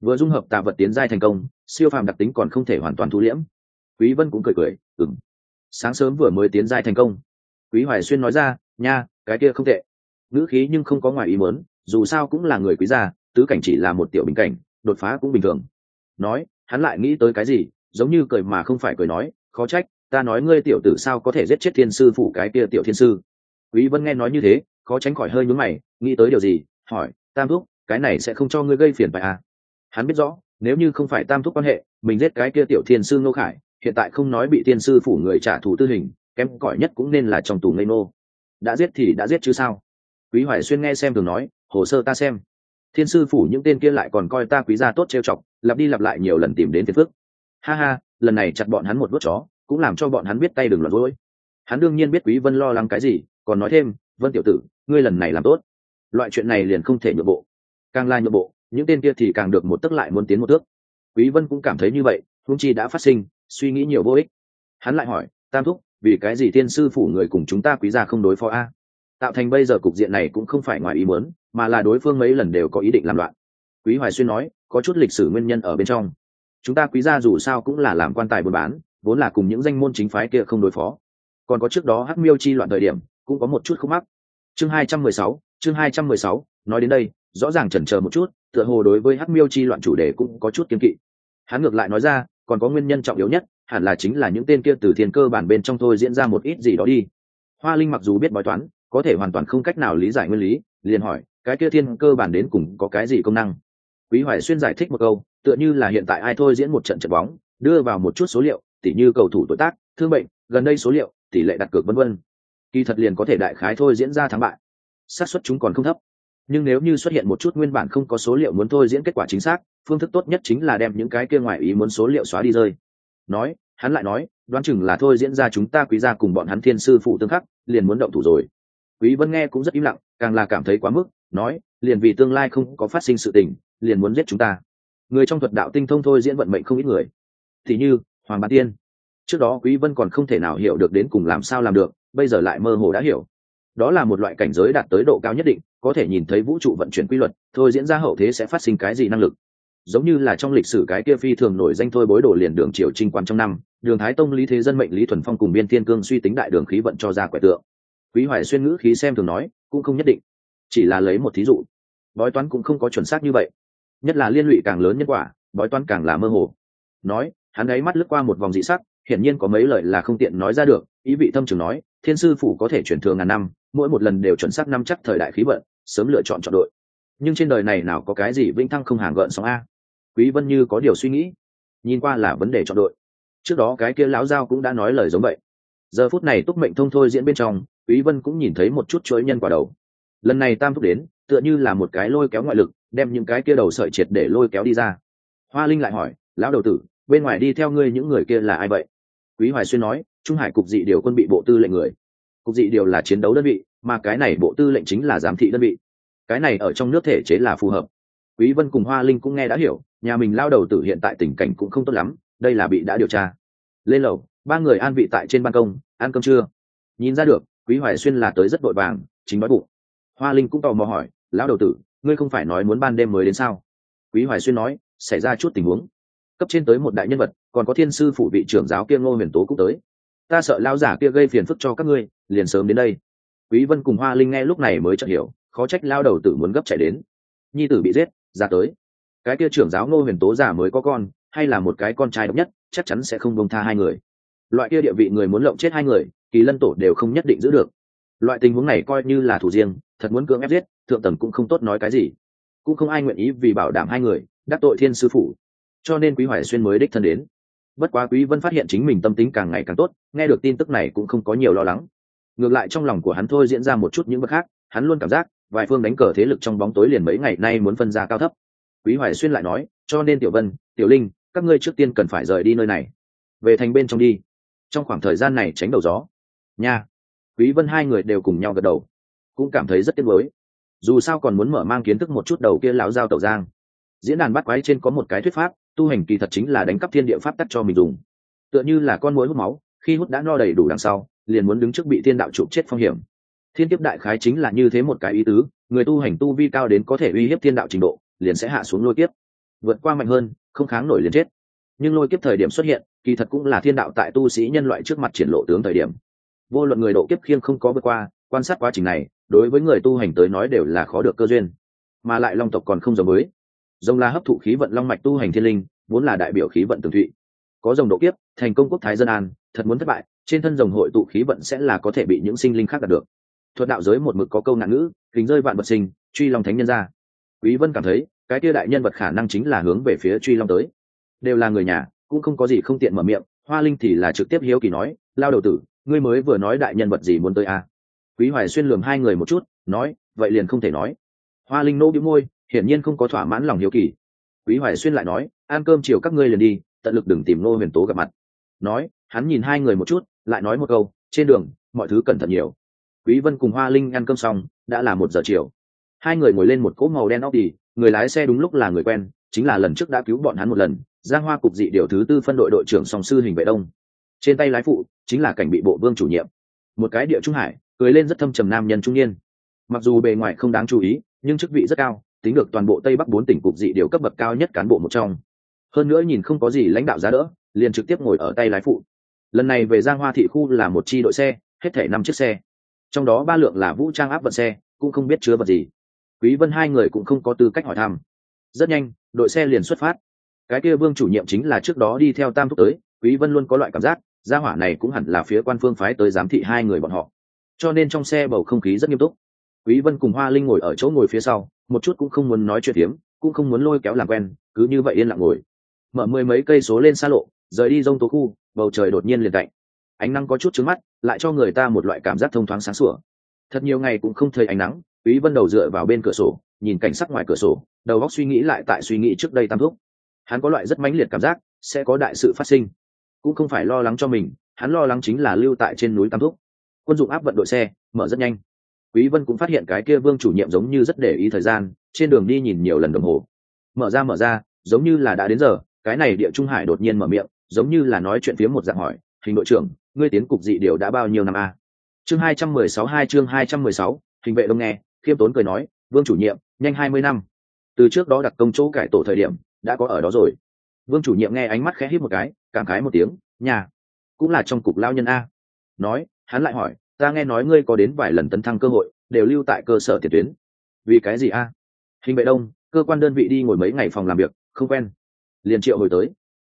Vừa dung hợp tạ vật tiến giai thành công, siêu phàm đặc tính còn không thể hoàn toàn thu liễm. Quý vân cũng cười cười, ừm. Sáng sớm vừa mới tiến giai thành công. Quý hoài xuyên nói ra, nha, cái kia không tệ ngữ khí nhưng không có ngoài ý muốn, dù sao cũng là người quý gia, tứ cảnh chỉ là một tiểu bình cảnh, đột phá cũng bình thường. Nói, hắn lại nghĩ tới cái gì, giống như cười mà không phải cười nói, khó trách, ta nói ngươi tiểu tử sao có thể giết chết thiên sư phủ cái kia tiểu thiên sư? Quý vân nghe nói như thế, khó tránh khỏi hơi nhướng mày, nghĩ tới điều gì, hỏi, tam thúc, cái này sẽ không cho ngươi gây phiền phải à? Hắn biết rõ, nếu như không phải tam thúc quan hệ, mình giết cái kia tiểu thiên sư ngô khải, hiện tại không nói bị thiên sư phủ người trả thù tư hình, kém cỏi nhất cũng nên là trong tù ngây nô đã giết thì đã giết chứ sao? Quý hoài xuyên nghe xem thường nói, hồ sơ ta xem. Thiên sư phủ những tên kia lại còn coi ta quý gia tốt trêu chọc, lặp đi lặp lại nhiều lần tìm đến phiền phước ha ha, lần này chặt bọn hắn một vớt chó, cũng làm cho bọn hắn biết tay đừng loạn rối hắn đương nhiên biết quý vân lo lắng cái gì, còn nói thêm, vân tiểu tử, ngươi lần này làm tốt. Loại chuyện này liền không thể nhượng bộ. Càng lai nhượng bộ, những tên kia thì càng được một tức lại muốn tiến một thước quý vân cũng cảm thấy như vậy hung chi đã phát sinh, suy nghĩ nhiều vô ích. Hắn lại hỏi, tam thúc, vì cái gì thiên sư phủ người cùng chúng ta quý gia không đối phó a? Tạo thành bây giờ cục diện này cũng không phải ngoài ý muốn, mà là đối phương mấy lần đều có ý định làm loạn. Quý hoài xuyên nói, có chút lịch sử nguyên nhân ở bên trong. Chúng ta quý gia dù sao cũng là làm quan tài buôn bán, vốn là cùng những danh môn chính phái kia không đối phó. Còn có trước đó hắc miêu chi loạn thời điểm, cũng có một chút khúc mắc. Chương hai trăm mười sáu, chương hai trăm mười sáu, nói đến đây, rõ ràng chần chờ một chút, tựa hồ đối với hắc miêu chi loạn chủ đề cũng có chút kiên kỵ. Hắn ngược lại nói ra, còn có nguyên nhân trọng yếu nhất, hẳn là chính là những tên kia từ thiên cơ bản bên trong thôi diễn ra một ít gì đó đi. Hoa linh mặc dù biết bói toán có thể hoàn toàn không cách nào lý giải nguyên lý, liền hỏi, cái kia thiên cơ bản đến cùng có cái gì công năng? Quý hoài xuyên giải thích một câu, tựa như là hiện tại ai thôi diễn một trận trận bóng, đưa vào một chút số liệu, tỉ như cầu thủ tuổi tác, thương bệnh, gần đây số liệu, tỷ lệ đặt cược vân vân. Kỳ thật liền có thể đại khái thôi diễn ra thắng bại. Xác suất chúng còn không thấp. Nhưng nếu như xuất hiện một chút nguyên bản không có số liệu muốn thôi diễn kết quả chính xác, phương thức tốt nhất chính là đem những cái kia ngoài ý muốn số liệu xóa đi rơi. Nói, hắn lại nói, đoán chừng là thôi diễn ra chúng ta quý ra cùng bọn hắn thiên sư phụ tương khắc, liền muốn động thủ rồi quý vân nghe cũng rất im lặng, càng là cảm thấy quá mức, nói, liền vì tương lai không có phát sinh sự tình, liền muốn giết chúng ta. Người trong thuật đạo tinh thông thôi diễn vận mệnh không ít người. Thì như, hoàng Bá tiên. Trước đó quý vân còn không thể nào hiểu được đến cùng làm sao làm được, bây giờ lại mơ hồ đã hiểu. Đó là một loại cảnh giới đạt tới độ cao nhất định, có thể nhìn thấy vũ trụ vận chuyển quy luật, thôi diễn ra hậu thế sẽ phát sinh cái gì năng lực. Giống như là trong lịch sử cái kia phi thường nổi danh thôi bối đổ liền đường triều trinh quan trong năm, đường thái tông lý thế dân mệnh lý thuần phong cùng biên thiên cương suy tính đại đường khí vận cho ra quẻ tượng quý hoài xuyên ngữ khí xem thường nói, cũng không nhất định, chỉ là lấy một thí dụ. Bói toán cũng không có chuẩn xác như vậy. Nhất là liên lụy càng lớn nhân quả, bói toán càng là mơ hồ. Nói, hắn ấy mắt lướt qua một vòng dị sắc, hiển nhiên có mấy lời là không tiện nói ra được. Ý vị thâm trường nói, thiên sư phủ có thể chuyển thường ngàn năm, mỗi một lần đều chuẩn xác năm chắc thời đại khí vận, sớm lựa chọn chọn đội. Nhưng trên đời này nào có cái gì vinh thăng không hàng gợn sóng a? Quý vân như có điều suy nghĩ, nhìn qua là vấn đề chọn đội. Trước đó cái kia lão giao cũng đã nói lời giống vậy. Giờ phút này túc mệnh thông thôi diễn bên trong quý vân cũng nhìn thấy một chút chuỗi nhân quả đầu. Lần này tam thúc đến, tựa như là một cái lôi kéo ngoại lực, đem những cái kia đầu sợi triệt để lôi kéo đi ra. Hoa linh lại hỏi, lão đầu tử, bên ngoài đi theo ngươi những người kia là ai vậy? Quý hoài xuyên nói, trung hải cục dị điều quân bị bộ tư lệnh người. Cục dị điều là chiến đấu đơn vị, mà cái này bộ tư lệnh chính là giám thị đơn vị. Cái này ở trong nước thể chế là phù hợp. Quý vân cùng hoa linh cũng nghe đã hiểu, nhà mình lao đầu tử hiện tại tình cảnh cũng không tốt lắm, đây là bị đã điều tra. Lên lầu, ba người an vị tại trên ban công, ăn cơm trưa. Nhìn ra được quý hoài xuyên là tới rất vội vàng, chính nói bụng. Hoa linh cũng tò mò hỏi, lão đầu tử, ngươi không phải nói muốn ban đêm mới đến sao? Quý hoài xuyên nói, xảy ra chút tình huống. Cấp trên tới một đại nhân vật, còn có thiên sư phụ vị trưởng giáo kia ngô huyền tố cũng tới. Ta sợ lao giả kia gây phiền phức cho các ngươi, liền sớm đến đây. Quý vân cùng hoa linh nghe lúc này mới chợt hiểu, khó trách lao đầu tử muốn gấp chạy đến. Nhi tử bị giết, ra tới. Cái kia trưởng giáo ngô huyền tố giả mới có con, hay là một cái con trai độc nhất, chắc chắn sẽ không bông tha hai người loại kia địa vị người muốn lộng chết hai người, kỳ lân tổ đều không nhất định giữ được. Loại tình huống này coi như là thủ riêng, thật muốn cưỡng ép giết, thượng tầng cũng không tốt nói cái gì. Cũng không ai nguyện ý vì bảo đảm hai người, đắc tội thiên sư phủ. Cho nên quý hoài xuyên mới đích thân đến. Bất quá quý vân phát hiện chính mình tâm tính càng ngày càng tốt, nghe được tin tức này cũng không có nhiều lo lắng. Ngược lại trong lòng của hắn thôi diễn ra một chút những vật khác, hắn luôn cảm giác, vài phương đánh cờ thế lực trong bóng tối liền mấy ngày nay muốn phân ra cao thấp. Quý hoài xuyên lại nói, cho nên tiểu vân, tiểu linh, các ngươi trước tiên cần phải rời đi nơi này. Về thành bên trong đi trong khoảng thời gian này tránh đầu gió. Nha. Quý vân hai người đều cùng nhau gật đầu. Cũng cảm thấy rất tiếc nuối. Dù sao còn muốn mở mang kiến thức một chút đầu kia lão giao tẩu giang. Diễn đàn bắt quái trên có một cái thuyết pháp, tu hành kỳ thật chính là đánh cắp thiên địa pháp tắc cho mình dùng. Tựa như là con muỗi hút máu, khi hút đã no đầy đủ đằng sau, liền muốn đứng trước bị thiên đạo chụp chết phong hiểm. Thiên kiếp đại khái chính là như thế một cái ý tứ, người tu hành tu vi cao đến có thể uy hiếp thiên đạo trình độ, liền sẽ hạ xuống lôi kiếp. Vượt qua mạnh hơn, không kháng nổi liền chết. Nhưng lôi kiếp thời điểm xuất hiện kỳ thật cũng là thiên đạo tại tu sĩ nhân loại trước mặt triển lộ tướng thời điểm. Vô luận người độ kiếp khiêng không có vượt qua, quan sát quá trình này, đối với người tu hành tới nói đều là khó được cơ duyên. Mà lại long tộc còn không giống mới. Rồng là hấp thụ khí vận long mạch tu hành thiên linh, vốn là đại biểu khí vận tường thụy. Có rồng độ kiếp, thành công quốc thái dân an, thật muốn thất bại, trên thân rồng hội tụ khí vận sẽ là có thể bị những sinh linh khác đạt được. Thuật đạo giới một mực có câu nạn ngữ kính rơi vạn vật sinh, truy long thánh nhân ra. Quý vân cảm thấy, cái kia đại nhân vật khả năng chính là hướng về phía truy long tới. Đều là người nhà cũng không có gì không tiện mở miệng, hoa linh thì là trực tiếp hiếu kỳ nói, lao đầu tử, ngươi mới vừa nói đại nhân vật gì muốn tới à? quý hoài xuyên lườm hai người một chút, nói, vậy liền không thể nói. Hoa linh nô bĩu môi, hiển nhiên không có thỏa mãn lòng hiếu kỳ. Quý hoài xuyên lại nói, ăn cơm chiều các ngươi liền đi, tận lực đừng tìm nô huyền tố gặp mặt. Nói, hắn nhìn hai người một chút, lại nói một câu, trên đường, mọi thứ cẩn thận nhiều. Quý vân cùng hoa linh ăn cơm xong, đã là một giờ chiều. Hai người ngồi lên một cỗ màu đen óc đi, người lái xe đúng lúc là người quen chính là lần trước đã cứu bọn hắn một lần, giang hoa cục dị điều thứ tư phân đội đội trưởng song sư hình vệ đông. Trên tay lái phụ chính là cảnh bị bộ vương chủ nhiệm. Một cái địa trung hải, cười lên rất thâm trầm nam nhân trung niên. Mặc dù bề ngoài không đáng chú ý, nhưng chức vị rất cao, tính được toàn bộ tây bắc bốn tỉnh cục dị điều cấp bậc cao nhất cán bộ một trong. Hơn nữa nhìn không có gì lãnh đạo giá đỡ, liền trực tiếp ngồi ở tay lái phụ. Lần này về giang hoa thị khu là một chi đội xe, hết thể năm chiếc xe. Trong đó ba lượng là vũ trang áp vận xe, cũng không biết chứa vật gì. Quý vân hai người cũng không có tư cách hỏi thăm rất nhanh, đội xe liền xuất phát. Cái kia vương chủ nhiệm chính là trước đó đi theo tam thúc tới, quý vân luôn có loại cảm giác, gia hỏa này cũng hẳn là phía quan phương phái tới giám thị hai người bọn họ. Cho nên trong xe bầu không khí rất nghiêm túc. Quý vân cùng hoa linh ngồi ở chỗ ngồi phía sau, một chút cũng không muốn nói chuyện tiếm cũng không muốn lôi kéo làm quen, cứ như vậy yên lặng ngồi. Mở mười mấy cây số lên xa lộ, rời đi rông tố khu, bầu trời đột nhiên liền cạnh ánh nắng có chút trứng mắt, lại cho người ta một loại cảm giác thông thoáng sáng sủa. Thật nhiều ngày cũng không thấy ánh nắng, quý vân đầu dựa vào bên cửa sổ nhìn cảnh sắc ngoài cửa sổ đầu góc suy nghĩ lại tại suy nghĩ trước đây tam thúc. Hắn có loại rất mãnh liệt cảm giác sẽ có đại sự phát sinh. Cũng không phải lo lắng cho mình hắn lo lắng chính là lưu tại trên núi tam thúc. Quân dụng áp vận đội xe mở rất nhanh. Quý vân cũng phát hiện cái kia vương chủ nhiệm giống như rất để ý thời gian trên đường đi nhìn nhiều lần đồng hồ. Mở ra mở ra giống như là đã đến giờ cái này địa trung hải đột nhiên mở miệng giống như là nói chuyện phía một dạng hỏi hình đội trưởng ngươi tiến cục dị điều đã bao nhiêu năm a? À? chương 216 hai chương 216, hình vệ đông nghe khiêm tốn cười nói vương chủ nhiệm nhanh 20 năm. Từ trước đó đặt công chỗ cải tổ thời điểm đã có ở đó rồi. Vương chủ nhiệm nghe ánh mắt khẽ hít một cái cảm khái một tiếng nhà cũng là trong cục lao nhân a. Nói hắn lại hỏi ta nghe nói ngươi có đến vài lần tấn thăng cơ hội đều lưu tại cơ sở tiền tuyến. Vì cái gì a? Hình vệ đông cơ quan đơn vị đi ngồi mấy ngày phòng làm việc không quen. Liền triệu hồi tới.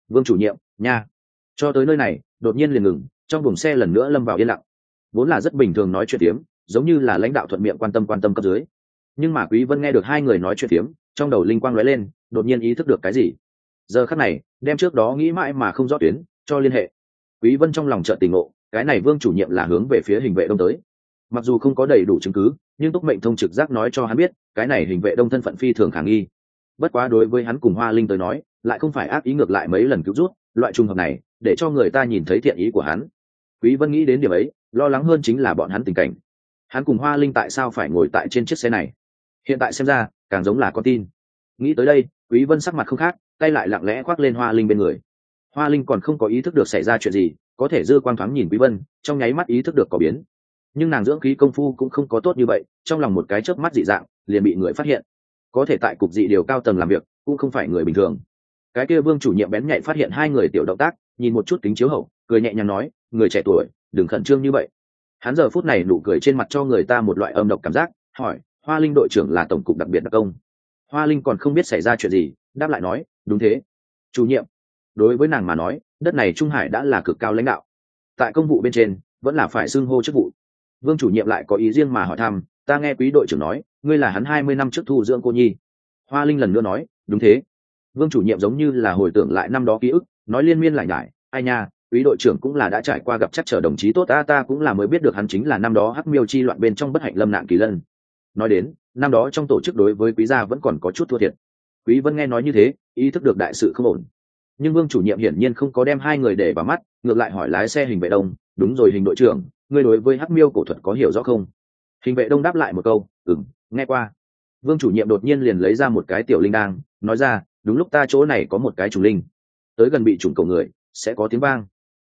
Vương chủ nhiệm nhà. cho tới nơi này đột nhiên liền ngừng trong buồng xe lần nữa lâm vào yên lặng. Vốn là rất bình thường nói chuyện tiếng, giống như là lãnh đạo thuận miệng quan tâm quan tâm cấp dưới nhưng mà quý vân nghe được hai người nói chuyện tiếm trong đầu linh quang lóe lên, đột nhiên ý thức được cái gì. Giờ khắc này, đem trước đó nghĩ mãi mà không rõ tuyến, cho liên hệ. Quý vân trong lòng chợt tỉnh ngộ, cái này vương chủ nhiệm là hướng về phía hình vệ đông tới. Mặc dù không có đầy đủ chứng cứ, nhưng túc mệnh thông trực giác nói cho hắn biết, cái này hình vệ đông thân phận phi thường khả nghi. Bất quá đối với hắn cùng hoa linh tới nói, lại không phải ác ý ngược lại mấy lần cứu rút, loại trùng hợp này, để cho người ta nhìn thấy thiện ý của hắn. Quý vân nghĩ đến điểm ấy, lo lắng hơn chính là bọn hắn tình cảnh. Hắn cùng hoa linh tại sao phải ngồi tại trên chiếc xe này? Hiện tại xem ra, càng giống là con tin. Nghĩ tới đây, quý vân sắc mặt không khác, tay lại lặng lẽ khoác lên hoa linh bên người. Hoa linh còn không có ý thức được xảy ra chuyện gì, có thể dư quang thoáng nhìn quý vân, trong nháy mắt ý thức được có biến. Nhưng nàng dưỡng khí công phu cũng không có tốt như vậy, trong lòng một cái chớp mắt dị dạng, liền bị người phát hiện. Có thể tại cục dị điều cao tầng làm việc, cũng không phải người bình thường. Cái kia vương chủ nhiệm bén nhạy phát hiện hai người tiểu động tác, nhìn một chút kính chiếu hậu, cười nhẹ nhàng nói, người trẻ tuổi, đừng khẩn trương như vậy. Hắn giờ phút này nụ cười trên mặt cho người ta một loại âm độc cảm giác, hỏi hoa linh đội trưởng là tổng cục đặc biệt đặc công. Hoa linh còn không biết xảy ra chuyện gì, đáp lại nói, đúng thế. Chủ nhiệm, đối với nàng mà nói, đất này trung hải đã là cực cao lãnh đạo. Tại công vụ bên trên, vẫn là phải xưng hô chức vụ. Vương chủ nhiệm lại có ý riêng mà hỏi thăm, ta nghe quý đội trưởng nói, ngươi là hắn hai mươi năm trước thu dưỡng cô nhi. Hoa linh lần nữa nói, đúng thế. Vương chủ nhiệm giống như là hồi tưởng lại năm đó ký ức, nói liên miên lại nhải, ai nha, quý đội trưởng cũng là đã trải qua gặp chắc trở đồng chí tốt, ta ta cũng là mới biết được hắn chính là năm đó hắc miêu chi loạn bên trong bất hạnh lâm nạn kỳ lân nói đến, năm đó trong tổ chức đối với quý gia vẫn còn có chút thua thiệt. Quý vân nghe nói như thế, ý thức được đại sự không ổn. Nhưng vương chủ nhiệm hiển nhiên không có đem hai người để vào mắt, ngược lại hỏi lái xe hình vệ đông, đúng rồi hình đội trưởng, ngươi đối với hắc miêu cổ thuật có hiểu rõ không? Hình vệ đông đáp lại một câu, ừm, nghe qua. Vương chủ nhiệm đột nhiên liền lấy ra một cái tiểu linh đang nói ra, đúng lúc ta chỗ này có một cái trùng linh. Tới gần bị trùng cầu người, sẽ có tiếng vang.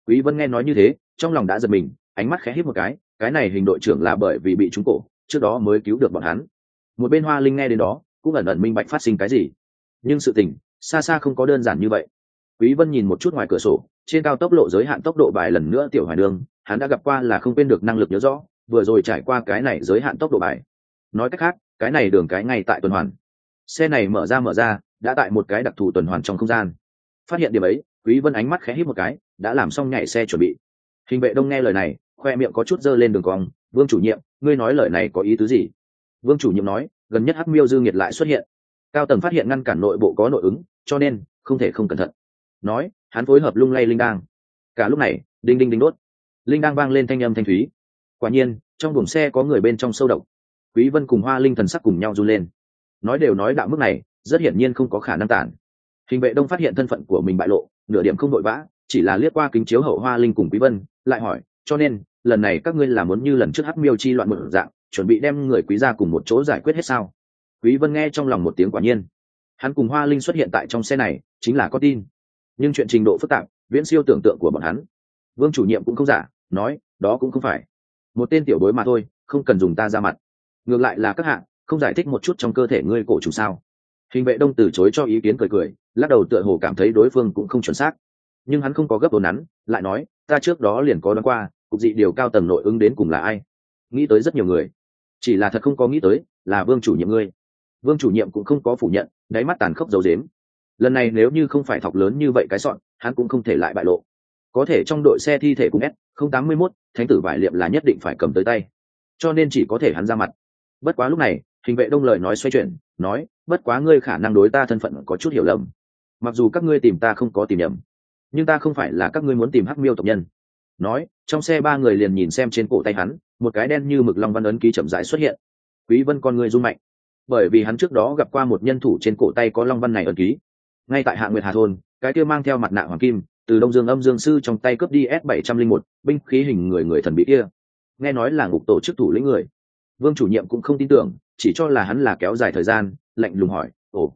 Quý vân nghe nói như thế, trong lòng đã giật mình, ánh mắt khẽ hít một cái cái này hình đội trưởng là bởi vì bị trúng cổ trước đó mới cứu được bọn hắn. Một bên hoa linh nghe đến đó, cũng ẩn ẩn minh bạch phát sinh cái gì. Nhưng sự tình, xa xa không có đơn giản như vậy. Quý vân nhìn một chút ngoài cửa sổ, trên cao tốc lộ giới hạn tốc độ bài lần nữa tiểu hoài đường, hắn đã gặp qua là không quên được năng lực nhớ rõ, vừa rồi trải qua cái này giới hạn tốc độ bài. Nói cách khác, cái này đường cái ngay tại tuần hoàn. Xe này mở ra mở ra, đã tại một cái đặc thù tuần hoàn trong không gian. Phát hiện điểm ấy, quý vân ánh mắt khẽ híp một cái, đã làm xong nhảy xe chuẩn bị. Hình vệ đông nghe lời này, khoe miệng có chút dơ lên đường cong vương chủ nhiệm, ngươi nói lời này có ý tứ gì? Vương chủ nhiệm nói, gần nhất hắc miêu dư nghiệt lại xuất hiện. Cao tầng phát hiện ngăn cản nội bộ có nội ứng, cho nên không thể không cẩn thận. Nói, hắn phối hợp lung lay linh đang cả lúc này, đinh đinh đinh đốt. Linh đang vang lên thanh âm thanh thúy. Quả nhiên, trong buồng xe có người bên trong sâu độc. Quý vân cùng hoa linh thần sắc cùng nhau run lên. Nói đều nói đạo mức này, rất hiển nhiên không có khả năng tản. Hình vệ đông phát hiện thân phận của mình bại lộ, nửa điểm không đội vã, chỉ là liếc qua kính chiếu hậu hoa linh cùng quý vân, lại hỏi, cho nên lần này các ngươi là muốn như lần trước hắc miêu chi loạn mở dạng, chuẩn bị đem người quý ra cùng một chỗ giải quyết hết sao? Quý vân nghe trong lòng một tiếng quả nhiên. Hắn cùng hoa linh xuất hiện tại trong xe này, chính là có tin. Nhưng chuyện trình độ phức tạp, viễn siêu tưởng tượng của bọn hắn. Vương chủ nhiệm cũng không giả, nói, đó cũng không phải. Một tên tiểu bối mà thôi, không cần dùng ta ra mặt. Ngược lại là các hạng không giải thích một chút trong cơ thể ngươi cổ chủ sao? Hình vệ đông từ chối cho ý kiến cười cười, lắc đầu tựa hồ cảm thấy đối phương cũng không chuẩn xác. Nhưng hắn không có gấp đồ nắn, lại nói, ta trước đó liền có đoán qua cục dị điều cao tầng nội ứng đến cùng là ai? Nghĩ tới rất nhiều người. Chỉ là thật không có nghĩ tới, là vương chủ nhiệm ngươi. Vương chủ nhiệm cũng không có phủ nhận, đáy mắt tàn khốc dấu dếm lần này nếu như không phải thọc lớn như vậy cái sọn, hắn cũng không thể lại bại lộ. Có thể trong đội xe thi thể cùng s, không tám mươi mốt, thánh tử vải liệm là nhất định phải cầm tới tay. Cho nên chỉ có thể hắn ra mặt. Bất quá lúc này, hình vệ đông lời nói xoay chuyển, nói, bất quá ngươi khả năng đối ta thân phận có chút hiểu lầm. Mặc dù các ngươi tìm ta không có tìm nhầm, nhưng ta không phải là các ngươi muốn tìm hắc miêu tộc nhân nói, trong xe ba người liền nhìn xem trên cổ tay hắn, một cái đen như mực long văn ấn ký chậm rãi xuất hiện. Quý vân con người run mạnh. Bởi vì hắn trước đó gặp qua một nhân thủ trên cổ tay có long văn này ấn ký. Ngay tại hạ nguyệt hà thôn, cái kia mang theo mặt nạ hoàng kim, từ đông dương âm dương sư trong tay cướp đi s 701 binh khí hình người người thần bí kia. Nghe nói là ngục tổ chức thủ lĩnh người. Vương chủ nhiệm cũng không tin tưởng, chỉ cho là hắn là kéo dài thời gian, lạnh lùng hỏi, ồ,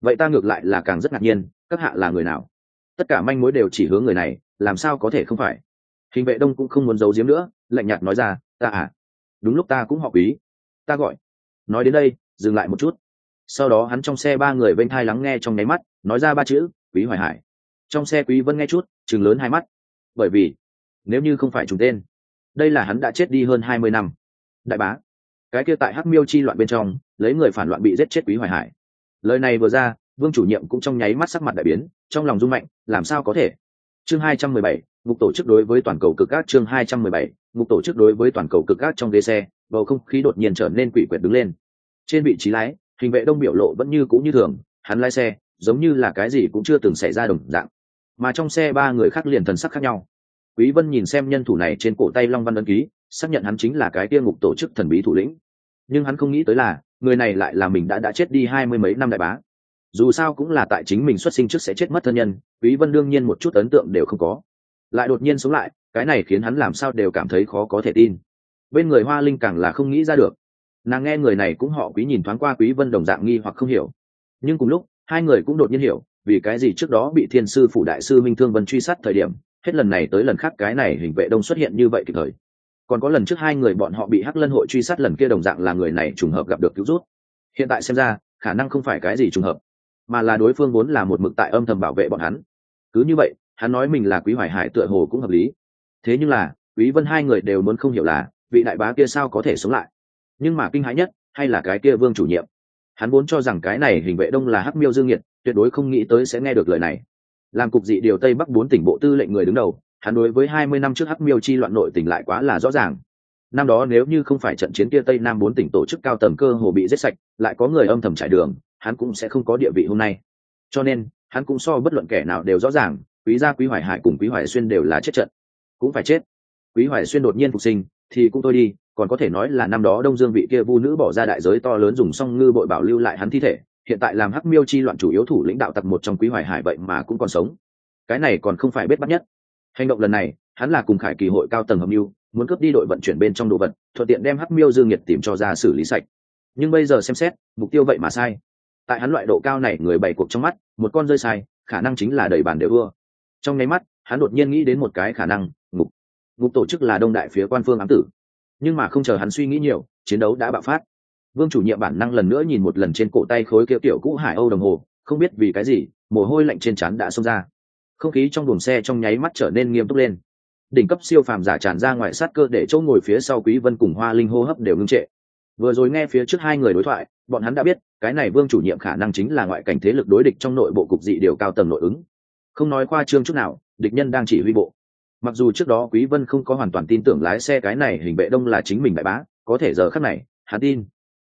vậy ta ngược lại là càng rất ngạc nhiên, các hạ là người nào? Tất cả manh mối đều chỉ hướng người này, làm sao có thể không phải? Hình vệ đông cũng không muốn giấu giếm nữa, lạnh nhạt nói ra, ta à đúng lúc ta cũng họ quý. Ta gọi. Nói đến đây, dừng lại một chút. Sau đó hắn trong xe ba người bên thai lắng nghe trong nháy mắt, nói ra ba chữ, quý hoài hải. Trong xe quý vân nghe chút chừng lớn hai mắt. Bởi vì, nếu như không phải trùng tên, đây là hắn đã chết đi hơn hai mươi năm. Đại bá, cái kia tại hắc miêu chi loạn bên trong, lấy người phản loạn bị giết chết quý hoài hải. Lời này vừa ra, vương chủ nhiệm cũng trong nháy mắt sắc mặt đại biến, trong lòng rung mạnh, làm sao có thể? Chương hai trăm mười bảy, ngục tổ chức đối với toàn cầu cực ác chương hai trăm mười bảy, ngục tổ chức đối với toàn cầu cực ác trong ghế xe, bầu không khí đột nhiên trở nên quỷ quyệt đứng lên. Trên vị trí lái, hình vệ đông biểu lộ vẫn như cũ như thường, hắn lái xe, giống như là cái gì cũng chưa từng xảy ra đồng dạng. Mà trong xe ba người khác liền thần sắc khác nhau. Quý vân nhìn xem nhân thủ này trên cổ tay long văn ấn ký, xác nhận hắn chính là cái kia ngục tổ chức thần bí thủ lĩnh. Nhưng hắn không nghĩ tới là, người này lại là mình đã đã chết đi hai mươi mấy năm đại bá dù sao cũng là tại chính mình xuất sinh trước sẽ chết mất thân nhân, quý vân đương nhiên một chút ấn tượng đều không có. Lại đột nhiên sống lại, cái này khiến hắn làm sao đều cảm thấy khó có thể tin. Bên người hoa linh càng là không nghĩ ra được. Nàng nghe người này cũng họ quý nhìn thoáng qua quý vân đồng dạng nghi hoặc không hiểu. Nhưng cùng lúc, hai người cũng đột nhiên hiểu, vì cái gì trước đó bị thiên sư phủ đại sư minh thương vân truy sát thời điểm, hết lần này tới lần khác cái này hình vệ đông xuất hiện như vậy kịp thời. Còn có lần trước hai người bọn họ bị hắc lân hội truy sát lần kia đồng dạng là người này trùng hợp gặp được cứu rút. Hiện tại xem ra, khả năng không phải cái gì trùng hợp mà là đối phương vốn là một mực tại âm thầm bảo vệ bọn hắn. Cứ như vậy, hắn nói mình là quý hoài hải tựa hồ cũng hợp lý. Thế nhưng là, quý vân hai người đều muốn không hiểu là, vị đại bá kia sao có thể sống lại? Nhưng mà kinh hãi nhất, hay là cái kia vương chủ nhiệm? Hắn vốn cho rằng cái này hình vệ đông là hắc miêu dương nhiệt tuyệt đối không nghĩ tới sẽ nghe được lời này. Làm cục dị điều tây bắc bốn tỉnh bộ tư lệnh người đứng đầu, hắn đối với hai mươi năm trước hắc miêu chi loạn nội tỉnh lại quá là rõ ràng. Năm đó nếu như không phải trận chiến kia tây nam bốn tỉnh tổ chức cao tầng cơ hồ bị giết sạch, lại có người âm thầm trải đường hắn cũng sẽ không có địa vị hôm nay. Cho nên, hắn cũng so bất luận kẻ nào đều rõ ràng, quý gia, quý hoài hải cùng quý hoài xuyên đều là chết trận. Cũng phải chết. Quý hoài xuyên đột nhiên phục sinh, thì cũng thôi đi, còn có thể nói là năm đó đông dương vị kia vu nữ bỏ ra đại giới to lớn dùng song ngư bội bảo lưu lại hắn thi thể, hiện tại làm hắc miêu chi loạn chủ yếu thủ lãnh đạo tặc một trong quý hoài hải vậy mà cũng còn sống. Cái này còn không phải biết bắt nhất. Hành động lần này, hắn là cùng khải kỳ hội cao tầng hợp mưu, muốn cướp đi đội vận chuyển bên trong đồ vật, thuận tiện đem hắc miêu dương nhiệt tìm cho ra xử lý sạch. Nhưng bây giờ xem xét, mục tiêu vậy mà sai tại hắn loại độ cao này người bày cuộc trong mắt, một con rơi sai, khả năng chính là đầy bàn đều ưa. Trong nháy mắt, hắn đột nhiên nghĩ đến một cái khả năng, ngục. Ngục tổ chức là đông đại phía quan phương ám tử. Nhưng mà không chờ hắn suy nghĩ nhiều, chiến đấu đã bạo phát. Vương chủ nhiệm bản năng lần nữa nhìn một lần trên cổ tay khối kia kiểu cũ hải âu đồng hồ, không biết vì cái gì, mồ hôi lạnh trên trán đã xông ra. Không khí trong buồng xe trong nháy mắt trở nên nghiêm túc lên. Đỉnh cấp siêu phàm giả tràn ra ngoài sát cơ để chỗ ngồi phía sau quý vân cùng hoa linh hô hấp đều ngưng trệ vừa rồi nghe phía trước hai người đối thoại, bọn hắn đã biết, cái này vương chủ nhiệm khả năng chính là ngoại cảnh thế lực đối địch trong nội bộ cục dị điều cao tầng nội ứng. Không nói khoa trương chút nào, địch nhân đang chỉ huy bộ. Mặc dù trước đó quý vân không có hoàn toàn tin tưởng lái xe cái này hình vệ đông là chính mình đại bá, có thể giờ khắc này, hắn tin.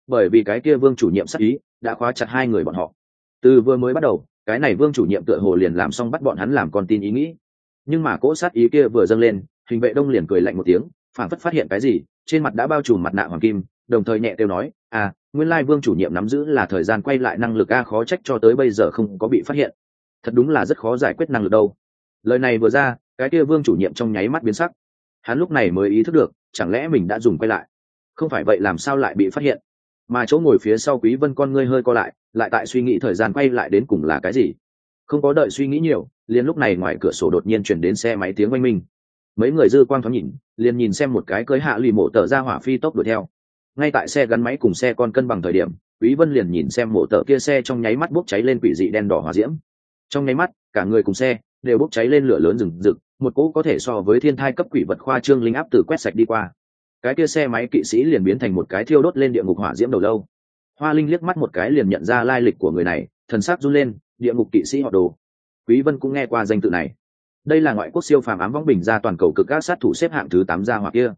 Bởi vì cái kia vương chủ nhiệm sắc ý, đã khóa chặt hai người bọn họ. Từ vừa mới bắt đầu, cái này vương chủ nhiệm tựa hồ liền làm xong bắt bọn hắn làm con tin ý nghĩ. Nhưng mà cỗ sát ý kia vừa dâng lên, hình vệ đông liền cười lạnh một tiếng phản phất phát hiện cái gì trên mặt đã bao trùm mặt nạ hoàng kim, đồng thời nhẹ kêu nói à nguyên lai vương chủ nhiệm nắm giữ là thời gian quay lại năng lực a khó trách cho tới bây giờ không có bị phát hiện. Thật đúng là rất khó giải quyết năng lực đâu. Lời này vừa ra, cái kia vương chủ nhiệm trong nháy mắt biến sắc. Hắn lúc này mới ý thức được, chẳng lẽ mình đã dùng quay lại? Không phải vậy làm sao lại bị phát hiện? Mà chỗ ngồi phía sau quý vân con ngươi hơi co lại lại tại suy nghĩ thời gian quay lại đến cùng là cái gì? Không có đợi suy nghĩ nhiều, liền lúc này ngoài cửa sổ đột nhiên chuyển đến xe máy tiếng oanh minh mấy người dư quang thoáng nhìn, liền nhìn xem một cái cưới hạ lì mộ tờ ra hỏa phi tốc đuổi theo. Ngay tại xe gắn máy cùng xe con cân bằng thời điểm, quý vân liền nhìn xem mộ tờ kia xe trong nháy mắt bốc cháy lên quỷ dị đen đỏ hỏa diễm. Trong nháy mắt, cả người cùng xe đều bốc cháy lên lửa lớn rừng rực, một cỗ có thể so với thiên thai cấp quỷ vật khoa trương linh áp từ quét sạch đi qua. Cái kia xe máy kỵ sĩ liền biến thành một cái thiêu đốt lên địa ngục hỏa diễm đầu lâu. Hoa linh liếc mắt một cái liền nhận ra lai lịch của người này, thần sắc run lên, địa ngục kỵ sĩ họ đồ. Quý vân cũng nghe qua danh tự này đây là ngoại quốc siêu phàm ám vong bình ra toàn cầu cực các sát thủ xếp hạng thứ tám gia hỏa kia.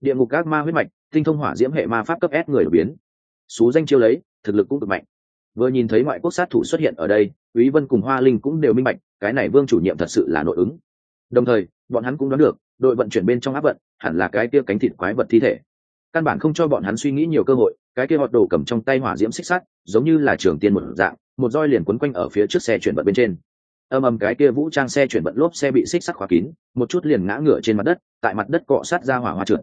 Địa ngục các ma huyết mạch, tinh thông hỏa diễm hệ ma pháp cấp s người đột biến. Xú danh chiêu lấy, thực lực cũng cực mạnh. Vừa nhìn thấy ngoại quốc sát thủ xuất hiện ở đây quý vân cùng hoa linh cũng đều minh bạch, cái này vương chủ nhiệm thật sự là nội ứng. Đồng thời, bọn hắn cũng đoán được, đội vận chuyển bên trong áp vận hẳn là cái kia cánh thịt quái vật thi thể. Căn bản không cho bọn hắn suy nghĩ nhiều cơ hội, cái kia họ đồ cầm trong tay hỏa diễm xích sắt, giống như là trường tiên một dạng, một roi liền quấn quanh ở phía trước xe chuyển vận bên trên âm ầm cái kia vũ trang xe chuyển bận lốp xe bị xích sắt khóa kín, một chút liền ngã ngửa trên mặt đất, tại mặt đất cọ sát ra hỏa hoa trượt.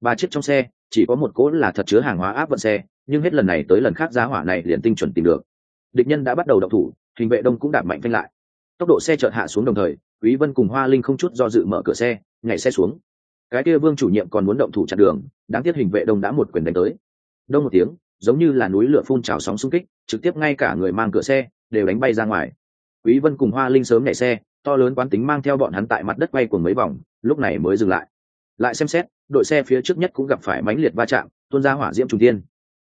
Ba chiếc trong xe, chỉ có một cỗ là thật chứa hàng hóa áp vận xe, nhưng hết lần này tới lần khác giá hỏa này liền tinh chuẩn tìm được. Địch nhân đã bắt đầu động thủ, hình vệ đông cũng đạp mạnh phanh lại. Tốc độ xe chợt hạ xuống đồng thời, quý vân cùng hoa linh không chút do dự mở cửa xe, nhảy xe xuống. Cái kia vương chủ nhiệm còn muốn động thủ chặn đường, đáng tiếc hình vệ đông đã một quyền đánh tới. Đông một tiếng, giống như là núi lửa phun trào sóng xung kích, trực tiếp ngay cả người mang cửa xe đều đánh bay ra ngoài quý vân cùng hoa linh sớm nhảy xe, to lớn quán tính mang theo bọn hắn tại mặt đất quay cuồng mấy vòng, lúc này mới dừng lại. Lại xem xét, đội xe phía trước nhất cũng gặp phải mãnh liệt va chạm, tuôn ra hỏa diễm trùng tiên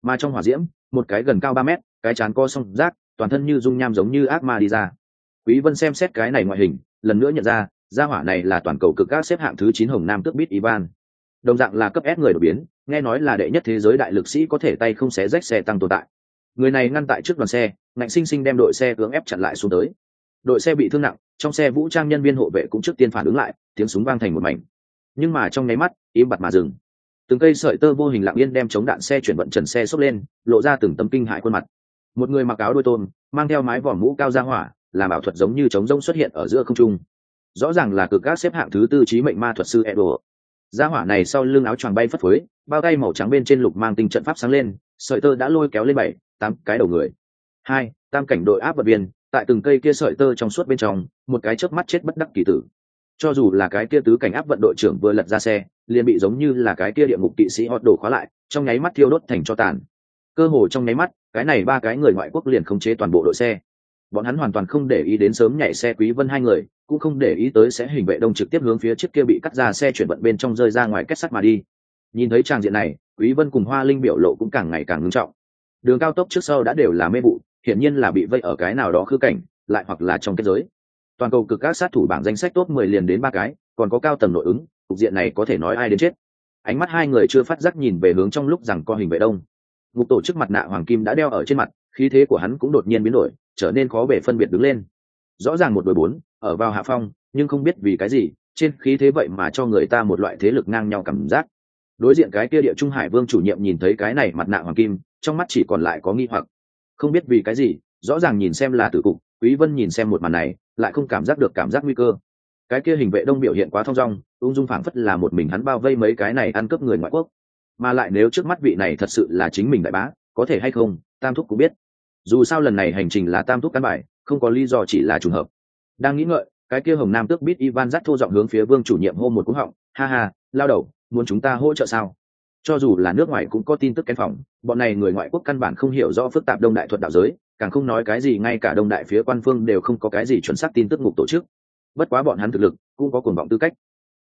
mà trong hỏa diễm, một cái gần cao ba mét, cái chán co song rác, toàn thân như dung nham giống như ác ma đi ra. Quý vân xem xét cái này ngoại hình, lần nữa nhận ra, gia hỏa này là toàn cầu cực các xếp hạng thứ 9 hồng nam tước bít ivan. Đồng dạng là cấp S người đột biến, nghe nói là đệ nhất thế giới đại lực sĩ có thể tay không xé rách xe tăng tồn tại. Người này ngăn tại trước đoàn xe ngạnh sinh sinh đem đội xe cưỡng ép chặn lại xuống tới. Đội xe bị thương nặng, trong xe vũ trang nhân viên hộ vệ cũng trước tiên phản ứng lại, tiếng súng vang thành một mảnh. Nhưng mà trong nháy mắt, im bặt mà dừng. Từng cây sợi tơ vô hình lặng yên đem chống đạn xe chuyển vận trần xe xốc lên, lộ ra từng tấm kinh hại khuôn mặt. Một người mặc áo đôi tôm, mang theo mái vỏ mũ cao ra hỏa làm ảo thuật giống như trống rông xuất hiện ở giữa không trung. Rõ ràng là cực các xếp hạng thứ tư trí mệnh ma thuật sư edo. Gia hỏa này sau lưng áo choàng bay phất phới, bao tay màu trắng bên trên lục mang tinh trận pháp sáng lên, sợi tơ đã lôi kéo lên bảy, tám cái đầu người hai, tam cảnh đội áp vật viên, tại từng cây kia sợi tơ trong suốt bên trong, một cái chớp mắt chết bất đắc kỳ tử. Cho dù là cái kia tứ cảnh áp vận đội trưởng vừa lật ra xe, liền bị giống như là cái kia địa ngục kỵ sĩ hót đổ khóa lại, trong nháy mắt thiêu đốt thành cho tàn. Cơ hồ trong nháy mắt, cái này ba cái người ngoại quốc liền khống chế toàn bộ đội xe. Bọn hắn hoàn toàn không để ý đến sớm nhảy xe quý vân hai người, cũng không để ý tới sẽ hình vệ đông trực tiếp hướng phía trước kia bị cắt ra xe chuyển vận bên trong rơi ra ngoài kết sắt mà đi. Nhìn thấy tràng diện này, quý vân cùng hoa linh biểu lộ cũng càng ngày càng ngưng trọng. Đường cao tốc trước sau đã đều là mê vụ hiển nhiên là bị vây ở cái nào đó khư cảnh, lại hoặc là trong kết giới. Toàn cầu cực các sát thủ bảng danh sách top 10 liền đến ba cái, còn có cao tầng nội ứng, cục diện này có thể nói ai đến chết. Ánh mắt hai người chưa phát giác nhìn về hướng trong lúc rằng co hình vệ đông. Ngục tổ chức mặt nạ hoàng kim đã đeo ở trên mặt, khí thế của hắn cũng đột nhiên biến đổi, trở nên khó bể phân biệt đứng lên. Rõ ràng một đội bốn, ở vào hạ phong, nhưng không biết vì cái gì, trên khí thế vậy mà cho người ta một loại thế lực ngang nhau cảm giác. Đối diện cái kia địa trung hải vương chủ nhiệm nhìn thấy cái này mặt nạ hoàng kim, trong mắt chỉ còn lại có nghi hoặc không biết vì cái gì, rõ ràng nhìn xem là tử cục, quý vân nhìn xem một màn này, lại không cảm giác được cảm giác nguy cơ. Cái kia hình vệ đông biểu hiện quá thong dong, ung dung phảng phất là một mình hắn bao vây mấy cái này ăn cướp người ngoại quốc. Mà lại nếu trước mắt vị này thật sự là chính mình đại bá, có thể hay không, tam thúc cũng biết. Dù sao lần này hành trình là tam thúc căn bài, không có lý do chỉ là trùng hợp. Đang nghĩ ngợi, cái kia hồng nam tước biết ivan dắt thô giọng hướng phía vương chủ nhiệm hô một cú họng, ha ha, lao đầu, muốn chúng ta hỗ trợ sao? Cho dù là nước ngoài cũng có tin tức kén phòng, bọn này người ngoại quốc căn bản không hiểu rõ phức tạp đông đại thuật đạo giới, càng không nói cái gì ngay cả đông đại phía quan phương đều không có cái gì chuẩn xác tin tức ngục tổ chức. Bất quá bọn hắn thực lực cũng có cuồng vọng tư cách.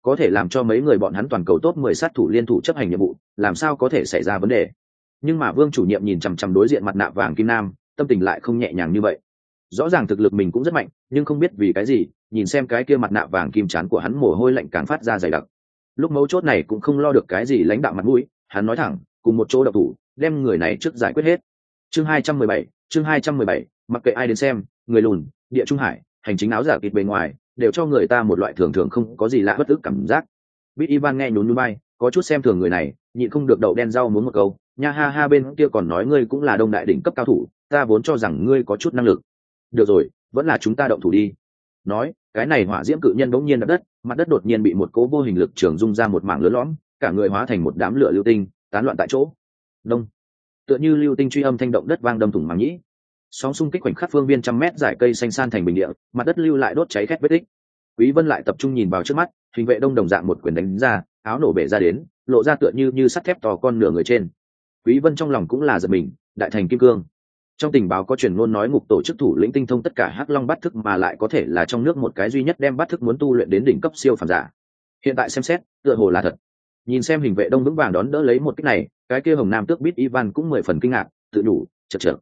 Có thể làm cho mấy người bọn hắn toàn cầu tốt mười sát thủ liên thủ chấp hành nhiệm vụ, làm sao có thể xảy ra vấn đề? Nhưng mà vương chủ nhiệm nhìn chằm chằm đối diện mặt nạ vàng kim nam, tâm tình lại không nhẹ nhàng như vậy. Rõ ràng thực lực mình cũng rất mạnh, nhưng không biết vì cái gì, nhìn xem cái kia mặt nạ vàng kim chán của hắn mồ hôi lạnh càng phát ra dày đặc lúc mấu chốt này cũng không lo được cái gì lãnh đạo mặt mũi, hắn nói thẳng, cùng một chỗ độc thủ, đem người này trước giải quyết hết. Chương hai trăm mười bảy, chương hai trăm mười bảy, mặc kệ ai đến xem, người lùn, địa trung hải, hành chính áo giả kịt bề ngoài, đều cho người ta một loại thường thường không có gì lạ bất ức cảm giác. Bít ivan nghe nhún núi bay có chút xem thường người này, nhịn không được đậu đen rau muốn một câu, nha ha ha, bên kia còn nói ngươi cũng là đông đại đỉnh cấp cao thủ, ta vốn cho rằng ngươi có chút năng lực. Được rồi, vẫn là chúng ta động thủ đi. Nói cái này hỏa diễm cự nhân bỗng nhiên đập đất, mặt đất đột nhiên bị một cố vô hình lực trường dung ra một mảng lớn lõm, cả người hóa thành một đám lửa lưu tinh, tán loạn tại chỗ. Đông. Tựa như lưu tinh truy âm thanh động đất vang đâm thủng màng nhĩ. Sóng xung kích khoảnh khắc phương viên trăm mét giải cây xanh san thành bình địa, mặt đất lưu lại đốt cháy khét vết tích. Quý vân lại tập trung nhìn vào trước mắt, hình vệ đông đồng dạng một quyền đánh ra, áo nổ bể ra đến, lộ ra tựa như như sắt thép to con nửa người trên. Quý vân trong lòng cũng là giật mình, đại thành kim cương trong tình báo có truyền ngôn nói ngục tổ chức thủ lĩnh tinh thông tất cả hắc long bắt thức mà lại có thể là trong nước một cái duy nhất đem bắt thức muốn tu luyện đến đỉnh cấp siêu phàm giả. Hiện tại xem xét, tựa hồ là thật. Nhìn xem hình vệ đông vững vàng đón đỡ lấy một cách này, cái kia hồng nam tước bít ivan cũng mười phần kinh ngạc, tự đủ chật chật.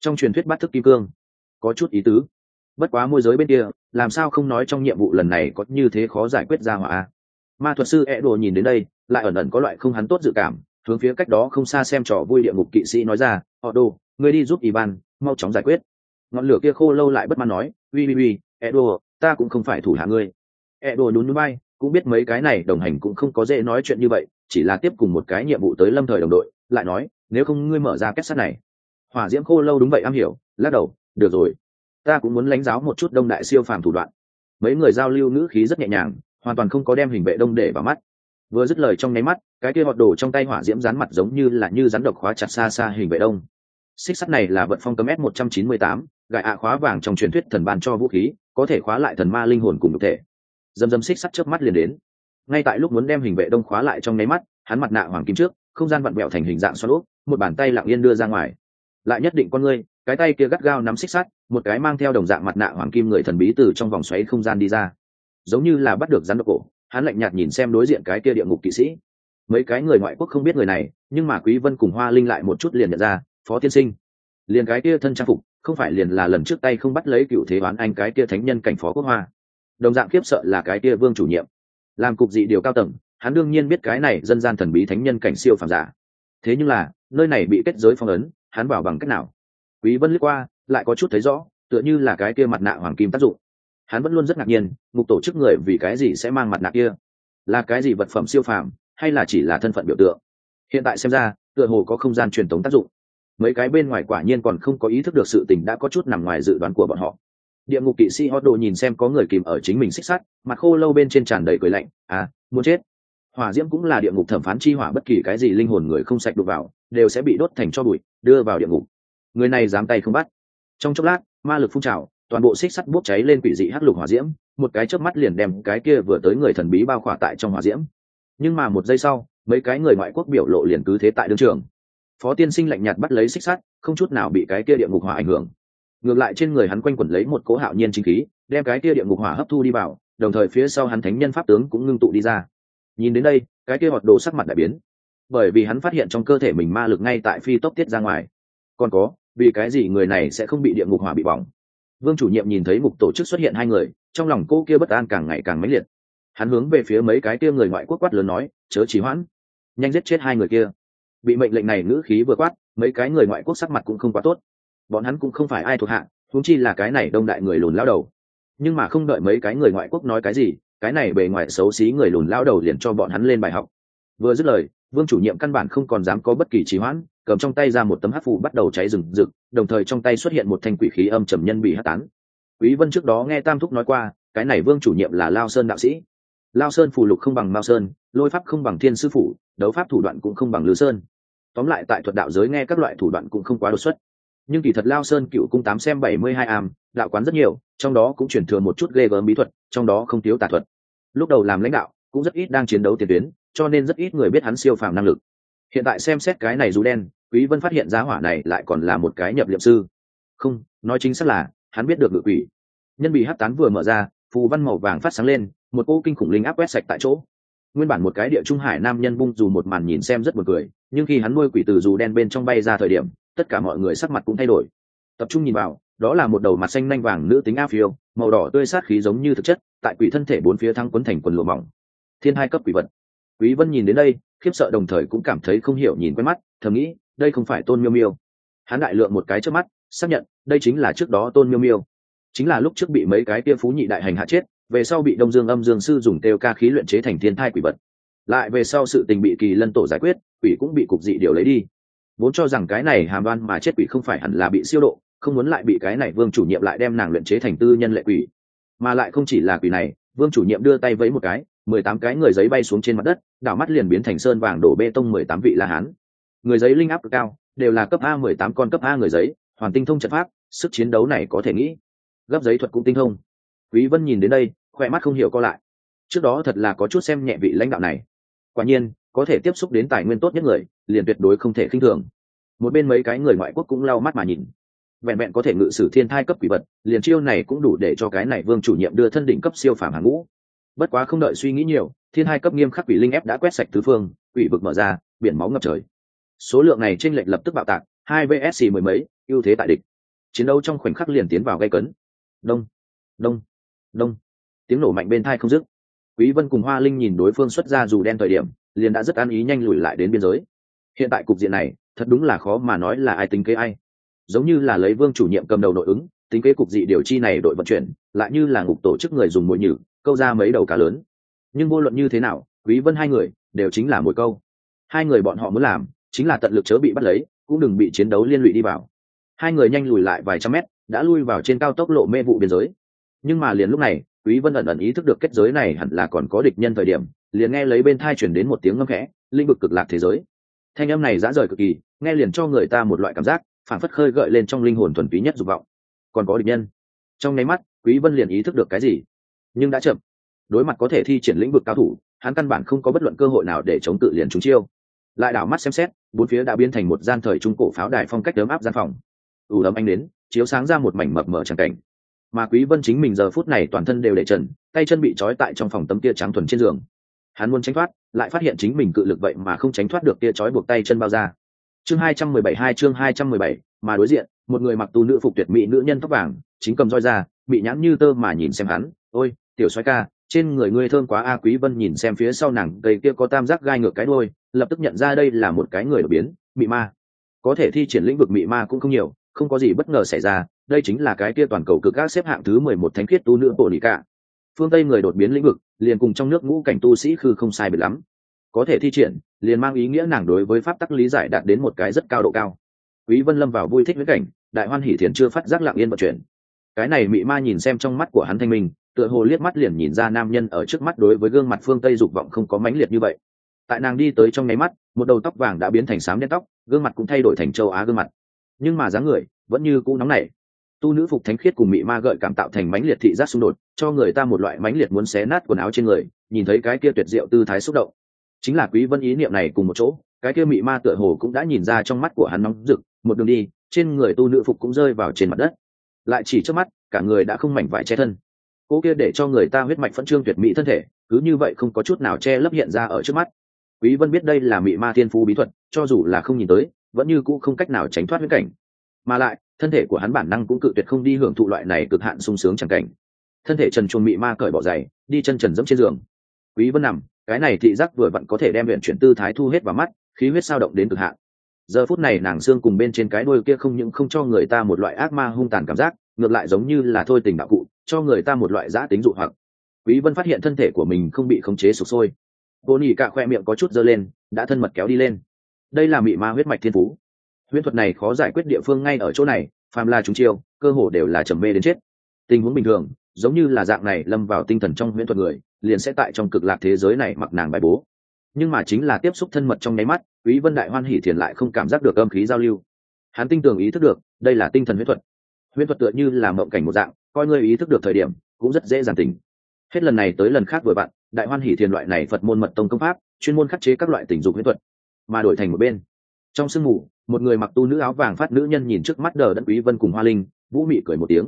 Trong truyền thuyết bắt thức kim cương, có chút ý tứ. Bất quá môi giới bên kia, làm sao không nói trong nhiệm vụ lần này có như thế khó giải quyết ra hỏa? Ma thuật sư e đồ nhìn đến đây, lại ẩn ẩn có loại không hắn tốt dự cảm, hướng phía cách đó không xa xem trò vui địa ngục kỵ sĩ nói ra họ đồ ngươi đi giúp ivan, mau chóng giải quyết. Ngọn lửa kia khô lâu lại bất mãn nói ui ui ui edo, ta cũng không phải thủ hạ ngươi. Edo nhún núi bay cũng biết mấy cái này đồng hành cũng không có dễ nói chuyện như vậy, chỉ là tiếp cùng một cái nhiệm vụ tới lâm thời đồng đội, lại nói, nếu không ngươi mở ra kết sắt này. Hỏa diễm khô lâu đúng vậy am hiểu, lắc đầu, được rồi, ta cũng muốn lãnh giáo một chút đông đại siêu phàm thủ đoạn. Mấy người giao lưu ngữ khí rất nhẹ nhàng, hoàn toàn không có đem hình vệ đông để vào mắt. Vừa dứt lời trong nháy mắt, cái kia họt đổ trong tay hỏa diễm rán mặt giống như là như rắn độc khóa chặt xa xa hình vệ đông xích sắt này là vận phong cấm s một trăm chín mươi tám gại ạ khóa vàng trong truyền thuyết thần ban cho vũ khí, có thể khóa lại thần ma linh hồn cùng thực thể. Dầm dầm xích sắt trước mắt liền đến. Ngay tại lúc muốn đem hình vệ đông khóa lại trong nháy mắt, hắn mặt nạ hoàng kim trước, không gian vặn vẹo thành hình dạng xoắn úp, một bàn tay lặng yên đưa ra ngoài. Lại nhất định con ngươi, cái tay kia gắt gao nắm xích sắt, một cái mang theo đồng dạng mặt nạ hoàng kim người thần bí từ trong vòng xoáy không gian đi ra. Giống như là bắt được rắn độc cổ, hắn lạnh nhạt nhìn xem đối diện cái kia địa ngục kỵ sĩ. Mấy cái người ngoại quốc không biết người này, nhưng mà quý vân cùng hoa linh lại một chút liền nhận ra phó tiên sinh. Liền cái kia thân trang phục, không phải liền là lần trước tay không bắt lấy cựu thế oán anh cái kia thánh nhân cảnh phó quốc hoa. Đồng dạng kiếp sợ là cái kia vương chủ nhiệm. Làm cục dị điều cao tầng, hắn đương nhiên biết cái này dân gian thần bí thánh nhân cảnh siêu phàm giả. Thế nhưng là, nơi này bị kết giới phong ấn, hắn bảo bằng cách nào? Quý vân lướt qua, lại có chút thấy rõ, tựa như là cái kia mặt nạ hoàng kim tác dụng. Hắn vẫn luôn rất ngạc nhiên, mục tổ chức người vì cái gì sẽ mang mặt nạ kia? Là cái gì vật phẩm siêu phàm, hay là chỉ là thân phận biểu tượng? Hiện tại xem ra, tựa hồ có không gian truyền thống tác dụng mấy cái bên ngoài quả nhiên còn không có ý thức được sự tình đã có chút nằm ngoài dự đoán của bọn họ. Địa ngục kỵ sĩ hót đồ nhìn xem có người kìm ở chính mình xích sắt, mặt khô lâu bên trên tràn đầy cười lạnh à muốn chết? Hỏa diễm cũng là địa ngục thẩm phán chi hỏa, bất kỳ cái gì linh hồn người không sạch đục vào, đều sẽ bị đốt thành cho bụi, đưa vào địa ngục. Người này dám tay không bắt. Trong chốc lát, ma lực phun trào, toàn bộ xích sắt bốc cháy lên quỷ dị hắc lục hỏa diễm, một cái chớp mắt liền đem cái kia vừa tới người thần bí bao khỏa tại trong hỏa diễm. Nhưng mà một giây sau, mấy cái người ngoại quốc biểu lộ liền cứ thế tại đương trường phó tiên sinh lạnh nhạt bắt lấy xích sắt, không chút nào bị cái kia địa ngục hỏa ảnh hưởng. Ngược lại trên người hắn quanh quẩn lấy một cố hạo nhiên chính khí, đem cái kia địa ngục hỏa hấp thu đi vào, đồng thời phía sau hắn thánh nhân pháp tướng cũng ngưng tụ đi ra. Nhìn đến đây, cái kia hoạt đồ sắc mặt đại biến. Bởi vì hắn phát hiện trong cơ thể mình ma lực ngay tại phi tốc tiết ra ngoài. Còn có, vì cái gì người này sẽ không bị địa ngục hỏa bị bỏng? Vương chủ nhiệm nhìn thấy mục tổ chức xuất hiện hai người, trong lòng cô kia bất an càng ngày càng mãnh liệt. Hắn hướng về phía mấy cái kia người ngoại quốc quát lớn nói, chớ trì hoãn. Nhanh giết chết hai người kia bị mệnh lệnh này ngữ khí vừa quát, mấy cái người ngoại quốc sắc mặt cũng không quá tốt. Bọn hắn cũng không phải ai thuộc hạ thúng chi là cái này đông đại người lùn lao đầu. Nhưng mà không đợi mấy cái người ngoại quốc nói cái gì, cái này bề ngoài xấu xí người lùn lao đầu liền cho bọn hắn lên bài học. Vừa dứt lời, vương chủ nhiệm căn bản không còn dám có bất kỳ trì hoãn, cầm trong tay ra một tấm hát phù bắt đầu cháy rừng rực, đồng thời trong tay xuất hiện một thanh quỷ khí âm trầm nhân bị hát tán. Quý vân trước đó nghe tam thúc nói qua, cái này vương chủ nhiệm là lao sơn đạo sĩ. Lao sơn phù lục không bằng mao sơn, lôi pháp không bằng thiên sư phủ đấu pháp thủ đoạn cũng không bằng lư sơn. Tóm lại tại thuật đạo giới nghe các loại thủ đoạn cũng không quá đột xuất. Nhưng kỳ thật lao sơn cựu cung tám xem bảy mươi hai am, đạo quán rất nhiều, trong đó cũng chuyển thừa một chút ghê gớm bí thuật, trong đó không thiếu tà thuật. Lúc đầu làm lãnh đạo, cũng rất ít đang chiến đấu tiền tuyến, cho nên rất ít người biết hắn siêu phàm năng lực. Hiện tại xem xét cái này dù đen, quý vân phát hiện giá hỏa này lại còn là một cái nhập liệm sư. Không, nói chính xác là, hắn biết được ngự quỷ. Nhân bị hấp tán vừa mở ra, phù văn màu vàng phát sáng lên, một cô kinh khủng linh áp quét sạch tại chỗ nguyên bản một cái địa trung hải nam nhân bung dù một màn nhìn xem rất buồn cười, nhưng khi hắn nuôi quỷ từ dù đen bên trong bay ra thời điểm, tất cả mọi người sắc mặt cũng thay đổi. Tập trung nhìn vào, đó là một đầu mặt xanh nanh vàng nữ tính a phiêu, màu đỏ tươi sát khí giống như thực chất, tại quỷ thân thể bốn phía thăng quấn thành quần lụa mỏng. Thiên hai cấp quỷ vật. Quý vân nhìn đến đây, khiếp sợ đồng thời cũng cảm thấy không hiểu nhìn quen mắt, thầm nghĩ, đây không phải tôn miêu miêu. Hắn đại lượng một cái trước mắt, xác nhận, đây chính là trước đó tôn miêu miêu. Chính là lúc trước bị mấy cái tia phú nhị đại hành hạ chết về sau bị đông dương âm dương sư dùng tiêu ca khí luyện chế thành thiên thai quỷ vật. Lại về sau sự tình bị kỳ lân tổ giải quyết, quỷ cũng bị cục dị điều lấy đi. Vốn cho rằng cái này hàm đoan mà chết quỷ không phải hẳn là bị siêu độ, không muốn lại bị cái này vương chủ nhiệm lại đem nàng luyện chế thành tư nhân lệ quỷ. Mà lại không chỉ là quỷ này, vương chủ nhiệm đưa tay với một cái, mười tám cái người giấy bay xuống trên mặt đất, đảo mắt liền biến thành sơn vàng đổ bê tông mười tám vị la hán. Người giấy linh áp cao, đều là cấp a mười tám con cấp a người giấy, hoàn tinh thông trận pháp, sức chiến đấu này có thể nghĩ. Gấp giấy thuật cũng tinh thông quý vân nhìn đến đây khoe mắt không hiểu co lại. Trước đó thật là có chút xem nhẹ vị lãnh đạo này. Quả nhiên, có thể tiếp xúc đến tài nguyên tốt nhất người, liền tuyệt đối không thể khinh thường. Một bên mấy cái người ngoại quốc cũng lau mắt mà nhìn. Vẹn vẹn có thể ngự sử thiên thai cấp quỷ vật, liền chiêu này cũng đủ để cho cái này vương chủ nhiệm đưa thân đỉnh cấp siêu phàm hàng ngũ. Bất quá không đợi suy nghĩ nhiều, thiên hai cấp nghiêm khắc quỷ linh ép đã quét sạch tứ phương, quỷ vực mở ra, biển máu ngập trời. Số lượng này trên lệnh lập tức bạo tạc, hai vsc mười mấy, ưu thế tại địch. Chiến đấu trong khoảnh khắc liền tiến vào gây cấn. Đông đông đông. Tiếng nổ mạnh bên thai không dứt. Quý vân cùng hoa linh nhìn đối phương xuất ra dù đen thời điểm, liền đã rất an ý nhanh lùi lại đến biên giới. Hiện tại cục diện này, thật đúng là khó mà nói là ai tính kế ai. Giống như là lấy vương chủ nhiệm cầm đầu nội ứng, tính kế cục dị điều chi này đội vận chuyển, lại như là ngục tổ chức người dùng mũi nhử, câu ra mấy đầu cá lớn. Nhưng vô luận như thế nào, quý vân hai người đều chính là mũi câu. Hai người bọn họ muốn làm, chính là tận lực chớ bị bắt lấy, cũng đừng bị chiến đấu liên lụy đi vào. Hai người nhanh lùi lại vài trăm mét, đã lui vào trên cao tốc lộ mê vụ biên giới nhưng mà liền lúc này, quý vân ẩn ẩn ý thức được kết giới này hẳn là còn có địch nhân thời điểm, liền nghe lấy bên thai chuyển đến một tiếng ngâm khẽ linh vực cực lạc thế giới. Thanh âm này dã rời cực kỳ, nghe liền cho người ta một loại cảm giác phản phất khơi gợi lên trong linh hồn thuần túy nhất dục vọng. Còn có địch nhân. Trong nháy mắt, quý vân liền ý thức được cái gì? Nhưng đã chậm. Đối mặt có thể thi triển lĩnh vực cao thủ, hắn căn bản không có bất luận cơ hội nào để chống tự liền chúng chiêu. Lại đảo mắt xem xét, bốn phía đã biến thành một gian thời trung cổ pháo đài phong cách ấm áp gian phòng. Ủ đấm anh đến, chiếu sáng ra một mảnh mập mờ tràng cảnh mà quý vân chính mình giờ phút này toàn thân đều để trần tay chân bị trói tại trong phòng tấm kia trắng thuần trên giường. Hắn muốn tránh thoát lại phát hiện chính mình cự lực vậy mà không tránh thoát được tia trói buộc tay chân bao ra chương 217 hai chương 217, mà đối diện một người mặc tu nữ phục tuyệt mỹ nữ nhân tóc vàng chính cầm roi ra bị nhãn như tơ mà nhìn xem hắn ôi tiểu soái ca trên người ngươi thơm quá a. Quý vân nhìn xem phía sau nàng cây kia có tam giác gai ngược cái đuôi lập tức nhận ra đây là một cái người đột biến mị ma. Có thể thi triển lĩnh vực mị ma cũng không nhiều không có gì bất ngờ xảy ra, đây chính là cái kia toàn cầu cực các xếp hạng thứ mười một thánh khiết tu nữ bộ nị cả phương tây người đột biến lĩnh vực, liền cùng trong nước ngũ cảnh tu sĩ khư không sai biệt lắm. Có thể thi triển, liền mang ý nghĩa nàng đối với pháp tắc lý giải đạt đến một cái rất cao độ cao. Quý vân lâm vào vui thích với cảnh, đại hoan hỷ thiền chưa phát giác lặng yên vận chuyển. Cái này mị ma nhìn xem trong mắt của hắn thanh minh, tựa hồ liếc mắt liền nhìn ra nam nhân ở trước mắt đối với gương mặt phương tây dục vọng không có mãnh liệt như vậy. Tại nàng đi tới trong nháy mắt, một đầu tóc vàng đã biến thành xám đen tóc, gương mặt cũng thay đổi thành châu á gương mặt nhưng mà dáng người vẫn như cũ nóng nảy. Tu nữ phục thánh khiết cùng mị ma gợi cảm tạo thành mãnh liệt thị giác xung đột, cho người ta một loại mãnh liệt muốn xé nát quần áo trên người, nhìn thấy cái kia tuyệt diệu tư thái xúc động. Chính là quý vân ý niệm này cùng một chỗ, cái kia mị ma tựa hồ cũng đã nhìn ra trong mắt của hắn nóng rực, một đường đi, trên người tu nữ phục cũng rơi vào trên mặt đất. Lại chỉ trước mắt, cả người đã không mảnh vải che thân. Cô kia để cho người ta huyết mạch phẫn trương tuyệt mỹ thân thể, cứ như vậy không có chút nào che lấp hiện ra ở trước mắt. Quý vân biết đây là mị ma thiên phú bí thuật, cho dù là không nhìn tới vẫn như cũ không cách nào tránh thoát huyễn cảnh. Mà lại, thân thể của hắn bản năng cũng cự tuyệt không đi hưởng thụ loại này cực hạn sung sướng chẳng cảnh. Thân thể trần chuồng mị ma cởi bỏ giày, đi chân trần dẫm trên giường. Quý vân nằm, cái này thị giác vừa vặn có thể đem luyện chuyển tư thái thu hết vào mắt, khí huyết sao động đến cực hạn. Giờ phút này nàng xương cùng bên trên cái đôi kia không những không cho người ta một loại ác ma hung tàn cảm giác, ngược lại giống như là thôi tình đạo cụ, cho người ta một loại giã tính dụ hoặc. Quý vân phát hiện thân thể của mình không bị khống chế sụp sôi. Vô nhị cả khoe miệng có chút dơ lên, đã thân mật kéo đi lên đây là mị ma huyết mạch thiên phú. Huyễn thuật này khó giải quyết địa phương ngay ở chỗ này, phàm là chúng chiêu, cơ hồ đều là trầm mê đến chết. Tình huống bình thường, giống như là dạng này lâm vào tinh thần trong huyễn thuật người, liền sẽ tại trong cực lạc thế giới này mặc nàng bài bố. Nhưng mà chính là tiếp xúc thân mật trong nháy mắt, quý vân đại hoan hỉ thiền lại không cảm giác được âm khí giao lưu. Hắn tinh tường ý thức được, đây là tinh thần huyễn thuật. Huyễn thuật tựa như là mộng cảnh một dạng, coi ngươi ý thức được thời điểm, cũng rất dễ dàng tỉnh. Hết lần này tới lần khác vừa bạn, đại hoan hỉ thiền loại này phật môn mật tông công pháp, chuyên môn khắc chế các loại tình dục huyễn thuật mà đổi thành một bên. Trong sương mù, một người mặc tu nữ áo vàng phát nữ nhân nhìn trước mắt đờ đẫn quý vân cùng hoa linh, vũ mị cười một tiếng.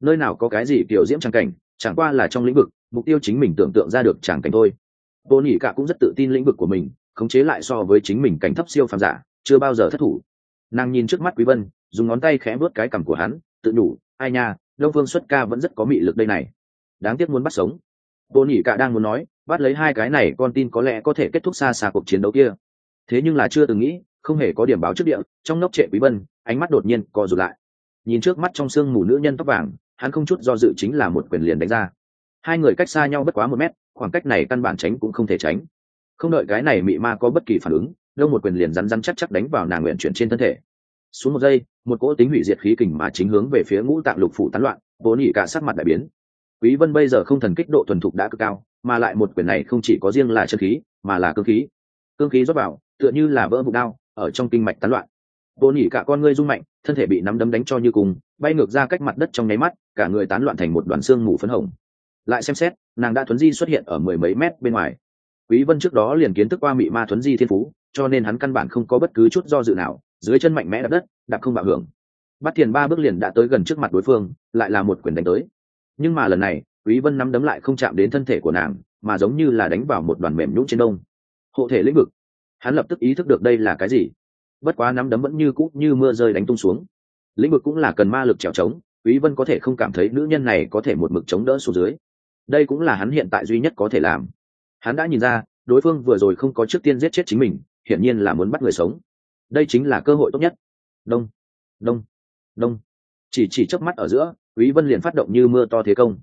Nơi nào có cái gì kiểu diễm trang cảnh, chẳng qua là trong lĩnh vực, mục tiêu chính mình tưởng tượng ra được tràng cảnh thôi. Vô nhị cả cũng rất tự tin lĩnh vực của mình, khống chế lại so với chính mình cảnh thấp siêu phàm giả, chưa bao giờ thất thủ. Nàng nhìn trước mắt quý vân, dùng ngón tay khẽ vớt cái cằm của hắn, tự đủ ai nha, đông phương xuất ca vẫn rất có mị lực đây này. Đáng tiếc muốn bắt sống. Vô nhị cả đang muốn nói, bắt lấy hai cái này, con tin có lẽ có thể kết thúc xa xa cuộc chiến đấu kia thế nhưng là chưa từng nghĩ, không hề có điểm báo trước địa, trong nóc trệ quý vân, ánh mắt đột nhiên co rụt lại. Nhìn trước mắt trong sương mù nữ nhân tóc vàng, hắn không chút do dự chính là một quyền liền đánh ra. Hai người cách xa nhau bất quá một mét, khoảng cách này căn bản tránh cũng không thể tránh. Không đợi cái này mị ma có bất kỳ phản ứng, đâu một quyền liền rắn rắn chắc chắc đánh vào nàng nguyện chuyển trên thân thể. Xuống một giây, một cỗ tính hủy diệt khí kình mà chính hướng về phía ngũ tạng lục phủ tán loạn vốn ỉ cả sắc mặt đại biến. Quý vân bây giờ không thần kích độ thuần thục đã cực cao, mà lại một quyền này không chỉ có riêng là chân khí, mà là cương khí. Cương khí rót vào tựa như là vỡ bụng đao, ở trong kinh mạch tán loạn. Bồ ỉ cả con ngươi rung mạnh, thân thể bị nắm đấm đánh cho như cùng, bay ngược ra cách mặt đất trong nháy mắt, cả người tán loạn thành một đoàn xương mù phấn hồng. Lại xem xét, nàng đã thuấn di xuất hiện ở mười mấy mét bên ngoài. Quý vân trước đó liền kiến thức qua mị ma thuấn di thiên phú, cho nên hắn căn bản không có bất cứ chút do dự nào, dưới chân mạnh mẽ đạp đất, đạp không bạo hưởng. Bắt tiền ba bước liền đã tới gần trước mặt đối phương, lại là một quyền đánh tới. Nhưng mà lần này, quý vân nắm đấm lại không chạm đến thân thể của nàng, mà giống như là đánh vào một đoàn mềm nhũn trên đông. Hộ thể lĩnh vực hắn lập tức ý thức được đây là cái gì. Bất quá nắm đấm vẫn như cũ như mưa rơi đánh tung xuống. Lĩnh vực cũng là cần ma lực trèo trống, quý vân có thể không cảm thấy nữ nhân này có thể một mực chống đỡ xuống dưới. Đây cũng là hắn hiện tại duy nhất có thể làm. Hắn đã nhìn ra, đối phương vừa rồi không có trước tiên giết chết chính mình, hiển nhiên là muốn bắt người sống. Đây chính là cơ hội tốt nhất. Đông đông đông. Chỉ chỉ chớp mắt ở giữa, quý vân liền phát động như mưa to thế công.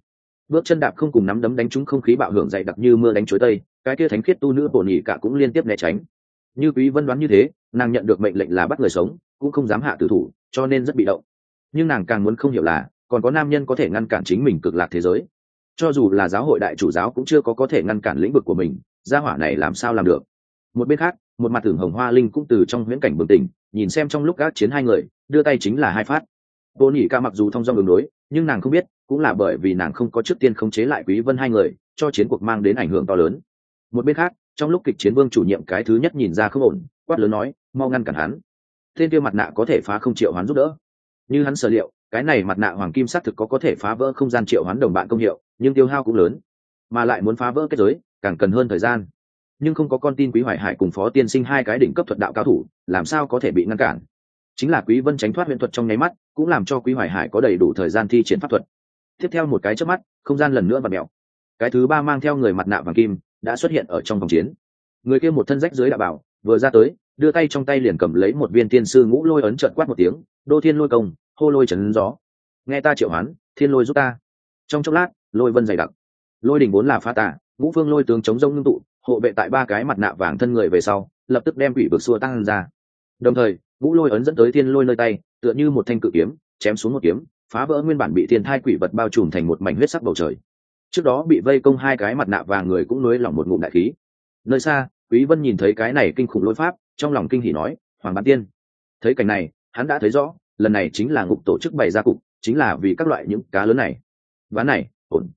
Bước chân đạp không cùng nắm đấm đánh trúng không khí bạo hưởng dày đặc như mưa đánh chuối tây, cái kia thánh khiết tu nữ bổn nhị cả cũng liên tiếp né tránh như quý vân đoán như thế, nàng nhận được mệnh lệnh là bắt người sống, cũng không dám hạ tử thủ, cho nên rất bị động. Nhưng nàng càng muốn không hiểu là, còn có nam nhân có thể ngăn cản chính mình cực lạc thế giới. Cho dù là giáo hội đại chủ giáo cũng chưa có có thể ngăn cản lĩnh vực của mình, gia hỏa này làm sao làm được? Một bên khác, một mặt tưởng hồng hoa linh cũng từ trong huyễn cảnh bừng tỉnh, nhìn xem trong lúc các chiến hai người, đưa tay chính là hai phát. Vô nhị ca mặc dù thông dong đường đối, nhưng nàng không biết, cũng là bởi vì nàng không có trước tiên khống chế lại quý vân hai người, cho chiến cuộc mang đến ảnh hưởng to lớn. Một bên khác trong lúc kịch chiến vương chủ nhiệm cái thứ nhất nhìn ra không ổn, quát lớn nói, mau ngăn cản hắn. Tên kia mặt nạ có thể phá không triệu hoán giúp đỡ. Như hắn sở liệu, cái này mặt nạ hoàng kim xác thực có có thể phá vỡ không gian triệu hoán đồng bạn công hiệu, nhưng tiêu hao cũng lớn, mà lại muốn phá vỡ kết giới, càng cần hơn thời gian. Nhưng không có con tin quý hoài hải cùng phó tiên sinh hai cái đỉnh cấp thuật đạo cao thủ, làm sao có thể bị ngăn cản? Chính là quý vân tránh thoát huyền thuật trong nháy mắt, cũng làm cho quý hoài hải có đầy đủ thời gian thi triển pháp thuật. Tiếp theo một cái chớp mắt, không gian lần nữa và mèo. Cái thứ ba mang theo người mặt nạ vàng kim đã xuất hiện ở trong vòng chiến. Người kia một thân rách dưới đạo bảo, vừa ra tới, đưa tay trong tay liền cầm lấy một viên tiên sư ngũ lôi ấn trợn quát một tiếng, đô thiên lôi công, hô lôi trấn gió. Nghe ta triệu hoán, thiên lôi giúp ta. Trong chốc lát, lôi vân dày đặc. Lôi đỉnh vốn là pha tả ngũ phương lôi tướng chống rông ngưng tụ, hộ vệ tại ba cái mặt nạ vàng thân người về sau, lập tức đem quỷ vực xua tăng ra. Đồng thời, ngũ lôi ấn dẫn tới thiên lôi nơi tay, tựa như một thanh cự kiếm, chém xuống một kiếm, phá vỡ nguyên bản bị thiên thai quỷ vật bao trùm thành một mảnh huyết sắc bầu trời trước đó bị vây công hai cái mặt nạ vàng người cũng nới lỏng một ngụm đại khí. Nơi xa, quý vân nhìn thấy cái này kinh khủng lôi pháp, trong lòng kinh hỉ nói, hoàng bán tiên. Thấy cảnh này, hắn đã thấy rõ, lần này chính là ngục tổ chức bày ra cục, chính là vì các loại những cá lớn này. Ván này, ổn.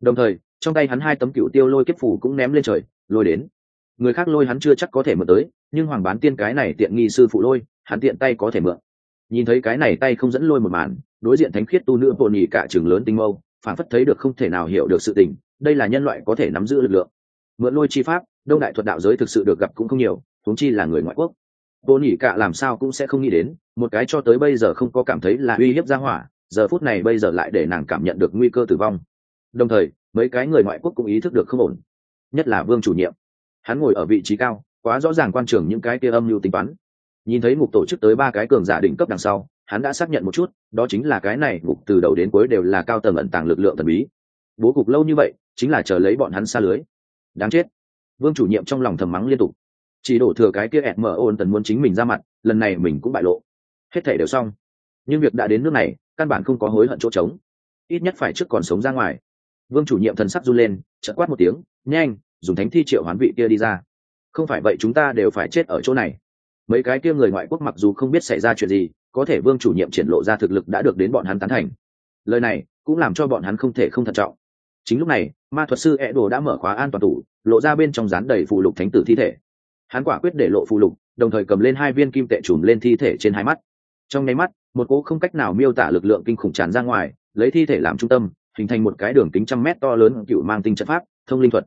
Đồng thời, trong tay hắn hai tấm cựu tiêu lôi kiếp phủ cũng ném lên trời, lôi đến. Người khác lôi hắn chưa chắc có thể mượn tới, nhưng hoàng bán tiên cái này tiện nghi sư phụ lôi, hắn tiện tay có thể mượn. Nhìn thấy cái này tay không dẫn lôi một màn, đối diện thánh khiết tu nữ bồn nhì cả trường lớn tinh mâu phản phất thấy được không thể nào hiểu được sự tình, đây là nhân loại có thể nắm giữ lực lượng. Mượn lôi chi pháp, đông đại thuật đạo giới thực sự được gặp cũng không nhiều thúng chi là người ngoại quốc. Vô nhỉ cả làm sao cũng sẽ không nghĩ đến, một cái cho tới bây giờ không có cảm thấy là uy hiếp ra hỏa, giờ phút này bây giờ lại để nàng cảm nhận được nguy cơ tử vong. Đồng thời, mấy cái người ngoại quốc cũng ý thức được không ổn, nhất là vương chủ nhiệm. Hắn ngồi ở vị trí cao, quá rõ ràng quan trường những cái kia âm mưu tính toán. Nhìn thấy ngục tổ chức tới ba cái cường giả đỉnh cấp đằng sau hắn đã xác nhận một chút, đó chính là cái này ngục từ đầu đến cuối đều là cao tầng ẩn tàng lực lượng thần bí. Bố cục lâu như vậy, chính là chờ lấy bọn hắn xa lưới. Đáng chết. Vương chủ nhiệm trong lòng thầm mắng liên tục. Chỉ đổ thừa cái kia ẹt mở ôn tần muốn chính mình ra mặt, lần này mình cũng bại lộ. Hết thể đều xong. Nhưng việc đã đến nước này, căn bản không có hối hận chỗ trống. Ít nhất phải trước còn sống ra ngoài. Vương chủ nhiệm thần sắc run lên, chợt quát một tiếng, nhanh, dùng thánh thi triệu hoán vị kia đi ra. Không phải vậy chúng ta đều phải chết ở chỗ này. Mấy cái kia người ngoại quốc mặc dù không biết xảy ra chuyện gì có thể vương chủ nhiệm triển lộ ra thực lực đã được đến bọn hắn tán thành. Lời này cũng làm cho bọn hắn không thể không thận trọng. Chính lúc này, ma thuật sư e đồ đã mở khóa an toàn tủ, lộ ra bên trong rán đầy phù lục thánh tử thi thể. Hắn quả quyết để lộ phù lục, đồng thời cầm lên hai viên kim tệ trùm lên thi thể trên hai mắt. Trong nháy mắt, một cỗ không cách nào miêu tả lực lượng kinh khủng tràn ra ngoài, lấy thi thể làm trung tâm, hình thành một cái đường kính trăm mét to lớn cựu mang tinh trận pháp, thông linh thuật.